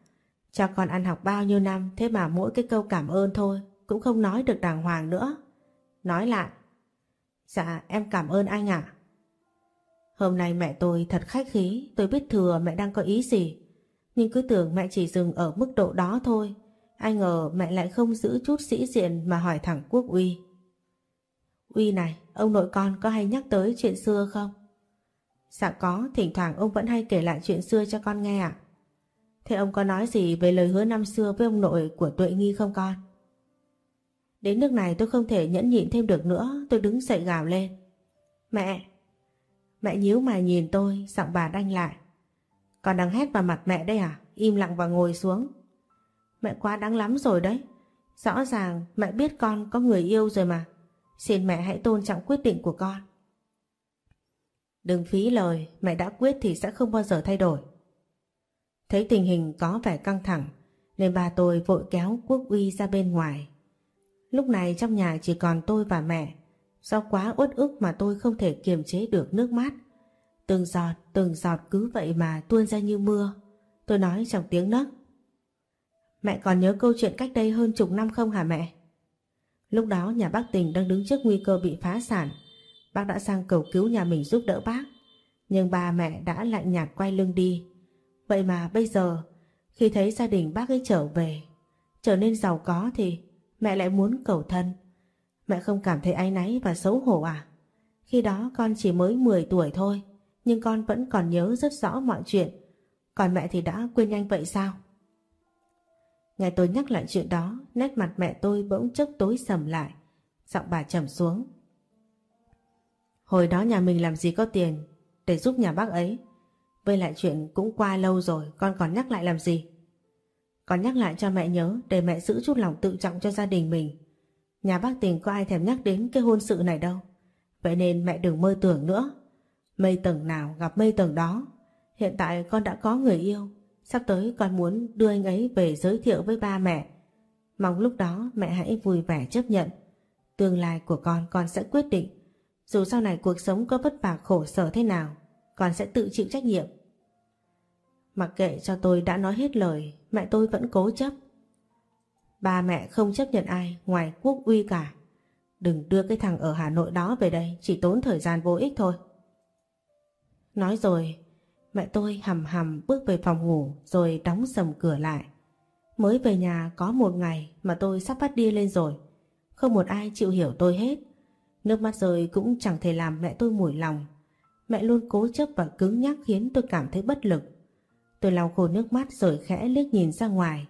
Cho con ăn học bao nhiêu năm thế mà mỗi cái câu cảm ơn thôi cũng không nói được đàng hoàng nữa. Nói lại. Dạ em cảm ơn anh ạ. Hôm nay mẹ tôi thật khách khí, tôi biết thừa mẹ đang có ý gì. Nhưng cứ tưởng mẹ chỉ dừng ở mức độ đó thôi. Ai ngờ mẹ lại không giữ chút sĩ diện mà hỏi thẳng Quốc Uy. Uy này, ông nội con có hay nhắc tới chuyện xưa không? Dạ có, thỉnh thoảng ông vẫn hay kể lại chuyện xưa cho con nghe ạ. Thế ông có nói gì về lời hứa năm xưa với ông nội của Tuệ Nghi không con? Đến nước này tôi không thể nhẫn nhịn thêm được nữa, tôi đứng dậy gào lên. Mẹ, Mẹ nhíu mày nhìn tôi, giọng bà đanh lại. Còn đang hét vào mặt mẹ đây à? Im lặng và ngồi xuống. Mẹ quá đáng lắm rồi đấy. Rõ ràng mẹ biết con có người yêu rồi mà. Xin mẹ hãy tôn trọng quyết định của con. Đừng phí lời, mẹ đã quyết thì sẽ không bao giờ thay đổi. Thấy tình hình có vẻ căng thẳng, nên bà tôi vội kéo Quốc Uy ra bên ngoài. Lúc này trong nhà chỉ còn tôi và mẹ, Do quá uất ức mà tôi không thể kiềm chế được nước mắt. Từng giọt, từng giọt cứ vậy mà tuôn ra như mưa. Tôi nói trong tiếng nấc. Mẹ còn nhớ câu chuyện cách đây hơn chục năm không hả mẹ? Lúc đó nhà bác Tình đang đứng trước nguy cơ bị phá sản. Bác đã sang cầu cứu nhà mình giúp đỡ bác. Nhưng bà mẹ đã lạnh nhạt quay lưng đi. Vậy mà bây giờ, khi thấy gia đình bác ấy trở về, trở nên giàu có thì mẹ lại muốn cầu thân. Mẹ không cảm thấy áy náy và xấu hổ à? Khi đó con chỉ mới 10 tuổi thôi, nhưng con vẫn còn nhớ rất rõ mọi chuyện. Còn mẹ thì đã quên nhanh vậy sao? ngày tôi nhắc lại chuyện đó, nét mặt mẹ tôi bỗng chốc tối sầm lại. Giọng bà trầm xuống. Hồi đó nhà mình làm gì có tiền để giúp nhà bác ấy. Với lại chuyện cũng qua lâu rồi, con còn nhắc lại làm gì? Con nhắc lại cho mẹ nhớ để mẹ giữ chút lòng tự trọng cho gia đình mình. Nhà bác tình có ai thèm nhắc đến cái hôn sự này đâu. Vậy nên mẹ đừng mơ tưởng nữa. Mây tầng nào gặp mây tầng đó. Hiện tại con đã có người yêu. Sắp tới con muốn đưa anh ấy về giới thiệu với ba mẹ. Mong lúc đó mẹ hãy vui vẻ chấp nhận. Tương lai của con con sẽ quyết định. Dù sau này cuộc sống có vất vả khổ sở thế nào, con sẽ tự chịu trách nhiệm. Mặc kệ cho tôi đã nói hết lời, mẹ tôi vẫn cố chấp. Ba mẹ không chấp nhận ai ngoài quốc uy cả. Đừng đưa cái thằng ở Hà Nội đó về đây, chỉ tốn thời gian vô ích thôi. Nói rồi, mẹ tôi hầm hầm bước về phòng ngủ rồi đóng sầm cửa lại. Mới về nhà có một ngày mà tôi sắp phát đi lên rồi. Không một ai chịu hiểu tôi hết. Nước mắt rơi cũng chẳng thể làm mẹ tôi mủi lòng. Mẹ luôn cố chấp và cứng nhắc khiến tôi cảm thấy bất lực. Tôi lau khô nước mắt rồi khẽ liếc nhìn ra ngoài.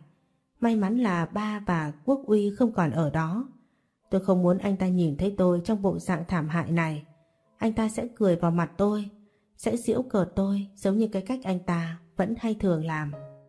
May mắn là ba và Quốc Uy không còn ở đó. Tôi không muốn anh ta nhìn thấy tôi trong bộ dạng thảm hại này. Anh ta sẽ cười vào mặt tôi, sẽ giễu cợt tôi giống như cái cách anh ta vẫn hay thường làm.